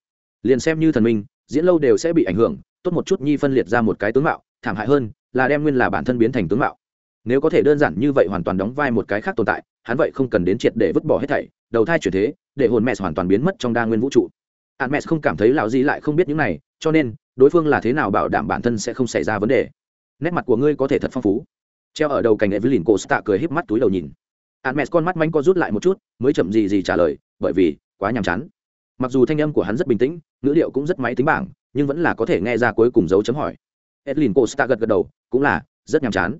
Liền xem như thần minh, diễn lâu đều sẽ bị ảnh hưởng, tốt một chút nhi phân liệt ra một cái tướng mạo, thảm hại hơn là đem nguyên là bản thân biến thành tướng mạo. Nếu có thể đơn giản như vậy hoàn toàn đóng vai một cái khác tồn tại, hắn vậy không cần đến triệt để vứt bỏ hết thảy, đầu thai chuyển thế, để hồn mẹ hoàn toàn biến mất trong đa nguyên vũ trụ. Hắn mẹ không cảm thấy lão gì lại không biết những này, cho nên đối phương là thế nào bảo đảm bản thân sẽ không xảy ra vấn đề. Nét mặt của ngươi có thể thật phong phú. Treo ở đầu cành evelyn cô stạ cười híp mắt túi đầu nhìn. Hắn mẹ con mắt manh co rút lại một chút, mới chậm gì gì trả lời, bởi vì, quá nhàm chán. Mặc dù thanh âm của hắn rất bình tĩnh, ngữ điệu cũng rất máy tính bảng, nhưng vẫn là có thể nghe ra cuối cùng dấu chấm hỏi. Edlin costa gật gật đầu, cũng là, rất nhàm chán.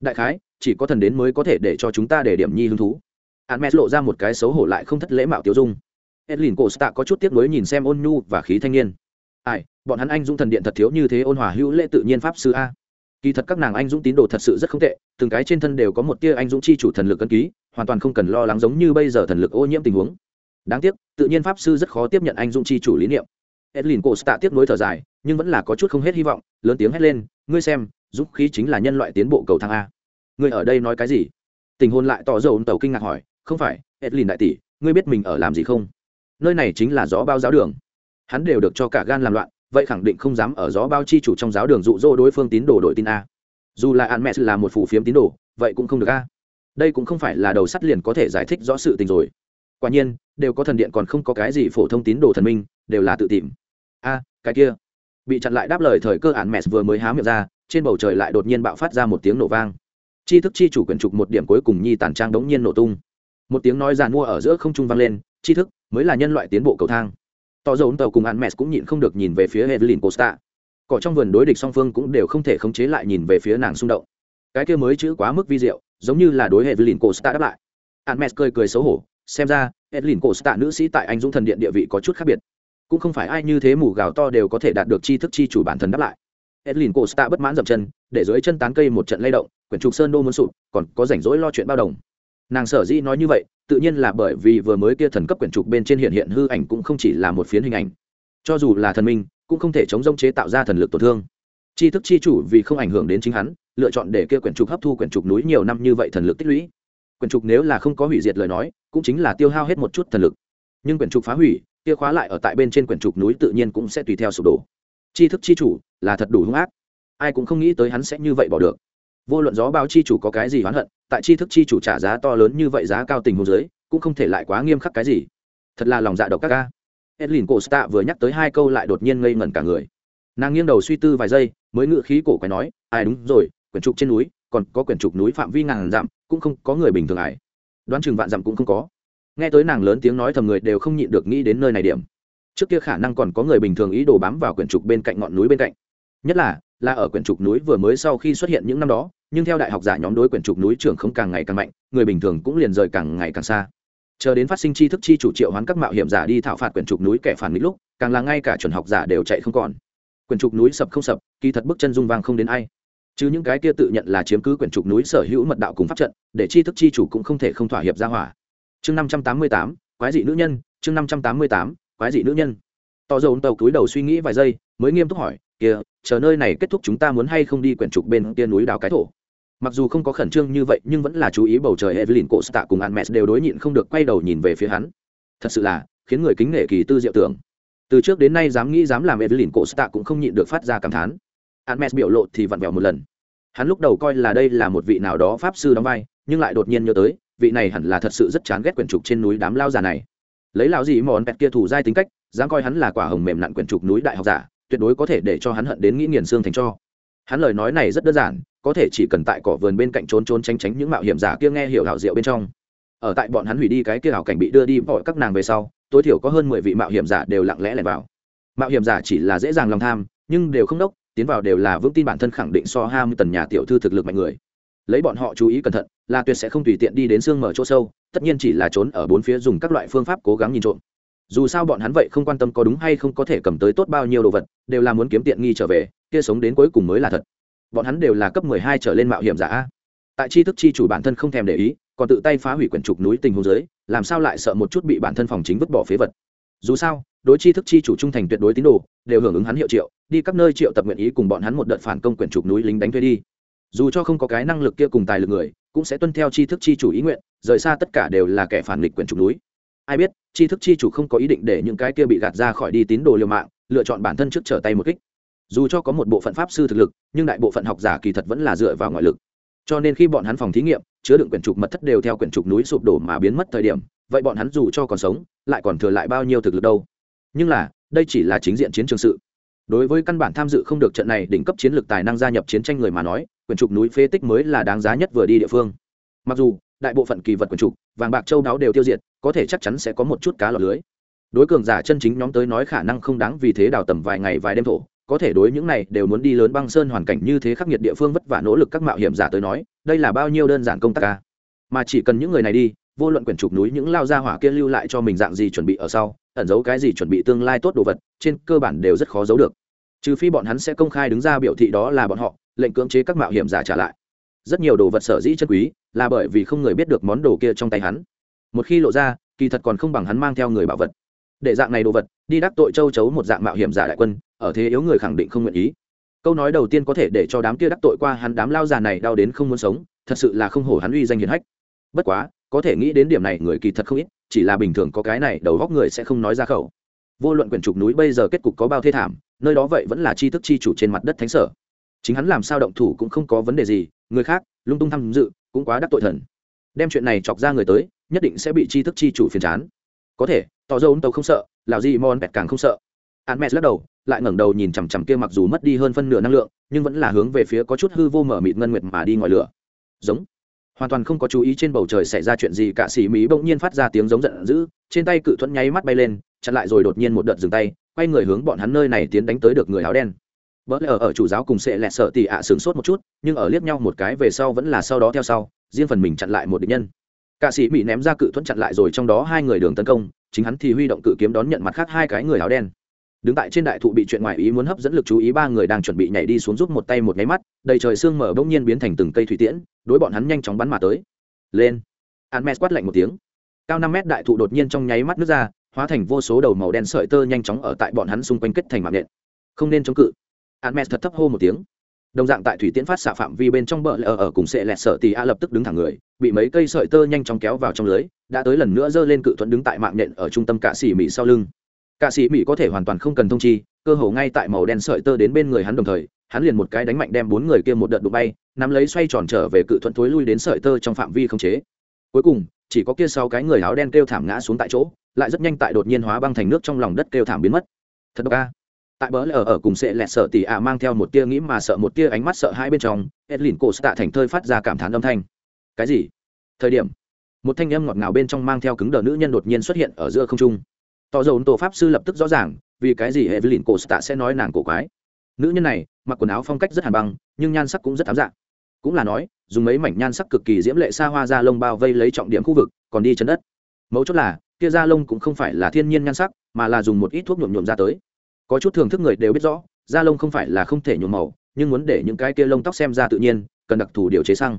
Đại khái, chỉ có thần đến mới có thể để cho chúng ta để điểm nhi hứng thú. Hắn lộ ra một cái xấu hổ lại không thất lễ mạo tiêu dung. Edlin costa có chút tiếc nuối nhìn xem ôn nhu và khí thanh niên ai, bọn hắn anh dũng thần điện thật thiếu như thế, ôn hòa hữu lễ tự nhiên pháp sư a. Kỳ thật các nàng anh dũng tín đồ thật sự rất không tệ, từng cái trên thân đều có một tia anh dũng chi chủ thần lực cân ký, hoàn toàn không cần lo lắng giống như bây giờ thần lực ô nhiễm tình huống. Đáng tiếc, tự nhiên pháp sư rất khó tiếp nhận anh dũng chi chủ lý niệm. Edlin costa tiếp nối thở dài, nhưng vẫn là có chút không hết hy vọng, lớn tiếng hét lên, ngươi xem, dũng khí chính là nhân loại tiến bộ cầu thang a. Ngươi ở đây nói cái gì? Tình hôn lại tỏ dầu tàu kinh ngạc hỏi, không phải, edlin đại tỷ, ngươi biết mình ở làm gì không? Nơi này chính là gió bao giáo đường hắn đều được cho cả gan làm loạn, vậy khẳng định không dám ở gió bao chi chủ trong giáo đường dụ dỗ đối phương tín đồ đổi tin a. Dù là an mẹ là một phủ phiếm tín đồ, vậy cũng không được a. Đây cũng không phải là đầu sắt liền có thể giải thích rõ sự tình rồi. Quả nhiên, đều có thần điện còn không có cái gì phổ thông tín đồ thần minh, đều là tự tìm. A, cái kia. Bị chặn lại đáp lời thời cơ an mẹ vừa mới há miệng ra, trên bầu trời lại đột nhiên bạo phát ra một tiếng nổ vang. Chi thức chi chủ quyển trục một điểm cuối cùng nhi tàn trang đống nhiên nổ tung. Một tiếng nói giàn mua ở giữa không trung vang lên, chi thức mới là nhân loại tiến bộ cầu thang tỏ dấu tàu cùng ản mẹ cũng nhịn không được nhìn về phía evelyn costa. Cỏ trong vườn đối địch song phương cũng đều không thể khống chế lại nhìn về phía nàng xung động. Cái kia mới chữ quá mức vi diệu, giống như là đối evelyn costa đáp lại. Ản mẹ cười cười xấu hổ, xem ra, evelyn costa nữ sĩ tại anh dũng thần điện địa vị có chút khác biệt. Cũng không phải ai như thế mù gào to đều có thể đạt được tri thức chi chủ bản thân đáp lại. Edlin costa bất mãn dậm chân, để dưới chân tán cây một trận lay động, quyển trục sơn đô muốn sụp, còn có rảnh rỗi lo chuyện bao đồng nàng sở dĩ nói như vậy, tự nhiên là bởi vì vừa mới kia thần cấp quyển trục bên trên hiện hiện hư ảnh cũng không chỉ là một phiến hình ảnh. Cho dù là thần minh, cũng không thể chống rông chế tạo ra thần lực tổn thương. Chi thức chi chủ vì không ảnh hưởng đến chính hắn, lựa chọn để kia quyển trục hấp thu quyển trục núi nhiều năm như vậy thần lực tích lũy. Quyển trục nếu là không có hủy diệt lời nói, cũng chính là tiêu hao hết một chút thần lực. Nhưng quyển trục phá hủy, kia khóa lại ở tại bên trên quyển trục núi tự nhiên cũng sẽ tùy theo sụp đổ. Tri thức chi chủ là thật đủ hung ác. Ai cũng không nghĩ tới hắn sẽ như vậy bỏ được vô luận gió báo chi chủ có cái gì oán hận, tại chi thức chi chủ trả giá to lớn như vậy giá cao tình hồ dưới, cũng không thể lại quá nghiêm khắc cái gì. Thật là lòng dạ độc các ca. Edlin costa vừa nhắc tới hai câu lại đột nhiên ngây ngẩn cả người. Nàng nghiêng đầu suy tư vài giây, mới ngự khí cổ quái nói, ai, đúng rồi, quyển trục trên núi, còn có quyển trục núi phạm vi ngàn dặm, cũng không có người bình thường ải đoán chừng vạn dặm cũng không có. Nghe tới nàng lớn tiếng nói thầm người đều không nhịn được nghĩ đến nơi này điểm. Trước kia khả năng còn có người bình thường ý đồ bám vào quyển trục bên cạnh ngọn núi bên cạnh. Nhất là là ở quyển trục núi vừa mới sau khi xuất hiện những năm đó, nhưng theo đại học giả nhóm đối quyển trục núi trưởng không càng ngày càng mạnh, người bình thường cũng liền rời càng ngày càng xa. Chờ đến phát sinh tri thức chi chủ triệu hoán các mạo hiểm giả đi thảo phạt quyển trục núi kẻ phản nghịch lúc, càng là ngay cả chuẩn học giả đều chạy không còn. Quyển trục núi sập không sập, kỳ thật bước chân dung vang không đến ai. Chứ những cái kia tự nhận là chiếm cứ quyển trục núi sở hữu mật đạo cùng pháp trận, để tri thức chi chủ cũng không thể không thỏa hiệp ra hỏa. Chương năm trăm tám mươi tám, quái dị nữ nhân, chương năm trăm tám mươi tám, quái dị nữ nhân. Tỏ dầu tàu cúi đầu suy nghĩ vài giây, mới nghiêm túc hỏi kia, chờ nơi này kết thúc chúng ta muốn hay không đi quyển trục bên kia núi đào cái thổ. Mặc dù không có khẩn trương như vậy, nhưng vẫn là chú ý bầu trời evelyn cổ stạ cùng an mẹ đều đối nhịn không được quay đầu nhìn về phía hắn. Thật sự là, khiến người kính nể kỳ tư diệu tưởng. Từ trước đến nay dám nghĩ dám làm evelyn cổ stạ cũng không nhịn được phát ra cảm thán. An mẹ biểu lộ thì vặn vẹo một lần. Hắn lúc đầu coi là đây là một vị nào đó pháp sư đóng vai, nhưng lại đột nhiên nhớ tới, vị này hẳn là thật sự rất chán ghét quyển trục trên núi đám lao già này. Lấy lão gì mòn pẹt kia thủ giai tính cách, dám coi hắn là quả hồng mềm nặn quyển trục núi đại học giả tuyệt đối có thể để cho hắn hận đến nghĩ nghiền xương thành cho. Hắn lời nói này rất đơn giản, có thể chỉ cần tại cỏ vườn bên cạnh trốn trốn tránh tránh những mạo hiểm giả kia nghe hiểu hảo diệu bên trong. Ở tại bọn hắn hủy đi cái kia hảo cảnh bị đưa đi vội các nàng về sau, tối thiểu có hơn mười vị mạo hiểm giả đều lặng lẽ lẻn vào. Mạo hiểm giả chỉ là dễ dàng lòng tham, nhưng đều không đốc, tiến vào đều là vững tin bản thân khẳng định so ham tần nhà tiểu thư thực lực mạnh người. Lấy bọn họ chú ý cẩn thận, là tuyệt sẽ không tùy tiện đi đến xương mở chỗ sâu, tất nhiên chỉ là trốn ở bốn phía dùng các loại phương pháp cố gắng nhìn trộm dù sao bọn hắn vậy không quan tâm có đúng hay không có thể cầm tới tốt bao nhiêu đồ vật, đều là muốn kiếm tiện nghi trở về, kia sống đến cuối cùng mới là thật. Bọn hắn đều là cấp mười hai trở lên mạo hiểm giả tại tri thức chi chủ bản thân không thèm để ý, còn tự tay phá hủy quyển trục núi tình hồ dưới, làm sao lại sợ một chút bị bản thân phòng chính vứt bỏ phế vật. Dù sao, đối tri thức chi chủ trung thành tuyệt đối tín đồ, đều hưởng ứng hắn hiệu triệu, đi các nơi triệu tập nguyện ý cùng bọn hắn một đợt phản công quyển trục núi lính đánh thuê đi. Dù cho không có cái năng lực kia cùng tài lực người, cũng sẽ tuân theo tri thức chi chủ ý nguyện, rời xa tất cả đều là kẻ phản nghịch quyển trục núi. Ai biết tri thức chi chủ không có ý định để những cái kia bị gạt ra khỏi đi tín đồ liều mạng, lựa chọn bản thân trước trở tay một kích. Dù cho có một bộ phận pháp sư thực lực, nhưng đại bộ phận học giả kỳ thật vẫn là dựa vào ngoại lực. Cho nên khi bọn hắn phòng thí nghiệm, chứa đựng quyển trục mật thất đều theo quyển trục núi sụp đổ mà biến mất thời điểm, vậy bọn hắn dù cho còn sống, lại còn thừa lại bao nhiêu thực lực đâu? Nhưng là, đây chỉ là chính diện chiến trường sự. Đối với căn bản tham dự không được trận này đỉnh cấp chiến lược tài năng gia nhập chiến tranh người mà nói, quyển trục núi phế tích mới là đáng giá nhất vừa đi địa phương. Mặc dù đại bộ phận kỳ vật quần trục, vàng bạc châu đáo đều tiêu diệt, có thể chắc chắn sẽ có một chút cá lọt lưới. Đối cường giả chân chính nhóm tới nói khả năng không đáng vì thế đào tầm vài ngày vài đêm thổ, có thể đối những này đều muốn đi lớn băng sơn hoàn cảnh như thế khắc nghiệt địa phương vất vả nỗ lực các mạo hiểm giả tới nói, đây là bao nhiêu đơn giản công tác ca mà chỉ cần những người này đi, vô luận quyển trục núi những lao ra hỏa kia lưu lại cho mình dạng gì chuẩn bị ở sau, ẩn giấu cái gì chuẩn bị tương lai tốt đồ vật, trên cơ bản đều rất khó giấu được. Trừ phi bọn hắn sẽ công khai đứng ra biểu thị đó là bọn họ, lệnh cưỡng chế các mạo hiểm giả trả lại rất nhiều đồ vật sở dĩ chân quý, là bởi vì không người biết được món đồ kia trong tay hắn. Một khi lộ ra, kỳ thật còn không bằng hắn mang theo người bảo vật. Để dạng này đồ vật, đi đắc tội châu chấu một dạng mạo hiểm giả đại quân, ở thế yếu người khẳng định không nguyện ý. Câu nói đầu tiên có thể để cho đám kia đắc tội qua hắn đám lao già này đau đến không muốn sống, thật sự là không hổ hắn uy danh hiền hách. Bất quá, có thể nghĩ đến điểm này người kỳ thật không ít, chỉ là bình thường có cái này đầu góc người sẽ không nói ra khẩu. Vô luận quyển trục núi bây giờ kết cục có bao thê thảm, nơi đó vậy vẫn là tri thức chi chủ trên mặt đất thánh sở. Chính hắn làm sao động thủ cũng không có vấn đề gì người khác, lung tung tham dự, cũng quá đắc tội thần. Đem chuyện này chọc ra người tới, nhất định sẽ bị tri thức chi chủ phiền chán. Có thể, tỏ dâu tàu không sợ lào gì mon bẹt càng không sợ. Hắn mẹ lắc đầu, lại ngẩng đầu nhìn chằm chằm kia mặc dù mất đi hơn phân nửa năng lượng, nhưng vẫn là hướng về phía có chút hư vô mở mịt ngân nguyệt mà đi ngoài lửa. Giống. Hoàn toàn không có chú ý trên bầu trời xảy ra chuyện gì, cả xỉ mỹ bỗng nhiên phát ra tiếng giống giận dữ, trên tay cự thuẫn nháy mắt bay lên, chặn lại rồi đột nhiên một đợt dừng tay, quay người hướng bọn hắn nơi này tiến đánh tới được người áo đen. Bỡ lẽ ở, ở chủ giáo cùng sẽ lẹ sợ tỷ ạ à sửng sốt một chút nhưng ở liếc nhau một cái về sau vẫn là sau đó theo sau riêng phần mình chặn lại một địch nhân. Cả sĩ bị ném ra cự thuẫn chặn lại rồi trong đó hai người đường tấn công chính hắn thì huy động cự kiếm đón nhận mặt khác hai cái người áo đen. Đứng tại trên đại thụ bị chuyện ngoài ý muốn hấp dẫn lực chú ý ba người đang chuẩn bị nhảy đi xuống giúp một tay một cái mắt đầy trời sương mở bỗng nhiên biến thành từng cây thủy tiễn đối bọn hắn nhanh chóng bắn mà tới. Lên. Hermes quát lạnh một tiếng. Cao năm mét đại thụ đột nhiên trong nháy mắt nứt ra hóa thành vô số đầu màu đen sợi tơ nhanh chóng ở tại bọn hắn xung quanh kết thành mạng nện không nên chống cự hắn thật thấp hô một tiếng. Đồng dạng tại thủy tiễn phát xạ phạm vi bên trong bờ lở ở cùng sẽ lẹt sợ thì a lập tức đứng thẳng người, bị mấy cây sợi tơ nhanh chóng kéo vào trong lưới, đã tới lần nữa giơ lên cự thuận đứng tại mạng nhện ở trung tâm cạ xỉ mỹ sau lưng. Cạ sĩ mỹ có thể hoàn toàn không cần thông chi, cơ hồ ngay tại màu đen sợi tơ đến bên người hắn đồng thời, hắn liền một cái đánh mạnh đem bốn người kia một đợt đụng bay, nắm lấy xoay tròn trở về cự thuận thối lui đến sợi tơ trong phạm vi không chế. Cuối cùng, chỉ có kia sau cái người áo đen kêu thảm ngã xuống tại chỗ, lại rất nhanh tại đột nhiên hóa băng thành nước trong lòng đất kêu thảm biến mất. Thật độc a tại bỡ lờ ở, ở cùng sẽ lẹt sợ tỉ ạ mang theo một tia nghĩ mà sợ một tia ánh mắt sợ hai bên trong edlin cổ tạ thành thơi phát ra cảm thán âm thanh. Cái gì? Thời điểm một thanh âm ngọt ngào bên trong mang theo cứng đờ nữ nhân đột nhiên xuất hiện ở giữa không trung. Tỏ dầu tổ pháp sư lập tức rõ ràng vì cái gì hệ với lìn cổ tạ sẽ nói nàng cổ quái. Nữ nhân này mặc quần áo phong cách rất hàn băng nhưng nhan sắc cũng rất thám dạng. Cũng là nói dùng mấy mảnh nhan sắc cực kỳ diễm lệ xa hoa da lông bao vây lấy trọng điểm khu vực còn đi chân đất. Mấu chốt là kia da lông cũng không phải là thiên nhiên nhan sắc mà là dùng một ít thuốc nhuộm nhuộm ra tới có chút thưởng thức người đều biết rõ, da lông không phải là không thể nhuộm màu, nhưng muốn để những cái kia lông tóc xem ra tự nhiên, cần đặc thù điều chế xăng.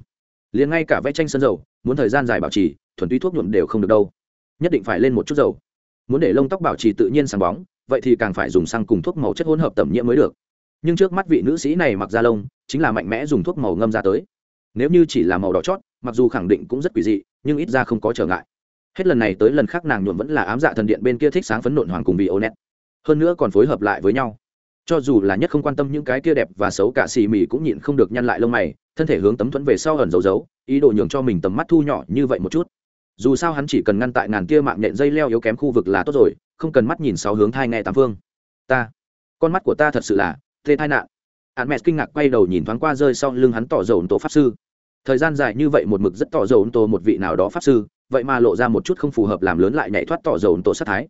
Liền ngay cả vẽ tranh sân dầu, muốn thời gian dài bảo trì, thuần túy thuốc nhuộm đều không được đâu. Nhất định phải lên một chút dầu. Muốn để lông tóc bảo trì tự nhiên sáng bóng, vậy thì càng phải dùng xăng cùng thuốc màu chất hỗn hợp tẩm nhiễm mới được. Nhưng trước mắt vị nữ sĩ này mặc da lông, chính là mạnh mẽ dùng thuốc màu ngâm ra tới. Nếu như chỉ là màu đỏ chót, mặc dù khẳng định cũng rất quỷ dị, nhưng ít ra không có trở ngại. Hết lần này tới lần khác nàng nhuộm vẫn là ám dạ thần điện bên kia thích sáng phấn nộn hoàng cùng bị ô nét hơn nữa còn phối hợp lại với nhau. Cho dù là nhất không quan tâm những cái kia đẹp và xấu cả xì mì cũng nhịn không được nhăn lại lông mày, thân thể hướng tấm thuẫn về sau ẩn giấu giấu, ý đồ nhường cho mình tầm mắt thu nhỏ như vậy một chút. Dù sao hắn chỉ cần ngăn tại ngàn kia mạng nhện dây leo yếu kém khu vực là tốt rồi, không cần mắt nhìn sáu hướng thai nghe tám phương. Ta, con mắt của ta thật sự là tê thai nạn. Hắn mẹ kinh ngạc quay đầu nhìn thoáng qua rơi sau lưng hắn tỏ dầu tổ pháp sư. Thời gian dài như vậy một mực rất tỏ dầu tổ một vị nào đó pháp sư, vậy mà lộ ra một chút không phù hợp làm lớn lại nhảy thoát tỏ dầu tổ sát thái.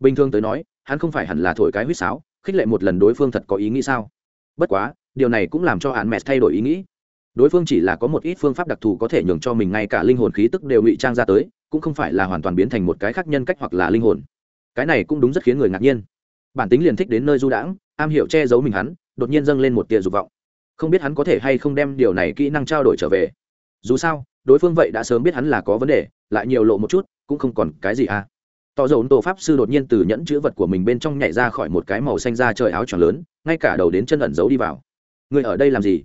Bình thường tới nói hắn không phải hẳn là thổi cái huýt sáo, khích lệ một lần đối phương thật có ý nghĩ sao? Bất quá, điều này cũng làm cho hắn mẹ thay đổi ý nghĩ. Đối phương chỉ là có một ít phương pháp đặc thù có thể nhường cho mình ngay cả linh hồn khí tức đều ngụy trang ra tới, cũng không phải là hoàn toàn biến thành một cái khác nhân cách hoặc là linh hồn. Cái này cũng đúng rất khiến người ngạc nhiên. Bản tính liền thích đến nơi du đãng, am hiểu che giấu mình hắn, đột nhiên dâng lên một tia dục vọng. Không biết hắn có thể hay không đem điều này kỹ năng trao đổi trở về. Dù sao, đối phương vậy đã sớm biết hắn là có vấn đề, lại nhiều lộ một chút, cũng không còn cái gì à tỏ dầu tổ pháp sư đột nhiên từ nhẫn chữ vật của mình bên trong nhảy ra khỏi một cái màu xanh da trời áo tròn lớn, ngay cả đầu đến chân ẩn giấu đi vào. Người ở đây làm gì?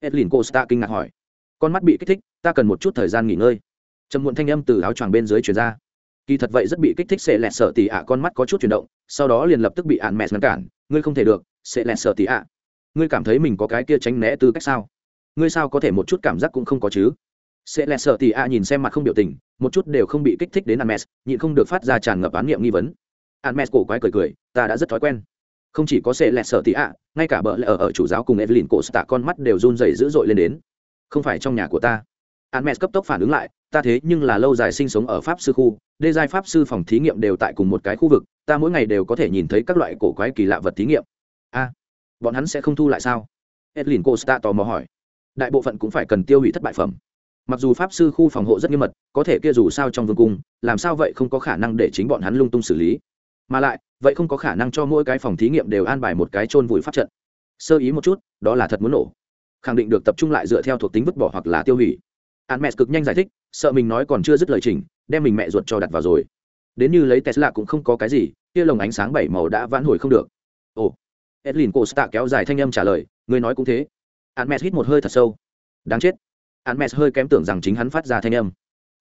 Edlin costa kinh ngạc hỏi. Con mắt bị kích thích, ta cần một chút thời gian nghỉ ngơi. Trầm muộn thanh âm từ áo choàng bên dưới chuyển ra. Kỳ thật vậy rất bị kích thích sẽ lẹt sợ tỉ ạ, con mắt có chút chuyển động, sau đó liền lập tức bị ạn mẹ ngăn cản. Ngươi không thể được, sẽ lẹt sợ tỉ ạ. Ngươi cảm thấy mình có cái kia tránh né tư cách sao? Ngươi sao có thể một chút cảm giác cũng không có chứ? Sẽ lẹ sợ tỉ a nhìn xem mặt không biểu tình một chút đều không bị kích thích đến ạn mẹ nhịn không được phát ra tràn ngập án niệm nghi vấn. Ạn mẹ cổ quái cười cười ta đã rất thói quen. Không chỉ có sẽ lẹ sợ tỉ a, ngay cả bợ lẽ ở, ở chủ giáo cùng evelyn cổ tạ con mắt đều run rẩy dữ dội lên đến. Không phải trong nhà của ta. Ạn mẹ cấp tốc phản ứng lại ta thế nhưng là lâu dài sinh sống ở pháp sư khu đê giai pháp sư phòng thí nghiệm đều tại cùng một cái khu vực ta mỗi ngày đều có thể nhìn thấy các loại cổ quái kỳ lạ vật thí nghiệm. A bọn hắn sẽ không thu lại sao? Edlin costa tò mò hỏi. Đại bộ phận cũng phải cần tiêu hủy thất bại phẩm mặc dù pháp sư khu phòng hộ rất nghiêm mật, có thể kia dù sao trong vương cung, làm sao vậy không có khả năng để chính bọn hắn lung tung xử lý? Mà lại, vậy không có khả năng cho mỗi cái phòng thí nghiệm đều an bài một cái chôn vùi pháp trận. Sơ ý một chút, đó là thật muốn nổ. Khẳng định được tập trung lại dựa theo thuộc tính vứt bỏ hoặc là tiêu hủy. An mẹ cực nhanh giải thích, sợ mình nói còn chưa dứt lời trình đem mình mẹ ruột cho đặt vào rồi. Đến như lấy tesla cũng không có cái gì, kia lồng ánh sáng bảy màu đã vãn hồi không được. Ồ. Edlin costa kéo dài thanh âm trả lời, người nói cũng thế. An mẹ hít một hơi thật sâu. Đáng chết hắn mẹ hơi kém tưởng rằng chính hắn phát ra thanh âm.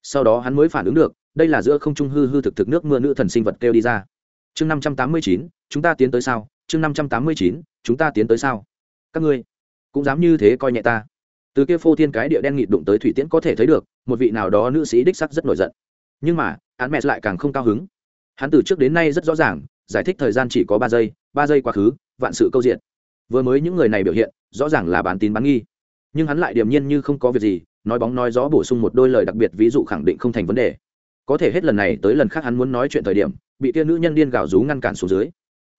Sau đó hắn mới phản ứng được, đây là giữa không trung hư hư thực thực nước mưa nữ thần sinh vật kêu đi ra. Chương năm trăm tám mươi chín, chúng ta tiến tới sao? Chương năm trăm tám mươi chín, chúng ta tiến tới sao? Các ngươi cũng dám như thế coi nhẹ ta. Từ kia phô thiên cái địa đen nghịt đụng tới thủy tiễn có thể thấy được, một vị nào đó nữ sĩ đích sắc rất nổi giận. Nhưng mà, hắn mẹ lại càng không cao hứng. Hắn từ trước đến nay rất rõ ràng, giải thích thời gian chỉ có ba giây ba giây quá khứ, vạn sự câu diện. Vừa mới những người này biểu hiện, rõ ràng là bán tín bán nghi nhưng hắn lại điềm nhiên như không có việc gì nói bóng nói gió bổ sung một đôi lời đặc biệt ví dụ khẳng định không thành vấn đề có thể hết lần này tới lần khác hắn muốn nói chuyện thời điểm bị kia nữ nhân điên gào rú ngăn cản xuống dưới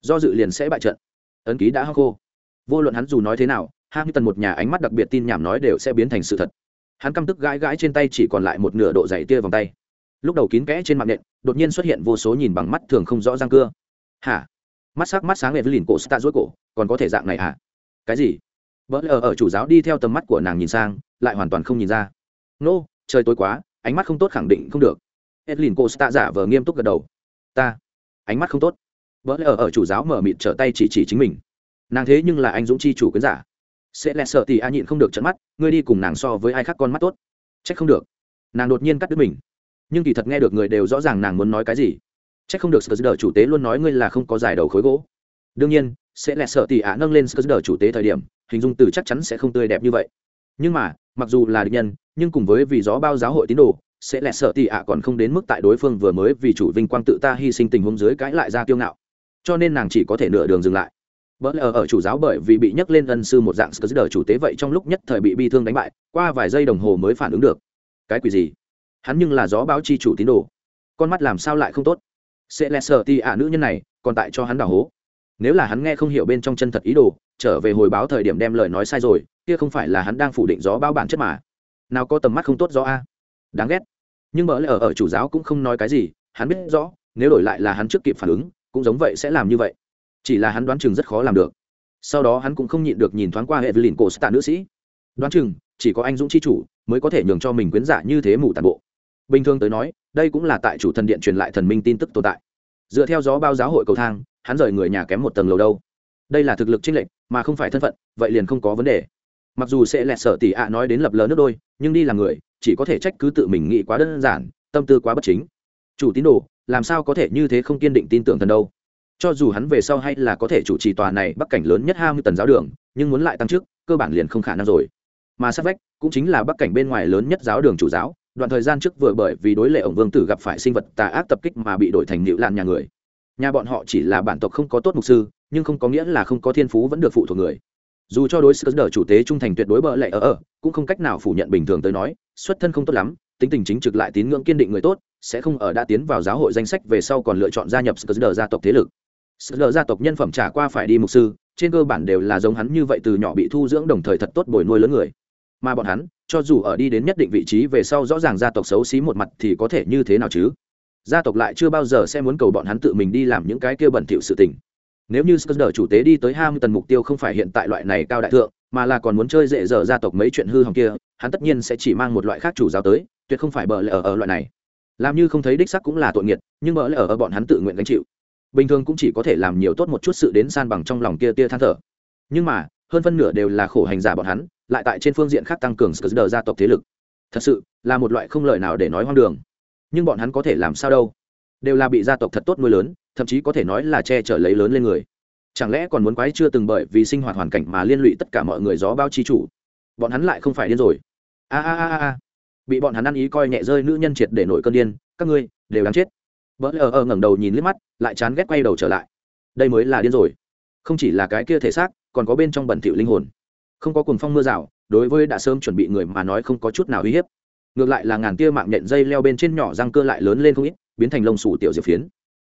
do dự liền sẽ bại trận ấn ký đã hao khô vô luận hắn dù nói thế nào Hamilton một nhà ánh mắt đặc biệt tin nhảm nói đều sẽ biến thành sự thật. Hắn căm tức gãi gãi trên tay chỉ còn lại một nửa độ dày tia vòng tay. Lúc đầu kín kẽ trên mạng nện, đột nhiên xuất hiện vô số nhìn bằng mắt thường không rõ răng cưa. Hả? Mắt sắc mắt sáng về với lìn cổ Sta rối cổ, còn có thể dạng này hả? Cái gì? Bỡ ở ở chủ giáo đi theo tầm mắt của nàng nhìn sang, lại hoàn toàn không nhìn ra. nô、no, trời tối quá, ánh mắt không tốt khẳng định không được. edlin cô Sta giả vờ nghiêm túc gật đầu. Ta, ánh mắt không tốt. Bỡ ở ở chủ giáo mở mịt trở tay chỉ chỉ chính mình. Nàng thế nhưng là anh dũng chi chủ quyến giả sẽ lẹ sợ thì a nhịn không được trận mắt ngươi đi cùng nàng so với ai khác con mắt tốt trách không được nàng đột nhiên cắt đứt mình nhưng kỳ thật nghe được người đều rõ ràng nàng muốn nói cái gì trách không được sờ chủ tế luôn nói ngươi là không có giải đầu khối gỗ đương nhiên sẽ lẹ sợ thì a nâng lên sờ chủ tế thời điểm hình dung từ chắc chắn sẽ không tươi đẹp như vậy nhưng mà mặc dù là địch nhân nhưng cùng với vì gió bao giáo hội tín đồ sẽ lẹ sợ thì ạ còn không đến mức tại đối phương vừa mới vì chủ vinh quang tự ta hy sinh tình huống dưới cãi lại ra kiêu ngạo cho nên nàng chỉ có thể nửa đường dừng lại Bỡ lờ ở chủ giáo bởi vì bị nhấc lên ân sư một dạng Skr chủ tế vậy trong lúc nhất thời bị bi thương đánh bại, qua vài giây đồng hồ mới phản ứng được. Cái quỷ gì? Hắn nhưng là gió báo chi chủ tín đồ. Con mắt làm sao lại không tốt? Sẽ lẹ sợ ti ạ nữ nhân này, còn tại cho hắn đào hố. Nếu là hắn nghe không hiểu bên trong chân thật ý đồ, trở về hồi báo thời điểm đem lời nói sai rồi, kia không phải là hắn đang phủ định gió bao bản chất mà. Nào có tầm mắt không tốt gió a. Đáng ghét. Nhưng mỡ lờ ở, ở chủ giáo cũng không nói cái gì, hắn biết rõ, nếu đổi lại là hắn trước kịp phản ứng, cũng giống vậy sẽ làm như vậy chỉ là hắn đoán chừng rất khó làm được sau đó hắn cũng không nhịn được nhìn thoáng qua hệ v lìn cổ stạ nữ sĩ đoán chừng chỉ có anh dũng c h i chủ mới có thể nhường cho mình quyến giả như thế mù tàn bộ bình thường tới nói đây cũng là tại chủ thần điện truyền lại thần minh tin tức tồn tại dựa theo gió bao giáo hội cầu thang hắn rời người nhà kém một tầng lầu đâu đây là thực lực chênh lệch, mà không phải thân phận, vậy liền không có vấn đề. Mặc dù sẽ lẹt sợ tỷ ạ nói đến lập lờ nước đôi, nhưng đi làm người, chỉ có thể trách cứ tự mình nghĩ quá đơn giản, tâm tư quá bất chính. Chủ tín đồ, làm sao có thể như thế không kiên định tin tưởng thần đâu? Cho dù hắn về sau hay là có thể chủ trì tòa này bắc cảnh lớn nhất hai mươi tần giáo đường, nhưng muốn lại tăng trước cơ bản liền không khả năng rồi. Mà sát vách cũng chính là bắc cảnh bên ngoài lớn nhất giáo đường chủ giáo, đoạn thời gian trước vừa bởi vì đối lệ ổng vương tử gặp phải sinh vật tà ác tập kích mà bị đổi thành nịu lan nhà người nhà bọn họ chỉ là bản tộc không có tốt mục sư nhưng không có nghĩa là không có thiên phú vẫn được phụ thuộc người dù cho đối sức đỡ chủ tế trung thành tuyệt đối bợ lệ ở ở cũng không cách nào phủ nhận bình thường tới nói xuất thân không tốt lắm tính tình chính trực lại tín ngưỡng kiên định người tốt sẽ không ở đã tiến vào giáo hội danh sách về sau còn lựa chọn gia nhập Skr gia tộc thế lực. Skr gia tộc nhân phẩm trả qua phải đi mục sư, trên cơ bản đều là giống hắn như vậy từ nhỏ bị thu dưỡng đồng thời thật tốt bồi nuôi lớn người. Mà bọn hắn, cho dù ở đi đến nhất định vị trí về sau rõ ràng gia tộc xấu xí một mặt thì có thể như thế nào chứ? Gia tộc lại chưa bao giờ sẽ muốn cầu bọn hắn tự mình đi làm những cái kia bẩn thỉu sự tình. Nếu như Skr chủ tế đi tới tần mục tiêu không phải hiện tại loại này cao đại thượng, mà là còn muốn chơi dễ dở gia tộc mấy chuyện hư hỏng kia, hắn tất nhiên sẽ chỉ mang một loại khác chủ giáo tới, tuyệt không phải bờ lỡ ở ở loại này. Làm như không thấy đích sắc cũng là tội nghiệt nhưng bờ lỡ ở ở bọn hắn tự nguyện gánh chịu. Bình thường cũng chỉ có thể làm nhiều tốt một chút sự đến san bằng trong lòng kia tia than thở. Nhưng mà hơn phân nửa đều là khổ hành giả bọn hắn lại tại trên phương diện khác tăng cường sờ gia tộc thế lực. Thật sự là một loại không lợi nào để nói hoang đường nhưng bọn hắn có thể làm sao đâu? Đều là bị gia tộc thật tốt nuôi lớn, thậm chí có thể nói là che chở lấy lớn lên người. Chẳng lẽ còn muốn quái chưa từng bởi vì sinh hoạt hoàn cảnh mà liên lụy tất cả mọi người gió bao chi chủ? Bọn hắn lại không phải điên rồi. A a a a bị bọn hắn ăn ý coi nhẹ rơi nữ nhân triệt để nổi cơn điên, các ngươi đều đáng chết. Vỡ lờ ờ ngẩng đầu nhìn liếc mắt, lại chán ghét quay đầu trở lại. Đây mới là điên rồi. Không chỉ là cái kia thể xác, còn có bên trong bẩn thỉu linh hồn. Không có cuồng phong mưa rào, đối với đã sớm chuẩn bị người mà nói không có chút nào uy hiếp ngược lại là ngàn tia mạng nhện dây leo bên trên nhỏ răng cơ lại lớn lên không ít biến thành lông sủ tiểu diệp phiến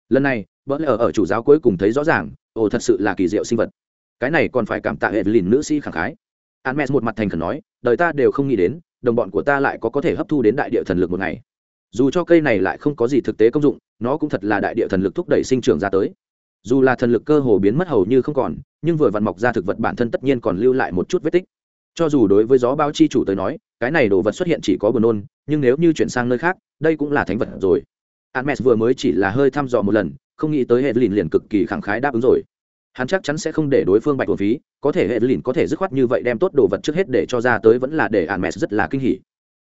lần này bỡ lỡ ở chủ giáo cuối cùng thấy rõ ràng ồ thật sự là kỳ diệu sinh vật cái này còn phải cảm tạ hệ lìn nữ sĩ khẳng khái mẹ một mặt thành khẩn nói, đời ta đều không nghĩ đến, đồng bọn của ta lại có có thể hấp thu đến đại địa thần lực một ngày. Dù cho cây này lại không có gì thực tế công dụng, nó cũng thật là đại địa thần lực thúc đẩy sinh trưởng ra tới. Dù là thần lực cơ hồ biến mất hầu như không còn, nhưng vừa vặn mọc ra thực vật bản thân tất nhiên còn lưu lại một chút vết tích. Cho dù đối với gió báo chi chủ tới nói, cái này đồ vật xuất hiện chỉ có buồn nôn, nhưng nếu như chuyển sang nơi khác, đây cũng là thánh vật rồi. Hermes vừa mới chỉ là hơi thăm dò một lần, không nghĩ tới hệ lìn liền cực kỳ khẳng khái đáp ứng rồi. Hắn chắc chắn sẽ không để đối phương bạch của phí có thể hệ lìn có thể dứt khoát như vậy đem tốt đồ vật trước hết để cho ra tới vẫn là để ạn mẹ rất là kinh hỉ.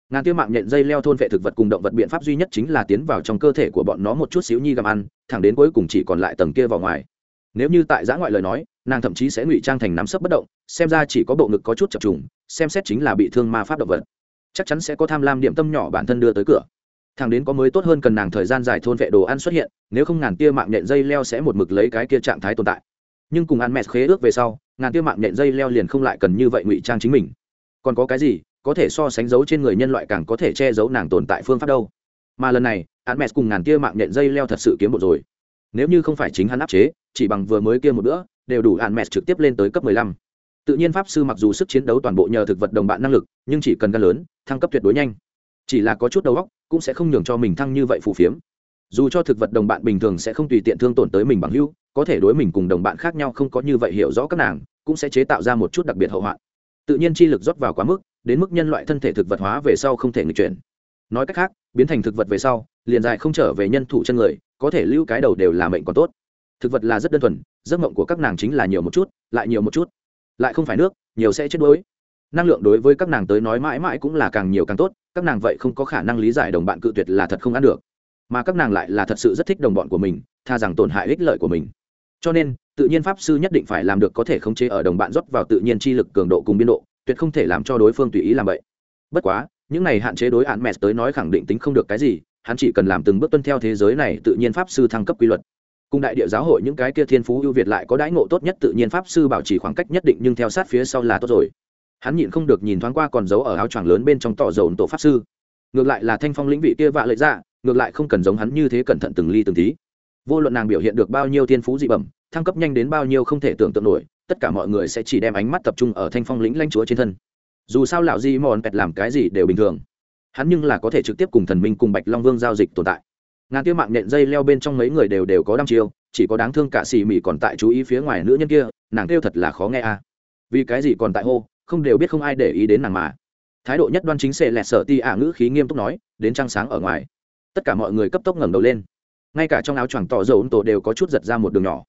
Ngàn tiêu mạng nhện dây leo thôn vệ thực vật cùng động vật biện pháp duy nhất chính là tiến vào trong cơ thể của bọn nó một chút xíu nhi gặm ăn thẳng đến cuối cùng chỉ còn lại tầng kia vào ngoài. Nếu như tại giã ngoại lời nói nàng thậm chí sẽ ngụy trang thành nắm sấp bất động, xem ra chỉ có bộ ngực có chút chập trùng, xem xét chính là bị thương ma pháp động vật. Chắc chắn sẽ có tham lam điểm tâm nhỏ bản thân đưa tới cửa. Thằng đến có mới tốt hơn cần nàng thời gian dài thôn vệ đồ ăn xuất hiện, nếu không ngàn tia mạng nhện dây leo sẽ một mực lấy cái kia trạng thái tồn tại. Nhưng cùng ăn mẹ khế ước về sau, ngàn tia mạng nhện dây leo liền không lại cần như vậy ngụy trang chính mình. Còn có cái gì, có thể so sánh dấu trên người nhân loại càng có thể che giấu nàng tồn tại phương pháp đâu. Mà lần này, ăn mẹ cùng ngàn tia mạng nhện dây leo thật sự kiếm bộ rồi. Nếu như không phải chính hắn áp chế, chỉ bằng vừa mới kia một bữa đều đủ ăn mẹ trực tiếp lên tới cấp mười lăm. Tự nhiên pháp sư mặc dù sức chiến đấu toàn bộ nhờ thực vật đồng bạn năng lực, nhưng chỉ cần gan lớn, thăng cấp tuyệt đối nhanh. Chỉ là có chút đầu óc, cũng sẽ không nhường cho mình thăng như vậy phù phiếm. Dù cho thực vật đồng bạn bình thường sẽ không tùy tiện thương tổn tới mình bằng hữu, có thể đối mình cùng đồng bạn khác nhau không có như vậy hiểu rõ các nàng, cũng sẽ chế tạo ra một chút đặc biệt hậu họa. tự nhiên chi lực rót vào quá mức, đến mức nhân loại thân thể thực vật hóa về sau không thể nghịch chuyển. Nói cách khác, biến thành thực vật về sau, liền dài không trở về nhân thủ chân người, có thể lưu cái đầu đều là mệnh còn tốt. Thực vật là rất đơn thuần giấc mộng của các nàng chính là nhiều một chút, lại nhiều một chút. Lại không phải nước, nhiều sẽ chết đuối. Năng lượng đối với các nàng tới nói mãi mãi cũng là càng nhiều càng tốt, các nàng vậy không có khả năng lý giải đồng bạn cự tuyệt là thật không ăn được. Mà các nàng lại là thật sự rất thích đồng bọn của mình, tha rằng tổn hại ích lợi của mình. Cho nên, tự nhiên pháp sư nhất định phải làm được có thể khống chế ở đồng bạn rót vào tự nhiên chi lực cường độ cùng biên độ, tuyệt không thể làm cho đối phương tùy ý làm vậy. Bất quá, những này hạn chế đối hạn mẹ tới nói khẳng định tính không được cái gì, hắn chỉ cần làm từng bước tuân theo thế giới này tự nhiên pháp sư thăng cấp quy luật cùng đại địa giáo hội những cái kia thiên phú ưu việt lại có đãi ngộ tốt nhất tự nhiên pháp sư bảo trì khoảng cách nhất định nhưng theo sát phía sau là tốt rồi. Hắn nhịn không được nhìn thoáng qua còn giấu ở áo choàng lớn bên trong tỏ dầu tổ pháp sư. Ngược lại là thanh phong lĩnh vị kia vạ lợi ra dạ, ngược lại không cần giống hắn như thế cẩn thận từng ly từng tí. Vô luận nàng biểu hiện được bao nhiêu thiên phú dị bẩm, thăng cấp nhanh đến bao nhiêu không thể tưởng tượng nổi, tất cả mọi người sẽ chỉ đem ánh mắt tập trung ở thanh phong lĩnh lanh chúa trên thân. Dù sao lão di mòn pẹt làm cái gì đều bình thường. Hắn nhưng là có thể trực tiếp cùng thần minh cùng bạch long vương giao dịch tồn tại ngàn tiêu mạng nhện dây leo bên trong mấy người đều đều có đăm chiêu, chỉ có đáng thương cả xì mỉ còn tại chú ý phía ngoài nữ nhân kia, nàng kêu thật là khó nghe à vì cái gì còn tại hô, không đều biết không ai để ý đến nàng mà. Thái độ nhất đoan chính sẽ lẹt sở ti ả ngữ khí nghiêm túc nói, đến trăng sáng ở ngoài. Tất cả mọi người cấp tốc ngẩng đầu lên. Ngay cả trong áo choàng tỏ dầu ống tổ đều có chút giật ra một đường nhỏ.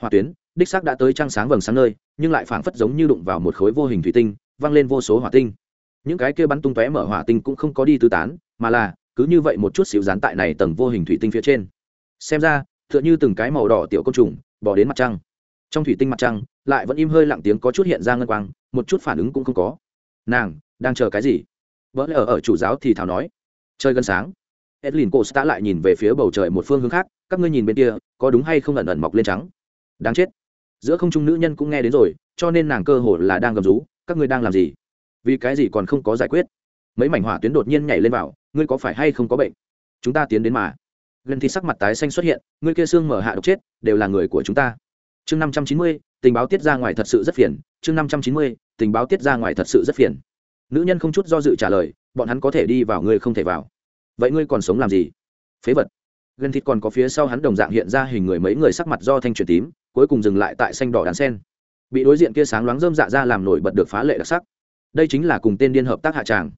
Hòa tuyến, đích xác đã tới trăng sáng vầng sáng nơi, nhưng lại phảng phất giống như đụng vào một khối vô hình thủy tinh văng lên vô số hỏa tinh. Những cái kia bắn tung tóe mở hỏa tinh cũng không có đi tứ tán, mà là cứ như vậy một chút xíu dán tại này tầng vô hình thủy tinh phía trên. Xem ra, tựa như từng cái màu đỏ tiểu côn trùng, bỏ đến mặt trăng. Trong thủy tinh mặt trăng, lại vẫn im hơi lặng tiếng có chút hiện ra ngân quang, một chút phản ứng cũng không có. Nàng, đang chờ cái gì? Vỡ lẽ ở ở chủ giáo thì thảo nói. Chơi gần sáng. Edlin cô đã lại nhìn về phía bầu trời một phương hướng khác, các ngươi nhìn bên kia, có đúng hay không ẩn ẩn mọc lên trắng? Đáng chết. Giữa không trung nữ nhân cũng nghe đến rồi, cho nên nàng cơ hồ là đang gầm rú, các ngươi đang làm gì? Vì cái gì còn không có giải quyết? Mấy mảnh hỏa tuyến đột nhiên nhảy lên vào, ngươi có phải hay không có bệnh? Chúng ta tiến đến mà. Gần thì sắc mặt tái xanh xuất hiện, ngươi kia xương mở hạ độc chết, đều là người của chúng ta. Chương năm trăm chín mươi, tình báo tiết ra ngoài thật sự rất phiền. Chương năm trăm chín mươi, tình báo tiết ra ngoài thật sự rất phiền. Nữ nhân không chút do dự trả lời, bọn hắn có thể đi vào, ngươi không thể vào. Vậy ngươi còn sống làm gì? Phế vật. Gần thịt còn có phía sau hắn đồng dạng hiện ra hình người mấy người sắc mặt do thanh truyền tím, cuối cùng dừng lại tại xanh đỏ đàn sen. Bị đối diện kia sáng loáng rơm dạ ra làm nổi bật được phá lệ đặc sắc. Đây chính là cùng tên điên hợp tác hạ tràng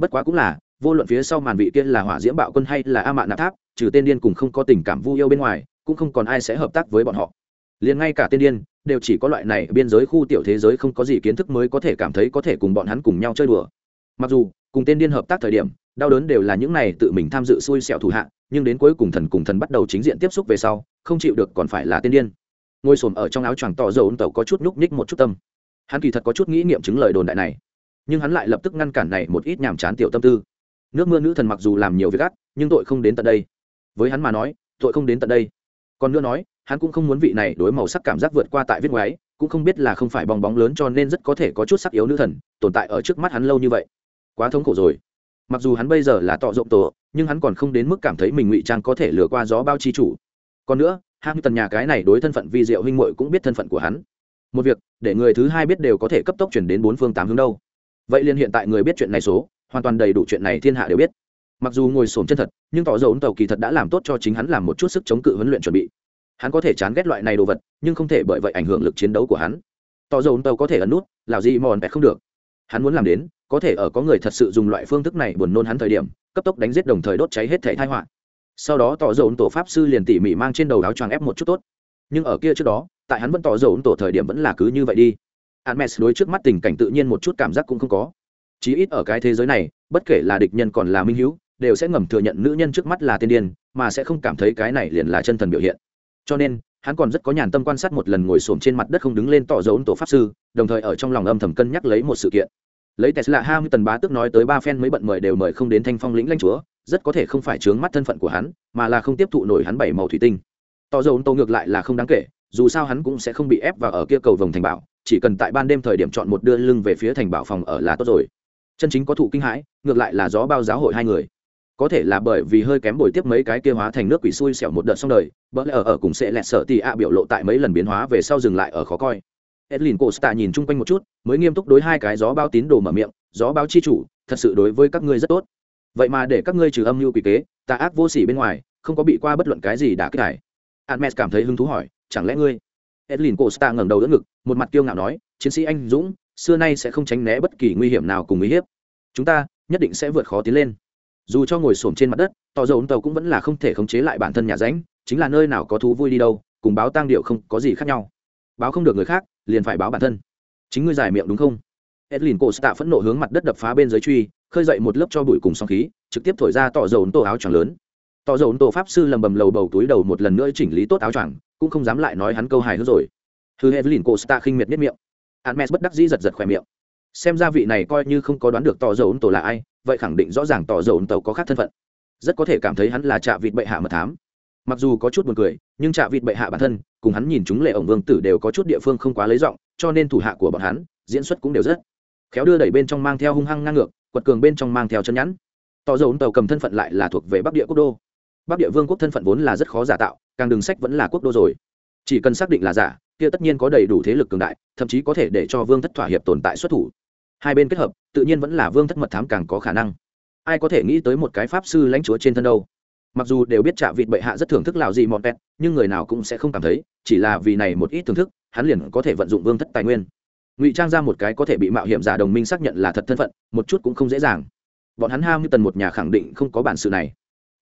bất quá cũng là, vô luận phía sau màn vị kia là hỏa diễm bạo quân hay là a mạn nạp tháp, trừ tên điên cùng không có tình cảm vu yêu bên ngoài, cũng không còn ai sẽ hợp tác với bọn họ. Liền ngay cả tên điên, đều chỉ có loại này biên giới khu tiểu thế giới không có gì kiến thức mới có thể cảm thấy có thể cùng bọn hắn cùng nhau chơi đùa. Mặc dù, cùng tên điên hợp tác thời điểm, đau đớn đều là những này tự mình tham dự xui xẻo thủ hạ, nhưng đến cuối cùng thần cùng thần bắt đầu chính diện tiếp xúc về sau, không chịu được còn phải là tên điên. Ngồi xổm ở trong áo choàng tỏ dầu ôn tàu có chút nhúc nhích một chút tâm. Hắn kỳ thật có chút nghĩ nghiệm chứng lời đồn đại này nhưng hắn lại lập tức ngăn cản này một ít nhàm chán tiểu tâm tư. Nước mưa nữ thần mặc dù làm nhiều việc ác nhưng tội không đến tận đây. Với hắn mà nói, tội không đến tận đây. Còn nữa nói, hắn cũng không muốn vị này đối màu sắc cảm giác vượt qua tại viết ngoái cũng không biết là không phải bong bóng lớn cho nên rất có thể có chút sắc yếu nữ thần, tồn tại ở trước mắt hắn lâu như vậy. Quá thống khổ rồi. Mặc dù hắn bây giờ là tọ rộng tổ, nhưng hắn còn không đến mức cảm thấy mình ngụy trang có thể lừa qua gió bao chi chủ. Còn nữa hắn tần nhà cái này đối thân phận vi diệu huynh muội cũng biết thân phận của hắn. Một việc, để người thứ hai biết đều có thể cấp tốc chuyển đến bốn phương tám hướng đâu vậy liền hiện tại người biết chuyện này số, hoàn toàn đầy đủ chuyện này thiên hạ đều biết. Mặc dù ngồi sổm chân thật, nhưng tỏ dấu tàu kỳ thật đã làm tốt cho chính hắn làm một chút sức chống cự huấn luyện chuẩn bị. Hắn có thể chán ghét loại này đồ vật, nhưng không thể bởi vậy ảnh hưởng lực chiến đấu của hắn. Tỏ dấu tàu có thể ấn nút, lào gì mòn bẹt không được. Hắn muốn làm đến, có thể ở có người thật sự dùng loại phương thức này buồn nôn hắn thời điểm, cấp tốc đánh giết đồng thời đốt cháy hết thể thai họa. Sau đó tỏ dầu tổ pháp sư liền tỉ mỉ mang trên đầu áo choàng ép một chút tốt. Nhưng ở kia trước đó, tại hắn vẫn tỏ dầu tổ thời điểm vẫn là cứ như vậy đi. Hermes đối trước mắt tình cảnh tự nhiên một chút cảm giác cũng không có. Chí ít ở cái thế giới này, bất kể là địch nhân còn là minh hữu, đều sẽ ngầm thừa nhận nữ nhân trước mắt là tiên điên, mà sẽ không cảm thấy cái này liền là chân thần biểu hiện. Cho nên, hắn còn rất có nhàn tâm quan sát một lần ngồi xổm trên mặt đất không đứng lên tỏ dấu tổ pháp sư, đồng thời ở trong lòng âm thầm cân nhắc lấy một sự kiện. Lấy tesla hai mươi tần bá tức nói tới ba phen mới bận mời đều mời không đến thanh phong lĩnh lãnh chúa, rất có thể không phải chướng mắt thân phận của hắn, mà là không tiếp thụ nổi hắn bảy màu thủy tinh. Tỏ dầu tổ ngược lại là không đáng kể, dù sao hắn cũng sẽ không bị ép vào ở kia cầu vồng thành bảo chỉ cần tại ban đêm thời điểm chọn một đưa lưng về phía thành bảo phòng ở là tốt rồi. Chân chính có thụ kinh hãi, ngược lại là gió bao giáo hội hai người. Có thể là bởi vì hơi kém bồi tiếp mấy cái kia hóa thành nước quỷ xui xẻo một đợt xong đời bỡ lẽ ở ở cùng sẽ lẹt sợ tì ạ biểu lộ tại mấy lần biến hóa về sau dừng lại ở khó coi. Edlin costa nhìn chung quanh một chút, mới nghiêm túc đối hai cái gió bao tín đồ mở miệng, gió bao chi chủ, thật sự đối với các ngươi rất tốt. Vậy mà để các ngươi trừ âm mưu quỷ kế, tà ác vô sỉ bên ngoài, không có bị qua bất luận cái gì đã kích đài Hermes cảm thấy hứng thú hỏi, chẳng lẽ ngươi edlin costa ngẩng đầu đỡ ngực, một mặt kiêu ngạo nói, chiến sĩ anh dũng, xưa nay sẽ không tránh né bất kỳ nguy hiểm nào cùng uy hiếp. Chúng ta nhất định sẽ vượt khó tiến lên. Dù cho ngồi xổm trên mặt đất tỏ dầu tàu cũng vẫn là không thể khống chế lại bản thân nhà ránh, chính là nơi nào có thú vui đi đâu, cùng báo tang điệu không có gì khác nhau. Báo không được người khác, liền phải báo bản thân. Chính ngươi giải miệng đúng không? Edlin costa phẫn nộ hướng mặt đất đập phá bên dưới truy, khơi dậy một lớp cho bụi cùng sóng khí, trực tiếp thổi ra tỏ dầu tổ áo choàng lớn tỏ dầu tổ pháp sư lầm bầm lầu bầu túi đầu một lần nữa chỉnh lý tốt áo choàng, cũng không dám lại nói hắn câu hài hước rồi. Thư evelyn costa khinh miệt nhất miệng. Hermes bất đắc dĩ giật giật khỏe miệng. Xem ra vị này coi như không có đoán được tỏ dầu tổ là ai, vậy khẳng định rõ ràng tỏ dầu tổ có khác thân phận. Rất có thể cảm thấy hắn là trạ vịt bệ hạ mật thám. Mặc dù có chút buồn cười, nhưng trạ vịt bệ hạ bản thân, cùng hắn nhìn chúng lệ ổng vương tử đều có chút địa phương không quá lấy giọng, cho nên thủ hạ của bọn hắn, diễn xuất cũng đều rất khéo đưa đẩy bên trong mang theo hung hăng ngang ngược, quật cường bên trong mang theo chân nhẵn tỏ dầu tàu cầm thân phận lại là thuộc về bắc địa quốc đô bắc địa vương quốc thân phận vốn là rất khó giả tạo, càng đường sách vẫn là quốc đô rồi. Chỉ cần xác định là giả, kia tất nhiên có đầy đủ thế lực cường đại, thậm chí có thể để cho vương thất thỏa hiệp tồn tại xuất thủ. Hai bên kết hợp, tự nhiên vẫn là vương thất mật thám càng có khả năng. Ai có thể nghĩ tới một cái pháp sư lãnh chúa trên thân đâu? Mặc dù đều biết trạ vịt bệ hạ rất thưởng thức lào gì mọn pet nhưng người nào cũng sẽ không cảm thấy, chỉ là vì này một ít thưởng thức, hắn liền có thể vận dụng vương thất tài nguyên. Ngụy trang ra một cái có thể bị mạo hiểm giả đồng minh xác nhận là thật thân phận, một chút cũng không dễ dàng. Bọn hắn ham như tần một nhà khẳng định không có bản sự này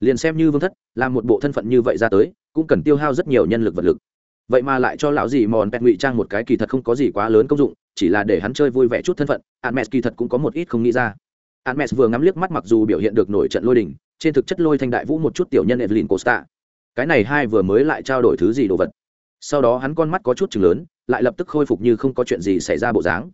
liền xem như vương thất, làm một bộ thân phận như vậy ra tới, cũng cần tiêu hao rất nhiều nhân lực vật lực. Vậy mà lại cho lão gì mòn pet ngụy trang một cái kỳ thật không có gì quá lớn công dụng, chỉ là để hắn chơi vui vẻ chút thân phận admet kỳ thật cũng có một ít không nghĩ ra. Admet vừa ngắm liếc mắt mặc dù biểu hiện được nổi trận lôi đình, trên thực chất lôi thanh đại vũ một chút tiểu nhân evelyn costa. Cái này hai vừa mới lại trao đổi thứ gì đồ vật? Sau đó hắn con mắt có chút chừng lớn, lại lập tức khôi phục như không có chuyện gì xảy ra bộ dáng.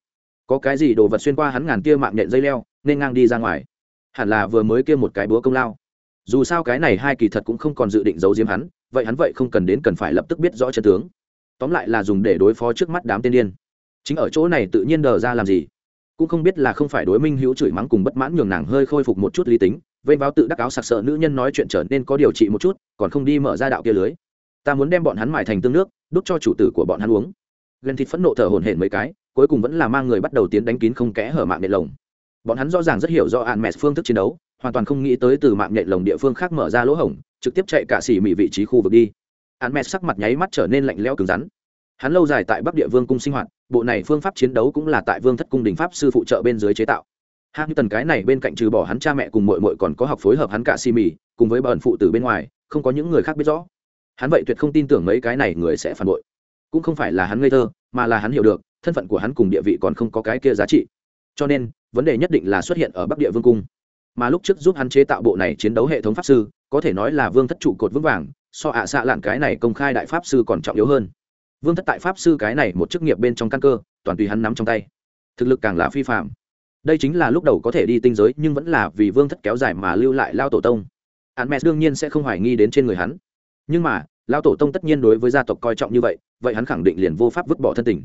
Có cái gì đồ vật xuyên qua hắn ngàn kia mạng nhện dây leo, nên ngang đi ra ngoài. Hẳn là vừa mới kia một cái búa công lao dù sao cái này hai kỳ thật cũng không còn dự định giấu diếm hắn, vậy hắn vậy không cần đến cần phải lập tức biết rõ chân tướng. Tóm lại là dùng để đối phó trước mắt đám tên điên. Chính ở chỗ này tự nhiên đờ ra làm gì? Cũng không biết là không phải đối minh hữu chửi mắng cùng bất mãn nhường nàng hơi khôi phục một chút lý tính, vênh báo tự đắc áo sặc sợ nữ nhân nói chuyện trở nên có điều trị một chút, còn không đi mở ra đạo kia lưới. Ta muốn đem bọn hắn mài thành tương nước, đút cho chủ tử của bọn hắn uống. Ghen thịt phẫn nộ thở hổn hển mấy cái, cuối cùng vẫn là mang người bắt đầu tiến đánh kín không kẽ hở mạng miệng lồng. Bọn hắn rõ ràng rất hiểu do an mẹ phương thức chiến đấu hoàn toàn không nghĩ tới từ mạng nhện lồng địa phương khác mở ra lỗ hổng, trực tiếp chạy cả xỉ mị vị trí khu vực đi. Hắn mẹ sắc mặt nháy mắt trở nên lạnh lẽo cứng rắn. Hắn lâu dài tại bắc địa vương cung sinh hoạt, bộ này phương pháp chiến đấu cũng là tại vương thất cung đình pháp sư phụ trợ bên dưới chế tạo. Hạng tần cái này bên cạnh trừ bỏ hắn cha mẹ cùng mội mội còn có học phối hợp hắn cả xì mì cùng với bờn phụ từ bên ngoài, không có những người khác biết rõ. Hắn vậy tuyệt không tin tưởng mấy cái này người sẽ phản bội. Cũng không phải là hắn ngây thơ, mà là hắn hiểu được, thân phận của hắn cùng địa vị còn không có cái kia giá trị. Cho nên, vấn đề nhất định là xuất hiện ở bắc địa vương cung mà lúc trước giúp hắn chế tạo bộ này chiến đấu hệ thống pháp sư, có thể nói là vương thất trụ cột vững vàng, so ạ à xạ lạn cái này công khai đại pháp sư còn trọng yếu hơn. Vương thất tại pháp sư cái này một chức nghiệp bên trong căn cơ, toàn tùy hắn nắm trong tay. Thực lực càng là phi phạm đây chính là lúc đầu có thể đi tinh giới, nhưng vẫn là vì vương thất kéo dài mà lưu lại lao tổ tông. Hắn mẹ đương nhiên sẽ không hoài nghi đến trên người hắn. Nhưng mà, lao tổ tông tất nhiên đối với gia tộc coi trọng như vậy vậy hắn khẳng định liền vô pháp vứt bỏ thân tình.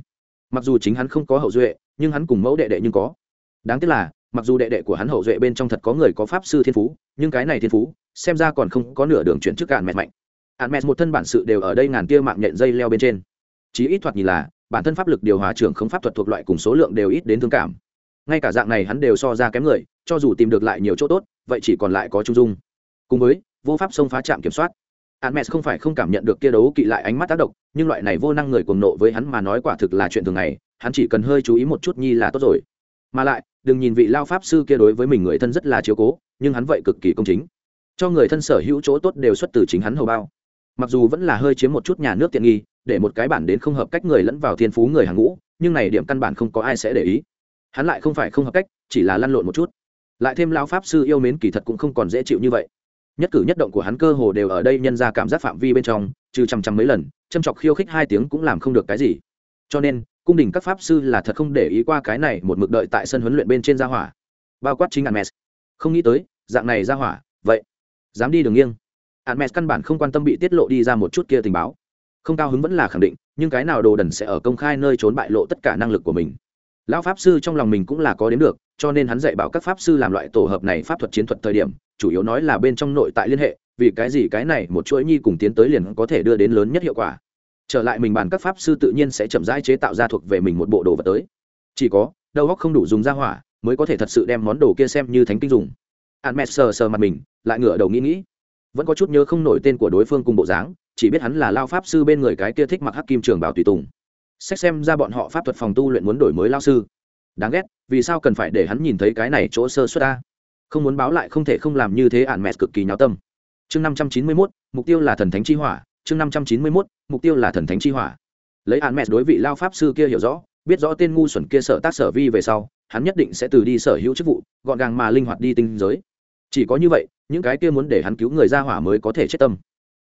Mặc dù chính hắn không có hậu duệ, nhưng hắn cùng mẫu đệ đệ nhưng có. Đáng tiếc là mặc dù đệ đệ của hắn hậu duệ bên trong thật có người có pháp sư thiên phú nhưng cái này thiên phú xem ra còn không có nửa đường chuyển trước cạn mẹt mạnh. Hạn mẹt một thân bản sự đều ở đây ngàn tia mạng nhện dây leo bên trên. Chí ít thoạt nhìn là bản thân pháp lực điều hòa trưởng không pháp thuật thuộc loại cùng số lượng đều ít đến thương cảm. Ngay cả dạng này hắn đều so ra kém người cho dù tìm được lại nhiều chỗ tốt vậy chỉ còn lại có trung dung. Cùng với vô pháp xông phá trạm kiểm soát. Hermes không phải không cảm nhận được kia đấu kỵ lại ánh mắt tác động, nhưng loại này vô năng người cuồng nộ với hắn mà nói quả thực là chuyện thường ngày, hắn chỉ cần hơi chú ý một chút nhi là tốt rồi. Mà lại, đừng nhìn vị lao pháp sư kia đối với mình người thân rất là chiếu cố, nhưng hắn vậy cực kỳ công chính. Cho người thân sở hữu chỗ tốt đều xuất từ chính hắn hầu bao. Mặc dù vẫn là hơi chiếm một chút nhà nước tiện nghi, để một cái bản đến không hợp cách người lẫn vào thiên phú người hàng ngũ, nhưng này điểm căn bản không có ai sẽ để ý. Hắn lại không phải không hợp cách, chỉ là lăn lộn một chút. Lại thêm lao pháp sư yêu mến kỳ thật cũng không còn dễ chịu như vậy nhất cử nhất động của hắn cơ hồ đều ở đây nhân ra cảm giác phạm vi bên trong trừ chằm chằm mấy lần châm chọc khiêu khích hai tiếng cũng làm không được cái gì cho nên cung đình các pháp sư là thật không để ý qua cái này một mực đợi tại sân huấn luyện bên trên gia hỏa. Bao quát chính Admes. không nghĩ tới, dạng này gia hỏa, vậy, dám đi đường nghiêng. Admes căn bản không quan tâm bị tiết lộ đi ra một chút kia tình báo. Không cao hứng vẫn là khẳng định, nhưng cái nào đồ đần sẽ ở công khai nơi trốn bại lộ tất cả năng lực của mình. Lão pháp sư trong lòng mình cũng là có đến được, cho nên hắn dạy bảo các pháp sư làm loại tổ hợp này pháp thuật chiến thuật thời điểm, chủ yếu nói là bên trong nội tại liên hệ, vì cái gì cái này một chuỗi nhi cùng tiến tới liền có thể đưa đến lớn nhất hiệu quả trở lại mình bàn các pháp sư tự nhiên sẽ chậm rãi chế tạo ra thuộc về mình một bộ đồ vật tới. Chỉ có, đầu óc không đủ dùng ra hỏa, mới có thể thật sự đem món đồ kia xem như thánh kinh dùng. An mẹ sờ sờ mặt mình, lại ngửa đầu nghĩ nghĩ. Vẫn có chút nhớ không nổi tên của đối phương cùng bộ dáng, chỉ biết hắn là lao pháp sư bên người cái kia thích mặc hắc kim trường bảo tùy tùng. Xét xem ra bọn họ pháp thuật phòng tu luyện muốn đổi mới lao sư. Đáng ghét, vì sao cần phải để hắn nhìn thấy cái này chỗ sơ xuất ta không muốn báo lại không thể không làm như thế ạn mẹ cực kỳ nháo tâm. Chương năm trăm chín mươi mốt, mục tiêu là thần thánh chi hỏa, chương năm trăm chín mươi mốt mục tiêu là thần thánh chi hỏa. Lấy ạn mẹ đối vị lao pháp sư kia hiểu rõ, biết rõ tên ngu xuẩn kia sở tác sở vi về sau, hắn nhất định sẽ từ đi sở hữu chức vụ, gọn gàng mà linh hoạt đi tinh giới. Chỉ có như vậy, những cái kia muốn để hắn cứu người ra hỏa mới có thể chết tâm.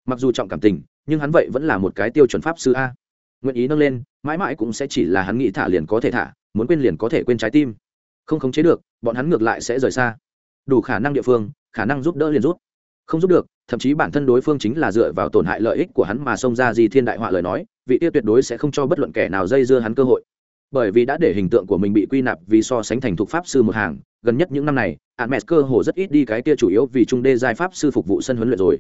Mặc dù trọng cảm tình, nhưng hắn vậy vẫn là một cái tiêu chuẩn pháp sư a. Nguyện ý nâng lên, mãi mãi cũng sẽ chỉ là hắn nghĩ thả liền có thể thả, muốn quên liền có thể quên trái tim. Không khống chế được, bọn hắn ngược lại sẽ rời xa. Đủ khả năng địa phương, khả năng giúp đỡ liền rút không giúp được thậm chí bản thân đối phương chính là dựa vào tổn hại lợi ích của hắn mà xông ra gì thiên đại họa lời nói, vị tiêu tuyệt đối sẽ không cho bất luận kẻ nào dây dưa hắn cơ hội. Bởi vì đã để hình tượng của mình bị quy nạp vì so sánh thành thuộc pháp sư một hàng, gần nhất những năm này hạn mẹ cơ hồ rất ít đi cái kia chủ yếu vì trung đê giai pháp sư phục vụ sân huấn luyện rồi.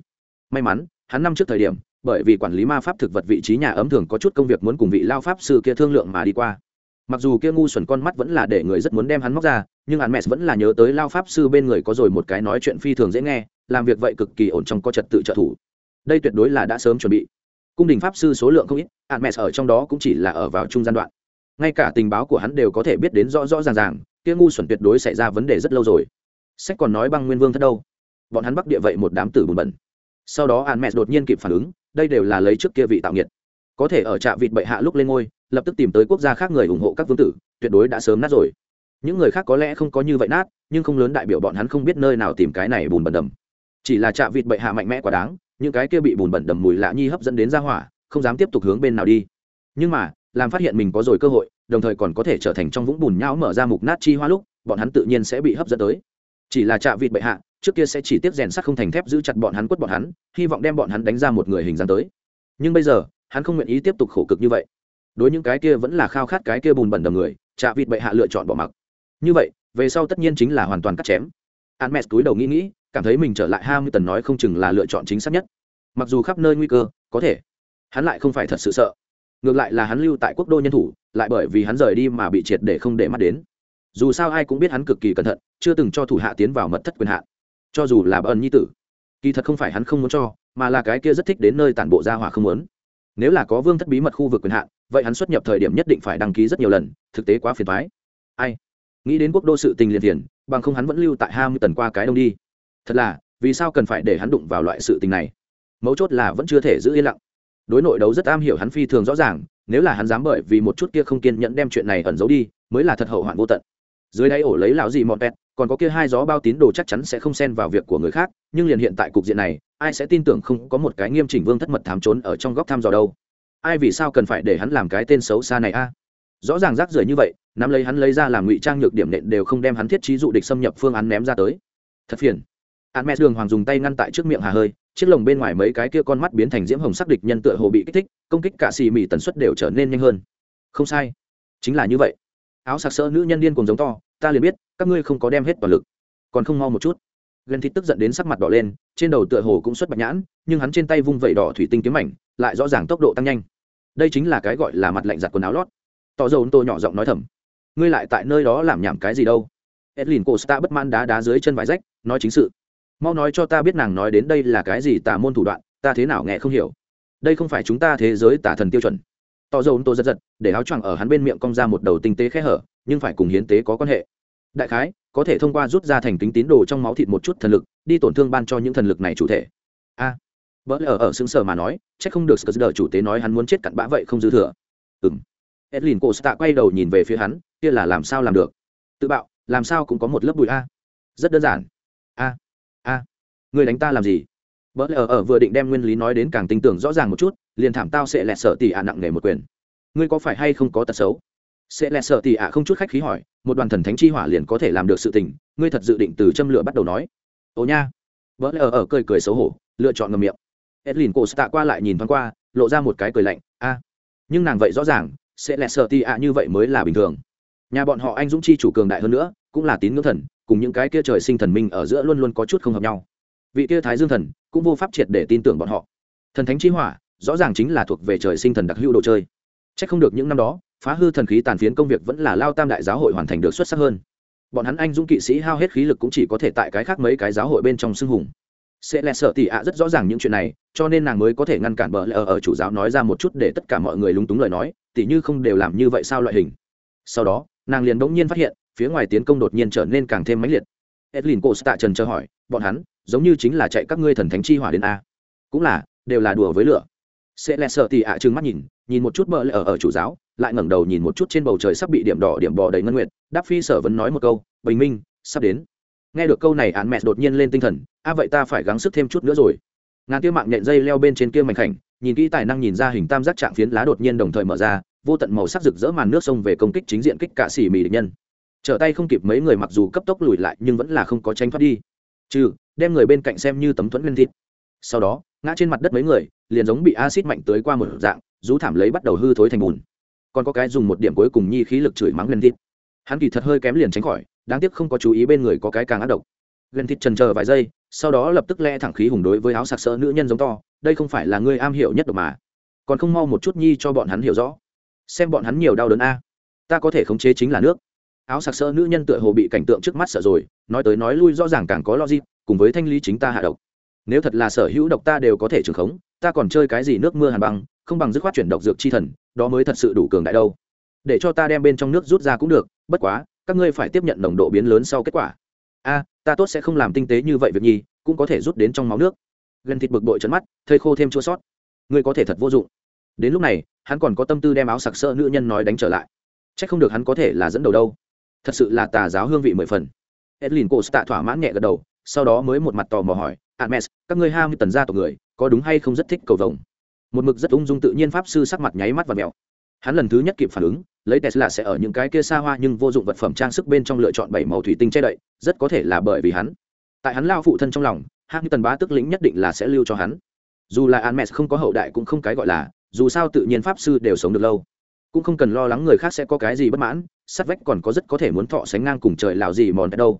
May mắn, hắn năm trước thời điểm, bởi vì quản lý ma pháp thực vật vị trí nhà ấm thường có chút công việc muốn cùng vị lao pháp sư kia thương lượng mà đi qua. Mặc dù kia ngu xuẩn con mắt vẫn là để người rất muốn đem hắn móc ra, nhưng hắn mẹ vẫn là nhớ tới lao pháp sư bên người có rồi một cái nói chuyện phi thường dễ nghe làm việc vậy cực kỳ ổn trong có trật tự trợ thủ. Đây tuyệt đối là đã sớm chuẩn bị. Cung đình pháp sư số lượng không ít hạn mẹ ở trong đó cũng chỉ là ở vào trung gian đoạn. Ngay cả tình báo của hắn đều có thể biết đến rõ rõ ràng ràng, kia ngu xuẩn tuyệt đối xảy ra vấn đề rất lâu rồi. Sách còn nói băng nguyên vương thất đâu? Bọn hắn bắc địa vậy một đám tử bùn bẩn. Sau đó hạn mẹ đột nhiên kịp phản ứng, đây đều là lấy trước kia vị tạo nghiệt. Có thể ở trạm vịt bệ hạ lúc lên ngôi, lập tức tìm tới quốc gia khác người ủng hộ các vương tử, tuyệt đối đã sớm nát rồi. Những người khác có lẽ không có như vậy nát, nhưng không lớn đại biểu bọn hắn không biết nơi nào tìm cái này bùn bẩn đầm chỉ là chạ vịt bệ hạ mạnh mẽ quá đáng, những cái kia bị bùn bẩn đầm mùi lạ nhi hấp dẫn đến ra hỏa, không dám tiếp tục hướng bên nào đi. Nhưng mà, làm phát hiện mình có rồi cơ hội, đồng thời còn có thể trở thành trong vũng bùn nhão mở ra mục nát chi hoa lúc, bọn hắn tự nhiên sẽ bị hấp dẫn tới. Chỉ là chạ vịt bệ hạ, trước kia sẽ chỉ tiếp rèn sắt không thành thép giữ chặt bọn hắn quất bọn hắn, hy vọng đem bọn hắn đánh ra một người hình dáng tới. Nhưng bây giờ, hắn không nguyện ý tiếp tục khổ cực như vậy. Đối những cái kia vẫn là khao khát cái kia bùn bẩn đầm người chạ vịt bệ hạ lựa chọn bỏ mặc. Như vậy, về sau tất nhiên chính là hoàn toàn cắt chém. Hermes túi đầu nghĩ nghĩ cảm thấy mình trở lại Hamilton tần nói không chừng là lựa chọn chính xác nhất. Mặc dù khắp nơi nguy cơ, có thể. Hắn lại không phải thật sự sợ. Ngược lại là hắn lưu tại quốc đô nhân thủ, lại bởi vì hắn rời đi mà bị triệt để không để mắt đến. Dù sao ai cũng biết hắn cực kỳ cẩn thận, chưa từng cho thủ hạ tiến vào mật thất quyền hạn. Cho dù là ẩn nhi tử, kỳ thật không phải hắn không muốn cho, mà là cái kia rất thích đến nơi tản bộ ra hỏa không muốn. Nếu là có vương thất bí mật khu vực quyền hạn, vậy hắn xuất nhập thời điểm nhất định phải đăng ký rất nhiều lần, thực tế quá phiền toái. ai? Nghĩ đến quốc đô sự tình liền tiền bằng không hắn vẫn lưu tại Ham tần qua cái đông đi thật là, vì sao cần phải để hắn đụng vào loại sự tình này? Mấu chốt là vẫn chưa thể giữ yên lặng. Đối nội đấu rất am hiểu hắn phi thường rõ ràng, nếu là hắn dám bởi vì một chút kia không kiên nhẫn đem chuyện này ẩn giấu đi, mới là thật hậu hoạn vô tận. Dưới đáy ổ lấy lão gì mọn pẹt, còn có kia hai gió bao tín đồ chắc chắn sẽ không xen vào việc của người khác, nhưng liền hiện tại cục diện này, ai sẽ tin tưởng không có một cái nghiêm chỉnh vương thất mật thám trốn ở trong góc thăm dò đâu? Ai vì sao cần phải để hắn làm cái tên xấu xa này a? Rõ ràng rác rưởi như vậy, nắm lấy hắn lấy ra làm ngụy trang nhược điểm nện đều không đem hắn thiết trí dụ địch xâm nhập phương án ném ra tới. Thật phiền hắn mẹ đường hoàng dùng tay ngăn tại trước miệng hà hơi, chiếc lồng bên ngoài mấy cái kia con mắt biến thành diễm hồng sắc địch nhân tựa hồ bị kích thích, công kích cả xì mì tần suất đều trở nên nhanh hơn. Không sai, chính là như vậy. Áo sặc sỡ nữ nhân điên cùng giống to, ta liền biết, các ngươi không có đem hết toàn lực. Còn không mau một chút. Gần thịt tức giận đến sắc mặt đỏ lên, trên đầu tựa hồ cũng xuất bạch nhãn, nhưng hắn trên tay vung vẩy đỏ thủy tinh kiếm mảnh, lại rõ ràng tốc độ tăng nhanh. Đây chính là cái gọi là mặt lạnh giặt quần áo lót. Tỏ dầu tô nhỏ giọng nói thầm. Ngươi lại tại nơi đó làm nhảm cái gì đâu? Edlin cô sta bất man đá đá dưới chân vải rách, nói chính sự mau nói cho ta biết nàng nói đến đây là cái gì tà môn thủ đoạn ta thế nào nghe không hiểu. Đây không phải chúng ta thế giới tà thần tiêu chuẩn. Tỏ dầu tô giật giật để áo choàng ở hắn bên miệng cong ra một đầu tinh tế khẽ hở nhưng phải cùng hiến tế có quan hệ. Đại khái có thể thông qua rút ra thành kính tín đồ trong máu thịt một chút thần lực đi tổn thương ban cho những thần lực này chủ thể. A. À, bỡ ở ở xứng sở mà nói chắc không được sờ chủ tế nói hắn muốn chết cặn bã vậy không dư thừa. Ừng edlin cô stạ quay đầu nhìn về phía hắn kia là làm sao làm được? Tự bạo làm sao cũng có một lớp bụi a. Rất đơn giản. A a người đánh ta làm gì? Bỡ ở ở vừa định đem nguyên lý nói đến càng tin tưởng rõ ràng một chút, liền thảm tao sẽ lẹt sợ tỉ ạ nặng nề một quyền. Ngươi có phải hay không có tật xấu? Sẽ lẹt sợ tỉ ạ không chút khách khí hỏi, một đoàn thần thánh chi hỏa liền có thể làm được sự tình, ngươi thật dự định từ châm lửa bắt đầu nói. Ồ nha. Vỡ lờ ở cười cười xấu hổ, lựa chọn ngầm miệng. Edlin cô tạ qua lại nhìn thoáng qua, lộ ra một cái cười lạnh, a, nhưng nàng vậy rõ ràng, sẽ lẹt sợ tỉ ạ như vậy mới là bình thường. Nhà bọn họ anh dũng chi chủ cường đại hơn nữa, cũng là tín ngưỡng thần cùng những cái kia trời sinh thần minh ở giữa luôn luôn có chút không hợp nhau. Vị kia thái dương thần cũng vô pháp triệt để tin tưởng bọn họ. Thần thánh chi hỏa rõ ràng chính là thuộc về trời sinh thần đặc hữu đồ chơi. C h ắ c không được những năm đó, phá hư thần khí tàn phiến công việc vẫn là lao tam đại giáo hội hoàn thành được xuất sắc hơn. Bọn hắn anh dũng kỵ sĩ hao hết khí lực cũng chỉ có thể tại cái khác mấy cái giáo hội bên trong xưng hùng. Sẽ lẹ sợ tị ạ, rất rõ ràng những chuyện này, cho nên nàng mới có thể ngăn cản bờ lỡ ở chủ giáo nói ra một chút để tất cả mọi người lúng túng lời nói, tỉ như không đều làm như vậy sao loại hình. Sau đó, nàng liền bỗng nhiên phát hiện phía ngoài tiến công đột nhiên trở nên càng thêm mãnh liệt. Edlin cô tạ trần chờ hỏi bọn hắn giống như chính là chạy các ngươi thần thánh chi hỏa đến a. Cũng là đều là đùa với lửa. Sẽ lẹ sợ ạ trừng mắt nhìn nhìn một chút bờ lẹ ở, ở chủ giáo lại ngẩng đầu nhìn một chút trên bầu trời sắp bị điểm đỏ điểm bò đầy ngân nguyệt. Đáp phi sở vẫn nói một câu bình minh sắp đến. Nghe được câu này án mẹ đột nhiên lên tinh thần a vậy ta phải gắng sức thêm chút nữa rồi. Ngàn tiêu mạng nhện dây leo bên trên kia mảnh khảnh nhìn kỹ tài năng nhìn ra hình tam giác trạng phiến lá đột nhiên đồng thời mở ra vô tận màu sắc rực rỡ màn nước sông về công kích chính diện kích cả xỉ mì địch nhân trở tay không kịp mấy người mặc dù cấp tốc lùi lại nhưng vẫn là không có tranh thoát đi. Trừ, đem người bên cạnh xem như tấm thuẫn lên thịt. Sau đó, ngã trên mặt đất mấy người, liền giống bị acid mạnh tới qua một dạng, rú thảm lấy bắt đầu hư thối thành bùn. Còn có cái dùng một điểm cuối cùng nhi khí lực chửi mắng lên thịt. Hắn kỳ thật hơi kém liền tránh khỏi, đáng tiếc không có chú ý bên người có cái càng ác độc. Lên thịt trần chờ vài giây, sau đó lập tức le thẳng khí hùng đối với áo sặc sỡ nữ nhân giống to, đây không phải là ngươi am hiểu nhất độc mà. Còn không mau một chút nhi cho bọn hắn hiểu rõ. Xem bọn hắn nhiều đau đớn a. Ta có thể khống chế chính là nước áo sặc sỡ nữ nhân tựa hồ bị cảnh tượng trước mắt sợ rồi, nói tới nói lui rõ ràng càng có logic, cùng với thanh lý chính ta hạ độc. Nếu thật là sở hữu độc ta đều có thể trường khống, ta còn chơi cái gì nước mưa hàn băng, không bằng dứt khoát chuyển độc dược chi thần, đó mới thật sự đủ cường đại đâu. Để cho ta đem bên trong nước rút ra cũng được, bất quá, các ngươi phải tiếp nhận nồng độ biến lớn sau kết quả. A, ta tốt sẽ không làm tinh tế như vậy việc nhi cũng có thể rút đến trong máu nước. Gần thịt bực bội trận mắt thơi khô thêm chua sót. Ngươi có thể thật vô dụng. Đến lúc này, hắn còn có tâm tư đem áo sặc sỡ nữ nhân nói đánh trở lại. C h ắ c không được hắn có thể là dẫn đầu đâu thật sự là tà giáo hương vị mười phần. Edlin cô tạ thỏa mãn nhẹ gật đầu, sau đó mới một mặt tò mò hỏi admes các ngươi ham tần gia tộc người, có đúng hay không rất thích cầu vồng? Một mực rất ung dung tự nhiên pháp sư sắc mặt nháy mắt và mèo hắn lần thứ nhất kịp phản ứng, lấy tesla sẽ ở những cái kia xa hoa nhưng vô dụng vật phẩm trang sức bên trong lựa chọn bảy màu thủy tinh che đậy, rất có thể là bởi vì hắn. Tại hắn lao phụ thân trong lòng hạng như tần bá tức lĩnh nhất định là sẽ lưu cho hắn. Dù là Hermes không có hậu đại cũng không cái gọi là, dù sao tự nhiên pháp sư đều sống được lâu cũng không cần lo lắng người khác sẽ có cái gì bất mãn, sát vách còn có rất có thể muốn thọ sánh ngang cùng trời lào gì mòn đâu.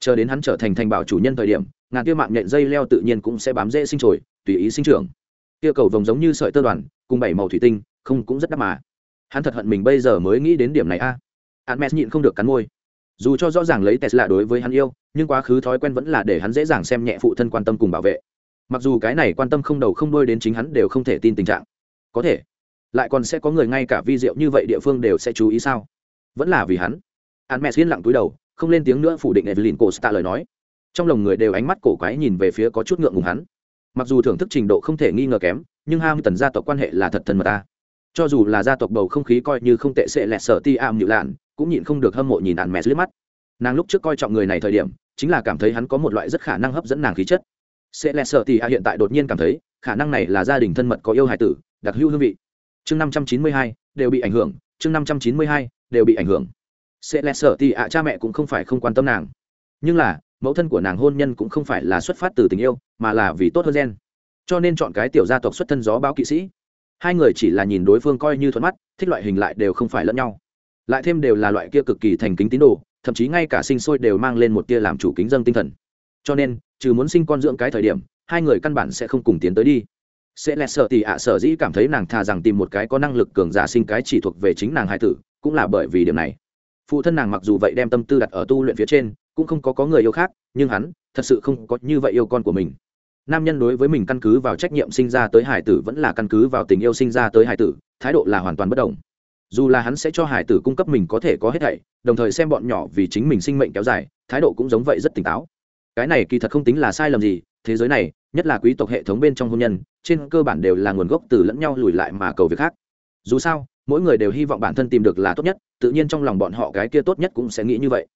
Chờ đến hắn trở thành thành bảo chủ nhân thời điểm, ngàn kia mạng nhện dây leo tự nhiên cũng sẽ bám dễ sinh trồi, tùy ý sinh trưởng. Kia cầu vồng giống như sợi tơ đoàn, cùng bảy màu thủy tinh, không cũng rất đắt mà. Hắn thật hận mình bây giờ mới nghĩ đến điểm này a. À. mẹ nhịn không được cắn môi. Dù cho rõ ràng lấy tesla đối với hắn yêu, nhưng quá khứ thói quen vẫn là để hắn dễ dàng xem nhẹ phụ thân quan tâm cùng bảo vệ. Mặc dù cái này quan tâm không đầu không đôi đến chính hắn đều không thể tin tình trạng. Có thể lại còn sẽ có người ngay cả vi diệu như vậy địa phương đều sẽ chú ý sao? Vẫn là vì hắn. Hắn mẹ yên lặng túi đầu, không lên tiếng nữa phủ định evelyn cổ stạ lời nói. Trong lòng người đều ánh mắt cổ quái nhìn về phía có chút ngượng ngùng hắn. Mặc dù thưởng thức trình độ không thể nghi ngờ kém, nhưng ham tần gia tộc quan hệ là thật thân mật ta cho dù là gia tộc bầu không khí coi như không tệ sẽ lẹt sở ti am nhự lạn, cũng nhịn không được hâm mộ nhìn hắn mẹ liếc mắt. Nàng lúc trước coi trọng người này thời điểm, chính là cảm thấy hắn có một loại rất khả năng hấp dẫn nàng khí chất. Sẽ lẹt sở ti a hiện tại đột nhiên cảm thấy, khả năng này là gia đình thân mật có yêu hài tử, đặc hữu hương vị chương năm trăm chín mươi hai, đều bị ảnh hưởng, chương năm trăm chín mươi hai, đều bị ảnh hưởng. Sẽ lẹt sở ti cha mẹ cũng không phải không quan tâm nàng. Nhưng là, mẫu thân của nàng hôn nhân cũng không phải là xuất phát từ tình yêu, mà là vì tốt hơn gen. Cho nên chọn cái tiểu gia tộc xuất thân gió báo kỵ sĩ. Hai người chỉ là nhìn đối phương coi như thuận mắt, thích loại hình lại đều không phải lẫn nhau. Lại thêm đều là loại kia cực kỳ thành kính tín đồ, thậm chí ngay cả sinh sôi đều mang lên một tia làm chủ kính dân tinh thần. Cho nên, trừ muốn sinh con dưỡng cái thời điểm, hai người căn bản sẽ không cùng tiến tới đi sẽ lẹt sợ tỉ ạ sở dĩ cảm thấy nàng thà rằng tìm một cái có năng lực cường giả sinh cái chỉ thuộc về chính nàng hai tử, cũng là bởi vì điểm này. Phụ thân nàng mặc dù vậy đem tâm tư đặt ở tu luyện phía trên, cũng không có có người yêu khác, nhưng hắn thật sự không có như vậy yêu con của mình. Nam nhân đối với mình căn cứ vào trách nhiệm sinh ra tới hải tử vẫn là căn cứ vào tình yêu sinh ra tới hải tử, thái độ là hoàn toàn bất đồng. Dù là hắn sẽ cho hải tử cung cấp mình có thể có hết thảy, đồng thời xem bọn nhỏ vì chính mình sinh mệnh kéo dài, thái độ cũng giống vậy rất tỉnh táo. Cái này kỳ thật không tính là sai lầm gì, thế giới này nhất là quý tộc hệ thống bên trong hôn nhân, trên cơ bản đều là nguồn gốc từ lẫn nhau lùi lại mà cầu việc khác. Dù sao, mỗi người đều hy vọng bản thân tìm được là tốt nhất, tự nhiên trong lòng bọn họ cái kia tốt nhất cũng sẽ nghĩ như vậy.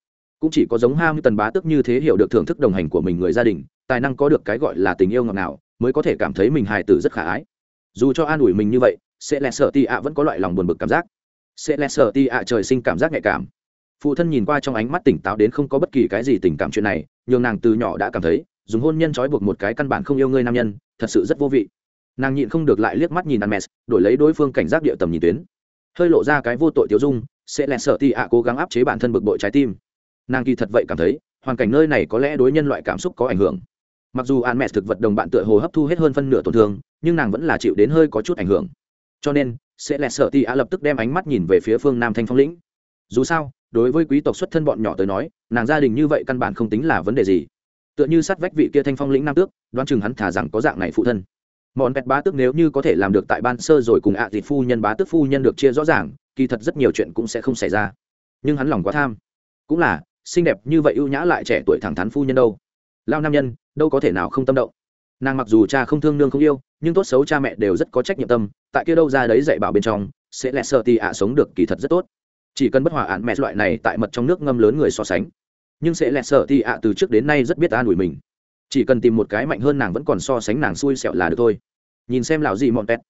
Cũng chỉ có giống ham tần bá tức như thế hiểu được thưởng thức đồng hành của mình người gia đình, tài năng có được cái gọi là tình yêu ngọt nào mới có thể cảm thấy mình hài tử rất khả ái. Dù cho an ủi mình như vậy, sẽ lẹ sợ ti ạ vẫn có loại lòng buồn bực cảm giác. Sẽ lẹ sợ ti ạ trời sinh cảm giác nhạy cảm. Phụ thân nhìn qua trong ánh mắt tỉnh táo đến không có bất kỳ cái gì tình cảm chuyện này, nhường nàng từ nhỏ đã cảm thấy dùng hôn nhân trói buộc một cái căn bản không yêu ngươi nam nhân, thật sự rất vô vị. Nàng nhịn không được lại liếc mắt nhìn ăn mèz đổi lấy đối phương cảnh giác địa tầm nhìn tuyến. Hơi lộ ra cái vô tội tiêu dung, sẽ lẹ sợ tị ạ cố gắng áp chế bản thân bực bội trái tim. Nàng kỳ thật vậy cảm thấy, hoàn cảnh nơi này có lẽ đối nhân loại cảm xúc có ảnh hưởng. Mặc dù an mẹ thực vật đồng bạn tựa hồ hấp thu hết hơn phân nửa tổn thương, nhưng nàng vẫn là chịu đến hơi có chút ảnh hưởng. Cho nên, sẽ lẹ sợ ti a lập tức đem ánh mắt nhìn về phía phương nam thanh phong lĩnh. Dù sao, đối với quý tộc xuất thân bọn nhỏ tới nói, nàng gia đình như vậy căn bản không tính là vấn đề gì tựa như sát vách vị kia thanh phong lĩnh nam tước, đoán chừng hắn thả rằng có dạng này phụ thân. Món pet bá tước nếu như có thể làm được tại ban sơ rồi cùng ạ à phu nhân bá tước phu nhân được chia rõ ràng, kỳ thật rất nhiều chuyện cũng sẽ không xảy ra. Nhưng hắn lòng quá tham. Cũng là, xinh đẹp như vậy ưu nhã lại trẻ tuổi thẳng thắn phu nhân đâu. Lao nam nhân, đâu có thể nào không tâm động. Nàng mặc dù cha không thương nương không yêu, nhưng tốt xấu cha mẹ đều rất có trách nhiệm tâm, tại kia đâu ra đấy dạy bảo bên trong, sẽ lẹ sợ tì ạ sống được kỳ thật rất tốt. Chỉ cần bất hòa án mẹ loại này tại mật trong nước ngâm lớn người so sánh nhưng sẽ lẹ sợ thì ạ từ trước đến nay rất biết an ủi mình. Chỉ cần tìm một cái mạnh hơn nàng vẫn còn so sánh nàng xui xẹo là được thôi. Nhìn xem lão gì mọn pet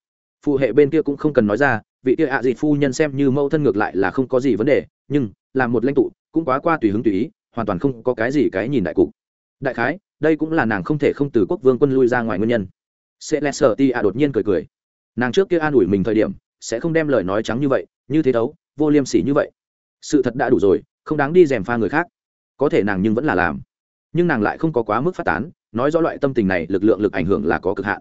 phụ hệ bên kia cũng không cần nói ra, vị kia ạ à gì phu nhân xem như mâu thân ngược lại là không có gì vấn đề, nhưng làm một lãnh tụ, cũng quá qua tùy hứng tùy ý, hoàn toàn không có cái gì cái nhìn đại cục. Đại khái, đây cũng là nàng không thể không từ quốc vương quân lui ra ngoài nguyên nhân. Sẽ lẹ sợ ti ạ đột nhiên cười cười. Nàng trước kia an ủi mình thời điểm, sẽ không đem lời nói trắng như vậy, như thế đấu vô liêm sỉ như vậy. Sự thật đã đủ rồi, không đáng đi dèm pha người khác có thể nàng nhưng vẫn là làm. Nhưng nàng lại không có quá mức phát tán, nói rõ loại tâm tình này lực lượng lực ảnh hưởng là có cực hạn.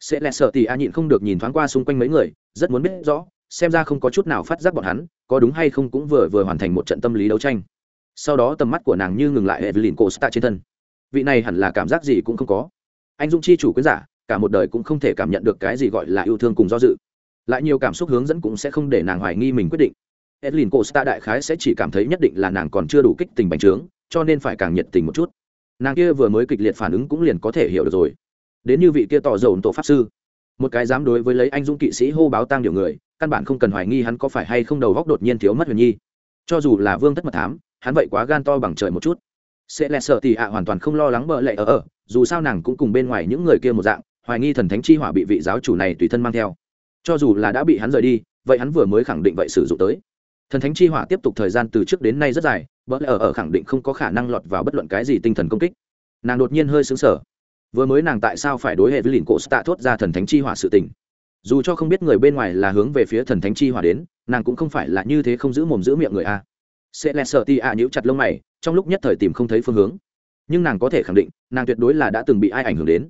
Sẽ lẹ sợ thì a nhịn không được nhìn thoáng qua xung quanh mấy người, rất muốn biết rõ, xem ra không có chút nào phát giác bọn hắn, có đúng hay không cũng vừa vừa hoàn thành một trận tâm lý đấu tranh. Sau đó tầm mắt của nàng như ngừng lại evelyn costa trên thân. Vị này hẳn là cảm giác gì cũng không có. Anh dung chi chủ quyến giả, cả một đời cũng không thể cảm nhận được cái gì gọi là yêu thương cùng do dự. Lại nhiều cảm xúc hướng dẫn cũng sẽ không để nàng hoài nghi mình quyết định. Edlin costa đại khái sẽ chỉ cảm thấy nhất định là nàng còn chưa đủ kích tình bành trướng cho nên phải càng nhiệt tình một chút. Nàng kia vừa mới kịch liệt phản ứng cũng liền có thể hiểu được rồi. Đến như vị kia tỏ dầu tổ pháp sư, một cái dám đối với lấy anh dũng kỵ sĩ hô báo tang điều người, căn bản không cần hoài nghi hắn có phải hay không đầu góc đột nhiên thiếu mất huyền nhi. Cho dù là vương thất mật thám, hắn vậy quá gan to bằng trời một chút. Sẽ lẹ sợ tì ạ, hoàn toàn không lo lắng bợ lệ ở ở, dù sao nàng cũng cùng bên ngoài những người kia một dạng, hoài nghi thần thánh chi hỏa bị vị giáo chủ này tùy thân mang theo. Cho dù là đã bị hắn rời đi, vậy hắn vừa mới khẳng định vậy sử dụng tới thần thánh chi hỏa tiếp tục thời gian từ trước đến nay rất dài bợ lệ ở ở khẳng định không có khả năng lọt vào bất luận cái gì tinh thần công kích. Nàng đột nhiên hơi xứng sở vừa mới nàng tại sao phải đối hệ với lìn cổ tạ thốt ra thần thánh chi hỏa sự tình? Dù cho không biết người bên ngoài là hướng về phía thần thánh chi hỏa đến, nàng cũng không phải là như thế không giữ mồm giữ miệng người a. Sẽ lẹ sợ ti a nhíu chặt lông mày, trong lúc nhất thời tìm không thấy phương hướng. Nhưng nàng có thể khẳng định, nàng tuyệt đối là đã từng bị ai ảnh hưởng đến.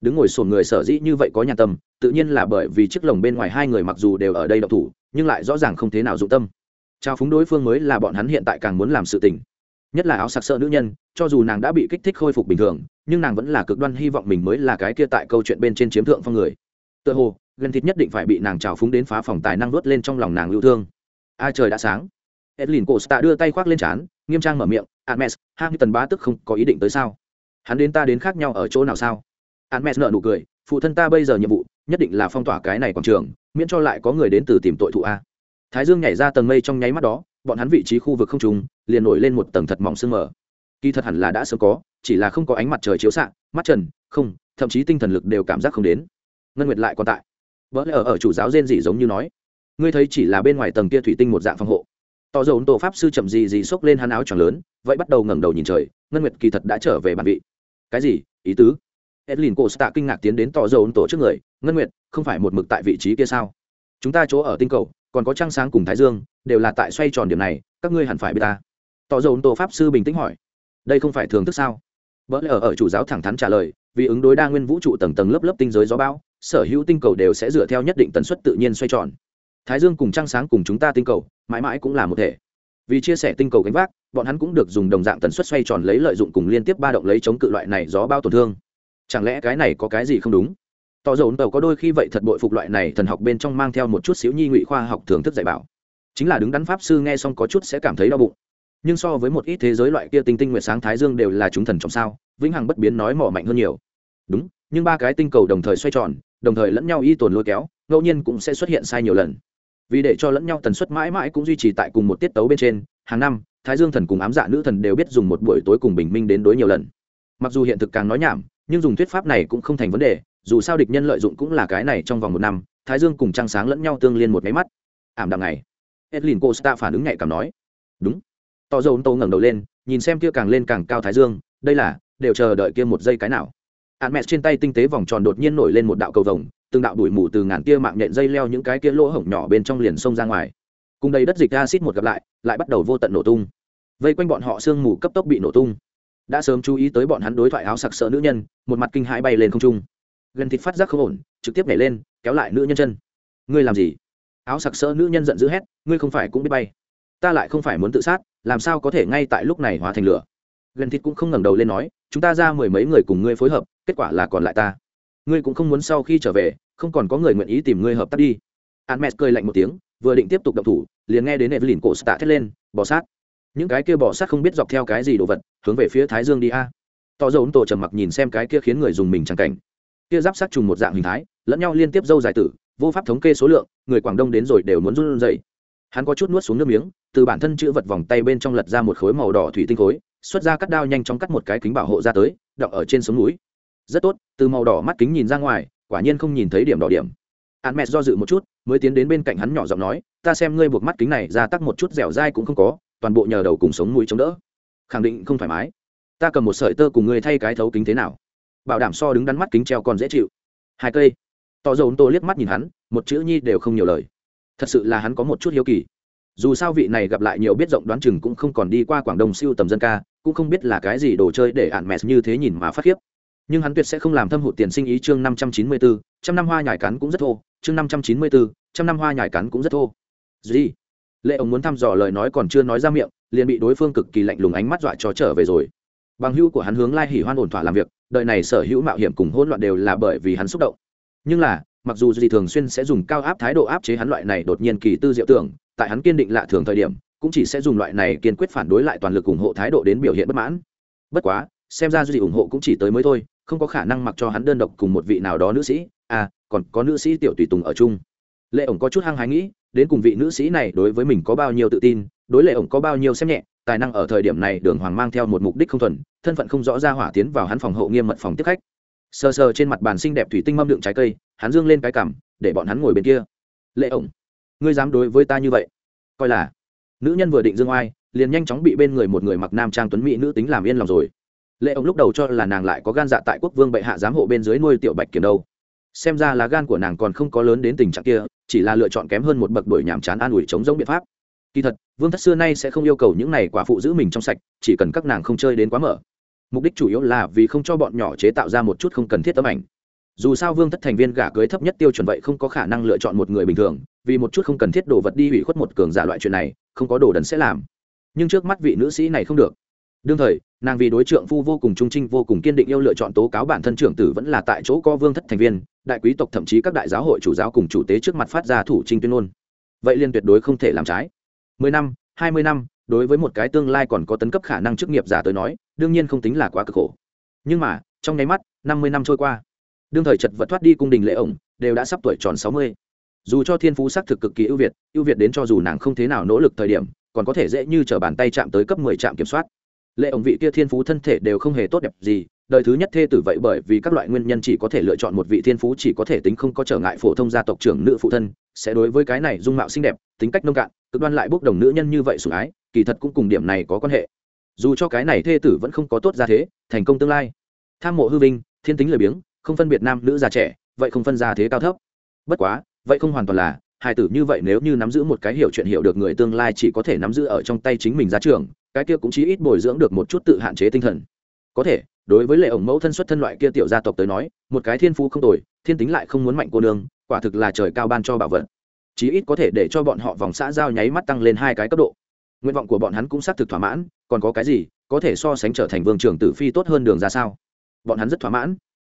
Đứng ngồi sồn người sở dĩ như vậy có nhà tâm, tự nhiên là bởi vì chiếc lồng bên ngoài hai người mặc dù đều ở đây độc thủ, nhưng lại rõ ràng không thế nào dụng tâm trao phúng đối phương mới là bọn hắn hiện tại càng muốn làm sự tình. Nhất là áo sặc sợ nữ nhân, cho dù nàng đã bị kích thích khôi phục bình thường, nhưng nàng vẫn là cực đoan hy vọng mình mới là cái kia tại câu chuyện bên trên chiếm thượng phong người. Tựa hồ gần thịt nhất định phải bị nàng trào phúng đến phá phòng tài năng vớt lên trong lòng nàng lưu thương. Ai trời đã sáng. Edlin cổ stạ đưa tay khoác lên trán, nghiêm trang mở miệng admes hai tần bá tức không có ý định tới sao? Hắn đến ta đến khác nhau ở chỗ nào sao? Admes nợ nụ cười, phụ thân ta bây giờ nhiệm vụ, nhất định là phong tỏa cái này quảng trường, miễn cho lại có người đến từ tìm tội thụ a thái dương nhảy ra tầng mây trong nháy mắt đó, bọn hắn vị trí khu vực không trùng, liền nổi lên một tầng thật mỏng sương mờ. Kỳ thật hẳn là đã sớm có, chỉ là không có ánh mặt trời chiếu xạ, mắt trần, không, thậm chí tinh thần lực đều cảm giác không đến. Ngân nguyệt lại còn tại. Vỡ lẽ ở ở chủ giáo rên dị giống như nói, ngươi thấy chỉ là bên ngoài tầng kia thủy tinh một dạng phòng hộ. Tỏ dầu tổ pháp sư chậm gì gì xốc lên hắn áo tròn lớn, vậy bắt đầu ngẩng đầu nhìn trời, ngân nguyệt kỳ thật đã trở về bản vị. Cái gì? Ý tứ? Edlin cô stạ kinh ngạc tiến đến tỏ dầu tổ trước người, ngân nguyệt, không phải một mực tại vị trí kia sao? Chúng ta chỗ ở tinh cầu còn có trăng sáng cùng thái dương, đều là tại xoay tròn điểm này, các ngươi hẳn phải biết ta. Tỏ dầu tổ pháp sư bình tĩnh hỏi. Đây không phải thường thức sao? Vỡ lẽ ở ở chủ giáo thẳng thắn trả lời, vì ứng đối đa nguyên vũ trụ tầng tầng lớp lớp tinh giới gió bão, sở hữu tinh cầu đều sẽ dựa theo nhất định tần suất tự nhiên xoay tròn. Thái dương cùng trăng sáng cùng chúng ta tinh cầu, mãi mãi cũng là một thể. Vì chia sẻ tinh cầu gánh vác, bọn hắn cũng được dùng đồng dạng tần suất xoay tròn lấy lợi dụng cùng liên tiếp ba động lấy chống cự loại này gió bao tổn thương. Chẳng lẽ cái này có cái gì không đúng? Tỏ dầu tàu có đôi khi vậy thật bội phục loại này thần học bên trong mang theo một chút xíu nhi ngụy khoa học thưởng thức dạy bảo. Chính là đứng đắn pháp sư nghe xong có chút sẽ cảm thấy đau bụng. Nhưng so với một ít thế giới loại kia tinh tinh nguyệt sáng thái dương đều là chúng thần trong sao, vĩnh hằng bất biến nói mỏ mạnh hơn nhiều. Đúng, nhưng ba cái tinh cầu đồng thời xoay tròn, đồng thời lẫn nhau y tồn lôi kéo, ngẫu nhiên cũng sẽ xuất hiện sai nhiều lần. Vì để cho lẫn nhau tần suất mãi mãi cũng duy trì tại cùng một tiết tấu bên trên, hàng năm, thái dương thần cùng ám dạ nữ thần đều biết dùng một buổi tối cùng bình minh đến đối nhiều lần. Mặc dù hiện thực càng nói nhảm, nhưng dùng thuyết pháp này cũng không thành vấn đề dù sao địch nhân lợi dụng cũng là cái này trong vòng một năm, thái dương cùng trăng sáng lẫn nhau tương liên một máy mắt. Ảm đạm này edlin costa phản ứng nhạy cảm nói. Đúng. To dầu tô ngẩng đầu lên, nhìn xem kia càng lên càng cao thái dương, đây là, đều chờ đợi kia một giây cái nào. Hạn mẹ trên tay tinh tế vòng tròn đột nhiên nổi lên một đạo cầu vồng, từng đạo đuổi mù từ ngàn kia mạng nhện dây leo những cái kia lỗ hổng nhỏ bên trong liền sông ra ngoài. Cùng đây đất dịch acid một gặp lại lại bắt đầu vô tận nổ tung. Vây quanh bọn họ sương mù cấp tốc bị nổ tung. Đã sớm chú ý tới bọn hắn đối thoại áo sặc sợ nữ nhân, một mặt kinh hãi bay lên không trung gần thịt phát giác không ổn, trực tiếp nhảy lên, kéo lại nữ nhân chân. Ngươi làm gì? Áo sặc sỡ nữ nhân giận dữ hét, ngươi không phải cũng biết bay. Ta lại không phải muốn tự sát, làm sao có thể ngay tại lúc này hóa thành lửa? Gần thịt cũng không ngẩng đầu lên nói, chúng ta ra mười mấy người cùng ngươi phối hợp, kết quả là còn lại ta. Ngươi cũng không muốn sau khi trở về, không còn có người nguyện ý tìm ngươi hợp tác đi. An mẹ cười lạnh một tiếng, vừa định tiếp tục động thủ, liền nghe đến evelyn cổ stạ thét lên, bỏ sát. Những cái kia bỏ sát không biết dọc theo cái gì đồ vật, hướng về phía thái dương đi a. To tỏ dầu tổ trầm mặc nhìn xem cái kia khiến người dùng mình chẳng cảnh kia giáp sát trùng một dạng hình thái, lẫn nhau liên tiếp dâu dài tử, vô pháp thống kê số lượng, người quảng đông đến rồi đều muốn run dậy hắn có chút nuốt xuống nước miếng, từ bản thân chữ vật vòng tay bên trong lật ra một khối màu đỏ thủy tinh khối, xuất ra cắt đao nhanh chóng cắt một cái kính bảo hộ ra tới, đọng ở trên sống núi. Rất tốt, từ màu đỏ mắt kính nhìn ra ngoài, quả nhiên không nhìn thấy điểm đỏ điểm. Hắn mẹ do dự một chút, mới tiến đến bên cạnh hắn nhỏ giọng nói, ta xem ngươi buộc mắt kính này, ra tắc một chút dẻo dai cũng không có, toàn bộ nhờ đầu cùng sống mũi chống đỡ. Khẳng định không thoải mái. Ta cầm một sợi tơ cùng ngươi thay cái thấu kính thế nào? Bảo đảm so đứng đắn mắt kính treo còn dễ chịu. Hai cây. Tỏ dầu tô liếc mắt nhìn hắn, một chữ nhi đều không nhiều lời. Thật sự là hắn có một chút hiếu kỳ. Dù sao vị này gặp lại nhiều biết rộng đoán chừng cũng không còn đi qua quảng đông siêu tầm dân ca, cũng không biết là cái gì đồ chơi để ạn mẹ như thế nhìn mà phát khiếp. Nhưng hắn tuyệt sẽ không làm thâm hụt tiền sinh ý chương năm trăm chín mươi bốn trăm năm hoa nhải cắn cũng rất thô, chương năm trăm chín mươi bốn trăm năm hoa nhải cắn cũng rất thô. Gì? Lệ ông muốn thăm dò lời nói còn chưa nói ra miệng, liền bị đối phương cực kỳ lạnh lùng ánh mắt dọa cho trở về rồi. Bằng hữu của hắn hướng lai hỉ hoan ổn thỏa làm việc đời này sở hữu mạo hiểm cùng hỗn loạn đều là bởi vì hắn xúc động. Nhưng là, mặc dù gì thường xuyên sẽ dùng cao áp thái độ áp chế hắn loại này đột nhiên kỳ tư diệu tưởng, tại hắn kiên định lạ thường thời điểm, cũng chỉ sẽ dùng loại này kiên quyết phản đối lại toàn lực ủng hộ thái độ đến biểu hiện bất mãn. Bất quá, xem ra duy ủng hộ cũng chỉ tới mới thôi, không có khả năng mặc cho hắn đơn độc cùng một vị nào đó nữ sĩ à còn có nữ sĩ tiểu tùy tùng ở chung. Lệ ổng có chút hăng hái nghĩ, đến cùng vị nữ sĩ này đối với mình có bao nhiêu tự tin, đối lệ ổng có bao nhiêu xem nhẹ tài năng ở thời điểm này đường hoàng mang theo một mục đích không thuần, thân phận không rõ ra hỏa tiến vào hắn phòng hậu nghiêm mật phòng tiếp khách. Sờ sờ trên mặt bàn xinh đẹp thủy tinh mâm đựng trái cây, hắn dương lên cái cằm để bọn hắn ngồi bên kia. Lệ ổng, ngươi dám đối với ta như vậy? Coi là, nữ nhân vừa định dương oai, liền nhanh chóng bị bên người một người mặc nam trang tuấn mỹ nữ tính làm yên lòng rồi. Lệ ổng lúc đầu cho là nàng lại có gan dạ tại quốc vương bệ hạ giám hộ bên dưới nuôi tiểu bạch kiểm đâu. Xem ra là gan của nàng còn không có lớn đến tình trạng kia, chỉ là lựa chọn kém hơn một bậc đuổi nhàm chán an ủi chống giống biện pháp kỳ thật, vương thất xưa nay sẽ không yêu cầu những này quả phụ giữ mình trong sạch, chỉ cần các nàng không chơi đến quá mở. Mục đích chủ yếu là vì không cho bọn nhỏ chế tạo ra một chút không cần thiết tấm ảnh. Dù sao vương thất thành viên gả cưới thấp nhất tiêu chuẩn vậy không có khả năng lựa chọn một người bình thường, vì một chút không cần thiết đồ vật đi hủy khuất một cường giả loại chuyện này, không có đồ đần sẽ làm. Nhưng trước mắt vị nữ sĩ này không được. Đương thời, nàng vì đối trượng phu vô cùng trung trinh, vô cùng kiên định yêu lựa chọn tố cáo bản thân trưởng tử vẫn là tại chỗ có vương thất thành viên, đại quý tộc thậm chí các đại giáo hội chủ giáo cùng chủ tế trước mặt phát ra thủ trinh tuyên ngôn. Vậy liên tuyệt đối không thể làm trái mười năm, hai mươi năm, đối với một cái tương lai còn có tấn cấp khả năng chức nghiệp giả tới nói, đương nhiên không tính là quá cực khổ. Nhưng mà, trong nháy mắt, năm mươi năm trôi qua. Đương thời chật vật thoát đi cung đình lễ ổng, đều đã sắp tuổi tròn sáu mươi. Dù cho thiên phú xác thực cực kỳ ưu việt ưu việt đến cho dù nàng không thế nào nỗ lực thời điểm, còn có thể dễ như t bàn tay chạm tới cấp mười trạm kiểm soát. Lệ ổng vị kia thiên phú thân thể đều không hề tốt đẹp gì, đời thứ nhất thê tử vậy bởi vì các loại nguyên nhân chỉ có thể lựa chọn một vị thiên phú chỉ có thể tính không có trở ngại phổ thông gia tộc trưởng nữ phụ thân, sẽ đối với cái này dung mạo xinh đẹp, tính cách nông cạn cực đoan lại bốc đồng nữ nhân như vậy sủng ái, kỳ thật cũng cùng điểm này có quan hệ. Dù cho cái này thê tử vẫn không có tốt ra thế, thành công tương lai. Tham mộ hư vinh, thiên tính lười biếng, không phân biệt nam nữ già trẻ, vậy không phân ra thế cao thấp. Bất quá, vậy không hoàn toàn là hài tử như vậy nếu như nắm giữ một cái hiểu chuyện hiểu được người tương lai chỉ có thể nắm giữ ở trong tay chính mình ra trường, cái kia cũng chí ít bồi dưỡng được một chút tự hạn chế tinh thần. Có thể, đối với lệ ổng mẫu thân xuất thân loại kia tiểu gia tộc tới nói, một cái thiên phú không tồi, thiên tính lại không muốn mạnh cô nương, quả thực là trời cao ban cho bảo vật chí ít có thể để cho bọn họ vòng xã giao nháy mắt tăng lên hai cái cấp độ. Nguyện vọng của bọn hắn cũng xác thực thỏa mãn, còn có cái gì, có thể so sánh trở thành vương trưởng tử phi tốt hơn đường ra sao? Bọn hắn rất thỏa mãn.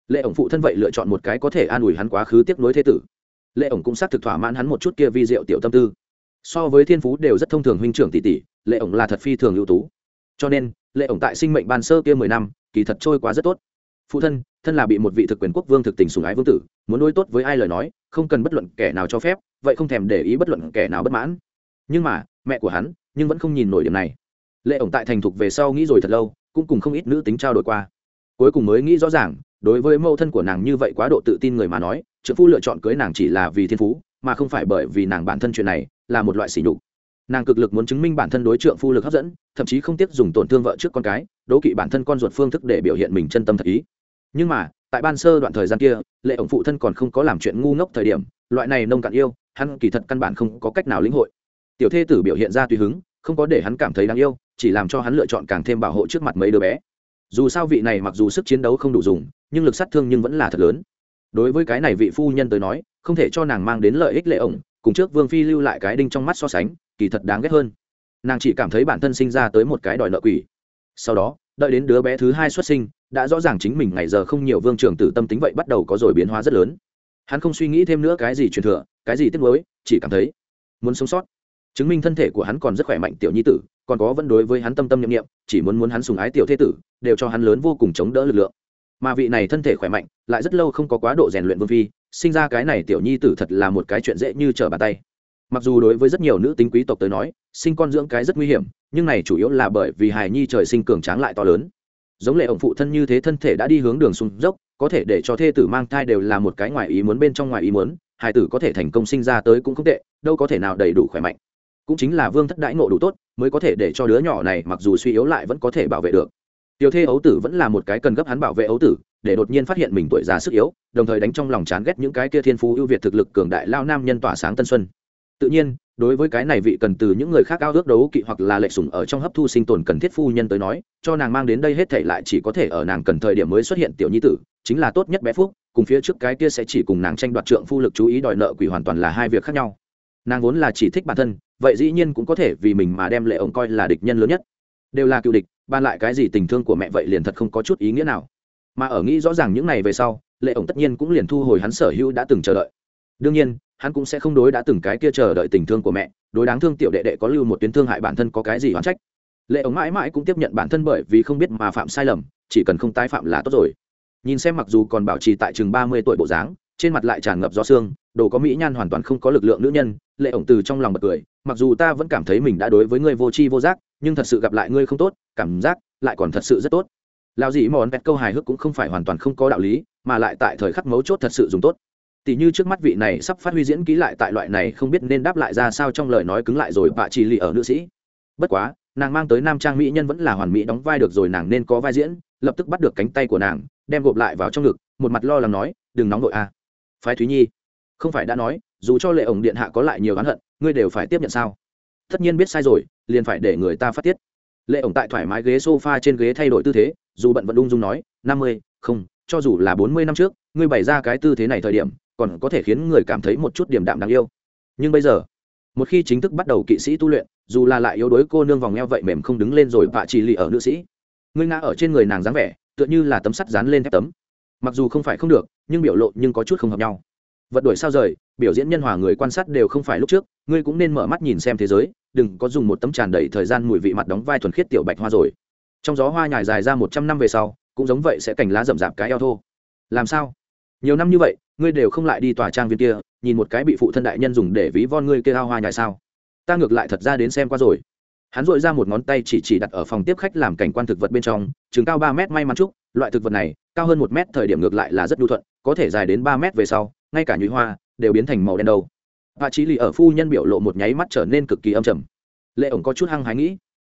Lệ ổng phụ thân vậy lựa chọn một cái có thể an ủi hắn quá khứ tiếp nối thế tử. Lệ ổng cũng xác thực thỏa mãn hắn một chút kia vi diệu tiểu tâm tư. So với thiên phú đều rất thông thường huynh trưởng tỷ tỷ, lệ ổng là thật phi thường ưu tú. Cho nên, lệ ổng tại sinh mệnh ban sơ kia mười năm, kỳ thật trôi quá rất tốt. Phụ thân thân là bị một vị thực quyền quốc vương thực tình sùng ái vương tử, muốn đối tốt với ai lời nói, không cần bất luận kẻ nào cho phép vậy không thèm để ý bất luận kẻ nào bất mãn. Nhưng mà, mẹ của hắn, nhưng vẫn không nhìn nổi điểm này. Lệ ổng tại thành thục về sau nghĩ rồi thật lâu, cũng cùng không ít nữ tính trao đổi qua. Cuối cùng mới nghĩ rõ ràng, đối với mẫu thân của nàng như vậy quá độ tự tin người mà nói trợ phu lựa chọn cưới nàng chỉ là vì thiên phú, mà không phải bởi vì nàng bản thân chuyện này là một loại sỉ nhục. Nàng cực lực muốn chứng minh bản thân đối trượng phu lực hấp dẫn, thậm chí không tiếc dùng tổn thương vợ trước con cái, đố kỵ bản thân con ruột phương thức để biểu hiện mình chân tâm thật ý. Nhưng mà, tại ban sơ đoạn thời gian kia, lệ ổng phụ thân còn không có làm chuyện ngu ngốc thời điểm, loại này nông cạn yêu hắn kỳ thật căn bản không có cách nào lĩnh hội. Tiểu thê tử biểu hiện ra tùy hứng, không có để hắn cảm thấy đáng yêu, chỉ làm cho hắn lựa chọn càng thêm bảo hộ trước mặt mấy đứa bé. Dù sao vị này mặc dù sức chiến đấu không đủ dùng, nhưng lực sát thương nhưng vẫn là thật lớn. Đối với cái này vị phu nhân tới nói, không thể cho nàng mang đến lợi ích lệ ổng, cùng trước vương phi lưu lại cái đinh trong mắt so sánh, kỳ thật đáng ghét hơn. Nàng chỉ cảm thấy bản thân sinh ra tới một cái đòi nợ quỷ. Sau đó, đợi đến đứa bé thứ hai xuất sinh, đã rõ ràng chính mình ngày giờ không nhiều vương trường tử tâm tính vậy bắt đầu có rồi biến hóa rất lớn. Hắn không suy nghĩ thêm nữa cái gì truyền thừa cái gì tiếc nuối, chỉ cảm thấy muốn sống sót. Chứng minh thân thể của hắn còn rất khỏe mạnh tiểu nhi tử, còn có vẫn đối với hắn tâm tâm nhiệm nghiệm chỉ muốn muốn hắn sùng ái tiểu thế tử, đều cho hắn lớn vô cùng chống đỡ lực lượng. Mà vị này thân thể khỏe mạnh, lại rất lâu không có quá độ rèn luyện vương phi, sinh ra cái này tiểu nhi tử thật là một cái chuyện dễ như trở bàn tay. Mặc dù đối với rất nhiều nữ tính quý tộc tới nói, sinh con dưỡng cái rất nguy hiểm, nhưng này chủ yếu là bởi vì hài nhi trời sinh cường tráng lại to lớn. Giống lệ ổng phụ thân như thế thân thể đã đi hướng đường xuống dốc, có thể để cho thê tử mang thai đều là một cái ngoài ý muốn bên trong ngoài ý muốn hải tử có thể thành công sinh ra tới cũng không tệ, đâu có thể nào đầy đủ khỏe mạnh. Cũng chính là vương thất đãi ngộ đủ tốt, mới có thể để cho đứa nhỏ này mặc dù suy yếu lại vẫn có thể bảo vệ được. Tiểu thê ấu tử vẫn là một cái cần gấp hắn bảo vệ ấu tử, để đột nhiên phát hiện mình tuổi già sức yếu, đồng thời đánh trong lòng chán ghét những cái kia thiên phú ưu việt thực lực cường đại lao nam nhân tỏa sáng tân xuân. Tự nhiên, đối với cái này vị cần từ những người khác ao ước đấu kỵ hoặc là lệ sủng ở trong hấp thu sinh tồn cần thiết phu nhân tới nói, cho nàng mang đến đây hết thể lại chỉ có thể ở nàng cần thời điểm mới xuất hiện tiểu nhi tử, chính là tốt nhất bé phúc cùng phía trước cái kia sẽ chỉ cùng nàng tranh đoạt trượng phu lực chú ý đòi nợ quỷ hoàn toàn là hai việc khác nhau. Nàng vốn là chỉ thích bản thân, vậy dĩ nhiên cũng có thể vì mình mà đem lệ ổng coi là địch nhân lớn nhất. Đều là cựu địch ban lại cái gì tình thương của mẹ vậy liền thật không có chút ý nghĩa nào. Mà ở nghĩ rõ ràng những này về sau, lệ ổng tất nhiên cũng liền thu hồi hắn sở hữu đã từng chờ đợi. Đương nhiên, hắn cũng sẽ không đối đã từng cái kia chờ đợi tình thương của mẹ, đối đáng thương tiểu đệ đệ có lưu một tuyến thương hại bản thân có cái gì oán trách. Lệ ổng mãi mãi cũng tiếp nhận bản thân bởi vì không biết mà phạm sai lầm, chỉ cần không tái phạm là tốt rồi nhìn xem mặc dù còn bảo trì tại chừng ba mươi tuổi bộ dáng, trên mặt lại tràn ngập gió xương đồ có mỹ nhan hoàn toàn không có lực lượng nữ nhân, lệ ổng từ trong lòng bật cười, mặc dù ta vẫn cảm thấy mình đã đối với ngươi vô tri vô giác, nhưng thật sự gặp lại ngươi không tốt, cảm giác lại còn thật sự rất tốt. Lao dĩ mòn vẹt câu hài hước cũng không phải hoàn toàn không có đạo lý, mà lại tại thời khắc mấu chốt thật sự dùng tốt. Tỷ như trước mắt vị này sắp phát huy diễn ký lại tại loại này không biết nên đáp lại ra sao trong lời nói cứng lại rồi bạ chỉ lì ở nữ sĩ. Bất quá, nàng mang tới nam trang mỹ nhân vẫn là hoàn mỹ đóng vai được rồi, nàng nên có vai diễn lập tức bắt được cánh tay của nàng, đem gộp lại vào trong ngực, một mặt lo lắng nói, đừng nóng vội a à. phái thúy nhi. Không phải đã nói, dù cho lệ ổng điện hạ có lại nhiều oán hận, ngươi đều phải tiếp nhận sao? Tất nhiên biết sai rồi, liền phải để người ta phát tiết. Lệ ổng tại thoải mái ghế sofa trên ghế thay đổi tư thế, dù bận vận ung dung nói, năm mươi, không, cho dù là bốn mươi năm trước, ngươi bày ra cái tư thế này thời điểm, còn có thể khiến người cảm thấy một chút điểm đạm đáng yêu. Nhưng bây giờ, một khi chính thức bắt đầu kỵ sĩ tu luyện, dù là lại yếu đuối cô nương vòng eo vậy mềm không đứng lên rồi vạ chỉ lì ở nữ sĩ ngươi ngã ở trên người nàng dáng vẻ, tựa như là tấm sắt dán lên thép tấm. Mặc dù không phải không được, nhưng biểu lộ nhưng có chút không hợp nhau. Vật đổi sao rời, biểu diễn nhân hòa người quan sát đều không phải lúc trước, ngươi cũng nên mở mắt nhìn xem thế giới, đừng có dùng một tấm tràn đầy thời gian mùi vị mặt đóng vai thuần khiết tiểu bạch hoa rồi. Trong gió hoa nhài dài ra một trăm năm về sau, cũng giống vậy sẽ cành lá rậm rạp cái eo thô. Làm sao? Nhiều năm như vậy, ngươi đều không lại đi tòa trang viên kia, nhìn một cái bị phụ thân đại nhân dùng để ví von ngươi kia ao hoa nhài sao? Ta ngược lại thật ra đến xem qua rồi hắn dội ra một ngón tay chỉ chỉ đặt ở phòng tiếp khách làm cảnh quan thực vật bên trong chừng cao ba mét may mắn chúc, loại thực vật này, cao hơn một mét thời điểm ngược lại là rất nhu thuận, có thể dài đến ba mét về sau, ngay cả nhụy hoa, đều biến thành màu đen đâu hạ trí lì ở phu nhân biểu lộ một nháy mắt trở nên cực kỳ âm trầm. Lệ ổng có chút hăng hái nghĩ.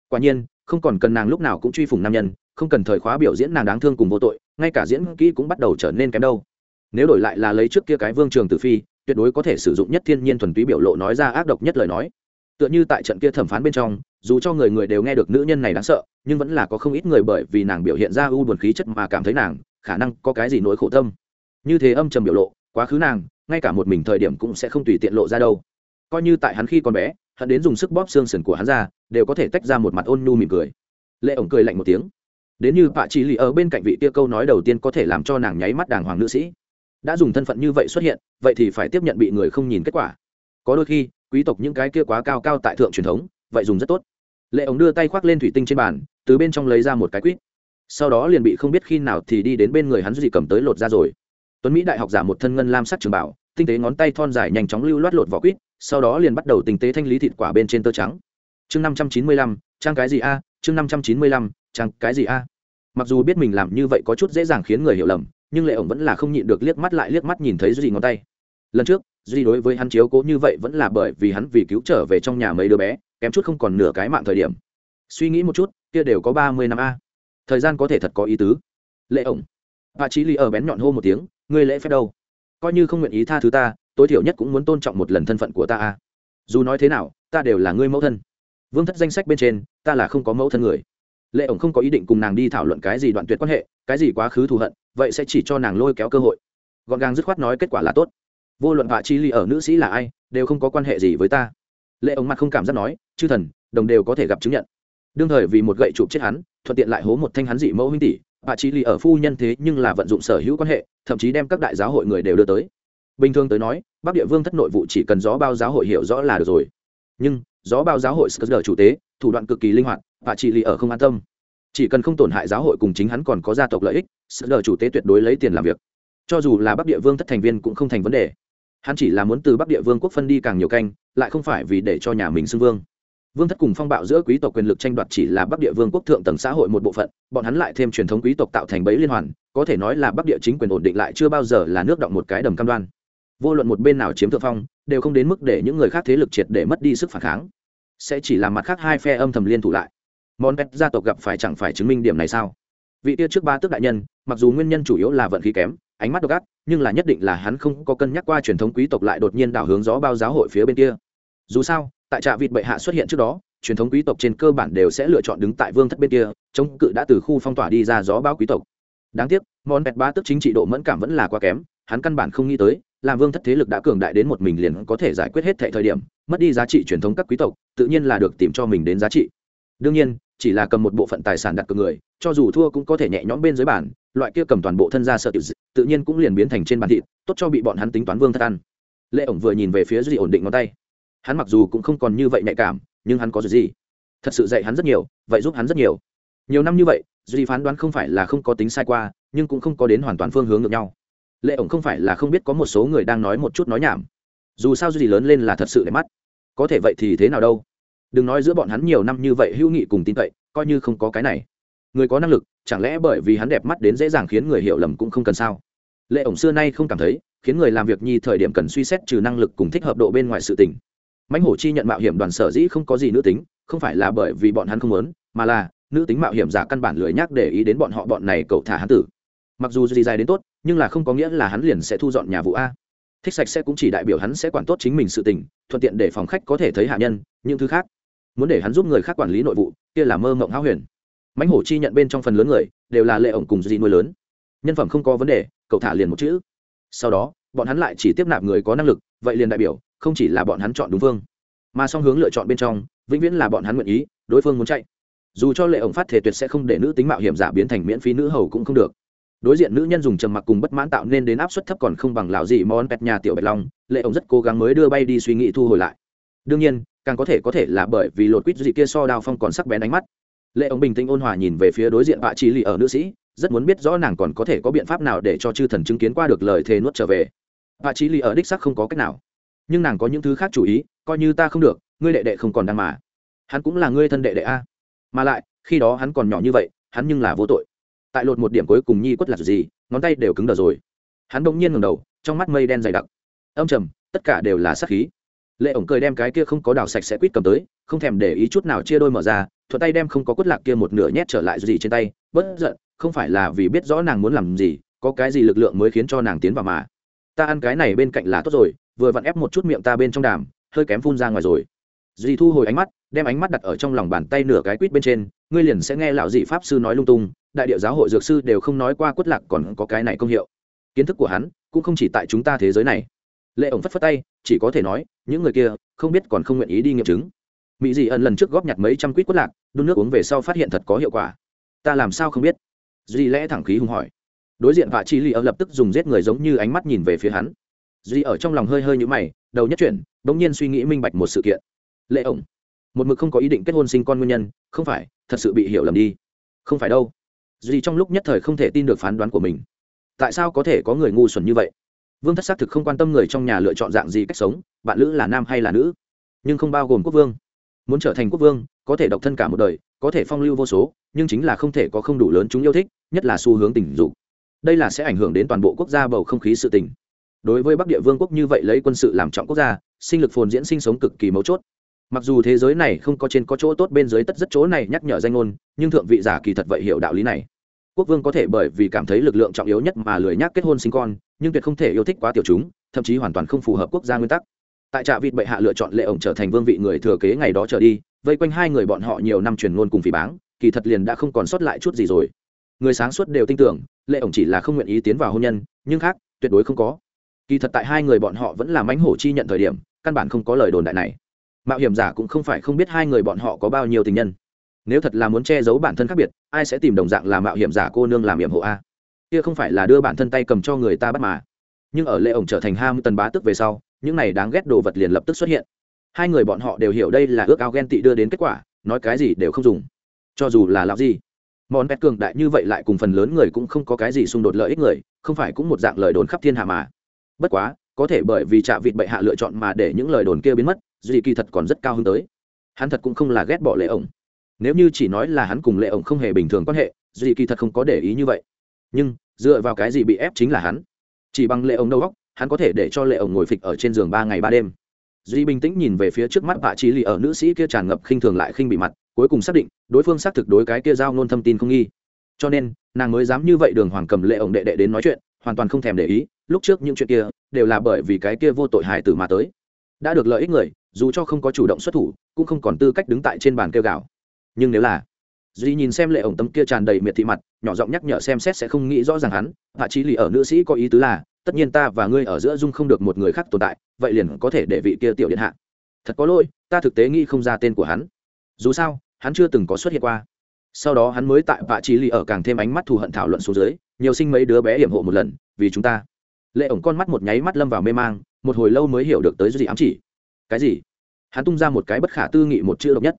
Quả nhiên, không còn cần nàng lúc nào cũng truy phủng nam nhân, không cần thời khóa biểu diễn nàng đáng thương cùng vô tội, ngay cả diễn kỹ cũng bắt đầu trở nên kém đâu. Nếu đổi lại là lấy trước kia cái vương trường tử phi, tuyệt đối có thể sử dụng nhất thiên nhiên thuần túy biểu lộ nói ra ác độc nhất lời nói tựa như tại trận kia thẩm phán bên trong, dù cho người người đều nghe được nữ nhân này đáng sợ, nhưng vẫn là có không ít người bởi vì nàng biểu hiện ra u buồn khí chất mà cảm thấy nàng, khả năng có cái gì nỗi khổ tâm. Như thế âm trầm biểu lộ, quá khứ nàng, ngay cả một mình thời điểm cũng sẽ không tùy tiện lộ ra đâu. Coi như tại hắn khi còn bé hận đến dùng sức bóp xương sườn của hắn ra, đều có thể tách ra một mặt ôn nhu mỉm cười. Lệ ổng cười lạnh một tiếng. Đến như bạ chỉ lì ở bên cạnh vị tia câu nói đầu tiên có thể làm cho nàng nháy mắt đàng hoàng nữ sĩ. Đã dùng thân phận như vậy xuất hiện, vậy thì phải tiếp nhận bị người không nhìn kết quả. Có đôi khi quý tộc những cái kia quá cao cao tại thượng truyền thống, vậy dùng rất tốt. Lệ ống đưa tay khoác lên thủy tinh trên bàn, từ bên trong lấy ra một cái quýt. Sau đó liền bị không biết khi nào thì đi đến bên người hắn gì cầm tới lột ra rồi. Tuấn mỹ đại học giả một thân ngân lam sắc trường bảo, tinh tế ngón tay thon dài nhanh chóng lưu loát lột vỏ quýt, sau đó liền bắt đầu tinh tế thanh lý thịt quả bên trên tơ trắng. Chương năm trăm chín mươi lăm, trang cái gì a? Chương năm trăm chín mươi lăm, trang cái gì a? Mặc dù biết mình làm như vậy có chút dễ dàng khiến người hiểu lầm, nhưng lệ ổng vẫn là không nhịn được liếc mắt lại liếc mắt nhìn thấy duy ngón tay. Lần trước duy đối với hắn chiếu cố như vậy vẫn là bởi vì hắn vì cứu trở về trong nhà mấy đứa bé, kém chút không còn nửa cái mạng thời điểm. Suy nghĩ một chút, kia đều có ba mươi năm a. Thời gian có thể thật có ý tứ. Lệ ổng. Bà trí ly ở bén nhọn hô một tiếng, ngươi lễ phép đâu? Coi như không nguyện ý tha thứ ta, tối thiểu nhất cũng muốn tôn trọng một lần thân phận của ta a. Dù nói thế nào, ta đều là ngươi mẫu thân. Vương thất danh sách bên trên, ta là không có mẫu thân người. Lệ ổng không có ý định cùng nàng đi thảo luận cái gì đoạn tuyệt quan hệ, cái gì quá khứ thù hận, vậy sẽ chỉ cho nàng lôi kéo cơ hội. Gọn gàng dứt khoát nói kết quả là tốt vô luận vạ chi ly ở nữ sĩ là ai, đều không có quan hệ gì với ta. Lệ ống mặt không cảm giác nói, chư thần, đồng đều có thể gặp chứng nhận. Đương thời vì một gậy chụp chết hắn, thuận tiện lại hố một thanh hắn dị mẫu huynh tỷ, vạ chi ly ở phu nhân thế nhưng là vận dụng sở hữu quan hệ, thậm chí đem các đại giáo hội người đều đưa tới. Bình thường tới nói, bắc địa vương thất nội vụ chỉ cần gió bao giáo hội hiểu rõ là được rồi. Nhưng, gió bao giáo hội sờ chủ tế, thủ đoạn cực kỳ linh hoạt và chỉ lì ở không an tâm. Chỉ cần không tổn hại giáo hội cùng chính hắn còn có gia tộc lợi ích sờ chủ tế tuyệt đối lấy tiền làm việc. Cho dù là bắc địa vương thất thành viên cũng không thành vấn đề hắn chỉ là muốn từ bắc địa vương quốc phân đi càng nhiều canh, lại không phải vì để cho nhà mình xưng vương. Vương thất cùng phong bạo giữa quý tộc quyền lực tranh đoạt chỉ là bắc địa vương quốc thượng tầng xã hội một bộ phận, bọn hắn lại thêm truyền thống quý tộc tạo thành bẫy liên hoàn, có thể nói là bắc địa chính quyền ổn định lại chưa bao giờ là nước động một cái đầm cam đoan. Vô luận một bên nào chiếm thượng phong, đều không đến mức để những người khác thế lực triệt để mất đi sức phản kháng. Sẽ chỉ là mặt khác hai phe âm thầm liên thủ lại. Món pet gia tộc gặp phải chẳng phải chứng minh điểm này sao? Vị tia trước ba tước đại nhân, mặc dù nguyên nhân chủ yếu là vận khí kém ánh mắt độc ác, nhưng là nhất định là hắn không có cân nhắc qua truyền thống quý tộc lại đột nhiên đảo hướng gió bao giáo hội phía bên kia. Dù sao, tại trạ vịt bệ hạ xuất hiện trước đó, truyền thống quý tộc trên cơ bản đều sẽ lựa chọn đứng tại vương thất bên kia, chống cự đã từ khu phong tỏa đi ra gió bao quý tộc. Đáng tiếc, món bẹt ba tước chính trị độ mẫn cảm vẫn là quá kém, hắn căn bản không nghĩ tới, làm vương thất thế lực đã cường đại đến một mình liền có thể giải quyết hết thệ thời điểm, mất đi giá trị truyền thống các quý tộc, tự nhiên là được tìm cho mình đến giá trị. Đương nhiên, chỉ là cầm một bộ phận tài sản đặt cược người cho dù thua cũng có thể nhẹ nhõm bên dưới bàn loại kia cầm toàn bộ thân ra sợ tiểu dị, tự nhiên cũng liền biến thành trên bàn thịt tốt cho bị bọn hắn tính toán vương thất ăn. Lệ ổng vừa nhìn về phía duy ổn định ngón tay. Hắn mặc dù cũng không còn như vậy nhạy cảm nhưng hắn có gì? Thật sự dạy hắn rất nhiều vậy giúp hắn rất nhiều. Nhiều năm như vậy duy phán đoán không phải là không có tính sai qua nhưng cũng không có đến hoàn toàn phương hướng ngược nhau. Lệ ổng không phải là không biết có một số người đang nói một chút nói nhảm. Dù sao gì lớn lên là thật sự để mắt. Có thể vậy thì thế nào đâu? Đừng nói giữa bọn hắn nhiều năm như vậy hữu nghị cùng tin cậy coi như không có cái này người có năng lực, chẳng lẽ bởi vì hắn đẹp mắt đến dễ dàng khiến người hiểu lầm cũng không cần sao? Lệ ổng xưa nay không cảm thấy, khiến người làm việc nhi thời điểm cần suy xét trừ năng lực cùng thích hợp độ bên ngoài sự tình. Mãnh hổ chi nhận mạo hiểm đoàn sở dĩ không có gì nữ tính, không phải là bởi vì bọn hắn không muốn, mà là, nữ tính mạo hiểm giả căn bản lười nhắc để ý đến bọn họ bọn này cậu thả hắn tử. Mặc dù gì dài đến tốt, nhưng là không có nghĩa là hắn liền sẽ thu dọn nhà vụ a. Thích sạch sẽ cũng chỉ đại biểu hắn sẽ quản tốt chính mình sự tình, thuận tiện để phòng khách có thể thấy hạ nhân, những thứ khác. Muốn để hắn giúp người khác quản lý nội vụ, kia là mơ mộng háo huyền mãnh hổ chi nhận bên trong phần lớn người đều là lệ ổng cùng gì nuôi lớn. Nhân phẩm không có vấn đề, cậu thả liền một chữ. Sau đó, bọn hắn lại chỉ tiếp nạp người có năng lực, vậy liền đại biểu, không chỉ là bọn hắn chọn đúng phương mà song hướng lựa chọn bên trong, vĩnh viễn là bọn hắn nguyện ý, đối phương muốn chạy. Dù cho lệ ổng phát thể tuyệt sẽ không để nữ tính mạo hiểm giả biến thành miễn phí nữ hầu cũng không được. Đối diện nữ nhân dùng trầm mặc cùng bất mãn tạo nên đến áp suất thấp còn không bằng lão gì món pẹt nhà tiểu bạch long, lệ ổng rất cố gắng mới đưa bay đi suy nghĩ thu hồi lại. Đương nhiên, càng có thể có thể là bởi vì lột quýt dị kia so đao phong còn sắc bén ánh mắt lệ ông bình tĩnh ôn hòa nhìn về phía đối diện bạ trí lì ở nữ sĩ, rất muốn biết rõ nàng còn có thể có biện pháp nào để cho chư thần chứng kiến qua được lời thề nuốt trở về. Bạ trí lì ở đích sắc không có cách nào. Nhưng nàng có những thứ khác chủ ý, coi như ta không được, ngươi đệ đệ không còn đang mà. Hắn cũng là ngươi thân đệ đệ a. Mà lại, khi đó hắn còn nhỏ như vậy, hắn nhưng là vô tội. Tại lột một điểm cuối cùng nhi quất là gì, ngón tay đều cứng đờ rồi. Hắn bỗng nhiên ngầm đầu, trong mắt mây đen dày đặc. Âm trầm, tất cả đều là sắc khí lệ ổng cười đem cái kia không có đào sạch sẽ quýt cầm tới, không thèm để ý chút nào chia đôi mở ra, thuận tay đem không có quất lạc kia một nửa nhét trở lại gì trên tay bất giận, không phải là vì biết rõ nàng muốn làm gì, có cái gì lực lượng mới khiến cho nàng tiến vào mà. Ta ăn cái này bên cạnh là tốt rồi, vừa vặn ép một chút miệng ta bên trong đàm, hơi kém phun ra ngoài rồi. Dì thu hồi ánh mắt, đem ánh mắt đặt ở trong lòng bàn tay nửa cái quýt bên trên, ngươi liền sẽ nghe lão dị pháp sư nói lung tung, đại điệu giáo hội dược sư đều không nói qua quất lạc còn có cái này công hiệu. Kiến thức của hắn cũng không chỉ tại chúng ta thế giới này lệ ổng phất phất tay, chỉ có thể nói, những người kia không biết còn không nguyện ý đi nghiệm chứng. Mỹ dị ẩn lần trước góp nhặt mấy trăm quýt quất lạc, đun nước uống về sau phát hiện thật có hiệu quả. Ta làm sao không biết? Duy lẽ thẳng khí hùng hỏi. Đối diện vạ chi li ở lập tức dùng giết người giống như ánh mắt nhìn về phía hắn. Duy ở trong lòng hơi hơi như mày, đầu nhất chuyển, bỗng nhiên suy nghĩ minh bạch một sự kiện. Lệ ổng, một mực không có ý định kết hôn sinh con nguyên nhân, không phải, thật sự bị hiểu lầm đi. Không phải đâu. Duy trong lúc nhất thời không thể tin được phán đoán của mình. Tại sao có thể có người ngu xuẩn như vậy? Vương thất xác thực không quan tâm người trong nhà lựa chọn dạng gì cách sống, bạn lữ là nam hay là nữ. Nhưng không bao gồm quốc vương. Muốn trở thành quốc vương, có thể độc thân cả một đời, có thể phong lưu vô số, nhưng chính là không thể có không đủ lớn chúng yêu thích, nhất là xu hướng tình dục. Đây là sẽ ảnh hưởng đến toàn bộ quốc gia bầu không khí sự tình. Đối với bắc địa vương quốc như vậy lấy quân sự làm trọng quốc gia, sinh lực phồn diễn sinh sống cực kỳ mấu chốt. Mặc dù thế giới này không có trên có chỗ tốt bên dưới tất rất chỗ này nhắc nhở danh ngôn, nhưng thượng vị giả kỳ thật vậy hiểu đạo lý này quốc vương có thể bởi vì cảm thấy lực lượng trọng yếu nhất mà lười nhác kết hôn sinh con, nhưng tuyệt không thể yêu thích quá tiểu chúng, thậm chí hoàn toàn không phù hợp quốc gia nguyên tắc. Tại trạ vịt bệ hạ lựa chọn lệ ổng trở thành vương vị người thừa kế ngày đó trở đi, vây quanh hai người bọn họ nhiều năm truyền ngôn cùng phỉ báng, kỳ thật liền đã không còn sót lại chút gì rồi. Người sáng suốt đều tin tưởng, lệ ổng chỉ là không nguyện ý tiến vào hôn nhân, nhưng khác, tuyệt đối không có. Kỳ thật tại hai người bọn họ vẫn là mánh hổ chi nhận thời điểm, căn bản không có lời đồn đại này. Mạo hiểm giả cũng không phải không biết hai người bọn họ có bao nhiêu tình nhân nếu thật là muốn che giấu bản thân khác biệt, ai sẽ tìm đồng dạng là mạo hiểm giả cô nương làm hiểm hộ a? Kia không phải là đưa bản thân tay cầm cho người ta bắt mà. Nhưng ở lệ ổng trở thành ham tần bá tức về sau, những này đáng ghét đồ vật liền lập tức xuất hiện. Hai người bọn họ đều hiểu đây là ước ao ghen tị đưa đến kết quả, nói cái gì đều không dùng. Cho dù là lão gì, món pet cường đại như vậy lại cùng phần lớn người cũng không có cái gì xung đột lợi ích người, không phải cũng một dạng lời đồn khắp thiên hạ mà. Bất quá, có thể bởi vì trạ vịt bệ hạ lựa chọn mà để những lời đồn kia biến mất duy kỳ thật còn rất cao hơn tới. Hắn thật cũng không là ghét bỏ lệ ổng nếu như chỉ nói là hắn cùng lệ ổng không hề bình thường quan hệ duy kỳ thật không có để ý như vậy. Nhưng, dựa vào cái gì bị ép chính là hắn? Chỉ bằng lệ ổng đâu góc hắn có thể để cho lệ ổng ngồi phịch ở trên giường ba ngày ba đêm. Duy bình tĩnh nhìn về phía trước mắt bà trí lì ở nữ sĩ kia tràn ngập khinh thường lại khinh bị mặt, cuối cùng xác định, đối phương xác thực đối cái kia giao nôn thâm tin không nghi. Cho nên, nàng mới dám như vậy đường hoàng cầm lệ ổng đệ đệ đến nói chuyện, hoàn toàn không thèm để ý, lúc trước những chuyện kia, đều là bởi vì cái kia vô tội hài tử mà tới. Đã được lợi ích người, dù cho không có chủ động xuất thủ, cũng không còn tư cách đứng tại trên bàn kêu gào nhưng nếu là duy nhìn xem lệ ổng tấm kia tràn đầy miệt thị mặt, nhỏ giọng nhắc nhở xem xét sẽ không nghĩ rõ ràng hắn, hạ trí lì ở nữ sĩ có ý tứ là, tất nhiên ta và ngươi ở giữa dung không được một người khác tồn tại, vậy liền có thể để vị kia tiểu điện hạ. Thật có lỗi, ta thực tế nghĩ không ra tên của hắn. Dù sao, hắn chưa từng có xuất hiện qua. Sau đó hắn mới tại vạ trí lì ở càng thêm ánh mắt thù hận thảo luận xuống dưới, nhiều sinh mấy đứa bé hiểm hộ một lần, vì chúng ta. Lệ ổng con mắt một nháy mắt lâm vào mê mang, một hồi lâu mới hiểu được tới gì ám chỉ. Cái gì? Hắn tung ra một cái bất khả tư nghị một chữ độc nhất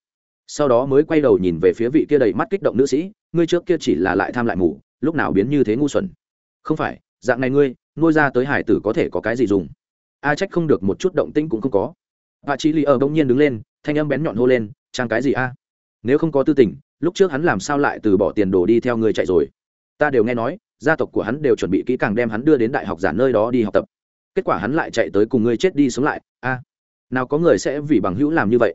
sau đó mới quay đầu nhìn về phía vị kia đầy mắt kích động nữ sĩ, ngươi trước kia chỉ là lại tham lại mù, lúc nào biến như thế ngu xuẩn? Không phải, dạng này ngươi, nuôi ra tới hải tử có thể có cái gì dùng? A trách không được một chút động tĩnh cũng không có. Bà chị lì ở bỗng nhiên đứng lên, thanh âm bén nhọn hô lên, trang cái gì a? Nếu không có tư tình, lúc trước hắn làm sao lại từ bỏ tiền đồ đi theo ngươi chạy rồi? Ta đều nghe nói, gia tộc của hắn đều chuẩn bị kỹ càng đem hắn đưa đến đại học giả nơi đó đi học tập. Kết quả hắn lại chạy tới cùng ngươi chết đi sống lại. A, nào có người sẽ vì bằng hữu làm như vậy?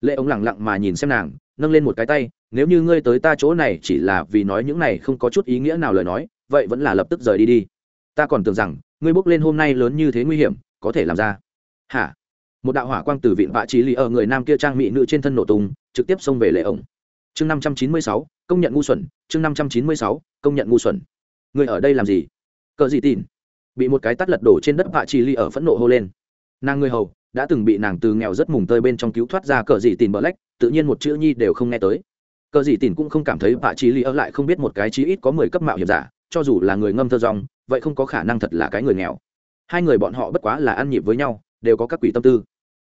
Lệ ông lẳng lặng mà nhìn xem nàng, nâng lên một cái tay, nếu như ngươi tới ta chỗ này chỉ là vì nói những này không có chút ý nghĩa nào lời nói, vậy vẫn là lập tức rời đi đi. Ta còn tưởng rằng, ngươi bước lên hôm nay lớn như thế nguy hiểm, có thể làm ra. Hả? Một đạo hỏa quang từ vịn vạ trí lì ở người nam kia trang mỹ nữ trên thân nổ tung, trực tiếp xông về lệ ổng chương năm trăm chín mươi sáu, công nhận ngu xuẩn, chương năm trăm chín mươi sáu, công nhận ngu xuẩn. Người ở đây làm gì? Cờ gì tin bị một cái tắt lật đổ trên đất vạ trí lì ở phẫn nộ hô lên. Nàng người hầu đã từng bị nàng từ nghèo rất mùng tơi bên trong cứu thoát ra cờ dị tìm bờ lách, tự nhiên một chữ nhi đều không nghe tới. Cờ dị tìm cũng không cảm thấy bà trí lý ơ lại không biết một cái chí ít có mười cấp mạo hiểm giả, cho dù là người ngâm thơ rong, vậy không có khả năng thật là cái người nghèo. Hai người bọn họ bất quá là ăn nhịp với nhau, đều có các quỷ tâm tư.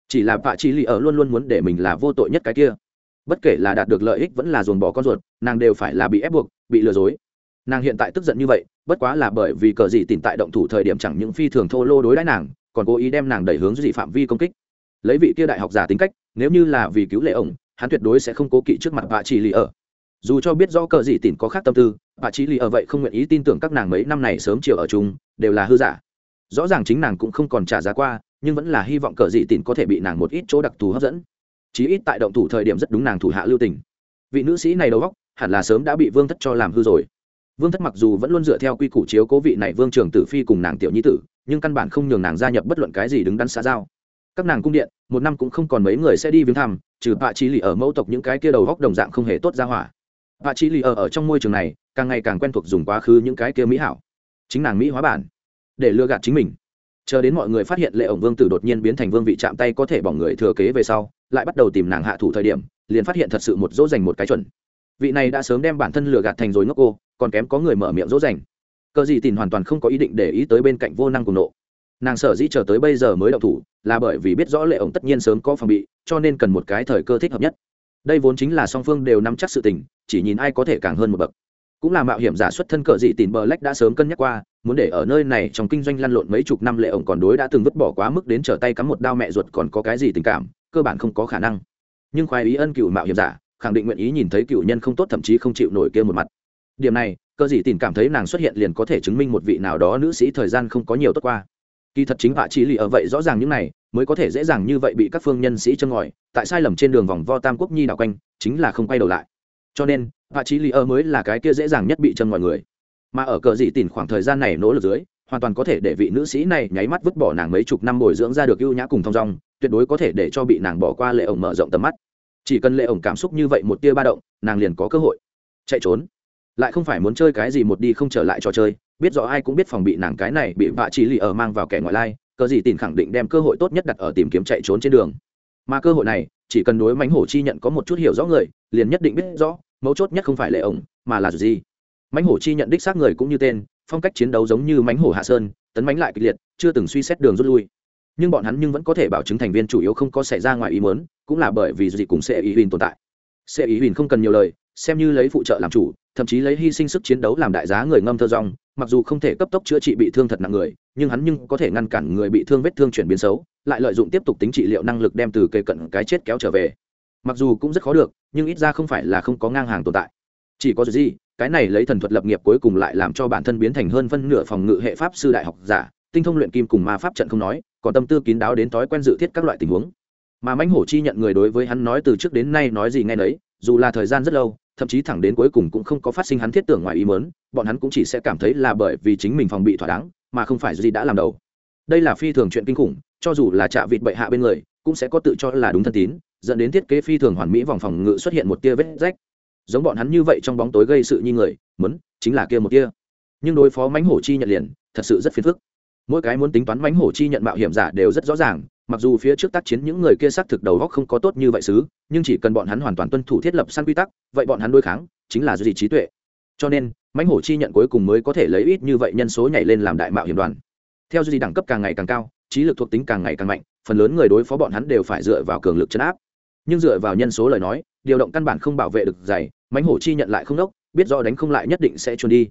Chỉ là bà trí lý ơ luôn luôn muốn để mình là vô tội nhất cái kia. Bất kể là đạt được lợi ích vẫn là dồn bỏ con ruột, nàng đều phải là bị ép buộc, bị lừa dối. Nàng hiện tại tức giận như vậy, bất quá là bởi vì cờ dị tìm tại động thủ thời điểm chẳng những phi thường thô lô đối đãi nàng còn cố ý đem nàng đẩy hướng dị phạm vi công kích. Lấy vị kia đại học giả tính cách, nếu như là vì cứu lệ ổng, hắn tuyệt đối sẽ không cố kỵ trước mặt vạ chỉ lì ở. Dù cho biết do cờ dị tìm có khác tâm tư vạ chỉ lì ở vậy không nguyện ý tin tưởng các nàng mấy năm này sớm chiều ở chung, đều là hư giả. Rõ ràng chính nàng cũng không còn trả giá qua, nhưng vẫn là hy vọng cờ dị tìm có thể bị nàng một ít chỗ đặc thù hấp dẫn. Chí ít tại động thủ thời điểm rất đúng nàng thủ hạ lưu tình. Vị nữ sĩ này đầu góc hẳn là sớm đã bị vương thất cho làm hư rồi. Vương thất mặc dù vẫn luôn dựa theo quy củ chiếu cố vị này vương trường tử phi cùng nàng tiểu nhi tử nhưng căn bản không nhường nàng gia nhập bất luận cái gì đứng đắn xã giao. Các nàng cung điện, một năm cũng không còn mấy người sẽ đi viếng thăm, trừ bạ trí lì ở mẫu tộc những cái kia đầu góc đồng dạng không hề tốt ra hỏa. Bạ trí lì ở ở trong môi trường này, càng ngày càng quen thuộc dùng quá khứ những cái kia mỹ hảo. Chính nàng mỹ hóa bản. Để lừa gạt chính mình. Chờ đến mọi người phát hiện lệ ổng vương tử đột nhiên biến thành vương vị chạm tay có thể bỏng người thừa kế về sau, lại bắt đầu tìm nàng hạ thủ thời điểm, liền phát hiện thật sự một dỗ dành một cái chuẩn. Vị này đã sớm đem bản thân lừa gạt thành rồi ngốc cô, còn kém có người mở miệng dỗ dành cờ gì tìm hoàn toàn không có ý định để ý tới bên cạnh vô năng cùng nộ. Nàng sở dĩ chờ tới bây giờ mới đậu thủ, là bởi vì biết rõ lệ ổng tất nhiên sớm có phòng bị, cho nên cần một cái thời cơ thích hợp nhất. Đây vốn chính là song phương đều nắm chắc sự tình, chỉ nhìn ai có thể càng hơn một bậc. Cũng là mạo hiểm giả xuất thân cờ dị tìm bờ lách đã sớm cân nhắc qua, muốn để ở nơi này trong kinh doanh lăn lộn mấy chục năm lệ ổng còn đối đã từng vứt bỏ quá mức đến trở tay cắm một đao mẹ ruột còn có cái gì tình cảm, cơ bản không có khả năng. Nhưng khoái ý ân cựu mạo hiểm giả, khẳng định nguyện ý nhìn thấy cựu nhân không tốt thậm chí không chịu nổi kia một mặt. Điểm này cơ dị tìm cảm thấy nàng xuất hiện liền có thể chứng minh một vị nào đó nữ sĩ thời gian không có nhiều tốt qua. Kỳ thật chính hạ chỉ lì ở vậy rõ ràng những này, mới có thể dễ dàng như vậy bị các phương nhân sĩ chân ngòi, tại sai lầm trên đường vòng vo tam quốc nhi đảo quanh, chính là không quay đầu lại. Cho nên hạ chỉ lì ở mới là cái kia dễ dàng nhất bị chân ngòi người. Mà ở cờ dị tìm khoảng thời gian này nỗ lực dưới, hoàn toàn có thể để vị nữ sĩ này nháy mắt vứt bỏ nàng mấy chục năm bồi dưỡng ra được ưu nhã cùng thong dong, tuyệt đối có thể để cho bị nàng bỏ qua lệ ổng mở rộng tầm mắt. Chỉ cần lệ ổng cảm xúc như vậy một tia ba động, nàng liền có cơ hội chạy trốn lại không phải muốn chơi cái gì một đi không trở lại trò chơi, biết rõ ai cũng biết phòng bị nàng cái này bị vạ chỉ lì ở mang vào kẻ ngoại lai, cờ gì tìm khẳng định đem cơ hội tốt nhất đặt ở tìm kiếm chạy trốn trên đường. Mà cơ hội này, chỉ cần đối mánh hổ chi nhận có một chút hiểu rõ người, liền nhất định biết rõ, mấu chốt nhất không phải lệ ổng, mà là gì. Mánh hổ chi nhận đích xác người cũng như tên, phong cách chiến đấu giống như mánh hổ hạ sơn, tấn mánh lại kịch liệt, chưa từng suy xét đường rút lui. Nhưng bọn hắn nhưng vẫn có thể bảo chứng thành viên chủ yếu không có xảy ra ngoài ý mớn cũng là bởi vì gì cùng sẽ ý huỳnh tồn tại. Sẽ ý huỳnh không cần nhiều lời, xem như lấy phụ trợ làm chủ thậm chí lấy hy sinh sức chiến đấu làm đại giá người ngâm thơ rong, mặc dù không thể cấp tốc chữa trị bị thương thật nặng người, nhưng hắn nhưng có thể ngăn cản người bị thương vết thương chuyển biến xấu, lại lợi dụng tiếp tục tính trị liệu năng lực đem từ cây cận cái chết kéo trở về. Mặc dù cũng rất khó được, nhưng ít ra không phải là không có ngang hàng tồn tại. Chỉ có gì, cái này lấy thần thuật lập nghiệp cuối cùng lại làm cho bản thân biến thành hơn phân nửa phòng ngự hệ pháp sư đại học giả, tinh thông luyện kim cùng ma pháp trận không nói, còn tâm tư kín đáo đến thói quen dự thiết các loại tình huống. Mà mãnh hổ chi nhận người đối với hắn nói từ trước đến nay nói gì nghe nấy, dù là thời gian rất lâu thậm chí thẳng đến cuối cùng cũng không có phát sinh hắn thiết tưởng ngoài ý mớn bọn hắn cũng chỉ sẽ cảm thấy là bởi vì chính mình phòng bị thỏa đáng, mà không phải gì đã làm đầu. Đây là phi thường chuyện kinh khủng, cho dù là trạ vịt bệ hạ bên người, cũng sẽ có tự cho là đúng thân tín, dẫn đến thiết kế phi thường hoàn mỹ vòng phòng ngự xuất hiện một tia vết rách. Giống bọn hắn như vậy trong bóng tối gây sự như người, muốn, chính là kia một tia. Nhưng đối phó mánh hổ chi nhận liền, thật sự rất phiền phức. Mỗi cái muốn tính toán mánh hổ chi nhận mạo hiểm giả đều rất rõ ràng mặc dù phía trước tác chiến những người kia xác thực đầu góc không có tốt như vậy xứ, nhưng chỉ cần bọn hắn hoàn toàn tuân thủ thiết lập săn quy tắc, vậy bọn hắn đối kháng chính là duy trí tuệ. Cho nên, mãnh hổ chi nhận cuối cùng mới có thể lấy ít như vậy nhân số nhảy lên làm đại mạo hiểm đoàn. Theo duy đẳng cấp càng ngày càng cao, trí lực thuộc tính càng ngày càng mạnh, phần lớn người đối phó bọn hắn đều phải dựa vào cường lực chấn áp. Nhưng dựa vào nhân số lời nói, điều động căn bản không bảo vệ được dày, mãnh hổ chi nhận lại không đốc, biết do đánh không lại nhất định sẽ trốn đi.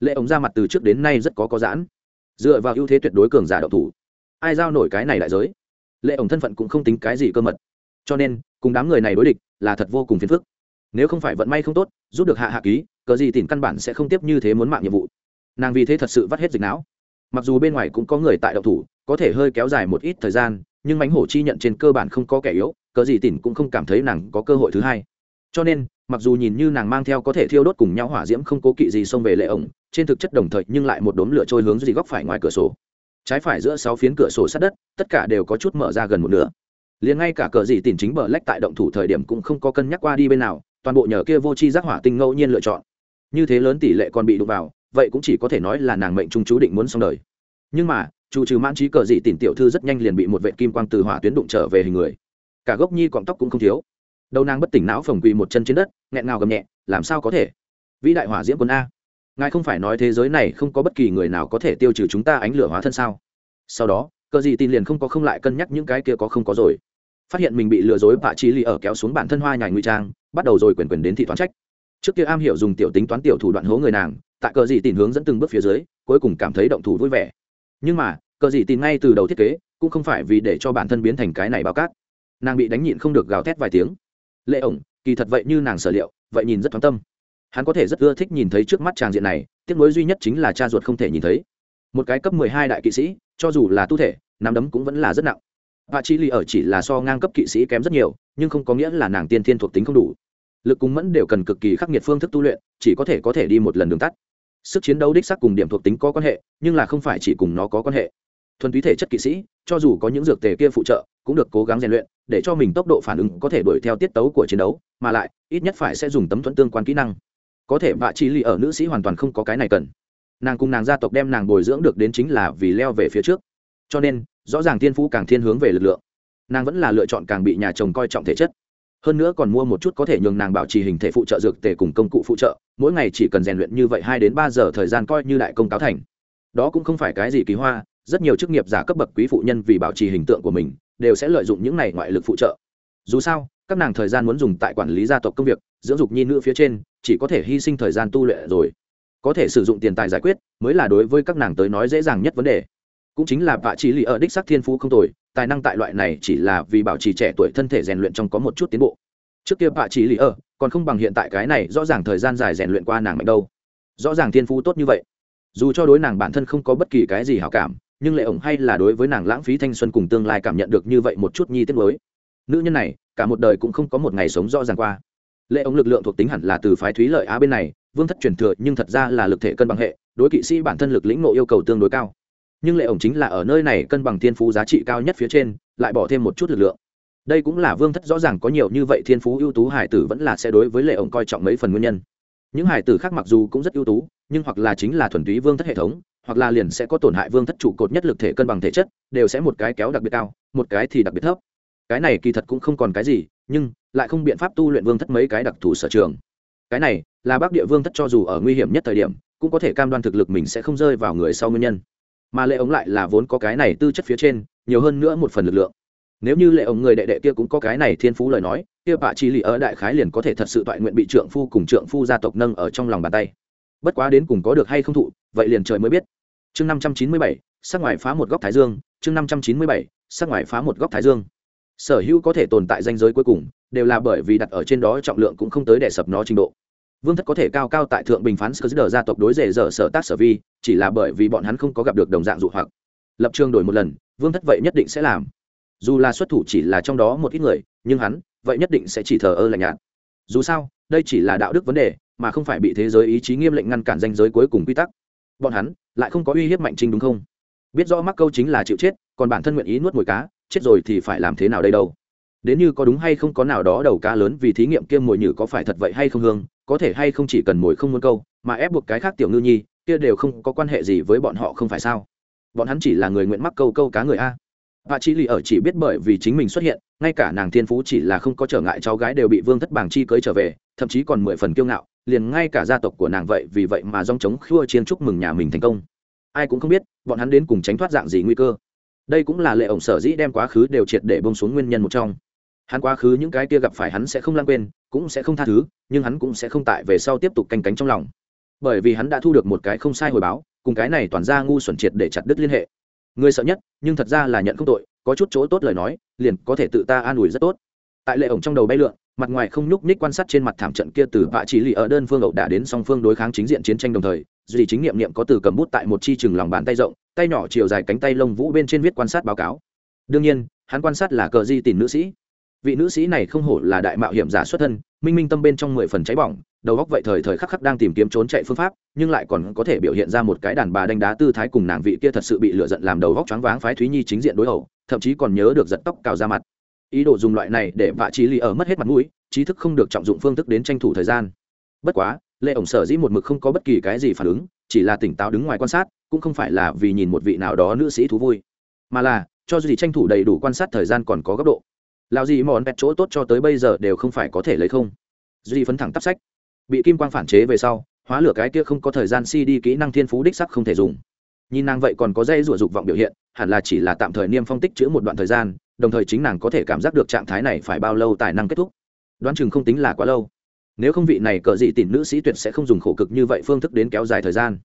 Lệ ống ra mặt từ trước đến nay rất có có giãn. Dựa vào ưu thế tuyệt đối cường giả độc thủ, ai giao nổi cái này đại giới? Lệ ổng thân phận cũng không tính cái gì cơ mật. Cho nên, cùng đám người này đối địch là thật vô cùng phiền phức. Nếu không phải vận may không tốt, giúp được hạ hạ ký, cờ gì tìm căn bản sẽ không tiếp như thế muốn mạng nhiệm vụ. Nàng vì thế thật sự vắt hết dịch não. Mặc dù bên ngoài cũng có người tại đậu thủ, có thể hơi kéo dài một ít thời gian, nhưng mánh hổ chi nhận trên cơ bản không có kẻ yếu, cờ gì tìm cũng không cảm thấy nàng có cơ hội thứ hai. Cho nên, mặc dù nhìn như nàng mang theo có thể thiêu đốt cùng nhau hỏa diễm không cố kỵ gì xông về lệ ổng, trên thực chất đồng thời nhưng lại một đốm lửa trôi hướng gì góc phải ngoài cửa sổ trái phải giữa sáu phiến cửa sổ sát đất, tất cả đều có chút mở ra gần một nửa. Liền ngay cả cờ gì tìm chính bờ lách tại động thủ thời điểm cũng không có cân nhắc qua đi bên nào, toàn bộ nhờ kia vô tri giác hỏa tinh ngẫu nhiên lựa chọn. Như thế lớn tỷ lệ còn bị đụng vào, vậy cũng chỉ có thể nói là nàng mệnh trung chú định muốn xong đời. Nhưng mà, chủ trừ mãn trí cờ dị tìm tiểu thư rất nhanh liền bị một vệ kim quang từ hỏa tuyến đụng trở về hình người. Cả gốc nhi cọng tóc cũng không thiếu. Đầu nàng bất tỉnh não phồng quỳ một chân trên đất, nghẹn ngào gầm nhẹ, làm sao có thể? Vĩ đại hỏa diễm quân a ngài không phải nói thế giới này không có bất kỳ người nào có thể tiêu trừ chúng ta ánh lửa hóa thân sao? Sau đó, cờ gì tin liền không có không lại cân nhắc những cái kia có không có rồi. Phát hiện mình bị lừa dối bạ chi ly ở kéo xuống bản thân hoa nhài nguy trang, bắt đầu rồi quyền quyền đến thị toán trách. Trước kia am hiểu dùng tiểu tính toán tiểu thủ đoạn hố người nàng, tại cờ gì tin hướng dẫn từng bước phía dưới, cuối cùng cảm thấy động thủ vui vẻ. Nhưng mà, cờ gì tin ngay từ đầu thiết kế, cũng không phải vì để cho bản thân biến thành cái này bao cát. Nàng bị đánh nhịn không được gào thét vài tiếng. Lệ ổng, kỳ thật vậy như nàng sở liệu, vậy nhìn rất thoáng tâm hắn có thể rất ưa thích nhìn thấy trước mắt tràng diện này, tiếc nối duy nhất chính là cha ruột không thể nhìn thấy. Một cái cấp mười hai đại kỵ sĩ, cho dù là tu thể, nắm đấm cũng vẫn là rất nặng. Bà chi lì ở chỉ là so ngang cấp kỵ sĩ kém rất nhiều, nhưng không có nghĩa là nàng tiên thiên thuộc tính không đủ. Lực cung mẫn đều cần cực kỳ khắc nghiệt phương thức tu luyện, chỉ có thể có thể đi một lần đường tắt. Sức chiến đấu đích sắc cùng điểm thuộc tính có quan hệ, nhưng là không phải chỉ cùng nó có quan hệ. Thuần túy thể chất kỵ sĩ, cho dù có những dược tề kia phụ trợ, cũng được cố gắng rèn luyện, để cho mình tốc độ phản ứng có thể đuổi theo tiết tấu của chiến đấu, mà lại, ít nhất phải sẽ dùng tấm thuẫn tương quan kỹ năng có thể vạ chi ly ở nữ sĩ hoàn toàn không có cái này cần. Nàng cùng nàng gia tộc đem nàng bồi dưỡng được đến chính là vì leo về phía trước. Cho nên, rõ ràng thiên phú càng thiên hướng về lực lượng. Nàng vẫn là lựa chọn càng bị nhà chồng coi trọng thể chất. Hơn nữa còn mua một chút có thể nhường nàng bảo trì hình thể phụ trợ dược tề cùng công cụ phụ trợ, mỗi ngày chỉ cần rèn luyện như vậy hai đến ba giờ thời gian coi như đại công cáo thành. Đó cũng không phải cái gì kỳ hoa, rất nhiều chức nghiệp giả cấp bậc quý phụ nhân vì bảo trì hình tượng của mình, đều sẽ lợi dụng những này ngoại lực phụ trợ. Dù sao, các nàng thời gian muốn dùng tại quản lý gia tộc công việc, dưỡng dục nhi nữ phía trên chỉ có thể hy sinh thời gian tu luyện rồi. Có thể sử dụng tiền tài giải quyết mới là đối với các nàng tới nói dễ dàng nhất vấn đề. Cũng chính là bạ chỉ lì ở đích sắc thiên phú không tồi, tài năng tại loại này chỉ là vì bảo trì trẻ tuổi thân thể rèn luyện trong có một chút tiến bộ. Trước kia bạ chỉ lì ở còn không bằng hiện tại cái này, rõ ràng thời gian dài rèn luyện qua nàng mạnh đâu. Rõ ràng thiên phú tốt như vậy. Dù cho đối nàng bản thân không có bất kỳ cái gì hảo cảm, nhưng lệ ổng hay là đối với nàng lãng phí thanh xuân cùng tương lai cảm nhận được như vậy một chút nhi tiết mới. Nữ nhân này, cả một đời cũng không có một ngày sống rõ ràng qua lệ ống lực lượng thuộc tính hẳn là từ phái thúy lợi á bên này, vương thất truyền thừa nhưng thật ra là lực thể cân bằng hệ, đối kỵ sĩ bản thân lực lĩnh nộ yêu cầu tương đối cao. Nhưng lệ ổng chính là ở nơi này cân bằng thiên phú giá trị cao nhất phía trên, lại bỏ thêm một chút lực lượng. Đây cũng là vương thất rõ ràng có nhiều như vậy thiên phú ưu tú hải tử vẫn là sẽ đối với lệ ổng coi trọng mấy phần nguyên nhân. Những hải tử khác mặc dù cũng rất ưu tú, nhưng hoặc là chính là thuần túy vương thất hệ thống, hoặc là liền sẽ có tổn hại vương thất trụ cột nhất lực thể cân bằng thể chất, đều sẽ một cái kéo đặc biệt cao, một cái thì đặc biệt thấp. Cái này kỳ thật cũng không còn cái gì, nhưng lại không biện pháp tu luyện vương thất mấy cái đặc thù sở trường. Cái này, là bác địa vương thất cho dù ở nguy hiểm nhất thời điểm, cũng có thể cam đoan thực lực mình sẽ không rơi vào người sau nguyên nhân. Mà lệ ống lại là vốn có cái này tư chất phía trên, nhiều hơn nữa một phần lực lượng. Nếu như lệ ống người đệ đệ kia cũng có cái này thiên phú lời nói, kia bạ chi lì ở đại khái liền có thể thật sự toại nguyện bị trượng phu cùng trượng phu gia tộc nâng ở trong lòng bàn tay. Bất quá đến cùng có được hay không thụ, vậy liền trời mới biết. Chương năm trăm chín mươi bảy, sắc ngoài phá một góc thái dương, chương năm trăm chín mươi bảy, sắc ngoài phá một góc thái dương sở hữu có thể tồn tại danh giới cuối cùng, đều là bởi vì đặt ở trên đó trọng lượng cũng không tới để sập nó trình độ. Vương thất có thể cao cao tại thượng bình phán sơ dở gia tộc đối rể dở sở tác sở vi, chỉ là bởi vì bọn hắn không có gặp được đồng dạng dụ hoặc. Lập trường đổi một lần, vương thất vậy nhất định sẽ làm. Dù là xuất thủ chỉ là trong đó một ít người, nhưng hắn vậy nhất định sẽ chỉ thờ ơ lạnh nhạt. Dù sao, đây chỉ là đạo đức vấn đề, mà không phải bị thế giới ý chí nghiêm lệnh ngăn cản danh giới cuối cùng quy tắc. Bọn hắn lại không có uy hiếp mạnh trinh đúng không? Biết rõ mắc câu chính là chịu chết, còn bản thân nguyện ý nuốt mồi cá chết rồi thì phải làm thế nào đây đâu? Đến như có đúng hay không có nào đó đầu cá lớn vì thí nghiệm kia mồi nhử có phải thật vậy hay không hương, có thể hay không chỉ cần mồi không muốn câu, mà ép buộc cái khác tiểu ngư nhi, kia đều không có quan hệ gì với bọn họ không phải sao? Bọn hắn chỉ là người nguyện mắc câu câu cá người a. Bà chi lì ở chỉ biết bởi vì chính mình xuất hiện, ngay cả nàng thiên phú chỉ là không có trở ngại cháu gái đều bị vương thất bảng chi cưới trở về, thậm chí còn mười phần kiêu ngạo, liền ngay cả gia tộc của nàng vậy vì vậy mà dòng chống khua chiên chúc mừng nhà mình thành công. Ai cũng không biết, bọn hắn đến cùng tránh thoát dạng gì nguy cơ đây cũng là lệ ổng sở dĩ đem quá khứ đều triệt để bông xuống nguyên nhân một trong. Hắn quá khứ những cái kia gặp phải hắn sẽ không lãng quên, cũng sẽ không tha thứ, nhưng hắn cũng sẽ không tại về sau tiếp tục canh cánh trong lòng. Bởi vì hắn đã thu được một cái không sai hồi báo, cùng cái này toàn ra ngu xuẩn triệt để chặt đứt liên hệ. Người sợ nhất, nhưng thật ra là nhận không tội, có chút chỗ tốt lời nói, liền có thể tự ta an ủi rất tốt. Tại lệ ổng trong đầu bay lượn mặt ngoài không nhúc nhích quan sát trên mặt thảm trận kia từ vạ chỉ lì ở đơn phương ẩu đả đến song phương đối kháng chính diện chiến tranh đồng thời duy chính nghiệm nghiệm có từ cầm bút tại một chi chừng lòng bàn tay rộng, tay nhỏ chiều dài cánh tay lông vũ bên trên viết quan sát báo cáo. Đương nhiên, hắn quan sát là cờ di tìm nữ sĩ. Vị nữ sĩ này không hổ là đại mạo hiểm giả xuất thân, minh minh tâm bên trong mười phần cháy bỏng, đầu góc vậy thời thời khắc khắc đang tìm kiếm trốn chạy phương pháp, nhưng lại còn có thể biểu hiện ra một cái đàn bà đánh đá tư thái cùng nàng vị kia thật sự bị lựa giận làm đầu góc choáng váng phái thúy nhi chính diện đối hậu, thậm chí còn nhớ được giật tóc cào ra mặt ý đồ dùng loại này để vạ trí lì ở mất hết mặt mũi, trí thức không được trọng dụng phương thức đến tranh thủ thời gian. Bất quá lệ ổng sở dĩ một mực không có bất kỳ cái gì phản ứng, chỉ là tỉnh táo đứng ngoài quan sát, cũng không phải là vì nhìn một vị nào đó nữ sĩ thú vui, mà là cho dù gì tranh thủ đầy đủ quan sát thời gian còn có góc độ. Lao gì mòn pet chỗ tốt cho tới bây giờ đều không phải có thể lấy không. Duy phấn thẳng tắp sách. Bị kim quang phản chế về sau, hóa lửa cái kia không có thời gian si đi kỹ năng thiên phú đích sắc không thể dùng. Nhìn nàng vậy còn có dây rủa dục vọng biểu hiện, hẳn là chỉ là tạm thời niêm phong tích chữ một đoạn thời gian đồng thời chính nàng có thể cảm giác được trạng thái này phải bao lâu tài năng kết thúc. Đoán chừng không tính là quá lâu. Nếu không vị này cờ dị tìm nữ sĩ tuyệt sẽ không dùng khổ cực như vậy phương thức đến kéo dài thời gian.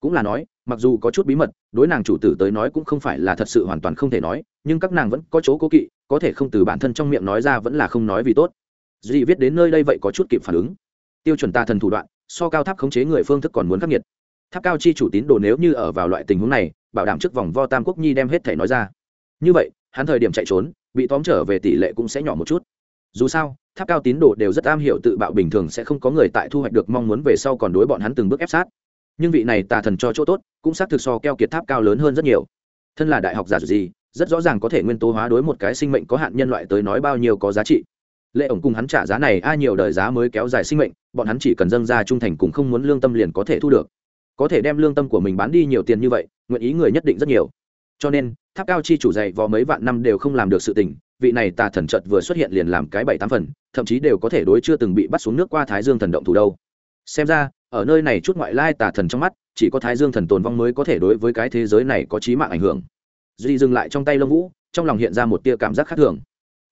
Cũng là nói, mặc dù có chút bí mật, đối nàng chủ tử tới nói cũng không phải là thật sự hoàn toàn không thể nói, nhưng các nàng vẫn có chỗ cố kỵ, có thể không từ bản thân trong miệng nói ra vẫn là không nói vì tốt. Duy viết đến nơi đây vậy có chút kịp phản ứng. Tiêu chuẩn ta thần thủ đoạn, so cao tháp khống chế người phương thức còn muốn khắc nghiệt. Tháp cao chi chủ tín đồ nếu như ở vào loại tình huống này, bảo đảm trước vòng vo tam quốc nhi đem hết thể nói ra. Như vậy hắn thời điểm chạy trốn, bị tóm trở về tỷ lệ cũng sẽ nhỏ một chút. Dù sao, tháp cao tín đồ đều rất am hiểu tự bạo bình thường sẽ không có người tại thu hoạch được mong muốn về sau còn đối bọn hắn từng bước ép sát. Nhưng vị này tà thần cho chỗ tốt, cũng xác thực so keo kiệt tháp cao lớn hơn rất nhiều. Thân là đại học giả gì, rất rõ ràng có thể nguyên tố hóa đối một cái sinh mệnh có hạn nhân loại tới nói bao nhiêu có giá trị. Lệ ổng cùng hắn trả giá này, ai nhiều đời giá mới kéo dài sinh mệnh, bọn hắn chỉ cần dâng ra trung thành cùng không muốn lương tâm liền có thể thu được. Có thể đem lương tâm của mình bán đi nhiều tiền như vậy, nguyện ý người nhất định rất nhiều. Cho nên tháp cao chi chủ dạy vò mấy vạn năm đều không làm được sự tình, vị này tà thần trợt vừa xuất hiện liền làm cái bảy tám phần, thậm chí đều có thể đối chưa từng bị bắt xuống nước qua thái dương thần động thủ đâu. Xem ra, ở nơi này chút ngoại lai tà thần trong mắt, chỉ có thái dương thần tồn vong mới có thể đối với cái thế giới này có trí mạng ảnh hưởng. Duy dừng lại trong tay lông vũ, trong lòng hiện ra một tia cảm giác khác thường.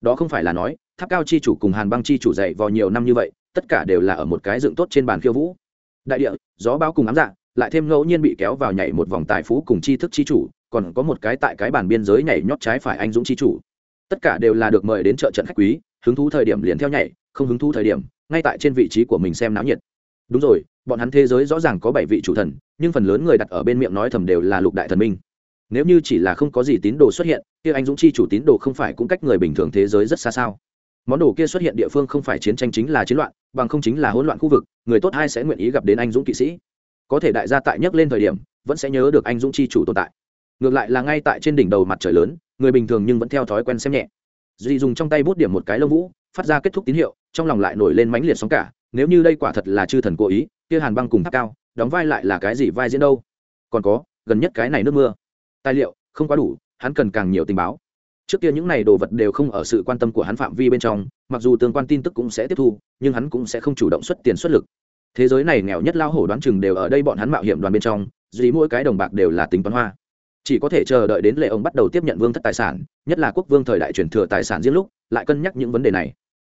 Đó không phải là nói, tháp cao chi chủ cùng hàn băng chi chủ dạy vò nhiều năm như vậy, tất cả đều là ở một cái dựng tốt trên bàn khiêu vũ. Đại địa, gió báo cùng ám dạ lại thêm ngẫu nhiên bị kéo vào nhảy một vòng tài phú cùng chi thức chi chủ còn có một cái tại cái bàn biên giới nhảy nhót trái phải anh dũng chi chủ. Tất cả đều là được mời đến chợ trận khách quý, hứng thú thời điểm liền theo nhảy, không hứng thú thời điểm, ngay tại trên vị trí của mình xem náo nhiệt. Đúng rồi, bọn hắn thế giới rõ ràng có bảy vị chủ thần, nhưng phần lớn người đặt ở bên miệng nói thầm đều là lục đại thần minh. Nếu như chỉ là không có gì tín đồ xuất hiện, kia anh dũng chi chủ tín đồ không phải cũng cách người bình thường thế giới rất xa sao? Món đồ kia xuất hiện địa phương không phải chiến tranh chính là chiến loạn, bằng không chính là hỗn loạn khu vực, người tốt hai sẽ nguyện ý gặp đến anh dũng kỵ sĩ. Có thể đại gia tại nhắc lên thời điểm, vẫn sẽ nhớ được anh dũng chi chủ tồn tại ngược lại là ngay tại trên đỉnh đầu mặt trời lớn, người bình thường nhưng vẫn theo thói quen xem nhẹ. Duy dùng trong tay bút điểm một cái lông vũ, phát ra kết thúc tín hiệu, trong lòng lại nổi lên mãnh liệt sóng cả, nếu như đây quả thật là chư thần cố ý, kia hàn băng cùng tháp cao, đóng vai lại là cái gì vai diễn đâu? Còn có, gần nhất cái này nước mưa. Tài liệu, không quá đủ, hắn cần càng nhiều tình báo. Trước kia những này đồ vật đều không ở sự quan tâm của hắn phạm vi bên trong, mặc dù tương quan tin tức cũng sẽ tiếp thu, nhưng hắn cũng sẽ không chủ động xuất tiền xuất lực. Thế giới này nghèo nhất lao hổ đoán chừng đều ở đây bọn hắn mạo hiểm đoàn bên trong, duy mỗi cái đồng bạc đều là tính toán hoa chỉ có thể chờ đợi đến lệ ông bắt đầu tiếp nhận vương thất tài sản, nhất là quốc vương thời đại truyền thừa tài sản riêng lúc, lại cân nhắc những vấn đề này.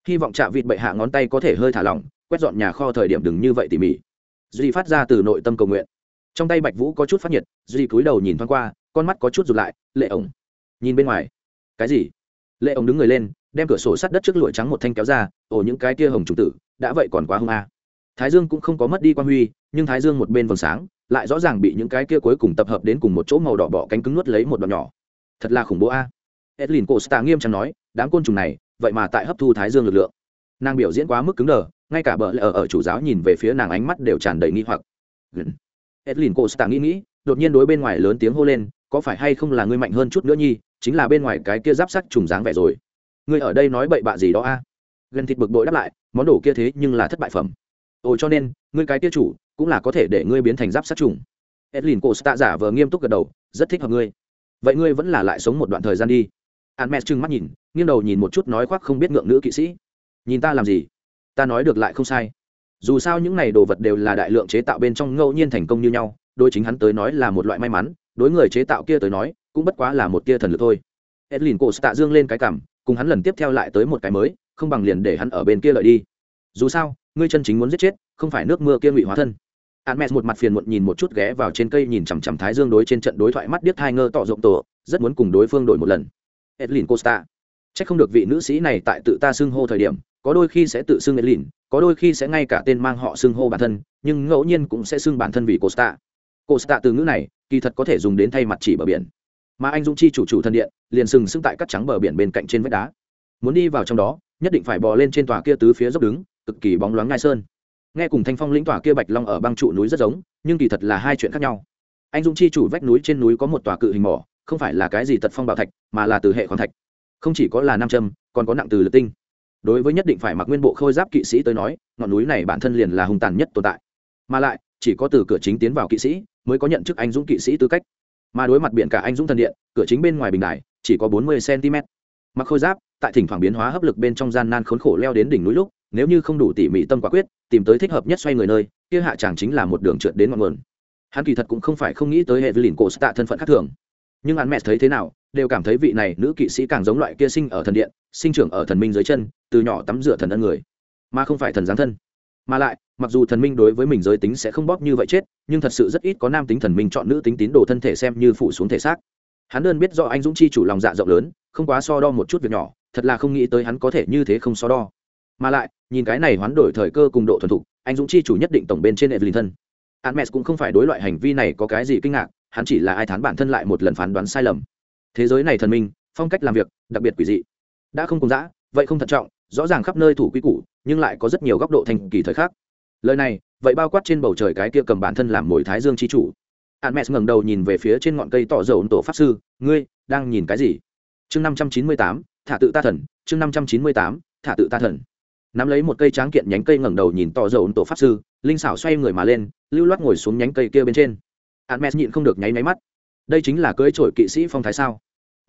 Hy vọng trạ vịt bệ hạ ngón tay có thể hơi thả lỏng, quét dọn nhà kho thời điểm đừng như vậy tỉ mỉ. Duy phát ra từ nội tâm cầu nguyện. Trong tay bạch vũ có chút phát nhiệt, duy cúi đầu nhìn thoáng qua, con mắt có chút rụt lại, lệ ổng nhìn bên ngoài. Cái gì? Lệ ổng đứng người lên, đem cửa sổ sắt đất trước lụi trắng một thanh kéo ra, ồ, những cái kia hồng trùng tử, đã vậy còn quá hung a thái dương cũng không có mất đi quan huy, nhưng thái dương một bên vầng sáng, lại rõ ràng bị những cái kia cuối cùng tập hợp đến cùng một chỗ màu đỏ bọ cánh cứng nuốt lấy một đoạn nhỏ. Thật là khủng bố a. Edlin cổ stạ nghiêm trọng nói, đám côn trùng này, vậy mà tại hấp thu thái dương lực lượng. Nàng biểu diễn quá mức cứng đờ, ngay cả bờ lờ ở chủ giáo nhìn về phía nàng ánh mắt đều tràn đầy nghi hoặc. Edlin cổ stạ nghĩ nghĩ, đột nhiên đối bên ngoài lớn tiếng hô lên, có phải hay không là ngươi mạnh hơn chút nữa nhi, chính là bên ngoài cái kia giáp sắc trùng dáng vẻ rồi. Ngươi ở đây nói bậy bạ gì đó a? Gần thịt bực bội đáp lại, món đồ kia thế nhưng là thất bại phẩm ồ, cho nên, ngươi cái kia chủ, cũng là có thể để ngươi biến thành giáp sát trùng. Edlin cô stạ giả vờ nghiêm túc gật đầu, rất thích hợp ngươi. Vậy ngươi vẫn là lại sống một đoạn thời gian đi. An mẹ trừng mắt nhìn, nghiêng đầu nhìn một chút nói khoác không biết ngượng nữ kỵ sĩ. Nhìn ta làm gì? Ta nói được lại không sai. Dù sao những này đồ vật đều là đại lượng chế tạo bên trong ngẫu nhiên thành công như nhau đôi chính hắn tới nói là một loại may mắn, đối người chế tạo kia tới nói, cũng bất quá là một tia thần lực thôi. Edlin cô stạ dương lên cái cảm, cùng hắn lần tiếp theo lại tới một cái mới, không bằng liền để hắn ở bên kia lợi đi. Dù sao ngươi chân chính muốn giết chết, không phải nước mưa kia ngụy hóa thân. Hắn mẹ một mặt phiền muộn nhìn một chút ghé vào trên cây nhìn chằm chằm thái dương đối trên trận đối thoại mắt điếc hai ngơ tỏ rộng tổ, rất muốn cùng đối phương đổi một lần. Edlin costa. Chắc không được vị nữ sĩ này tại tự ta xưng hô thời điểm, có đôi khi sẽ tự xưng edlin, có đôi khi sẽ ngay cả tên mang họ xưng hô bản thân, nhưng ngẫu nhiên cũng sẽ xưng bản thân vì costa. Costa từ ngữ này, kỳ thật có thể dùng đến thay mặt chỉ bờ biển. Mà anh dũng chi chủ chủ thân điện, liền sừng sững tại các trắng bờ biển bên cạnh trên vách đá. Muốn đi vào trong đó, nhất định phải bò lên trên tòa kia tứ phía dốc đứng cực kỳ bóng loáng ngai sơn. Nghe cùng thanh phong lĩnh tòa kia bạch long ở băng trụ núi rất giống, nhưng kỳ thật là hai chuyện khác nhau. Anh dũng chi chủ vách núi trên núi có một tòa cự hình mỏ, không phải là cái gì tật phong bảo thạch, mà là từ hệ khoáng thạch. Không chỉ có là nam châm, còn có nặng từ lực tinh. Đối với nhất định phải mặc nguyên bộ khôi giáp kỵ sĩ tới nói, ngọn núi này bản thân liền là hung tàn nhất tồn tại. Mà lại, chỉ có từ cửa chính tiến vào kỵ sĩ, mới có nhận chức anh dũng kỵ sĩ tư cách. Mà đối mặt biển cả anh dũng thần điện, cửa chính bên ngoài bình đài, chỉ có bốn mươi cm mặc khôi giáp, tại thỉnh thoảng biến hóa hấp lực bên trong gian nan khốn khổ leo đến đỉnh núi lúc nếu như không đủ tỉ mỉ tâm quả quyết, tìm tới thích hợp nhất xoay người nơi, kia hạ chàng chính là một đường trượt đến ngọn nguồn. Hắn kỳ thật cũng không phải không nghĩ tới hệ vi lìn cổ tạ thân phận khác thường. Nhưng hắn mẹ thấy thế nào, đều cảm thấy vị này nữ kỵ sĩ càng giống loại kia sinh ở thần điện, sinh trưởng ở thần minh dưới chân, từ nhỏ tắm rửa thần ân người. Mà không phải thần giáng thân. Mà lại, mặc dù thần minh đối với mình giới tính sẽ không bóp như vậy chết, nhưng thật sự rất ít có nam tính thần minh chọn nữ tính tín đồ thân thể xem như phụ xuống thể xác. Hắn đơn biết do anh dũng chi chủ lòng dạ rộng lớn, không quá so đo một chút việc nhỏ, thật là không nghĩ tới hắn có thể như thế không so đo mà lại nhìn cái này hoán đổi thời cơ cùng độ thuần thục anh dũng chi chủ nhất định tổng bên trên evelyn thân Hermes cũng không phải đối loại hành vi này có cái gì kinh ngạc, hắn chỉ là ai thán bản thân lại một lần phán đoán sai lầm. Thế giới này thần minh, phong cách làm việc đặc biệt quỷ dị. Đã không cùng dã, vậy không thận trọng, rõ ràng khắp nơi thủ quy củ, nhưng lại có rất nhiều góc độ thành kỳ thời khác. Lời này, vậy bao quát trên bầu trời cái kia cầm bản thân làm mồi thái dương chi chủ. Hermes ngẩng đầu nhìn về phía trên ngọn cây tỏ dầu tổ pháp sư, ngươi đang nhìn cái gì? Chương năm trăm chín mươi tám, thả tự ta thần, chương năm trăm chín mươi tám, thả tự ta thần nắm lấy một cây tráng kiện nhánh cây ngẩng đầu nhìn tỏ dầu tổ pháp sư, linh xảo xoay người mà lên, lưu loát ngồi xuống nhánh cây kia bên trên. Admes nhịn không được nháy máy mắt. Đây chính là cưới trổi kỵ sĩ phong thái sao?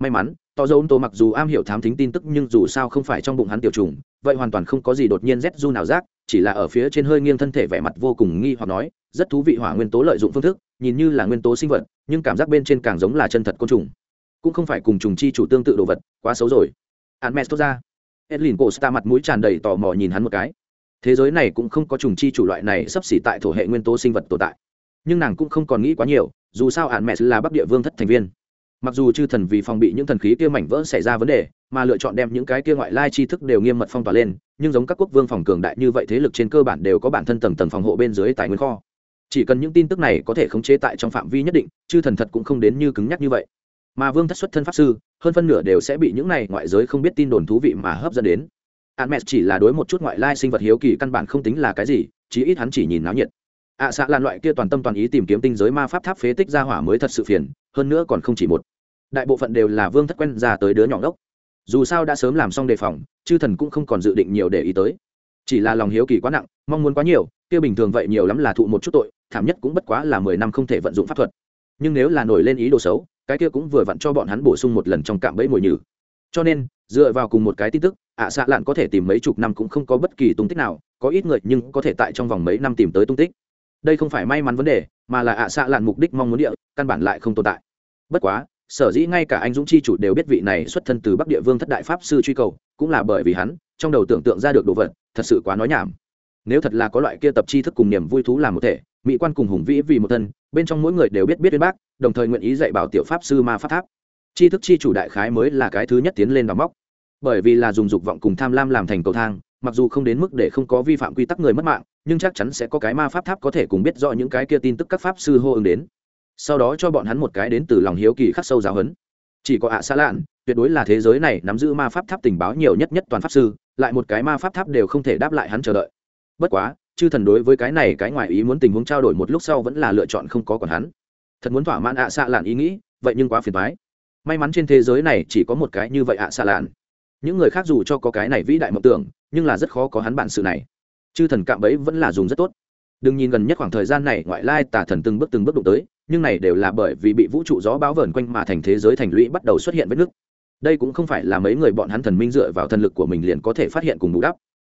May mắn tỏ dầu tổ mặc dù am hiểu thám thính tin tức nhưng dù sao không phải trong bụng hắn tiểu trùng, vậy hoàn toàn không có gì đột nhiên rét du nào rác chỉ là ở phía trên hơi nghiêng thân thể vẻ mặt vô cùng nghi hoặc nói, rất thú vị hỏa nguyên tố lợi dụng phương thức, nhìn như là nguyên tố sinh vật, nhưng cảm giác bên trên càng giống là chân thật côn trùng. Cũng không phải cùng trùng chi chủ tương tự đồ vật, quá xấu rồi. Admes tốt ra edlin cổ sta mặt mũi tràn đầy tò mò nhìn hắn một cái. Thế giới này cũng không có trùng chi chủ loại này sắp xỉ tại thổ hệ nguyên tố sinh vật tồn tại. Nhưng nàng cũng không còn nghĩ quá nhiều, dù sao ạn mẹ là bắc địa vương thất thành viên. Mặc dù chư thần vì phòng bị những thần khí kia mảnh vỡ xảy ra vấn đề, mà lựa chọn đem những cái kia ngoại lai tri thức đều nghiêm mật phong tỏa lên, nhưng giống các quốc vương phòng cường đại như vậy thế lực trên cơ bản đều có bản thân tầng tầng phòng hộ bên dưới tài nguyên kho. Chỉ cần những tin tức này có thể khống chế tại trong phạm vi nhất định, chư thần thật cũng không đến như cứng nhắc như vậy mà vương thất xuất thân pháp sư hơn phân nửa đều sẽ bị những này ngoại giới không biết tin đồn thú vị mà hấp dẫn đến admet chỉ là đối một chút ngoại lai sinh vật hiếu kỳ căn bản không tính là cái gì, chí ít hắn chỉ nhìn náo nhiệt. ạ à, xạ là loại kia toàn tâm toàn ý tìm kiếm tinh giới ma pháp tháp phế tích ra hỏa mới thật sự phiền, hơn nữa còn không chỉ một. Đại bộ phận đều là vương thất quen ra tới đứa nhỏ đốc. Dù sao đã sớm làm xong đề phòng, chư thần cũng không còn dự định nhiều để ý tới. Chỉ là lòng hiếu kỳ quá nặng, mong muốn quá nhiều, kia bình thường vậy nhiều lắm là thụ một chút tội, thảm nhất cũng bất quá là mười năm không thể vận dụng pháp thuật. Nhưng nếu là nổi lên ý đồ xấu, cái kia cũng vừa vặn cho bọn hắn bổ sung một lần trong cạm bẫy mồi nhử. Cho nên dựa vào cùng một cái tin tức ạ xạ lạn có thể tìm mấy chục năm cũng không có bất kỳ tung tích nào có ít người nhưng có thể tại trong vòng mấy năm tìm tới tung tích. Đây không phải may mắn vấn đề mà là ạ xạ lạn mục đích mong muốn địa căn bản lại không tồn tại. Bất quá sở dĩ ngay cả anh dũng chi chủ đều biết vị này xuất thân từ bắc địa vương thất đại pháp sư truy cầu cũng là bởi vì hắn trong đầu tưởng tượng ra được đồ vật thật sự quá nói nhảm. Nếu thật là có loại kia tập tri thức cùng niềm vui thú làm một thể mỹ quan cùng hùng vĩ vì một thân, bên trong mỗi người đều biết biết viên bác, đồng thời nguyện ý dạy bảo tiểu pháp sư ma pháp tháp. Tri thức chi chủ đại khái mới là cái thứ nhất tiến lên đóng móc. Bởi vì là dùng dục vọng cùng tham lam làm thành cầu thang, mặc dù không đến mức để không có vi phạm quy tắc người mất mạng, nhưng chắc chắn sẽ có cái ma pháp tháp có thể cùng biết rõ những cái kia tin tức các pháp sư hô ứng đến. Sau đó cho bọn hắn một cái đến từ lòng hiếu kỳ khắc sâu giáo huấn. Chỉ có ạ xa lạn, tuyệt đối là thế giới này nắm giữ ma pháp tháp tình báo nhiều nhất nhất toàn pháp sư, lại một cái ma pháp tháp đều không thể đáp lại hắn chờ đợi. Bất quá chư thần đối với cái này cái ngoài ý muốn tình huống trao đổi một lúc sau vẫn là lựa chọn không có còn hắn. Thật muốn thỏa mãn ạ xạ lạn ý nghĩ, vậy nhưng quá phiền thoái may mắn trên thế giới này chỉ có một cái như vậy ạ xạ lạn. Những người khác dù cho có cái này vĩ đại mộng tưởng, nhưng là rất khó có hắn bản sự này. Chư thần cạm bẫy vẫn là dùng rất tốt. Đừng nhìn gần nhất khoảng thời gian này ngoại lai tà thần từng bước từng bước đụng tới, nhưng này đều là bởi vì bị vũ trụ gió bão vờn quanh mà thành thế giới thành lũy bắt đầu xuất hiện vết nứt. Đây cũng không phải là mấy người bọn hắn thần minh dựa vào thần lực của mình liền có thể phát hiện cùng bù đắp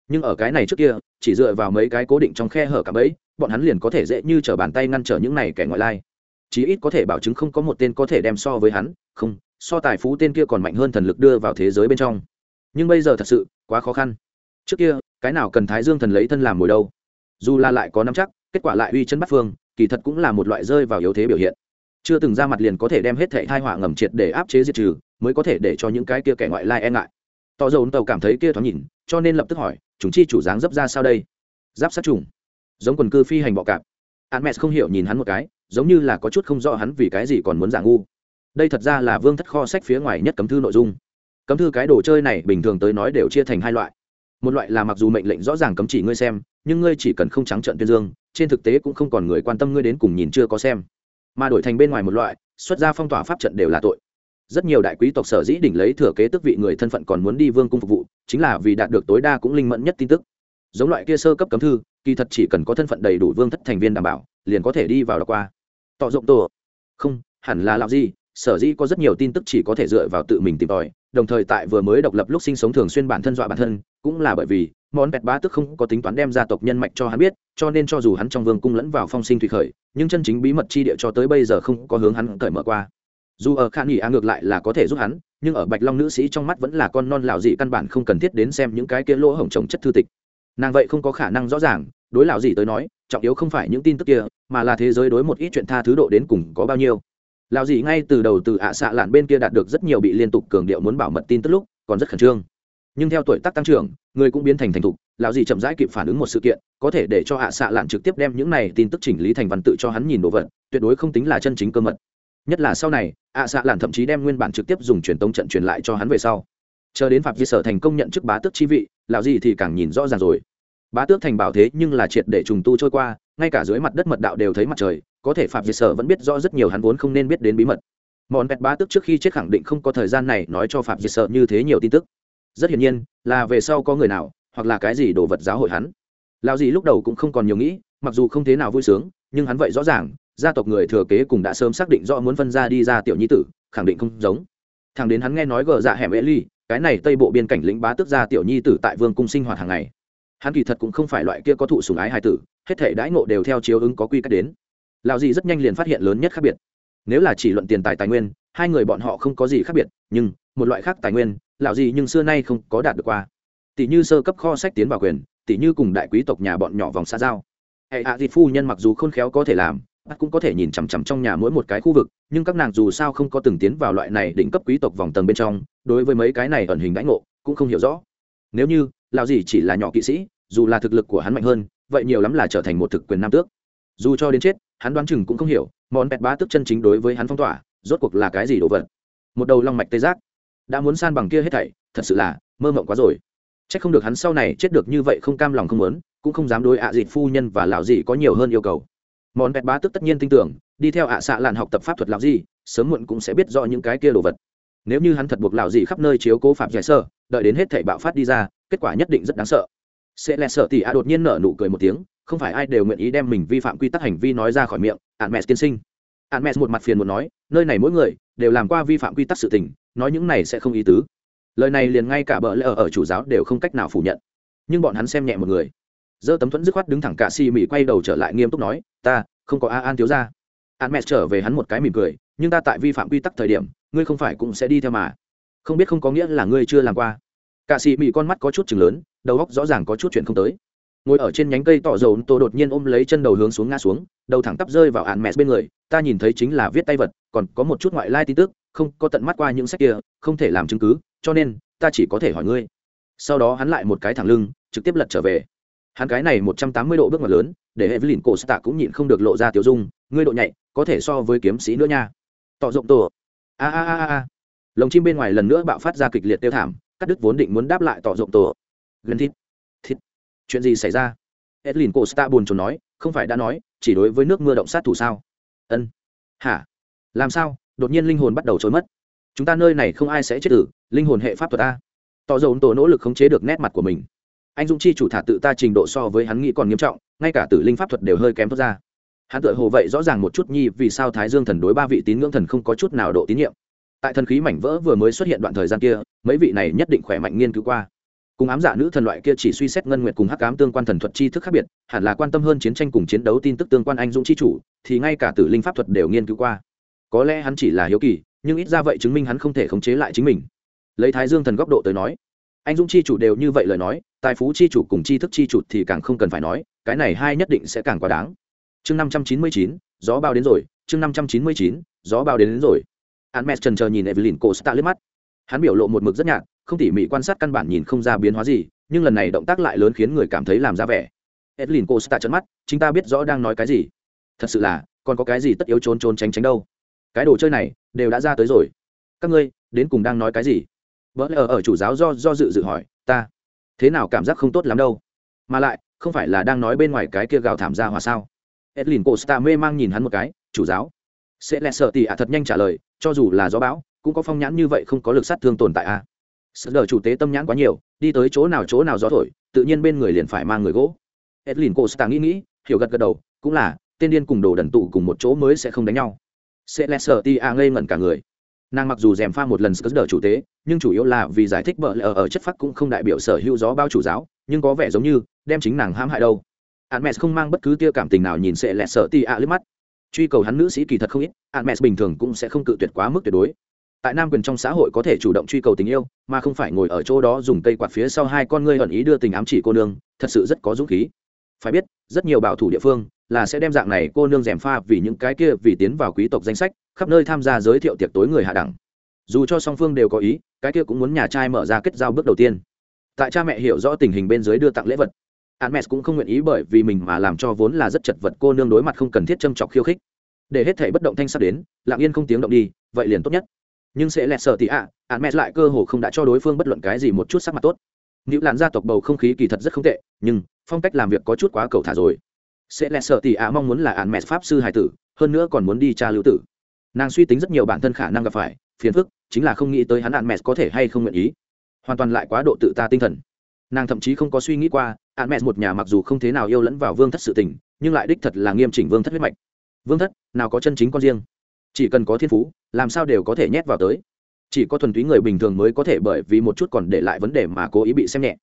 nhưng ở cái này trước kia, chỉ dựa vào mấy cái cố định trong khe hở cả bẫy, bọn hắn liền có thể dễ như t r ở bàn tay ngăn trở những này kẻ ngoại lai. Chí ít có thể bảo chứng không có một tên có thể đem so với hắn, không, so tài phú tên kia còn mạnh hơn thần lực đưa vào thế giới bên trong. Nhưng bây giờ thật sự, quá khó khăn. Trước kia, cái nào cần thái dương thần lấy thân làm mồi đâu. Dù là lại có năm chắc, kết quả lại uy chân bắt phương, kỳ thật cũng là một loại rơi vào yếu thế biểu hiện. Chưa từng ra mặt liền có thể đem hết thệ thai họa ngầm triệt để áp chế diệt trừ, mới có thể để cho những cái kia kẻ ngoại lai e ngại. Tỏ dầu tàu cảm thấy kia thoáng nhìn cho nên lập tức hỏi chúng chi chủ dáng dấp ra sao đây? Giáp sát trùng giống quần cư phi hành bọ cạp. Mẹ không hiểu nhìn hắn một cái, giống như là có chút không rõ hắn vì cái gì còn muốn giả ngu. Đây thật ra là vương thất kho sách phía ngoài nhất cấm thư nội dung. Cấm thư cái đồ chơi này bình thường tới nói đều chia thành hai loại. Một loại là mặc dù mệnh lệnh rõ ràng cấm chỉ ngươi xem, nhưng ngươi chỉ cần không trắng trợn tuyên dương, trên thực tế cũng không còn người quan tâm ngươi đến cùng nhìn chưa có xem. Mà đổi thành bên ngoài một loại, xuất ra phong tỏa pháp trận đều là tội rất nhiều đại quý tộc sở dĩ đỉnh lấy thừa kế tước vị người thân phận còn muốn đi vương cung phục vụ, chính là vì đạt được tối đa cũng linh mẫn nhất tin tức. Giống loại kia sơ cấp cấm thư, kỳ thật chỉ cần có thân phận đầy đủ vương thất thành viên đảm bảo, liền có thể đi vào đọc qua. Tọ rộng tổ. Không, hẳn là làm gì sở dĩ có rất nhiều tin tức chỉ có thể dựa vào tự mình tìm tòi, đồng thời tại vừa mới độc lập lúc sinh sống thường xuyên bản thân dọa bản thân, cũng là bởi vì, món bẹt bá tức không có tính toán đem gia tộc nhân mạch cho hắn biết, cho nên cho dù hắn trong vương cung lẫn vào phong sinh thủy khởi, nhưng chân chính bí mật chi địa cho tới bây giờ không có hướng hắn cởi mở qua dù ở khan nghỉ a ngược lại là có thể giúp hắn, nhưng ở bạch long nữ sĩ trong mắt vẫn là con non lão dị căn bản không cần thiết đến xem những cái kia lỗ hổng trồng chất thư tịch. Nàng vậy không có khả năng rõ ràng, đối lão dị tới nói, trọng yếu không phải những tin tức kia, mà là thế giới đối một ít chuyện tha thứ độ đến cùng có bao nhiêu. Lão dị ngay từ đầu từ ạ xạ lạn bên kia đạt được rất nhiều bị liên tục cường điệu muốn bảo mật tin tức lúc, còn rất khẩn trương. Nhưng theo tuổi tác tăng trưởng, người cũng biến thành thành thục, lão dị chậm rãi kịp phản ứng một sự kiện, có thể để cho ạ xạ lạn trực tiếp đem những này tin tức chỉnh lý thành văn tự cho hắn nhìn đồ vật, tuyệt đối không tính là chân chính cơ mật nhất là sau này, ạ xạ lạn thậm chí đem nguyên bản trực tiếp dùng truyền tống trận truyền lại cho hắn về sau. Chờ đến phạm vi sở thành công nhận chức bá tước chi vị, lão gì thì càng nhìn rõ ràng rồi. Bá tước thành bảo thế nhưng là triệt để trùng tu trôi qua, ngay cả dưới mặt đất mật đạo đều thấy mặt trời, có thể phạm vi sở vẫn biết rõ rất nhiều hắn vốn không nên biết đến bí mật. Mòn vẹt bá tước trước khi chết khẳng định không có thời gian này nói cho phạm vi sở như thế nhiều tin tức. Rất hiển nhiên, là về sau có người nào, hoặc là cái gì đồ vật giáo hội hắn. Lão gì lúc đầu cũng không còn nhiều nghĩ, mặc dù không thế nào vui sướng, nhưng hắn vậy rõ ràng gia tộc người thừa kế cùng đã sớm xác định rõ muốn phân ra đi ra tiểu nhi tử, khẳng định không giống. Thằng đến hắn nghe nói gờ dạ hẻm ế ly cái này tây bộ biên cảnh lĩnh bá tước ra tiểu nhi tử tại vương cung sinh hoạt hàng ngày. Hắn kỳ thật cũng không phải loại kia có thụ sùng ái hài tử, hết thể đãi ngộ đều theo chiếu ứng có quy cách đến. Lão dị rất nhanh liền phát hiện lớn nhất khác biệt. Nếu là chỉ luận tiền tài tài nguyên, hai người bọn họ không có gì khác biệt, nhưng một loại khác tài nguyên, lão dị nhưng xưa nay không có đạt được qua. Tỷ như sơ cấp kho sách tiến vào quyền, tỷ như cùng đại quý tộc nhà bọn nhỏ vòng xa giao. Hệ hạ à phu nhân mặc dù khôn khéo có thể làm bắt cũng có thể nhìn chằm chằm trong nhà mỗi một cái khu vực, nhưng các nàng dù sao không có từng tiến vào loại này đỉnh cấp quý tộc vòng tầng bên trong, đối với mấy cái này ẩn hình đãi ngộ, cũng không hiểu rõ. Nếu như, lão gì chỉ là nhỏ kỵ sĩ, dù là thực lực của hắn mạnh hơn, vậy nhiều lắm là trở thành một thực quyền nam tước. Dù cho đến chết, hắn đoán chừng cũng không hiểu, món bẹt bá tức chân chính đối với hắn phong tỏa, rốt cuộc là cái gì đồ vật? Một đầu long mạch tê giác. Đã muốn san bằng kia hết thảy, thật sự là, mơ mộng quá rồi. C h ắ c không được hắn sau này chết được như vậy không cam lòng không muốn, cũng không dám đối ạ à dịt phu nhân và lão dị có nhiều hơn yêu cầu món bẹt bá tức tất nhiên tin tưởng đi theo ạ à xạ lạn học tập pháp thuật lão gì, sớm muộn cũng sẽ biết rõ những cái kia đồ vật. Nếu như hắn thật buộc lão gì khắp nơi chiếu cố phạm giải sơ đợi đến hết thể bạo phát đi ra kết quả nhất định rất đáng sợ. Sẽ lẹ sợ thì ạ đột nhiên nở nụ cười một tiếng không phải ai đều nguyện ý đem mình vi phạm quy tắc hành vi nói ra khỏi miệng ạn mẹ tiên sinh. Ạn mẹ một mặt phiền một nói nơi này mỗi người đều làm qua vi phạm quy tắc sự tình nói những này sẽ không ý tứ. Lời này liền ngay cả bợ lỡ ở chủ giáo đều không cách nào phủ nhận. Nhưng bọn hắn xem nhẹ một người dơ tấm thuẫn dứt khoát đứng thẳng cả xì mỉ quay đầu trở lại nghiêm túc nói, ta, không có a an thiếu ra an mẹ trở về hắn một cái mỉm cười, nhưng ta tại vi phạm quy tắc thời điểm, ngươi không phải cũng sẽ đi theo mà. Không biết không có nghĩa là ngươi chưa làm qua. Cả xì mị con mắt có chút chừng lớn, đầu óc rõ ràng có chút chuyện không tới. Ngồi ở trên nhánh cây tỏ dầu, tô đột nhiên ôm lấy chân đầu hướng xuống ngã xuống, đầu thẳng tắp rơi vào ạn mẹ bên người, ta nhìn thấy chính là viết tay vật, còn có một chút ngoại lai tin tức, không có tận mắt qua những sách kia, không thể làm chứng cứ, cho nên ta chỉ có thể hỏi ngươi. Sau đó hắn lại một cái thẳng lưng, trực tiếp lật trở về hắn cái này một trăm tám mươi độ bước ngoặt lớn, để hệ Costa cổ stạ cũng nhịn không được lộ ra tiểu dung, ngươi độ nhạy, có thể so với kiếm sĩ nữa nha. Tọ rộng tổ. A a a a lồng chim bên ngoài lần nữa bạo phát ra kịch liệt tiêu thảm, cắt đứt vốn định muốn đáp lại tọ rộng tổ. Gần thịt thịt. Chuyện gì xảy ra? Edlin cổ stạ buồn chồn nói, không phải đã nói, chỉ đối với nước mưa động sát thủ sao? Ân. Hả? Làm sao? Đột nhiên linh hồn bắt đầu trôi mất. Chúng ta nơi này không ai sẽ chết tử, linh hồn hệ pháp thuật a. tỏ rộng tổ nỗ lực khống chế được nét mặt của mình anh dũng chi chủ thả tự ta trình độ so với hắn nghĩ còn nghiêm trọng, ngay cả tử linh pháp thuật đều hơi kém thoát ra. Hắn tự hồ vậy rõ ràng một chút nhi vì sao thái dương thần đối ba vị tín ngưỡng thần không có chút nào độ tín nhiệm. Tại thần khí mảnh vỡ vừa mới xuất hiện đoạn thời gian kia, mấy vị này nhất định khỏe mạnh nghiên cứu qua. Cùng ám giả nữ thần loại kia chỉ suy xét ngân nguyện cùng hắc ám tương quan thần thuật chi thức khác biệt, hẳn là quan tâm hơn chiến tranh cùng chiến đấu tin tức tương quan anh dũng chi chủ, thì ngay cả tử linh pháp thuật đều nghiên cứu qua. Có lẽ hắn chỉ là hiếu kỳ, nhưng ít ra vậy chứng minh hắn không thể khống chế lại chính mình. Lấy thái dương thần góc độ tới nói, anh dũng chi chủ đều như vậy lời nói tài phú chi chủ cùng chi thức chi chủ thì càng không cần phải nói cái này hai nhất định sẽ càng quá đáng. Chương năm trăm chín mươi chín gió bao đến rồi chương năm trăm chín mươi chín gió bao đến, đến rồi. Hắn mẹ trần chờ nhìn evelyn cổ stạ liếc mắt. Hắn biểu lộ một mực rất nhạt không tỉ mỉ quan sát căn bản nhìn không ra biến hóa gì nhưng lần này động tác lại lớn khiến người cảm thấy làm ra vẻ. Evelyn cổ stạ trợn mắt chúng ta biết rõ đang nói cái gì. Thật sự là còn có cái gì tất yếu trốn trốn tránh tránh đâu? Cái đồ chơi này đều đã ra tới rồi. Các ngươi đến cùng đang nói cái gì? Vỡ lờ ở chủ giáo do do dự dự hỏi ta thế nào cảm giác không tốt lắm đâu. Mà lại, không phải là đang nói bên ngoài cái kia gào thảm ra hòa sao? Edlin costa mê mang nhìn hắn một cái, chủ giáo. Sẽ lẹ sợ tì ạ, thật nhanh trả lời, cho dù là gió bão, cũng có phong nhãn như vậy không có lực sát thương tồn tại a à? sợ đờ chủ tế tâm nhãn quá nhiều, đi tới chỗ nào chỗ nào gió thổi, tự nhiên bên người liền phải mang người gỗ. Edlin costa nghĩ nghĩ, hiểu gật gật đầu, cũng là, tên điên cùng đồ đần tụ cùng một chỗ mới sẽ không đánh nhau. Sẽ lẹ sợ ti a ngây ngẩn cả người nàng mặc dù dèm pha một lần sức đỡ chủ tế, nhưng chủ yếu là vì giải thích bợ lờ ở chất phác cũng không đại biểu sở hữu gió bao chủ giáo, nhưng có vẻ giống như đem chính nàng hãm hại đâu. Hermes không mang bất cứ tia cảm tình nào nhìn sẽ lẹ sợ ti a lướt mắt. Truy cầu hắn nữ sĩ kỳ thật không ít Hermes bình thường cũng sẽ không cự tuyệt quá mức tuyệt đối. Tại nam quyền trong xã hội có thể chủ động truy cầu tình yêu, mà không phải ngồi ở chỗ đó dùng cây quạt phía sau hai con ngươi ẩn ý đưa tình ám chỉ cô nương, thật sự rất có dũng khí. Phải biết, rất nhiều bảo thủ địa phương là sẽ đem dạng này cô nương rèm pha vì những cái kia vì tiến vào quý tộc danh sách, khắp nơi tham gia giới thiệu tiệc tối người hạ đẳng. Dù cho song phương đều có ý, cái kia cũng muốn nhà trai mở ra kết giao bước đầu tiên. Tại cha mẹ hiểu rõ tình hình bên dưới đưa tặng lễ vật. Hermes cũng không nguyện ý bởi vì mình mà làm cho vốn là rất chật vật cô nương đối mặt không cần thiết châm chọc khiêu khích. Để hết thể bất động thanh sắp đến, lặng yên không tiếng động đi, vậy liền tốt nhất. Nhưng sẽ lẹt sợ thì ạ ạn mẹ lại cơ hồ không đã cho đối phương bất luận cái gì một chút sắc mặt tốt. Nữ làn gia tộc bầu không khí kỳ thật rất không tệ, nhưng phong cách làm việc có chút quá cầu thả rồi sẽ lẹt sợ tỷ ạ mong muốn là ạn mẹ pháp sư Hải tử, hơn nữa còn muốn đi tra lưu tử. Nàng suy tính rất nhiều bản thân khả năng gặp phải, phiền phức, chính là không nghĩ tới hắn ạn mẹ có thể hay không nguyện ý. Hoàn toàn lại quá độ tự ta tinh thần. Nàng thậm chí không có suy nghĩ qua ạn mẹ một nhà mặc dù không thế nào yêu lẫn vào vương thất sự tình, nhưng lại đích thật là nghiêm chỉnh vương thất huyết mạch. Vương thất, nào có chân chính con riêng? Chỉ cần có thiên phú, làm sao đều có thể nhét vào tới. Chỉ có thuần túy người bình thường mới có thể bởi vì một chút còn để lại vấn đề mà cố ý bị xem nhẹ.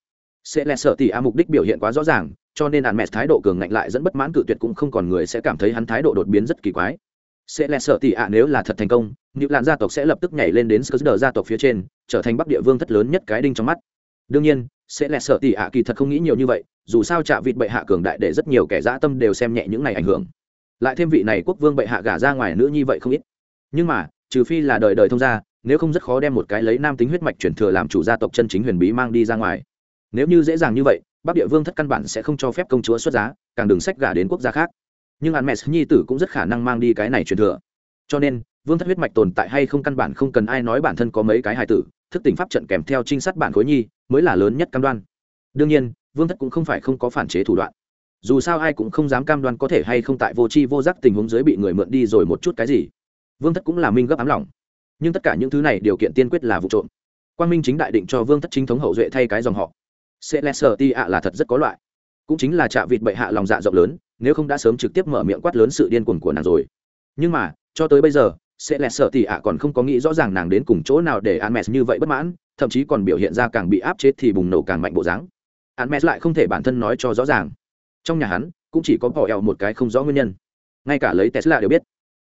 Sẽ lẹ sợ tỷ a mục đích biểu hiện quá rõ ràng cho nên hạn mẹ thái độ cường ngạnh lại dẫn bất mãn cự tuyệt cũng không còn người sẽ cảm thấy hắn thái độ đột biến rất kỳ quái. Sẽ lẹ sợ tỷ ạ, nếu là thật thành công nữ lạn gia tộc sẽ lập tức nhảy lên đến sờ gia tộc phía trên, trở thành bắc địa vương thất lớn nhất cái đinh trong mắt. Đương nhiên, sẽ lẹ sợ tỷ ạ kỳ thật không nghĩ nhiều như vậy, dù sao chạ vịt bệ hạ cường đại để rất nhiều kẻ dã tâm đều xem nhẹ những này ảnh hưởng. Lại thêm vị này quốc vương bệ hạ gả ra ngoài nữ như vậy không ít. Nhưng mà, trừ phi là đời đời thông gia, nếu không rất khó đem một cái lấy nam tính huyết mạch chuyển thừa làm chủ gia tộc chân chính huyền bí mang đi ra ngoài. Nếu như dễ dàng như vậy bắc địa vương thất căn bản sẽ không cho phép công chúa xuất giá, càng đừng sách gả đến quốc gia khác. Nhưng an mes nhi tử cũng rất khả năng mang đi cái này truyền thừa. Cho nên, vương thất huyết mạch tồn tại hay không căn bản không cần ai nói bản thân có mấy cái hài tử, thức tỉnh pháp trận kèm theo trinh sát bản khối nhi mới là lớn nhất cam đoan. Đương nhiên, vương thất cũng không phải không có phản chế thủ đoạn. Dù sao ai cũng không dám cam đoan có thể hay không tại vô tri vô giác tình huống dưới bị người mượn đi rồi một chút cái gì. Vương thất cũng là minh gấp ám lòng nhưng tất cả những thứ này điều kiện tiên quyết là vụ trộm. Quan minh chính đại định cho vương thất chính thống hậu duệ thay cái dòng họ sẽ lẽ sở ti ạ là thật rất có loại. Cũng chính là chạ vịt bệ hạ lòng dạ rộng lớn, nếu không đã sớm trực tiếp mở miệng quát lớn sự điên cuồng của nàng rồi. Nhưng mà, cho tới bây giờ, sẽ lẽ sợ ạ còn không có nghĩ rõ ràng nàng đến cùng chỗ nào để an mẹ như vậy bất mãn, thậm chí còn biểu hiện ra càng bị áp chế thì bùng nổ càng mạnh bộ dáng. An mẹ lại không thể bản thân nói cho rõ ràng. Trong nhà hắn, cũng chỉ có bỏ ẹo một cái không rõ nguyên nhân. Ngay cả lấy tesla đều biết.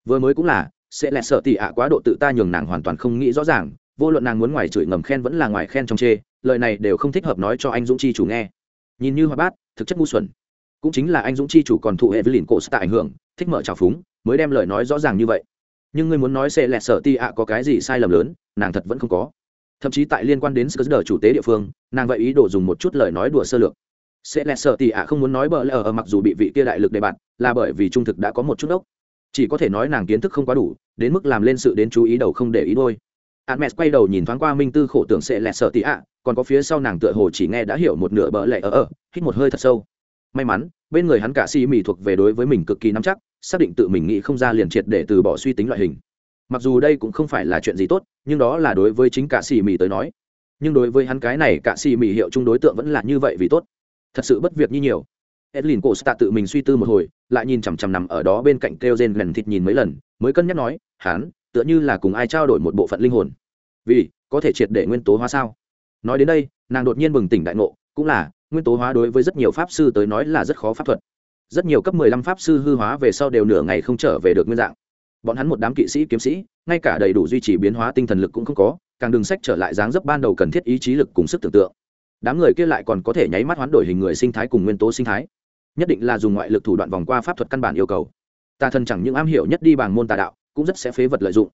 Vừa mới cũng là, sẽ lẹ sợ tỉ ạ quá độ tự ta nhường nàng hoàn toàn không nghĩ rõ ràng, vô luận nàng muốn ngoài chửi ngầm khen vẫn là ngoài khen trong chê lời này đều không thích hợp nói cho anh dũng chi chủ nghe. Nhìn như hoa bát, thực chất ngu xuẩn. Cũng chính là anh dũng chi chủ còn thụ hệ với lìn cổ tại ảnh hưởng, thích mở trào phúng, mới đem lời nói rõ ràng như vậy. Nhưng ngươi muốn nói sẽ lẹ sở ti ạ có cái gì sai lầm lớn, nàng thật vẫn không có. Thậm chí tại liên quan đến sờ chủ tế địa phương, nàng vậy ý đồ dùng một chút lời nói đùa sơ lược. Sẽ lẹ sở ti ạ không muốn nói bờ lờ ở mặc dù bị vị kia đại lực đề bạt, là bởi vì trung thực đã có một chút ốc. Chỉ có thể nói nàng kiến thức không quá đủ, đến mức làm lên sự đến chú ý đầu không để ý đôi. Hạn mẹ quay đầu nhìn thoáng qua minh tư khổ tưởng sẽ lẹ sở ti ạ còn có phía sau nàng tựa hồ chỉ nghe đã hiểu một nửa bờ lệ ở ở, hít một hơi thật sâu. May mắn, bên người hắn cả si mì thuộc về đối với mình cực kỳ nắm chắc, xác định tự mình nghĩ không ra liền triệt để từ bỏ suy tính loại hình. Mặc dù đây cũng không phải là chuyện gì tốt, nhưng đó là đối với chính cả si mì tới nói. Nhưng đối với hắn cái này, cả si mì hiệu chung đối tượng vẫn là như vậy vì tốt. Thật sự bất việc như nhiều. Edlin cổ stạ tự mình suy tư một hồi, lại nhìn chằm chằm nằm ở đó bên cạnh kêu gen lần thịt nhìn mấy lần, mới cân nhắc nói hắn tựa như là cùng ai trao đổi một bộ phận linh hồn. Vì, có thể triệt để nguyên tố hóa sao? Nói đến đây, nàng đột nhiên bừng tỉnh đại ngộ, cũng là, nguyên tố hóa đối với rất nhiều pháp sư tới nói là rất khó pháp thuật. Rất nhiều cấp mười lăm pháp sư hư hóa về sau đều nửa ngày không trở về được nguyên dạng. Bọn hắn một đám kỵ sĩ, kiếm sĩ, ngay cả đầy đủ duy trì biến hóa tinh thần lực cũng không có, càng đừng sách trở lại dáng dấp ban đầu cần thiết ý chí lực cùng sức tưởng tượng. Đám người kia lại còn có thể nháy mắt hoán đổi hình người sinh thái cùng nguyên tố sinh thái. Nhất định là dùng ngoại lực thủ đoạn vòng qua pháp thuật căn bản yêu cầu. Tà thần chẳng những am hiểu nhất đi bằng môn tà đạo, cũng rất sẽ phế vật lợi dụng.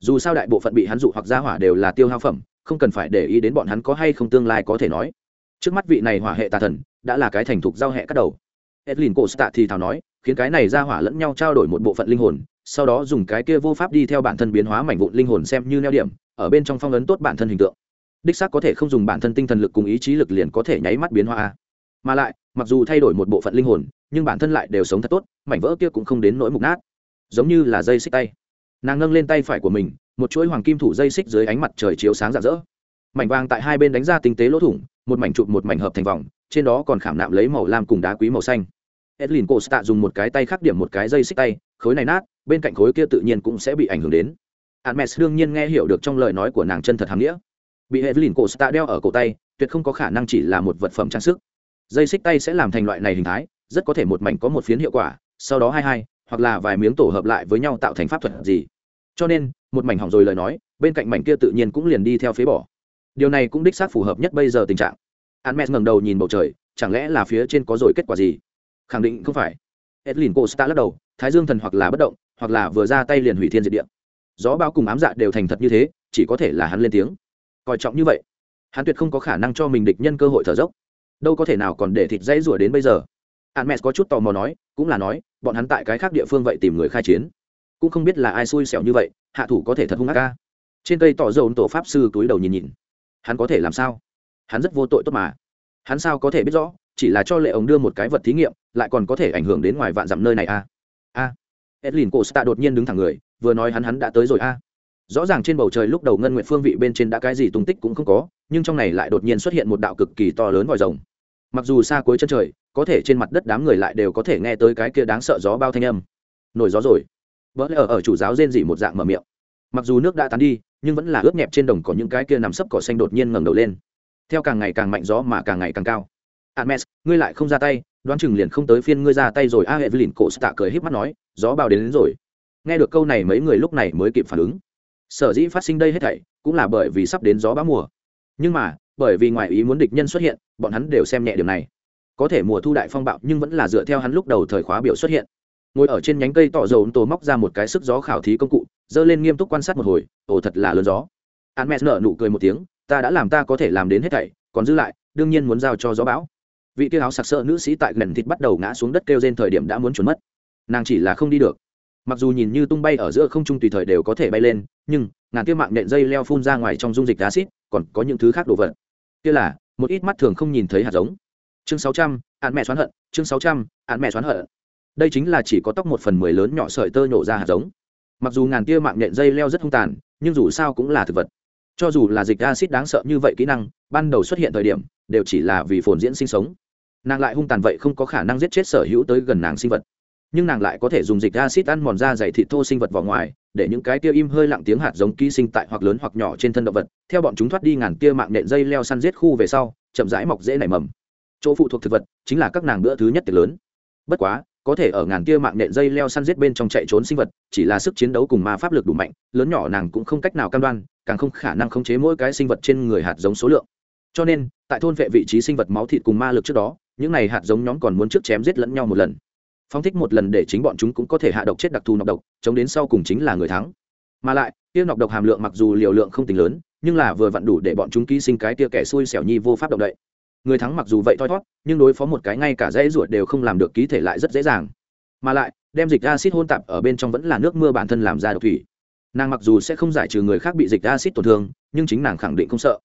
Dù sao đại bộ phận bị hắn dụ hoặc gia hỏa đều là tiêu hao phẩm không cần phải để ý đến bọn hắn có hay không tương lai có thể nói. Trước mắt vị này hỏa hệ tà thần, đã là cái thành thục giao hệ cắt đầu. Edlin cổ stạ thì thào nói, khiến cái này ra hỏa lẫn nhau trao đổi một bộ phận linh hồn, sau đó dùng cái kia vô pháp đi theo bản thân biến hóa mảnh vụn linh hồn xem như neo điểm, ở bên trong phong ấn tốt bản thân hình tượng. Đích xác có thể không dùng bản thân tinh thần lực cùng ý chí lực liền có thể nháy mắt biến hóa mà lại, mặc dù thay đổi một bộ phận linh hồn, nhưng bản thân lại đều sống thật tốt, mảnh vỡ kia cũng không đến nỗi mục nát. Giống như là dây xích tay. Nàng nâng lên tay phải của mình một chuỗi hoàng kim thủ dây xích dưới ánh mặt trời chiếu sáng rạng rỡ. Mảnh vàng tại hai bên đánh ra tinh tế lỗ thủng, một mảnh chụp một mảnh hợp thành vòng, trên đó còn khảm nạm lấy màu lam cùng đá quý màu xanh. Edlin cô stạ dùng một cái tay khắc điểm một cái dây xích tay, khối này nát, bên cạnh khối kia tự nhiên cũng sẽ bị ảnh hưởng đến. Admes đương nhiên nghe hiểu được trong lời nói của nàng chân thật hàm nghĩa. Bị Edlin cổ stạ đeo ở cổ tay, tuyệt không có khả năng chỉ là một vật phẩm trang sức. Dây xích tay sẽ làm thành loại này hình thái, rất có thể một mảnh có một phiến hiệu quả, sau đó hai hai, hoặc là vài miếng tổ hợp lại với nhau tạo thành pháp thuật gì cho nên, một mảnh hỏng rồi lời nói, bên cạnh mảnh kia tự nhiên cũng liền đi theo phế bỏ. Điều này cũng đích xác phù hợp nhất bây giờ tình trạng. Hermes ngẩng đầu nhìn bầu trời, chẳng lẽ là phía trên có rồi kết quả gì? Khẳng định không phải. Edlin costa lắc đầu, thái dương thần hoặc là bất động, hoặc là vừa ra tay liền hủy thiên diệt địa. Gió bao cùng ám dạ đều thành thật như thế, chỉ có thể là hắn lên tiếng. Coi trọng như vậy, hắn tuyệt không có khả năng cho mình địch nhân cơ hội thở dốc. Đâu có thể nào còn để thịt dãy rủa đến bây giờ. Hermes có chút tò mò nói, cũng là nói, bọn hắn tại cái khác địa phương vậy tìm người khai chiến cũng không biết là ai xui xẻo như vậy, hạ thủ có thể thật hung ác ca trên cây tỏ dầu tổ pháp sư túi đầu nhìn nhìn. Hắn có thể làm sao? Hắn rất vô tội tốt mà. Hắn sao có thể biết rõ, chỉ là cho lệ ống đưa một cái vật thí nghiệm, lại còn có thể ảnh hưởng đến ngoài vạn dặm nơi này a. A. Edlin cổ stạ đột nhiên đứng thẳng người, vừa nói hắn hắn đã tới rồi a. Rõ ràng trên bầu trời lúc đầu ngân nguyện phương vị bên trên đã cái gì tung tích cũng không có, nhưng trong này lại đột nhiên xuất hiện một đạo cực kỳ to lớn vòi rồng. Mặc dù xa cuối chân trời, có thể trên mặt đất đám người lại đều có thể nghe tới cái kia đáng sợ gió bao thanh âm. Nổi gió rồi vỡ ở ở chủ giáo rên dỉ một dạng mở miệng mặc dù nước đã tán đi nhưng vẫn là ướt nhẹp trên đồng có những cái kia nằm sấp cỏ xanh đột nhiên ngẩng đầu lên theo càng ngày càng mạnh gió mà càng ngày càng cao Hermes, ngươi lại không ra tay, đoán chừng liền không tới phiên ngươi ra tay rồi. A Evelyn cổ tạ cười híp mắt nói, gió bao đến, đến rồi. Nghe được câu này mấy người lúc này mới kịp phản ứng. Sở dĩ phát sinh đây hết thảy, cũng là bởi vì sắp đến gió bão mùa. Nhưng mà, bởi vì ngoài ý muốn địch nhân xuất hiện, bọn hắn đều xem nhẹ điểm này. Có thể mùa thu đại phong bạo, nhưng vẫn là dựa theo hắn lúc đầu thời khóa biểu xuất hiện. Ngồi ở trên nhánh cây tỏ dầu tổ móc ra một cái sức gió khảo thí công cụ, dơ lên nghiêm túc quan sát một hồi, ồ thật là lớn gió. Hermes nở nụ cười một tiếng, ta đã làm ta có thể làm đến hết thảy, còn giữ lại, đương nhiên muốn giao cho gió bão. Vị kia áo sặc sỡ nữ sĩ tại gần thịt bắt đầu ngã xuống đất kêu trên thời điểm đã muốn trốn mất. Nàng chỉ là không đi được. Mặc dù nhìn như tung bay ở giữa không trung tùy thời đều có thể bay lên nhưng ngàn kia mạng nện dây leo phun ra ngoài trong dung dịch acid còn có những thứ khác đồ vật. Kia là một ít mắt thường không nhìn thấy hạt giống. Chương sáu trăm hạn mẹ xoắn hận chương sáu trăm hạn mẹ xoắn hận đây chính là chỉ có tóc một phần mười lớn nhỏ sợi tơ nhổ ra hạt giống. Mặc dù ngàn tia mạng nhện dây leo rất hung tàn, nhưng dù sao cũng là thực vật. Cho dù là dịch acid đáng sợ như vậy kỹ năng, ban đầu xuất hiện thời điểm, đều chỉ là vì phồn diễn sinh sống. Nàng lại hung tàn vậy không có khả năng giết chết sở hữu tới gần nàng sinh vật. Nhưng nàng lại có thể dùng dịch acid ăn mòn da dày thịt thô sinh vật vào ngoài, để những cái tia im hơi lặng tiếng hạt giống ký sinh tại hoặc lớn hoặc nhỏ trên thân động vật. Theo bọn chúng thoát đi ngàn tia mạng nện dây leo săn giết khu về sau, chậm rãi mọc dễ nảy mầm. Chỗ phụ thuộc thực vật chính là các nàng bữa thứ nhất tiệc lớn. Bất quá có thể ở ngàn tia mạng nện dây leo săn giết bên trong chạy trốn sinh vật, chỉ là sức chiến đấu cùng ma pháp lực đủ mạnh, lớn nhỏ nàng cũng không cách nào cam đoan, càng không khả năng khống chế mỗi cái sinh vật trên người hạt giống số lượng. Cho nên, tại thôn vệ vị trí sinh vật máu thịt cùng ma lực trước đó, những này hạt giống nhóm còn muốn trước chém giết lẫn nhau một lần. Phong thích một lần để chính bọn chúng cũng có thể hạ độc chết đặc thù nọc độc, chống đến sau cùng chính là người thắng. Mà lại tiêu nọc độc hàm lượng mặc dù liều lượng không tính lớn, nhưng là vừa vặn đủ để bọn chúng ký sinh cái tia kẻ xui xẻo nhi vô pháp động đậy người thắng mặc dù vậy thoi thót, nhưng đối phó một cái ngay cả dãy ruột đều không làm được ký thể lại rất dễ dàng. Mà lại, đem dịch acid hôn tạp ở bên trong vẫn là nước mưa bản thân làm ra độc thủy. Nàng mặc dù sẽ không giải trừ người khác bị dịch acid tổn thương, nhưng chính nàng khẳng định không sợ.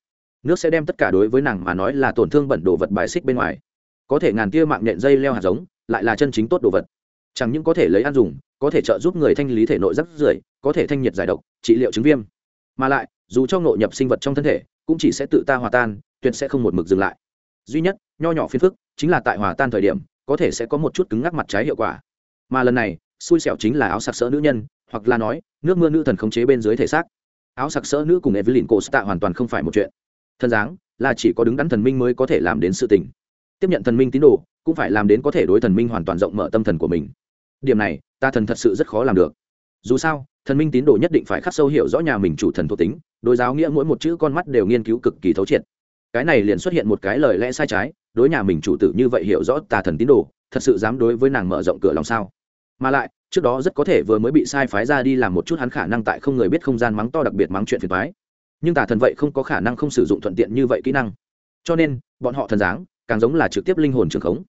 Nước sẽ đem tất cả đối với nàng mà nói là tổn thương bẩn đồ vật bài xích bên ngoài. Có thể ngàn tia mạng nhện dây leo hạt giống, lại là chân chính tốt đồ vật. Chẳng những có thể lấy ăn dùng, có thể trợ giúp người thanh lý thể nội rắc rưởi, có thể thanh nhiệt giải độc, trị liệu chứng viêm. Mà lại, dù cho ngộ nhập sinh vật trong thân thể, cũng chỉ sẽ tự ta hòa tan, tuyệt sẽ không một mực dừng lại duy nhất, nho nhỏ phiền phức, chính là tại hòa tan thời điểm, có thể sẽ có một chút cứng ngắc mặt trái hiệu quả. Mà lần này, xui xẻo chính là áo sặc sỡ nữ nhân, hoặc là nói, nước mưa nữ thần khống chế bên dưới thể xác. Áo sặc sỡ nữ cùng evelyn cô tạ hoàn toàn không phải một chuyện. Thân dáng, là chỉ có đứng đắn thần minh mới có thể làm đến sự tình. Tiếp nhận thần minh tín đồ, cũng phải làm đến có thể đối thần minh hoàn toàn rộng mở tâm thần của mình. Điểm này, ta thần thật sự rất khó làm được. Dù sao, thần minh tín đồ nhất định phải khắc sâu hiểu rõ nhà mình chủ thần thuộc tính, đối giáo nghĩa mỗi một chữ con mắt đều nghiên cứu cực kỳ thấu triệt cái này liền xuất hiện một cái lời lẽ sai trái, đối nhà mình chủ tử như vậy hiểu rõ tà thần tín đồ, thật sự dám đối với nàng mở rộng cửa lòng sao? Mà lại, trước đó rất có thể vừa mới bị sai phái ra đi làm một chút hắn khả năng tại không người biết không gian mắng to đặc biệt mắng chuyện phiền thoái nhưng tà thần vậy không có khả năng không sử dụng thuận tiện như vậy kỹ năng. Cho nên, bọn họ thần dáng, càng giống là trực tiếp linh hồn trường khống.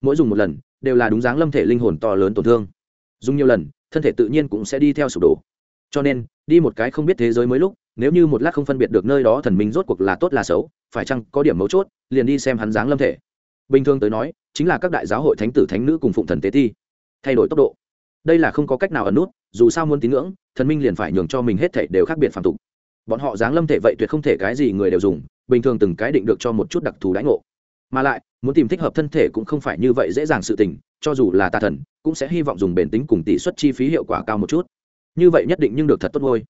Mỗi dùng một lần, đều là đúng dáng lâm thể linh hồn to lớn tổn thương. Dùng nhiều lần, thân thể tự nhiên cũng sẽ đi theo sụp đổ. Cho nên, đi một cái không biết thế giới mới lúc, nếu như một lát không phân biệt được nơi đó thần minh rốt cuộc là tốt là xấu phải chăng có điểm mấu chốt, liền đi xem hắn dáng lâm thể. Bình thường tới nói, chính là các đại giáo hội thánh tử thánh nữ cùng phụng thần tế thi. Thay đổi tốc độ. Đây là không có cách nào ẩn nút, dù sao muốn tín ngưỡng, thần minh liền phải nhường cho mình hết thể đều khác biệt phản tục. Bọn họ dáng lâm thể vậy tuyệt không thể cái gì người đều dùng, bình thường từng cái định được cho một chút đặc thù đãi ngộ. Mà lại, muốn tìm thích hợp thân thể cũng không phải như vậy dễ dàng sự tình, cho dù là tà thần, cũng sẽ hy vọng dùng bền tính cùng tỷ suất chi phí hiệu quả cao một chút. Như vậy nhất định nhưng được thật tốt ngôi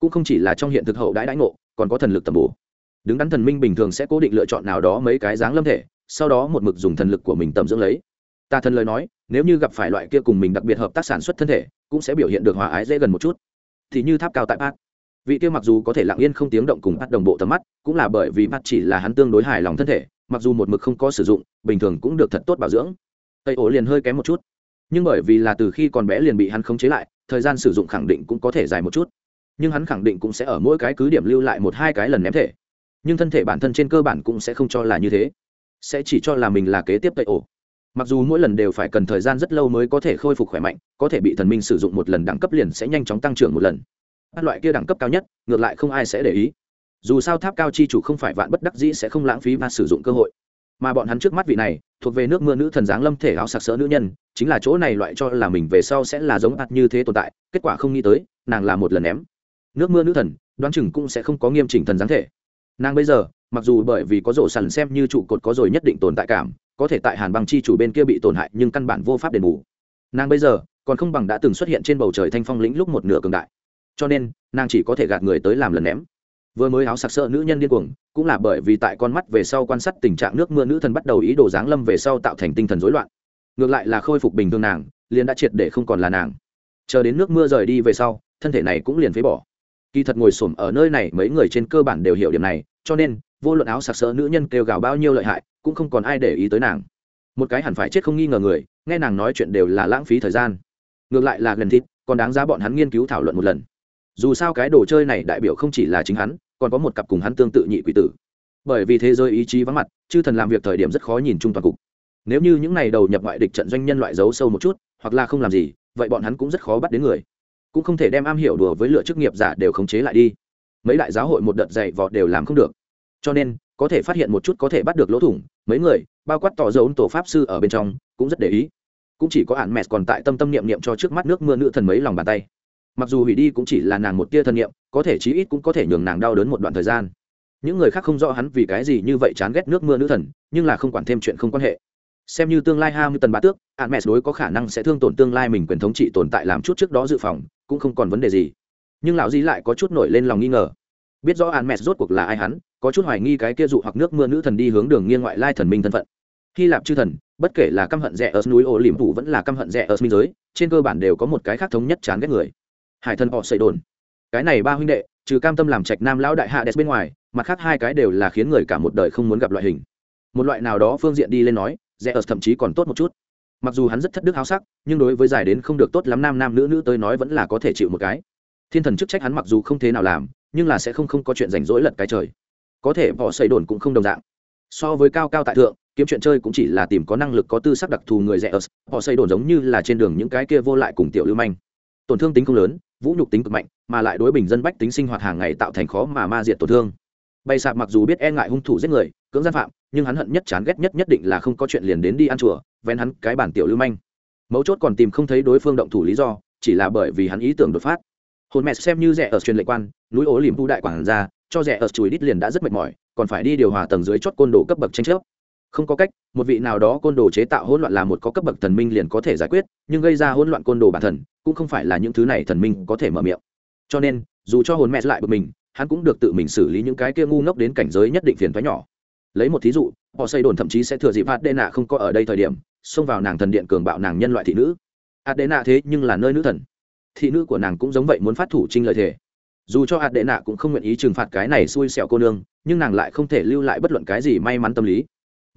cũng không chỉ là trong hiện thực hậu đãi đãi ngộ, còn có thần lực tầm bổ đứng đắn thần minh bình thường sẽ cố định lựa chọn nào đó mấy cái dáng lâm thể, sau đó một mực dùng thần lực của mình tầm dưỡng lấy. Ta thần lời nói, nếu như gặp phải loại kia cùng mình đặc biệt hợp tác sản xuất thân thể, cũng sẽ biểu hiện được hòa ái dễ gần một chút. Thì như tháp cao tại bát vị kia mặc dù có thể lặng yên không tiếng động cùng bắt đồng bộ tầm mắt, cũng là bởi vì bắt chỉ là hắn tương đối hài lòng thân thể, mặc dù một mực không có sử dụng, bình thường cũng được thật tốt bảo dưỡng. Tây ổ liền hơi kém một chút. Nhưng bởi vì là từ khi còn bé liền bị hắn khống chế lại, thời gian sử dụng khẳng định cũng có thể dài một chút. Nhưng hắn khẳng định cũng sẽ ở mỗi cái cứ điểm lưu lại một hai cái lần ném thể nhưng thân thể bản thân trên cơ bản cũng sẽ không cho là như thế. Sẽ chỉ cho là mình là kế tiếp cậy ổ. Mặc dù mỗi lần đều phải cần thời gian rất lâu mới có thể khôi phục khỏe mạnh, có thể bị thần minh sử dụng một lần đẳng cấp liền sẽ nhanh chóng tăng trưởng một lần. Các loại kia đẳng cấp cao nhất, ngược lại không ai sẽ để ý. Dù sao tháp cao chi chủ không phải vạn bất đắc dĩ sẽ không lãng phí và sử dụng cơ hội. Mà bọn hắn trước mắt vị này, thuộc về nước mưa nữ thần giáng lâm thể áo sặc sỡ nữ nhân, chính là chỗ này loại cho là mình về sau sẽ là giống ạt như thế tồn tại, kết quả không nghĩ tới, nàng là một lần ném. Nước mưa nữ thần, đoán chừng cũng sẽ không có nghiêm chỉnh thần giáng thể nàng bây giờ, mặc dù bởi vì có rổ sẵn xem như trụ cột có rồi nhất định tồn tại cảm, có thể tại hàn băng chi chủ bên kia bị tổn hại nhưng căn bản vô pháp đền bù. Nàng bây giờ, còn không bằng đã từng xuất hiện trên bầu trời thanh phong lĩnh lúc một nửa cường đại. Cho nên, nàng chỉ có thể gạt người tới làm lần ném. Vừa mới áo sặc sỡ nữ nhân điên cuồng, cũng là bởi vì tại con mắt về sau quan sát tình trạng nước mưa nữ thần bắt đầu ý đồ giáng lâm về sau tạo thành tinh thần rối loạn. Ngược lại là khôi phục bình thường nàng, liền đã triệt để không còn là nàng. Chờ đến nước mưa rời đi về sau, thân thể này cũng liền phế bỏ kỳ thật ngồi xổm ở nơi này mấy người trên cơ bản đều hiểu điểm này, cho nên, vô luận áo sặc sỡ nữ nhân kêu gào bao nhiêu lợi hại, cũng không còn ai để ý tới nàng. Một cái hẳn phải chết không nghi ngờ người, nghe nàng nói chuyện đều là lãng phí thời gian. Ngược lại là gần thịt còn đáng giá bọn hắn nghiên cứu thảo luận một lần. Dù sao cái đồ chơi này đại biểu không chỉ là chính hắn, còn có một cặp cùng hắn tương tự nhị quỷ tử. Bởi vì thế giới ý chí vắng mặt, chư thần làm việc thời điểm rất khó nhìn chung toàn cục. Nếu như những này đầu nhập ngoại địch trận doanh nhân loại giấu sâu một chút, hoặc là không làm gì, vậy bọn hắn cũng rất khó bắt đến người cũng không thể đem am hiểu đùa với lựa chức nghiệp giả đều khống chế lại đi. Mấy đại giáo hội một đợt dạy vọt đều làm không được. Cho nên, có thể phát hiện một chút có thể bắt được lỗ thủng, mấy người, bao quát tỏ dấu tổ pháp sư ở bên trong, cũng rất để ý. Cũng chỉ có ảnh mẹ còn tại tâm tâm niệm niệm cho trước mắt nước mưa nữ thần mấy lòng bàn tay. Mặc dù hủy đi cũng chỉ là nàng một tia thân niệm, có thể chí ít cũng có thể nhường nàng đau đớn một đoạn thời gian. Những người khác không rõ hắn vì cái gì như vậy chán ghét nước mưa nữ thần, nhưng là không quản thêm chuyện không quan hệ. Xem như tương lai ham tần bá tước hạn mẹ đối có khả năng sẽ thương tổn tương lai mình quyền thống trị tồn tại làm chút trước đó dự phòng cũng không còn vấn đề gì. Nhưng lão di lại có chút nổi lên lòng nghi ngờ. Biết rõ an mẹ rốt cuộc là ai hắn, có chút hoài nghi cái kia dụ hoặc nước mưa nữ thần đi hướng đường nghiêng ngoại lai thần minh thân phận. Hy lạp chư thần, bất kể là căm hận rẻ ở núi ô liềm phủ vẫn là căm hận rẻ ở minh giới, trên cơ bản đều có một cái khác thống nhất chán ghét người. Hải thần họ xây đồn. Cái này ba huynh đệ, trừ cam tâm làm trạch nam lão đại hạ đẹp bên ngoài, mặt khác hai cái đều là khiến người cả một đời không muốn gặp loại hình. Một loại nào đó phương diện đi lên nói, rẻ ở thậm chí còn tốt một chút mặc dù hắn rất thất đức háo sắc, nhưng đối với giải đến không được tốt lắm nam nam nữ nữ tới nói vẫn là có thể chịu một cái. Thiên thần chức trách hắn mặc dù không thế nào làm, nhưng là sẽ không không có chuyện rảnh rỗi lật cái trời. Có thể bỏ xây đồn cũng không đồng dạng. So với cao cao tại thượng, kiếm chuyện chơi cũng chỉ là tìm có năng lực có tư sắc đặc thù người rẻ ớt họ xây đồn giống như là trên đường những cái kia vô lại cùng tiểu lưu manh. Tổn thương tính không lớn, vũ nhục tính cực mạnh, mà lại đối bình dân bách tính sinh hoạt hàng ngày tạo thành khó mà ma diệt tổn thương. Bày sạp mặc dù biết e ngại hung thủ giết người, cưỡng gian phạm, nhưng hắn hận nhất chán ghét nhất nhất định là không có chuyện liền đến đi ăn chùa ven hắn cái bản tiểu lưu manh. Mấu chốt còn tìm không thấy đối phương động thủ lý do, chỉ là bởi vì hắn ý tưởng đột phát. Hồn mẹ xem như rẻ ở truyền lệ quan, núi ố liềm thu đại quản ra cho rẻ ở chùi đít liền đã rất mệt mỏi, còn phải đi điều hòa tầng dưới chót côn đồ cấp bậc tranh chấp. Không có cách, một vị nào đó côn đồ chế tạo hỗn loạn là một có cấp bậc thần minh liền có thể giải quyết, nhưng gây ra hỗn loạn côn đồ bản thần cũng không phải là những thứ này thần minh có thể mở miệng. Cho nên, dù cho hồn mẹ lại bực mình, hắn cũng được tự mình xử lý những cái kia ngu ngốc đến cảnh giới nhất định phiền thoái nhỏ. Lấy một thí dụ, họ xây đồn thậm chí sẽ thừa dịp hạt đê nạ không có ở đây thời điểm xông vào nàng thần điện cường bạo nàng nhân loại thị nữ. Adena nạ thế nhưng là nơi nữ thần. Thị nữ của nàng cũng giống vậy muốn phát thủ trinh lợi thể. Dù cho hạt đệ nạ cũng không nguyện ý trừng phạt cái này xui xẻo cô nương, nhưng nàng lại không thể lưu lại bất luận cái gì may mắn tâm lý.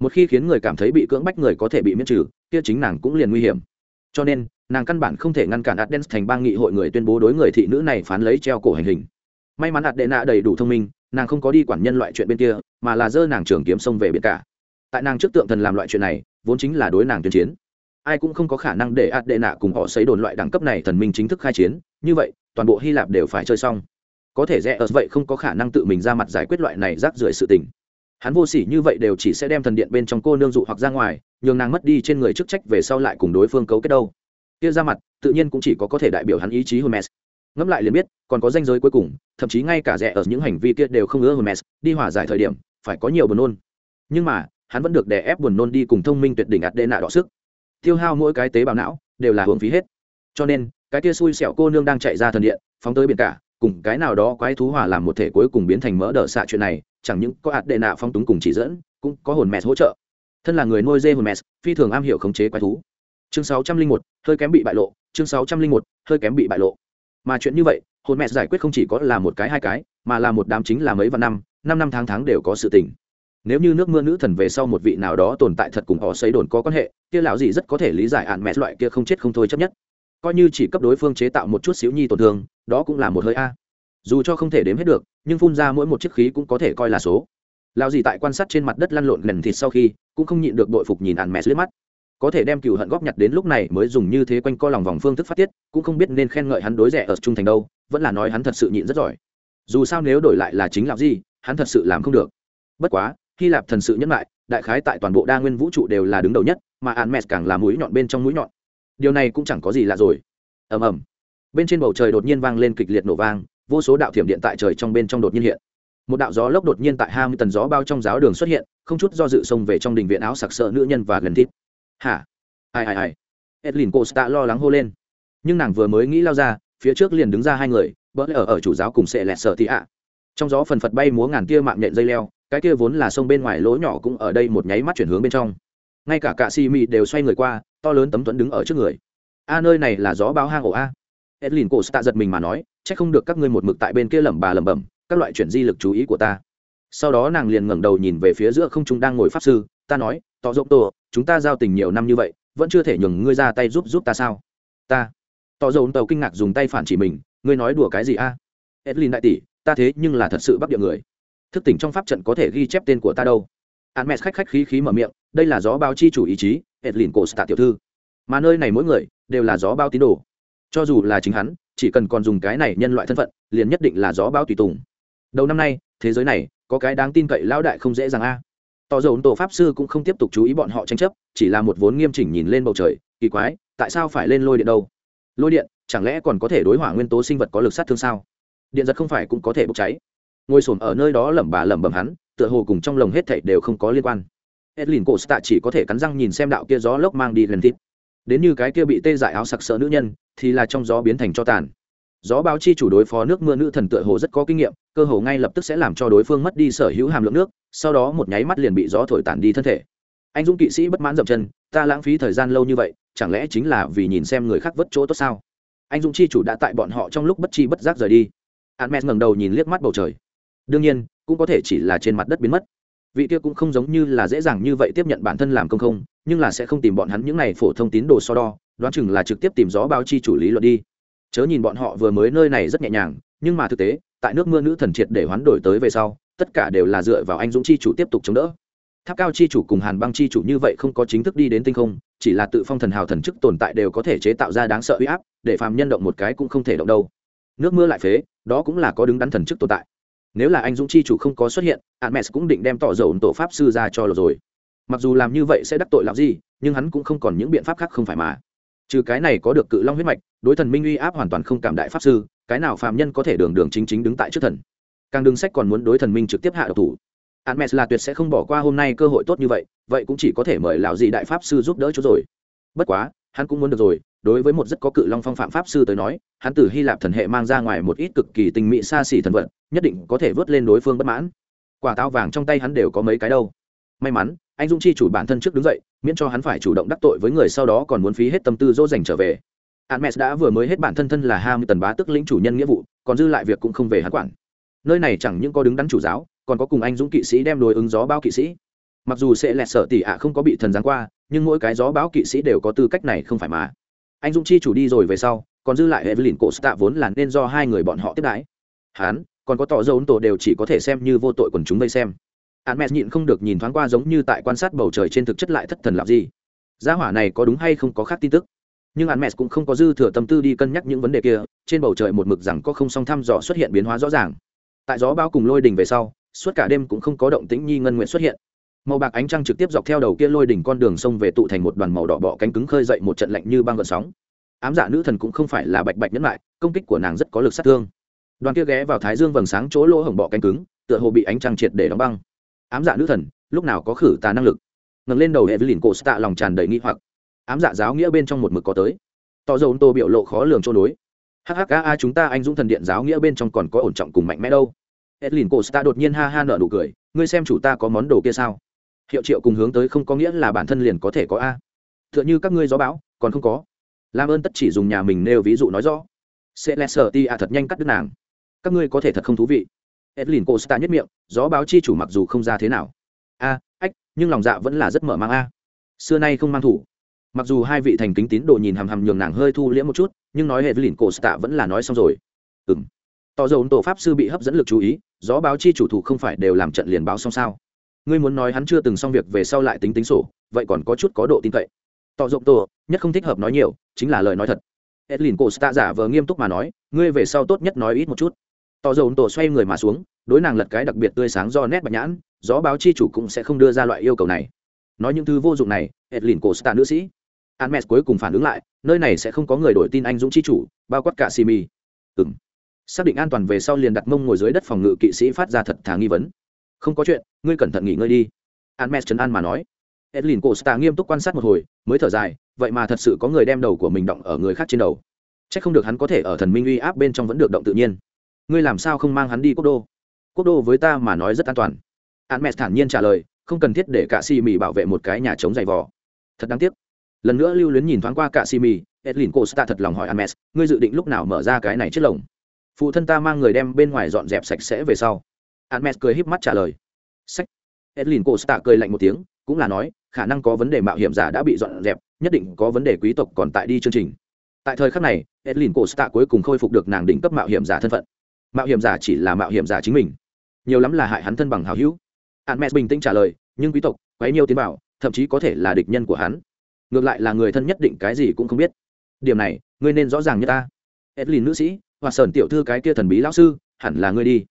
Một khi khiến người cảm thấy bị cưỡng bách người có thể bị miễn trừ, kia chính nàng cũng liền nguy hiểm. Cho nên, nàng căn bản không thể ngăn cản adden thành bang nghị hội người tuyên bố đối người thị nữ này phán lấy treo cổ hành hình. May mắn đệ nạ đầy đủ thông minh, nàng không có đi quản nhân loại chuyện bên kia, mà là dơ nàng trường kiếm sông về biển cả. Tại nàng trước tượng thần làm loại chuyện này vốn chính là đối nàng tuyên chiến. Ai cũng không có khả năng để đệ nạ cùng họ xây đồn loại đẳng cấp này thần minh chính thức khai chiến, như vậy, toàn bộ hy lạp đều phải chơi xong. Có thể rẽ ở vậy không có khả năng tự mình ra mặt giải quyết loại này rác rưởi sự tình. Hắn vô sỉ như vậy đều chỉ sẽ đem thần điện bên trong cô nương dụ hoặc ra ngoài, nhường nàng mất đi trên người chức trách về sau lại cùng đối phương cấu kết đâu. Kia ra mặt, tự nhiên cũng chỉ có có thể đại biểu hắn ý chí hermes. Ngẫm lại liền biết, còn có danh giới cuối cùng, thậm chí ngay cả rẻ ở những hành vi kia đều không ưa hermes, đi hòa giải thời điểm, phải có nhiều buồn nôn. Nhưng mà hắn vẫn được đè ép buồn nôn đi cùng thông minh tuyệt đỉnh ạt đê nạ đọ sức. Tiêu hao mỗi cái tế bào não, đều là hưởng phí hết. Cho nên, cái kia xui xẻo cô nương đang chạy ra thần điện, phóng tới biển cả, cùng cái nào đó quái thú hòa làm một thể cuối cùng biến thành mỡ đỡ xạ chuyện này, chẳng những có ạt đệ nạ phong túng cùng chỉ dẫn, cũng có hồn mẹ hỗ trợ. Thân là người nuôi dê hồn mẹ phi thường am hiểu khống chế quái thú. Chương sáu trăm linh một, hơi kém bị bại lộ. Chương sáu trăm linh một, hơi kém bị bại lộ. Mà chuyện như vậy, hồn mẹ giải quyết không chỉ có là một cái hai cái, mà là một đám chính là mấy vạn năm năm năm tháng tháng đều có sự tình nếu như nước mưa nữ thần về sau một vị nào đó tồn tại thật cùng họ xây đồn có quan hệ, kia lão gì rất có thể lý giải ạn mẹ loại kia không chết không thôi chấp nhất. Coi như chỉ cấp đối phương chế tạo một chút xíu nhi tổn thương, đó cũng là một hơi a. Dù cho không thể đếm hết được, nhưng phun ra mỗi một chiếc khí cũng có thể coi là số. Lão gì tại quan sát trên mặt đất lăn lộn lần thịt sau khi, cũng không nhịn được đội phục nhìn ạn mẹ liếc mắt. Có thể đem cựu hận góp nhặt đến lúc này mới dùng như thế quanh co lòng vòng phương thức phát tiết, cũng không biết nên khen ngợi hắn đối rẻ ở trung thành đâu, vẫn là nói hắn thật sự nhịn rất giỏi. Dù sao nếu đổi lại là chính lão gì hắn thật sự làm không được. Bất quá hy lạp thần sự nhẫn lại đại khái tại toàn bộ đa nguyên vũ trụ đều là đứng đầu nhất, mà an mẹt càng là mũi nhọn bên trong mũi nhọn. Điều này cũng chẳng có gì lạ rồi. Ầm ầm. Bên trên bầu trời đột nhiên vang lên kịch liệt nổ vang, vô số đạo thiểm điện tại trời trong bên trong đột nhiên hiện. Một đạo gió lốc đột nhiên tại hai mươi tần gió bao trong giáo đường xuất hiện, không chút do dự xông về trong đình viện áo sặc sỡ nữ nhân và gần thít hả? Ai ai ai? Edlin costa lo lắng hô lên. Nhưng nàng vừa mới nghĩ lao ra, phía trước liền đứng ra hai người, bỡ ở ở chủ giáo cùng sệ lẹt sợ thị ạ. Trong gió phần phật bay múa ngàn tia mạng nhện dây leo cái kia vốn là sông bên ngoài lỗ nhỏ cũng ở đây một nháy mắt chuyển hướng bên trong. Ngay cả cạ xì mị đều xoay người qua, to lớn tấm tuấn đứng ở trước người. A, nơi này là gió báo hang ổ a. Edlin cổ tạ giật mình mà nói c h ắ c không được các ngươi một mực tại bên kia lẩm bà lẩm bẩm, các loại chuyển di lực chú ý của ta. Sau đó nàng liền ngẩng đầu nhìn về phía giữa không chúng đang ngồi pháp sư, ta nói, tỏ rộng tổ, chúng ta giao tình nhiều năm như vậy, vẫn chưa thể nhường ngươi ra tay giúp giúp ta sao? Ta. Tỏ dầu tàu kinh ngạc dùng tay phản chỉ mình, ngươi nói đùa cái gì a? Edlin đại tỷ, ta thế nhưng là thật sự bắt địa người thức tỉnh trong pháp trận có thể ghi chép tên của ta đâu? A n m khách khách khí khí mở miệng, đây là gió báo chi chủ ý chí, edlin cổ tạ tiểu thư. Mà nơi này mỗi người đều là gió bao tín đồ. Cho dù là chính hắn, chỉ cần còn dùng cái này nhân loại thân phận, liền nhất định là gió bao tùy tùng. Đầu năm nay, thế giới này có cái đáng tin cậy lão đại không dễ dàng a. À. tỏ dầu tổ pháp sư cũng không tiếp tục chú ý bọn họ tranh chấp, chỉ là một vốn nghiêm chỉnh nhìn lên bầu trời, kỳ quái, tại sao phải lên lôi điện đâu? Lôi điện, chẳng lẽ còn có thể đối hỏa nguyên tố sinh vật có lực sát thương sao? Điện giật không phải cũng có thể bốc cháy ngồi sồn ở nơi đó lẩm bà lẩm bẩm hắn, tựa hồ cùng trong lồng hết thảy đều không có liên quan. Edlin cổ stạ chỉ có thể cắn răng nhìn xem đạo kia gió lốc mang đi lần thịt. Đến như cái kia bị tê dại áo sặc sỡ nữ nhân, thì là trong gió biến thành cho tàn. Gió báo chi chủ đối phó nước mưa nữ thần tựa hồ rất có kinh nghiệm, cơ hồ ngay lập tức sẽ làm cho đối phương mất đi sở hữu hàm lượng nước, sau đó một nháy mắt liền bị gió thổi tản đi thân thể. Anh dũng kỵ sĩ bất mãn dậm chân, ta lãng phí thời gian lâu như vậy, chẳng lẽ chính là vì nhìn xem người khác vất chỗ tốt sao? Anh dũng chi chủ đã tại bọn họ trong lúc bất chi bất giác rời đi. Hắn mẹ ngẩng đầu nhìn liếc mắt bầu trời đương nhiên, cũng có thể chỉ là trên mặt đất biến mất. Vị kia cũng không giống như là dễ dàng như vậy tiếp nhận bản thân làm công không, nhưng là sẽ không tìm bọn hắn những này phổ thông tín đồ so đo, đoán chừng là trực tiếp tìm gió báo chi chủ lý luận đi. Chớ nhìn bọn họ vừa mới nơi này rất nhẹ nhàng, nhưng mà thực tế, tại nước mưa nữ thần triệt để hoán đổi tới về sau, tất cả đều là dựa vào anh dũng chi chủ tiếp tục chống đỡ. Tháp cao chi chủ cùng hàn băng chi chủ như vậy không có chính thức đi đến tinh không, chỉ là tự phong thần hào thần chức tồn tại đều có thể chế tạo ra đáng sợ uy áp, để phàm nhân động một cái cũng không thể động đâu. Nước mưa lại phế, đó cũng là có đứng đắn thần chức tồn tại nếu là anh dũng chi chủ không có xuất hiện admes cũng định đem tỏ dầu tổ pháp sư ra cho lột rồi. Mặc dù làm như vậy sẽ đắc tội làm gì nhưng hắn cũng không còn những biện pháp khác không phải mà. Trừ cái này có được cự long huyết mạch, đối thần minh uy áp hoàn toàn không cảm đại pháp sư, cái nào phàm nhân có thể đường đường chính chính đứng tại trước thần? Càng đường sách còn muốn đối thần minh trực tiếp hạ độc thủ. Admes là tuyệt sẽ không bỏ qua hôm nay cơ hội tốt như vậy vậy cũng chỉ có thể mời lão gì đại pháp sư giúp đỡ chút rồi. Bất quá, hắn cũng muốn được rồi đối với một rất có cự long phong phạm pháp sư tới nói, hắn từ hy lạp thần hệ mang ra ngoài một ít cực kỳ tình mỹ xa xỉ thần vật, nhất định có thể vớt lên đối phương bất mãn. Quả táo vàng trong tay hắn đều có mấy cái đâu. May mắn, anh dũng chi chủ bản thân trước đứng dậy, miễn cho hắn phải chủ động đắc tội với người sau đó còn muốn phí hết tâm tư dỗ dành trở về. Hermes đã vừa mới hết bản thân thân là ham tần bá tức lĩnh chủ nhân nghĩa vụ, còn dư lại việc cũng không về hắn quản. Nơi này chẳng những có đứng đắn chủ giáo, còn có cùng anh dũng kỵ sĩ đem đối ứng gió báo kỵ sĩ. Mặc dù sẽ lẹt sợ tỷ ạ không có bị thần giáng qua, nhưng mỗi cái gió báo kỵ sĩ đều có tư cách này không phải mà anh dũng chi chủ đi rồi về sau, còn dư lại evelyn cổ stạ vốn là nên do hai người bọn họ tiếp đái hán còn có tỏ dấu tổ đều chỉ có thể xem như vô tội quần chúng vây xem. Hắn mẹ nhịn không được nhìn thoáng qua giống như tại quan sát bầu trời trên thực chất lại thất thần làm gì. Gia hỏa này có đúng hay không có khác tin tức? Nhưng hắn mẹ cũng không có dư thừa tâm tư đi cân nhắc những vấn đề kia, trên bầu trời một mực rằng có không song thăm dò xuất hiện biến hóa rõ ràng. Tại gió bao cùng lôi đỉnh về sau, suốt cả đêm cũng không có động tĩnh nhi ngân nguyện xuất hiện màu bạc ánh trăng trực tiếp dọc theo đầu kia lôi đỉnh con đường sông về tụ thành một đoàn màu đỏ bọ cánh cứng khơi dậy một trận lạnh như băng gợn sóng. Ám dạ nữ thần cũng không phải là bạch bạch nhẫn lại, công kích của nàng rất có lực sát thương. Đoàn kia ghé vào thái dương vầng sáng chỗ lỗ hổng bọ cánh cứng, tựa hồ bị ánh trăng triệt để đóng băng. Ám dạ nữ thần, lúc nào có khử tà năng lực? Ngẩng lên đầu hệ với lìn cổ tạ lòng tràn đầy nghi hoặc. Ám dạ giáo nghĩa bên trong một mực có tới. Tỏ dầu tô biểu lộ khó lường chỗ đối hhka chúng ta anh dũng thần điện giáo nghĩa bên trong còn có ổn trọng cùng mạnh mẽ đâu. Edlin cổ sta đột nhiên ha ha nở nụ cười, ngươi xem chủ ta có món đồ kia sao? Hiệu triệu cùng hướng tới không có nghĩa là bản thân liền có thể có a. T h ư ợ n h ư các ngươi gió bão, còn không có. Làm ơn tất chỉ dùng nhà mình nêu ví dụ nói rõ. Sẽ lẹ sợ ti a thật nhanh cắt đứt nàng. Các ngươi có thể thật không thú vị. Edlin costa nhất miệng, gió báo chi chủ mặc dù không ra thế nào. A, ách, nhưng lòng dạ vẫn là rất mở mang a. Xưa nay không mang thủ. Mặc dù hai vị thành kính tín đồ nhìn hằm hằm nhường nàng hơi thu liễm một chút, nhưng nói hệ với lìn cổ stạ vẫn là nói xong rồi. Ừ m tỏ dầu tổ pháp sư bị hấp dẫn lực chú ý, gió báo chi chủ thủ không phải đều làm trận liền báo xong sao ngươi muốn nói hắn chưa từng xong việc về sau lại tính tính sổ vậy còn có chút có độ tin cậy tỏ rộng tổ nhất không thích hợp nói nhiều chính là lời nói thật edlin cổ stạ giả vờ nghiêm túc mà nói ngươi về sau tốt nhất nói ít một chút tỏ rộng tổ xoay người mà xuống đối nàng lật cái đặc biệt tươi sáng do nét bạch nhãn gió báo chi chủ cũng sẽ không đưa ra loại yêu cầu này nói những thứ vô dụng này edlin cổ stạ nữ sĩ Hermes cuối cùng phản ứng lại, nơi này sẽ không có người đổi tin anh dũng chi chủ, bao quát cả Simi. Ừm. Xác định an toàn về sau liền đặt mông ngồi dưới đất phòng ngự kỵ sĩ phát ra thật thà nghi vấn. Không có chuyện, ngươi cẩn thận nghỉ ngơi đi. Hermes trấn an mà nói. Edlin Costa nghiêm túc quan sát một hồi, mới thở dài, vậy mà thật sự có người đem đầu của mình động ở người khác trên đầu. Chắc không được hắn có thể ở thần minh uy áp bên trong vẫn được động tự nhiên. Ngươi làm sao không mang hắn đi quốc đô? Quốc đô với ta mà nói rất an toàn. Hermes thản nhiên trả lời, không cần thiết để cả si mì bảo vệ một cái nhà chống dày vò. Thật đáng tiếc lần nữa lưu luyến nhìn thoáng qua cả simi edlin costa thật lòng hỏi Hermes, ngươi dự định lúc nào mở ra cái này chiếc lồng phụ thân ta mang người đem bên ngoài dọn dẹp sạch sẽ về sau Hermes cười híp mắt trả lời. Sách. Edlin costa cười lạnh một tiếng, cũng là nói, khả năng có vấn đề mạo hiểm giả đã bị dọn dẹp, nhất định có vấn đề quý tộc còn tại đi chương trình. Tại thời khắc này, edlin costa cuối cùng khôi phục được nàng đỉnh cấp mạo hiểm giả thân phận. Mạo hiểm giả chỉ là mạo hiểm giả chính mình. Nhiều lắm là hại hắn thân bằng hào hữu. Hermes bình tĩnh trả lời, nhưng quý tộc, quấy nhiều tiến bảo, thậm chí có thể là địch nhân của hắn. Ngược lại là người thân nhất định cái gì cũng không biết. Điểm này, ngươi nên rõ ràng như ta. Edlin nữ sĩ, hoa sơn tiểu thư cái kia thần bí lão sư, hẳn là ngươi đi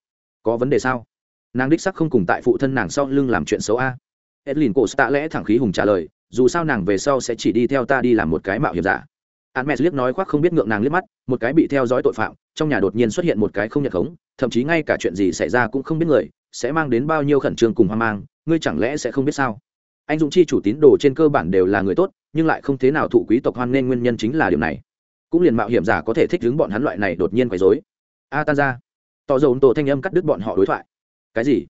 có vấn đề sao? Nàng đích sắc không cùng tại phụ thân nàng sau lưng làm chuyện xấu a. Edlin cổ tạ lẽ thẳng khí hùng trả lời dù sao nàng về sau sẽ chỉ đi theo ta đi làm một cái mạo hiểm giả. Hermes liếc nói khoác không biết ngượng nàng liếc mắt, một cái bị theo dõi tội phạm, trong nhà đột nhiên xuất hiện một cái không nhận khống, thậm chí ngay cả chuyện gì xảy ra cũng không biết người, sẽ mang đến bao nhiêu khẩn trương cùng hoang mang, ngươi chẳng lẽ sẽ không biết sao? Anh Dũng chi chủ tín đồ trên cơ bản đều là người tốt, nhưng lại không thế nào thụ quý tộc hoan nên nguyên nhân chính là điều này. Cũng liền mạo hiểm giả có thể thích đứng bọn hắn loại này đột nhiên quấy rối. A tan ra tỏ dầu tổ thanh âm cắt đứt bọn họ đối thoại. Cái gì?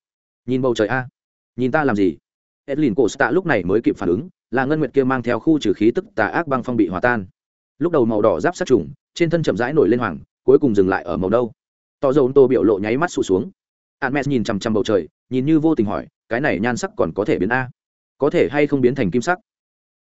Nhìn bầu trời a. Nhìn ta làm gì? Edlin cổ stạ lúc này mới kịp phản ứng, là ngân nguyệt kia mang theo khu trừ khí tức tà ác băng phong bị hòa tan. Lúc đầu màu đỏ giáp sát trùng, trên thân chậm rãi nổi lên hoàng, cuối cùng dừng lại ở màu đâu tỏ dầu tô biểu lộ nháy mắt sụt xuống. Admet nhìn chằm chằm bầu trời, nhìn như vô tình hỏi, cái này nhan sắc còn có thể biến a? Có thể hay không biến thành kim sắc?